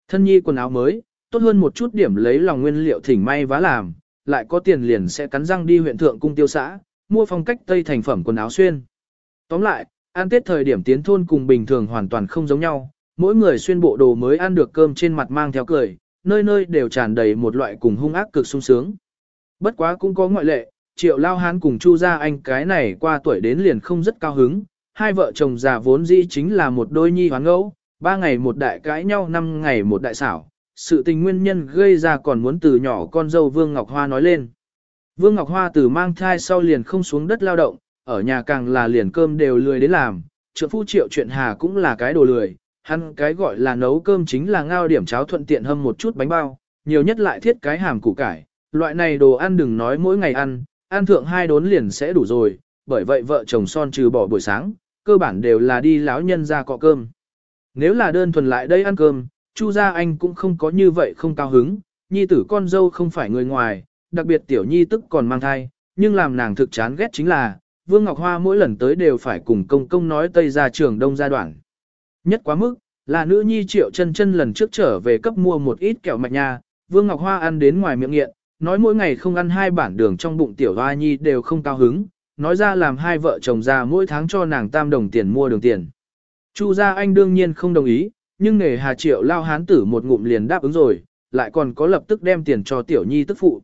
Thân nhi quần áo mới, tốt hơn một chút điểm lấy lòng nguyên liệu thỉnh may vá làm, lại có tiền liền sẽ cắn răng đi huyện thượng cung tiêu xã, mua phong cách tây thành phẩm quần áo xuyên. Tóm lại, ăn tết thời điểm tiến thôn cùng bình thường hoàn toàn không giống nhau, mỗi người xuyên bộ đồ mới ăn được cơm trên mặt mang theo cười, nơi nơi đều tràn đầy một loại cùng hung ác cực sung sướng. Bất quá cũng có ngoại lệ, triệu lao hán cùng chu gia anh cái này qua tuổi đến liền không rất cao hứng, hai vợ chồng già vốn dĩ chính là một đôi nhi hoán ngẫu, ba ngày một đại cãi nhau năm ngày một đại xảo, sự tình nguyên nhân gây ra còn muốn từ nhỏ con dâu Vương Ngọc Hoa nói lên. Vương Ngọc Hoa từ mang thai sau liền không xuống đất lao động, ở nhà càng là liền cơm đều lười đến làm, trượng phu triệu chuyện hà cũng là cái đồ lười, hắn cái gọi là nấu cơm chính là ngao điểm cháo thuận tiện hâm một chút bánh bao, nhiều nhất lại thiết cái hàm củ cải, loại này đồ ăn đừng nói mỗi ngày ăn, ăn thượng hai đốn liền sẽ đủ rồi, bởi vậy vợ chồng son trừ bỏ buổi sáng, cơ bản đều là đi láo nhân ra cọ cơm. Nếu là đơn thuần lại đây ăn cơm, Chu gia anh cũng không có như vậy không cao hứng, nhi tử con dâu không phải người ngoài, đặc biệt tiểu nhi tức còn mang thai, nhưng làm nàng thực chán ghét chính là, Vương Ngọc Hoa mỗi lần tới đều phải cùng công công nói Tây ra trường đông gia đoạn. Nhất quá mức, là nữ nhi triệu chân chân lần trước trở về cấp mua một ít kẹo mạch nha, Vương Ngọc Hoa ăn đến ngoài miệng nghiện, nói mỗi ngày không ăn hai bản đường trong bụng tiểu hoa nhi đều không cao hứng, nói ra làm hai vợ chồng già mỗi tháng cho nàng tam đồng tiền mua đường tiền. Chu gia anh đương nhiên không đồng ý, nhưng nghề hà triệu lao hán tử một ngụm liền đáp ứng rồi, lại còn có lập tức đem tiền cho tiểu nhi tức phụ.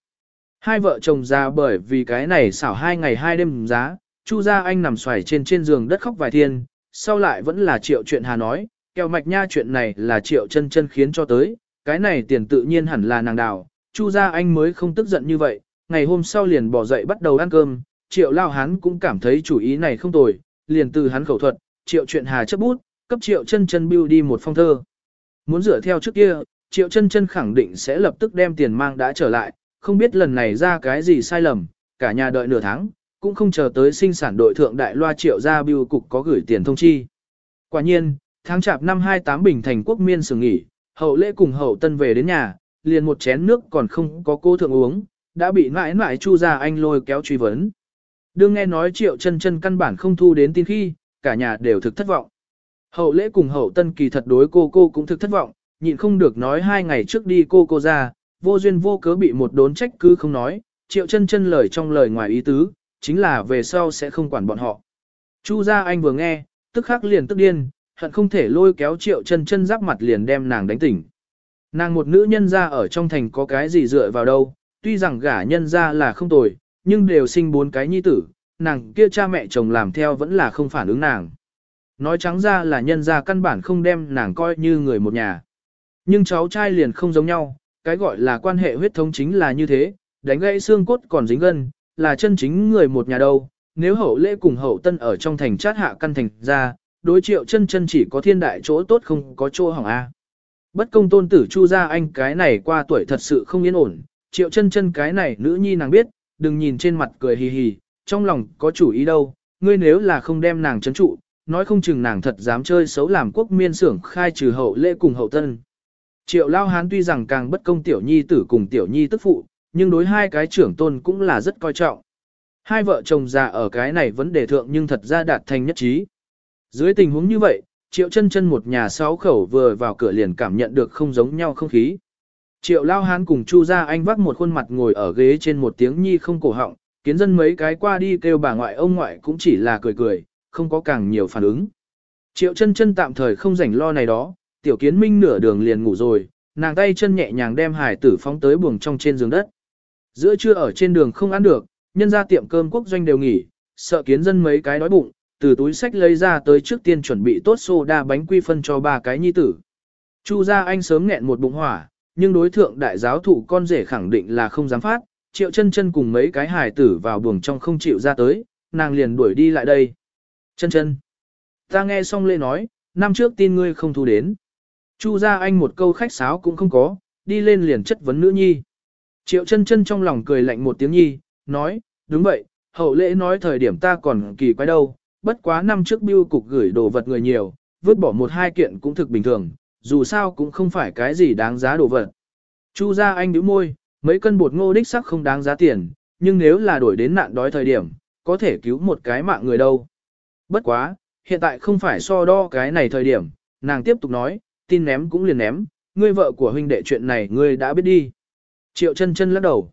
Hai vợ chồng già bởi vì cái này xảo hai ngày hai đêm giá, Chu gia anh nằm xoài trên trên giường đất khóc vài thiên, sau lại vẫn là triệu chuyện hà nói, kẹo mạch nha chuyện này là triệu chân chân khiến cho tới, cái này tiền tự nhiên hẳn là nàng đào, Chu gia anh mới không tức giận như vậy, ngày hôm sau liền bỏ dậy bắt đầu ăn cơm, triệu lao hắn cũng cảm thấy chủ ý này không tồi, liền từ hắn khẩu thuật, triệu chuyện hà chấp bút, cấp triệu chân chân bưu đi một phong thơ. Muốn dựa theo trước kia, triệu chân chân khẳng định sẽ lập tức đem tiền mang đã trở lại, không biết lần này ra cái gì sai lầm, cả nhà đợi nửa tháng, cũng không chờ tới sinh sản đội thượng đại loa triệu ra biêu cục có gửi tiền thông chi. Quả nhiên, tháng chạp năm 28 bình thành quốc miên sừng nghỉ, hậu lễ cùng hậu tân về đến nhà, liền một chén nước còn không có cô thượng uống, đã bị mãi mãi chu ra anh lôi kéo truy vấn. Đương nghe nói triệu chân chân căn bản không thu đến tin khi, cả nhà đều thực thất vọng. Hậu lễ cùng hậu tân kỳ thật đối cô cô cũng thực thất vọng, nhịn không được nói hai ngày trước đi cô cô ra, vô duyên vô cớ bị một đốn trách cứ không nói, triệu chân chân lời trong lời ngoài ý tứ, chính là về sau sẽ không quản bọn họ. Chu gia anh vừa nghe, tức khắc liền tức điên, hận không thể lôi kéo triệu chân chân giáp mặt liền đem nàng đánh tỉnh. Nàng một nữ nhân ra ở trong thành có cái gì dựa vào đâu, tuy rằng gả nhân ra là không tồi, nhưng đều sinh bốn cái nhi tử, nàng kia cha mẹ chồng làm theo vẫn là không phản ứng nàng. Nói trắng ra là nhân ra căn bản không đem nàng coi như người một nhà. Nhưng cháu trai liền không giống nhau, cái gọi là quan hệ huyết thống chính là như thế, đánh gãy xương cốt còn dính gân, là chân chính người một nhà đâu. Nếu hậu lễ cùng hậu tân ở trong thành chát hạ căn thành ra, đối triệu chân chân chỉ có thiên đại chỗ tốt không có chỗ hỏng A. Bất công tôn tử Chu gia anh cái này qua tuổi thật sự không yên ổn, triệu chân chân cái này nữ nhi nàng biết, đừng nhìn trên mặt cười hì hì, trong lòng có chủ ý đâu, ngươi nếu là không đem nàng chấn trụ, nói không chừng nàng thật dám chơi xấu làm quốc miên xưởng khai trừ hậu lễ cùng hậu tân. Triệu lao hán tuy rằng càng bất công tiểu nhi tử cùng tiểu nhi tức phụ, nhưng đối hai cái trưởng tôn cũng là rất coi trọng. Hai vợ chồng già ở cái này vấn đề thượng nhưng thật ra đạt thành nhất trí. Dưới tình huống như vậy, triệu chân chân một nhà sáu khẩu vừa vào cửa liền cảm nhận được không giống nhau không khí. Triệu lao hán cùng chu gia anh vác một khuôn mặt ngồi ở ghế trên một tiếng nhi không cổ họng, kiến dân mấy cái qua đi kêu bà ngoại ông ngoại cũng chỉ là cười cười, không có càng nhiều phản ứng. Triệu chân chân tạm thời không rảnh lo này đó, tiểu kiến minh nửa đường liền ngủ rồi, nàng tay chân nhẹ nhàng đem hải tử phóng tới buồng trong trên giường đất. Giữa trưa ở trên đường không ăn được, nhân ra tiệm cơm quốc doanh đều nghỉ, sợ kiến dân mấy cái đói bụng, từ túi sách lấy ra tới trước tiên chuẩn bị tốt xô đa bánh quy phân cho ba cái nhi tử. Chu gia anh sớm nghẹn một bụng hỏa, nhưng đối thượng đại giáo thụ con rể khẳng định là không dám phát, triệu chân chân cùng mấy cái hài tử vào buồng trong không chịu ra tới, nàng liền đuổi đi lại đây. Chân chân. Ta nghe xong lê nói, năm trước tin ngươi không thu đến. Chu gia anh một câu khách sáo cũng không có, đi lên liền chất vấn nữ nhi. Triệu chân chân trong lòng cười lạnh một tiếng nhi, nói, đúng vậy, hậu lễ nói thời điểm ta còn kỳ quái đâu, bất quá năm trước biêu cục gửi đồ vật người nhiều, vứt bỏ một hai kiện cũng thực bình thường, dù sao cũng không phải cái gì đáng giá đồ vật. Chu gia anh nhíu môi, mấy cân bột ngô đích sắc không đáng giá tiền, nhưng nếu là đổi đến nạn đói thời điểm, có thể cứu một cái mạng người đâu. Bất quá, hiện tại không phải so đo cái này thời điểm, nàng tiếp tục nói, tin ném cũng liền ném, ngươi vợ của huynh đệ chuyện này ngươi đã biết đi. Triệu chân chân lắc đầu.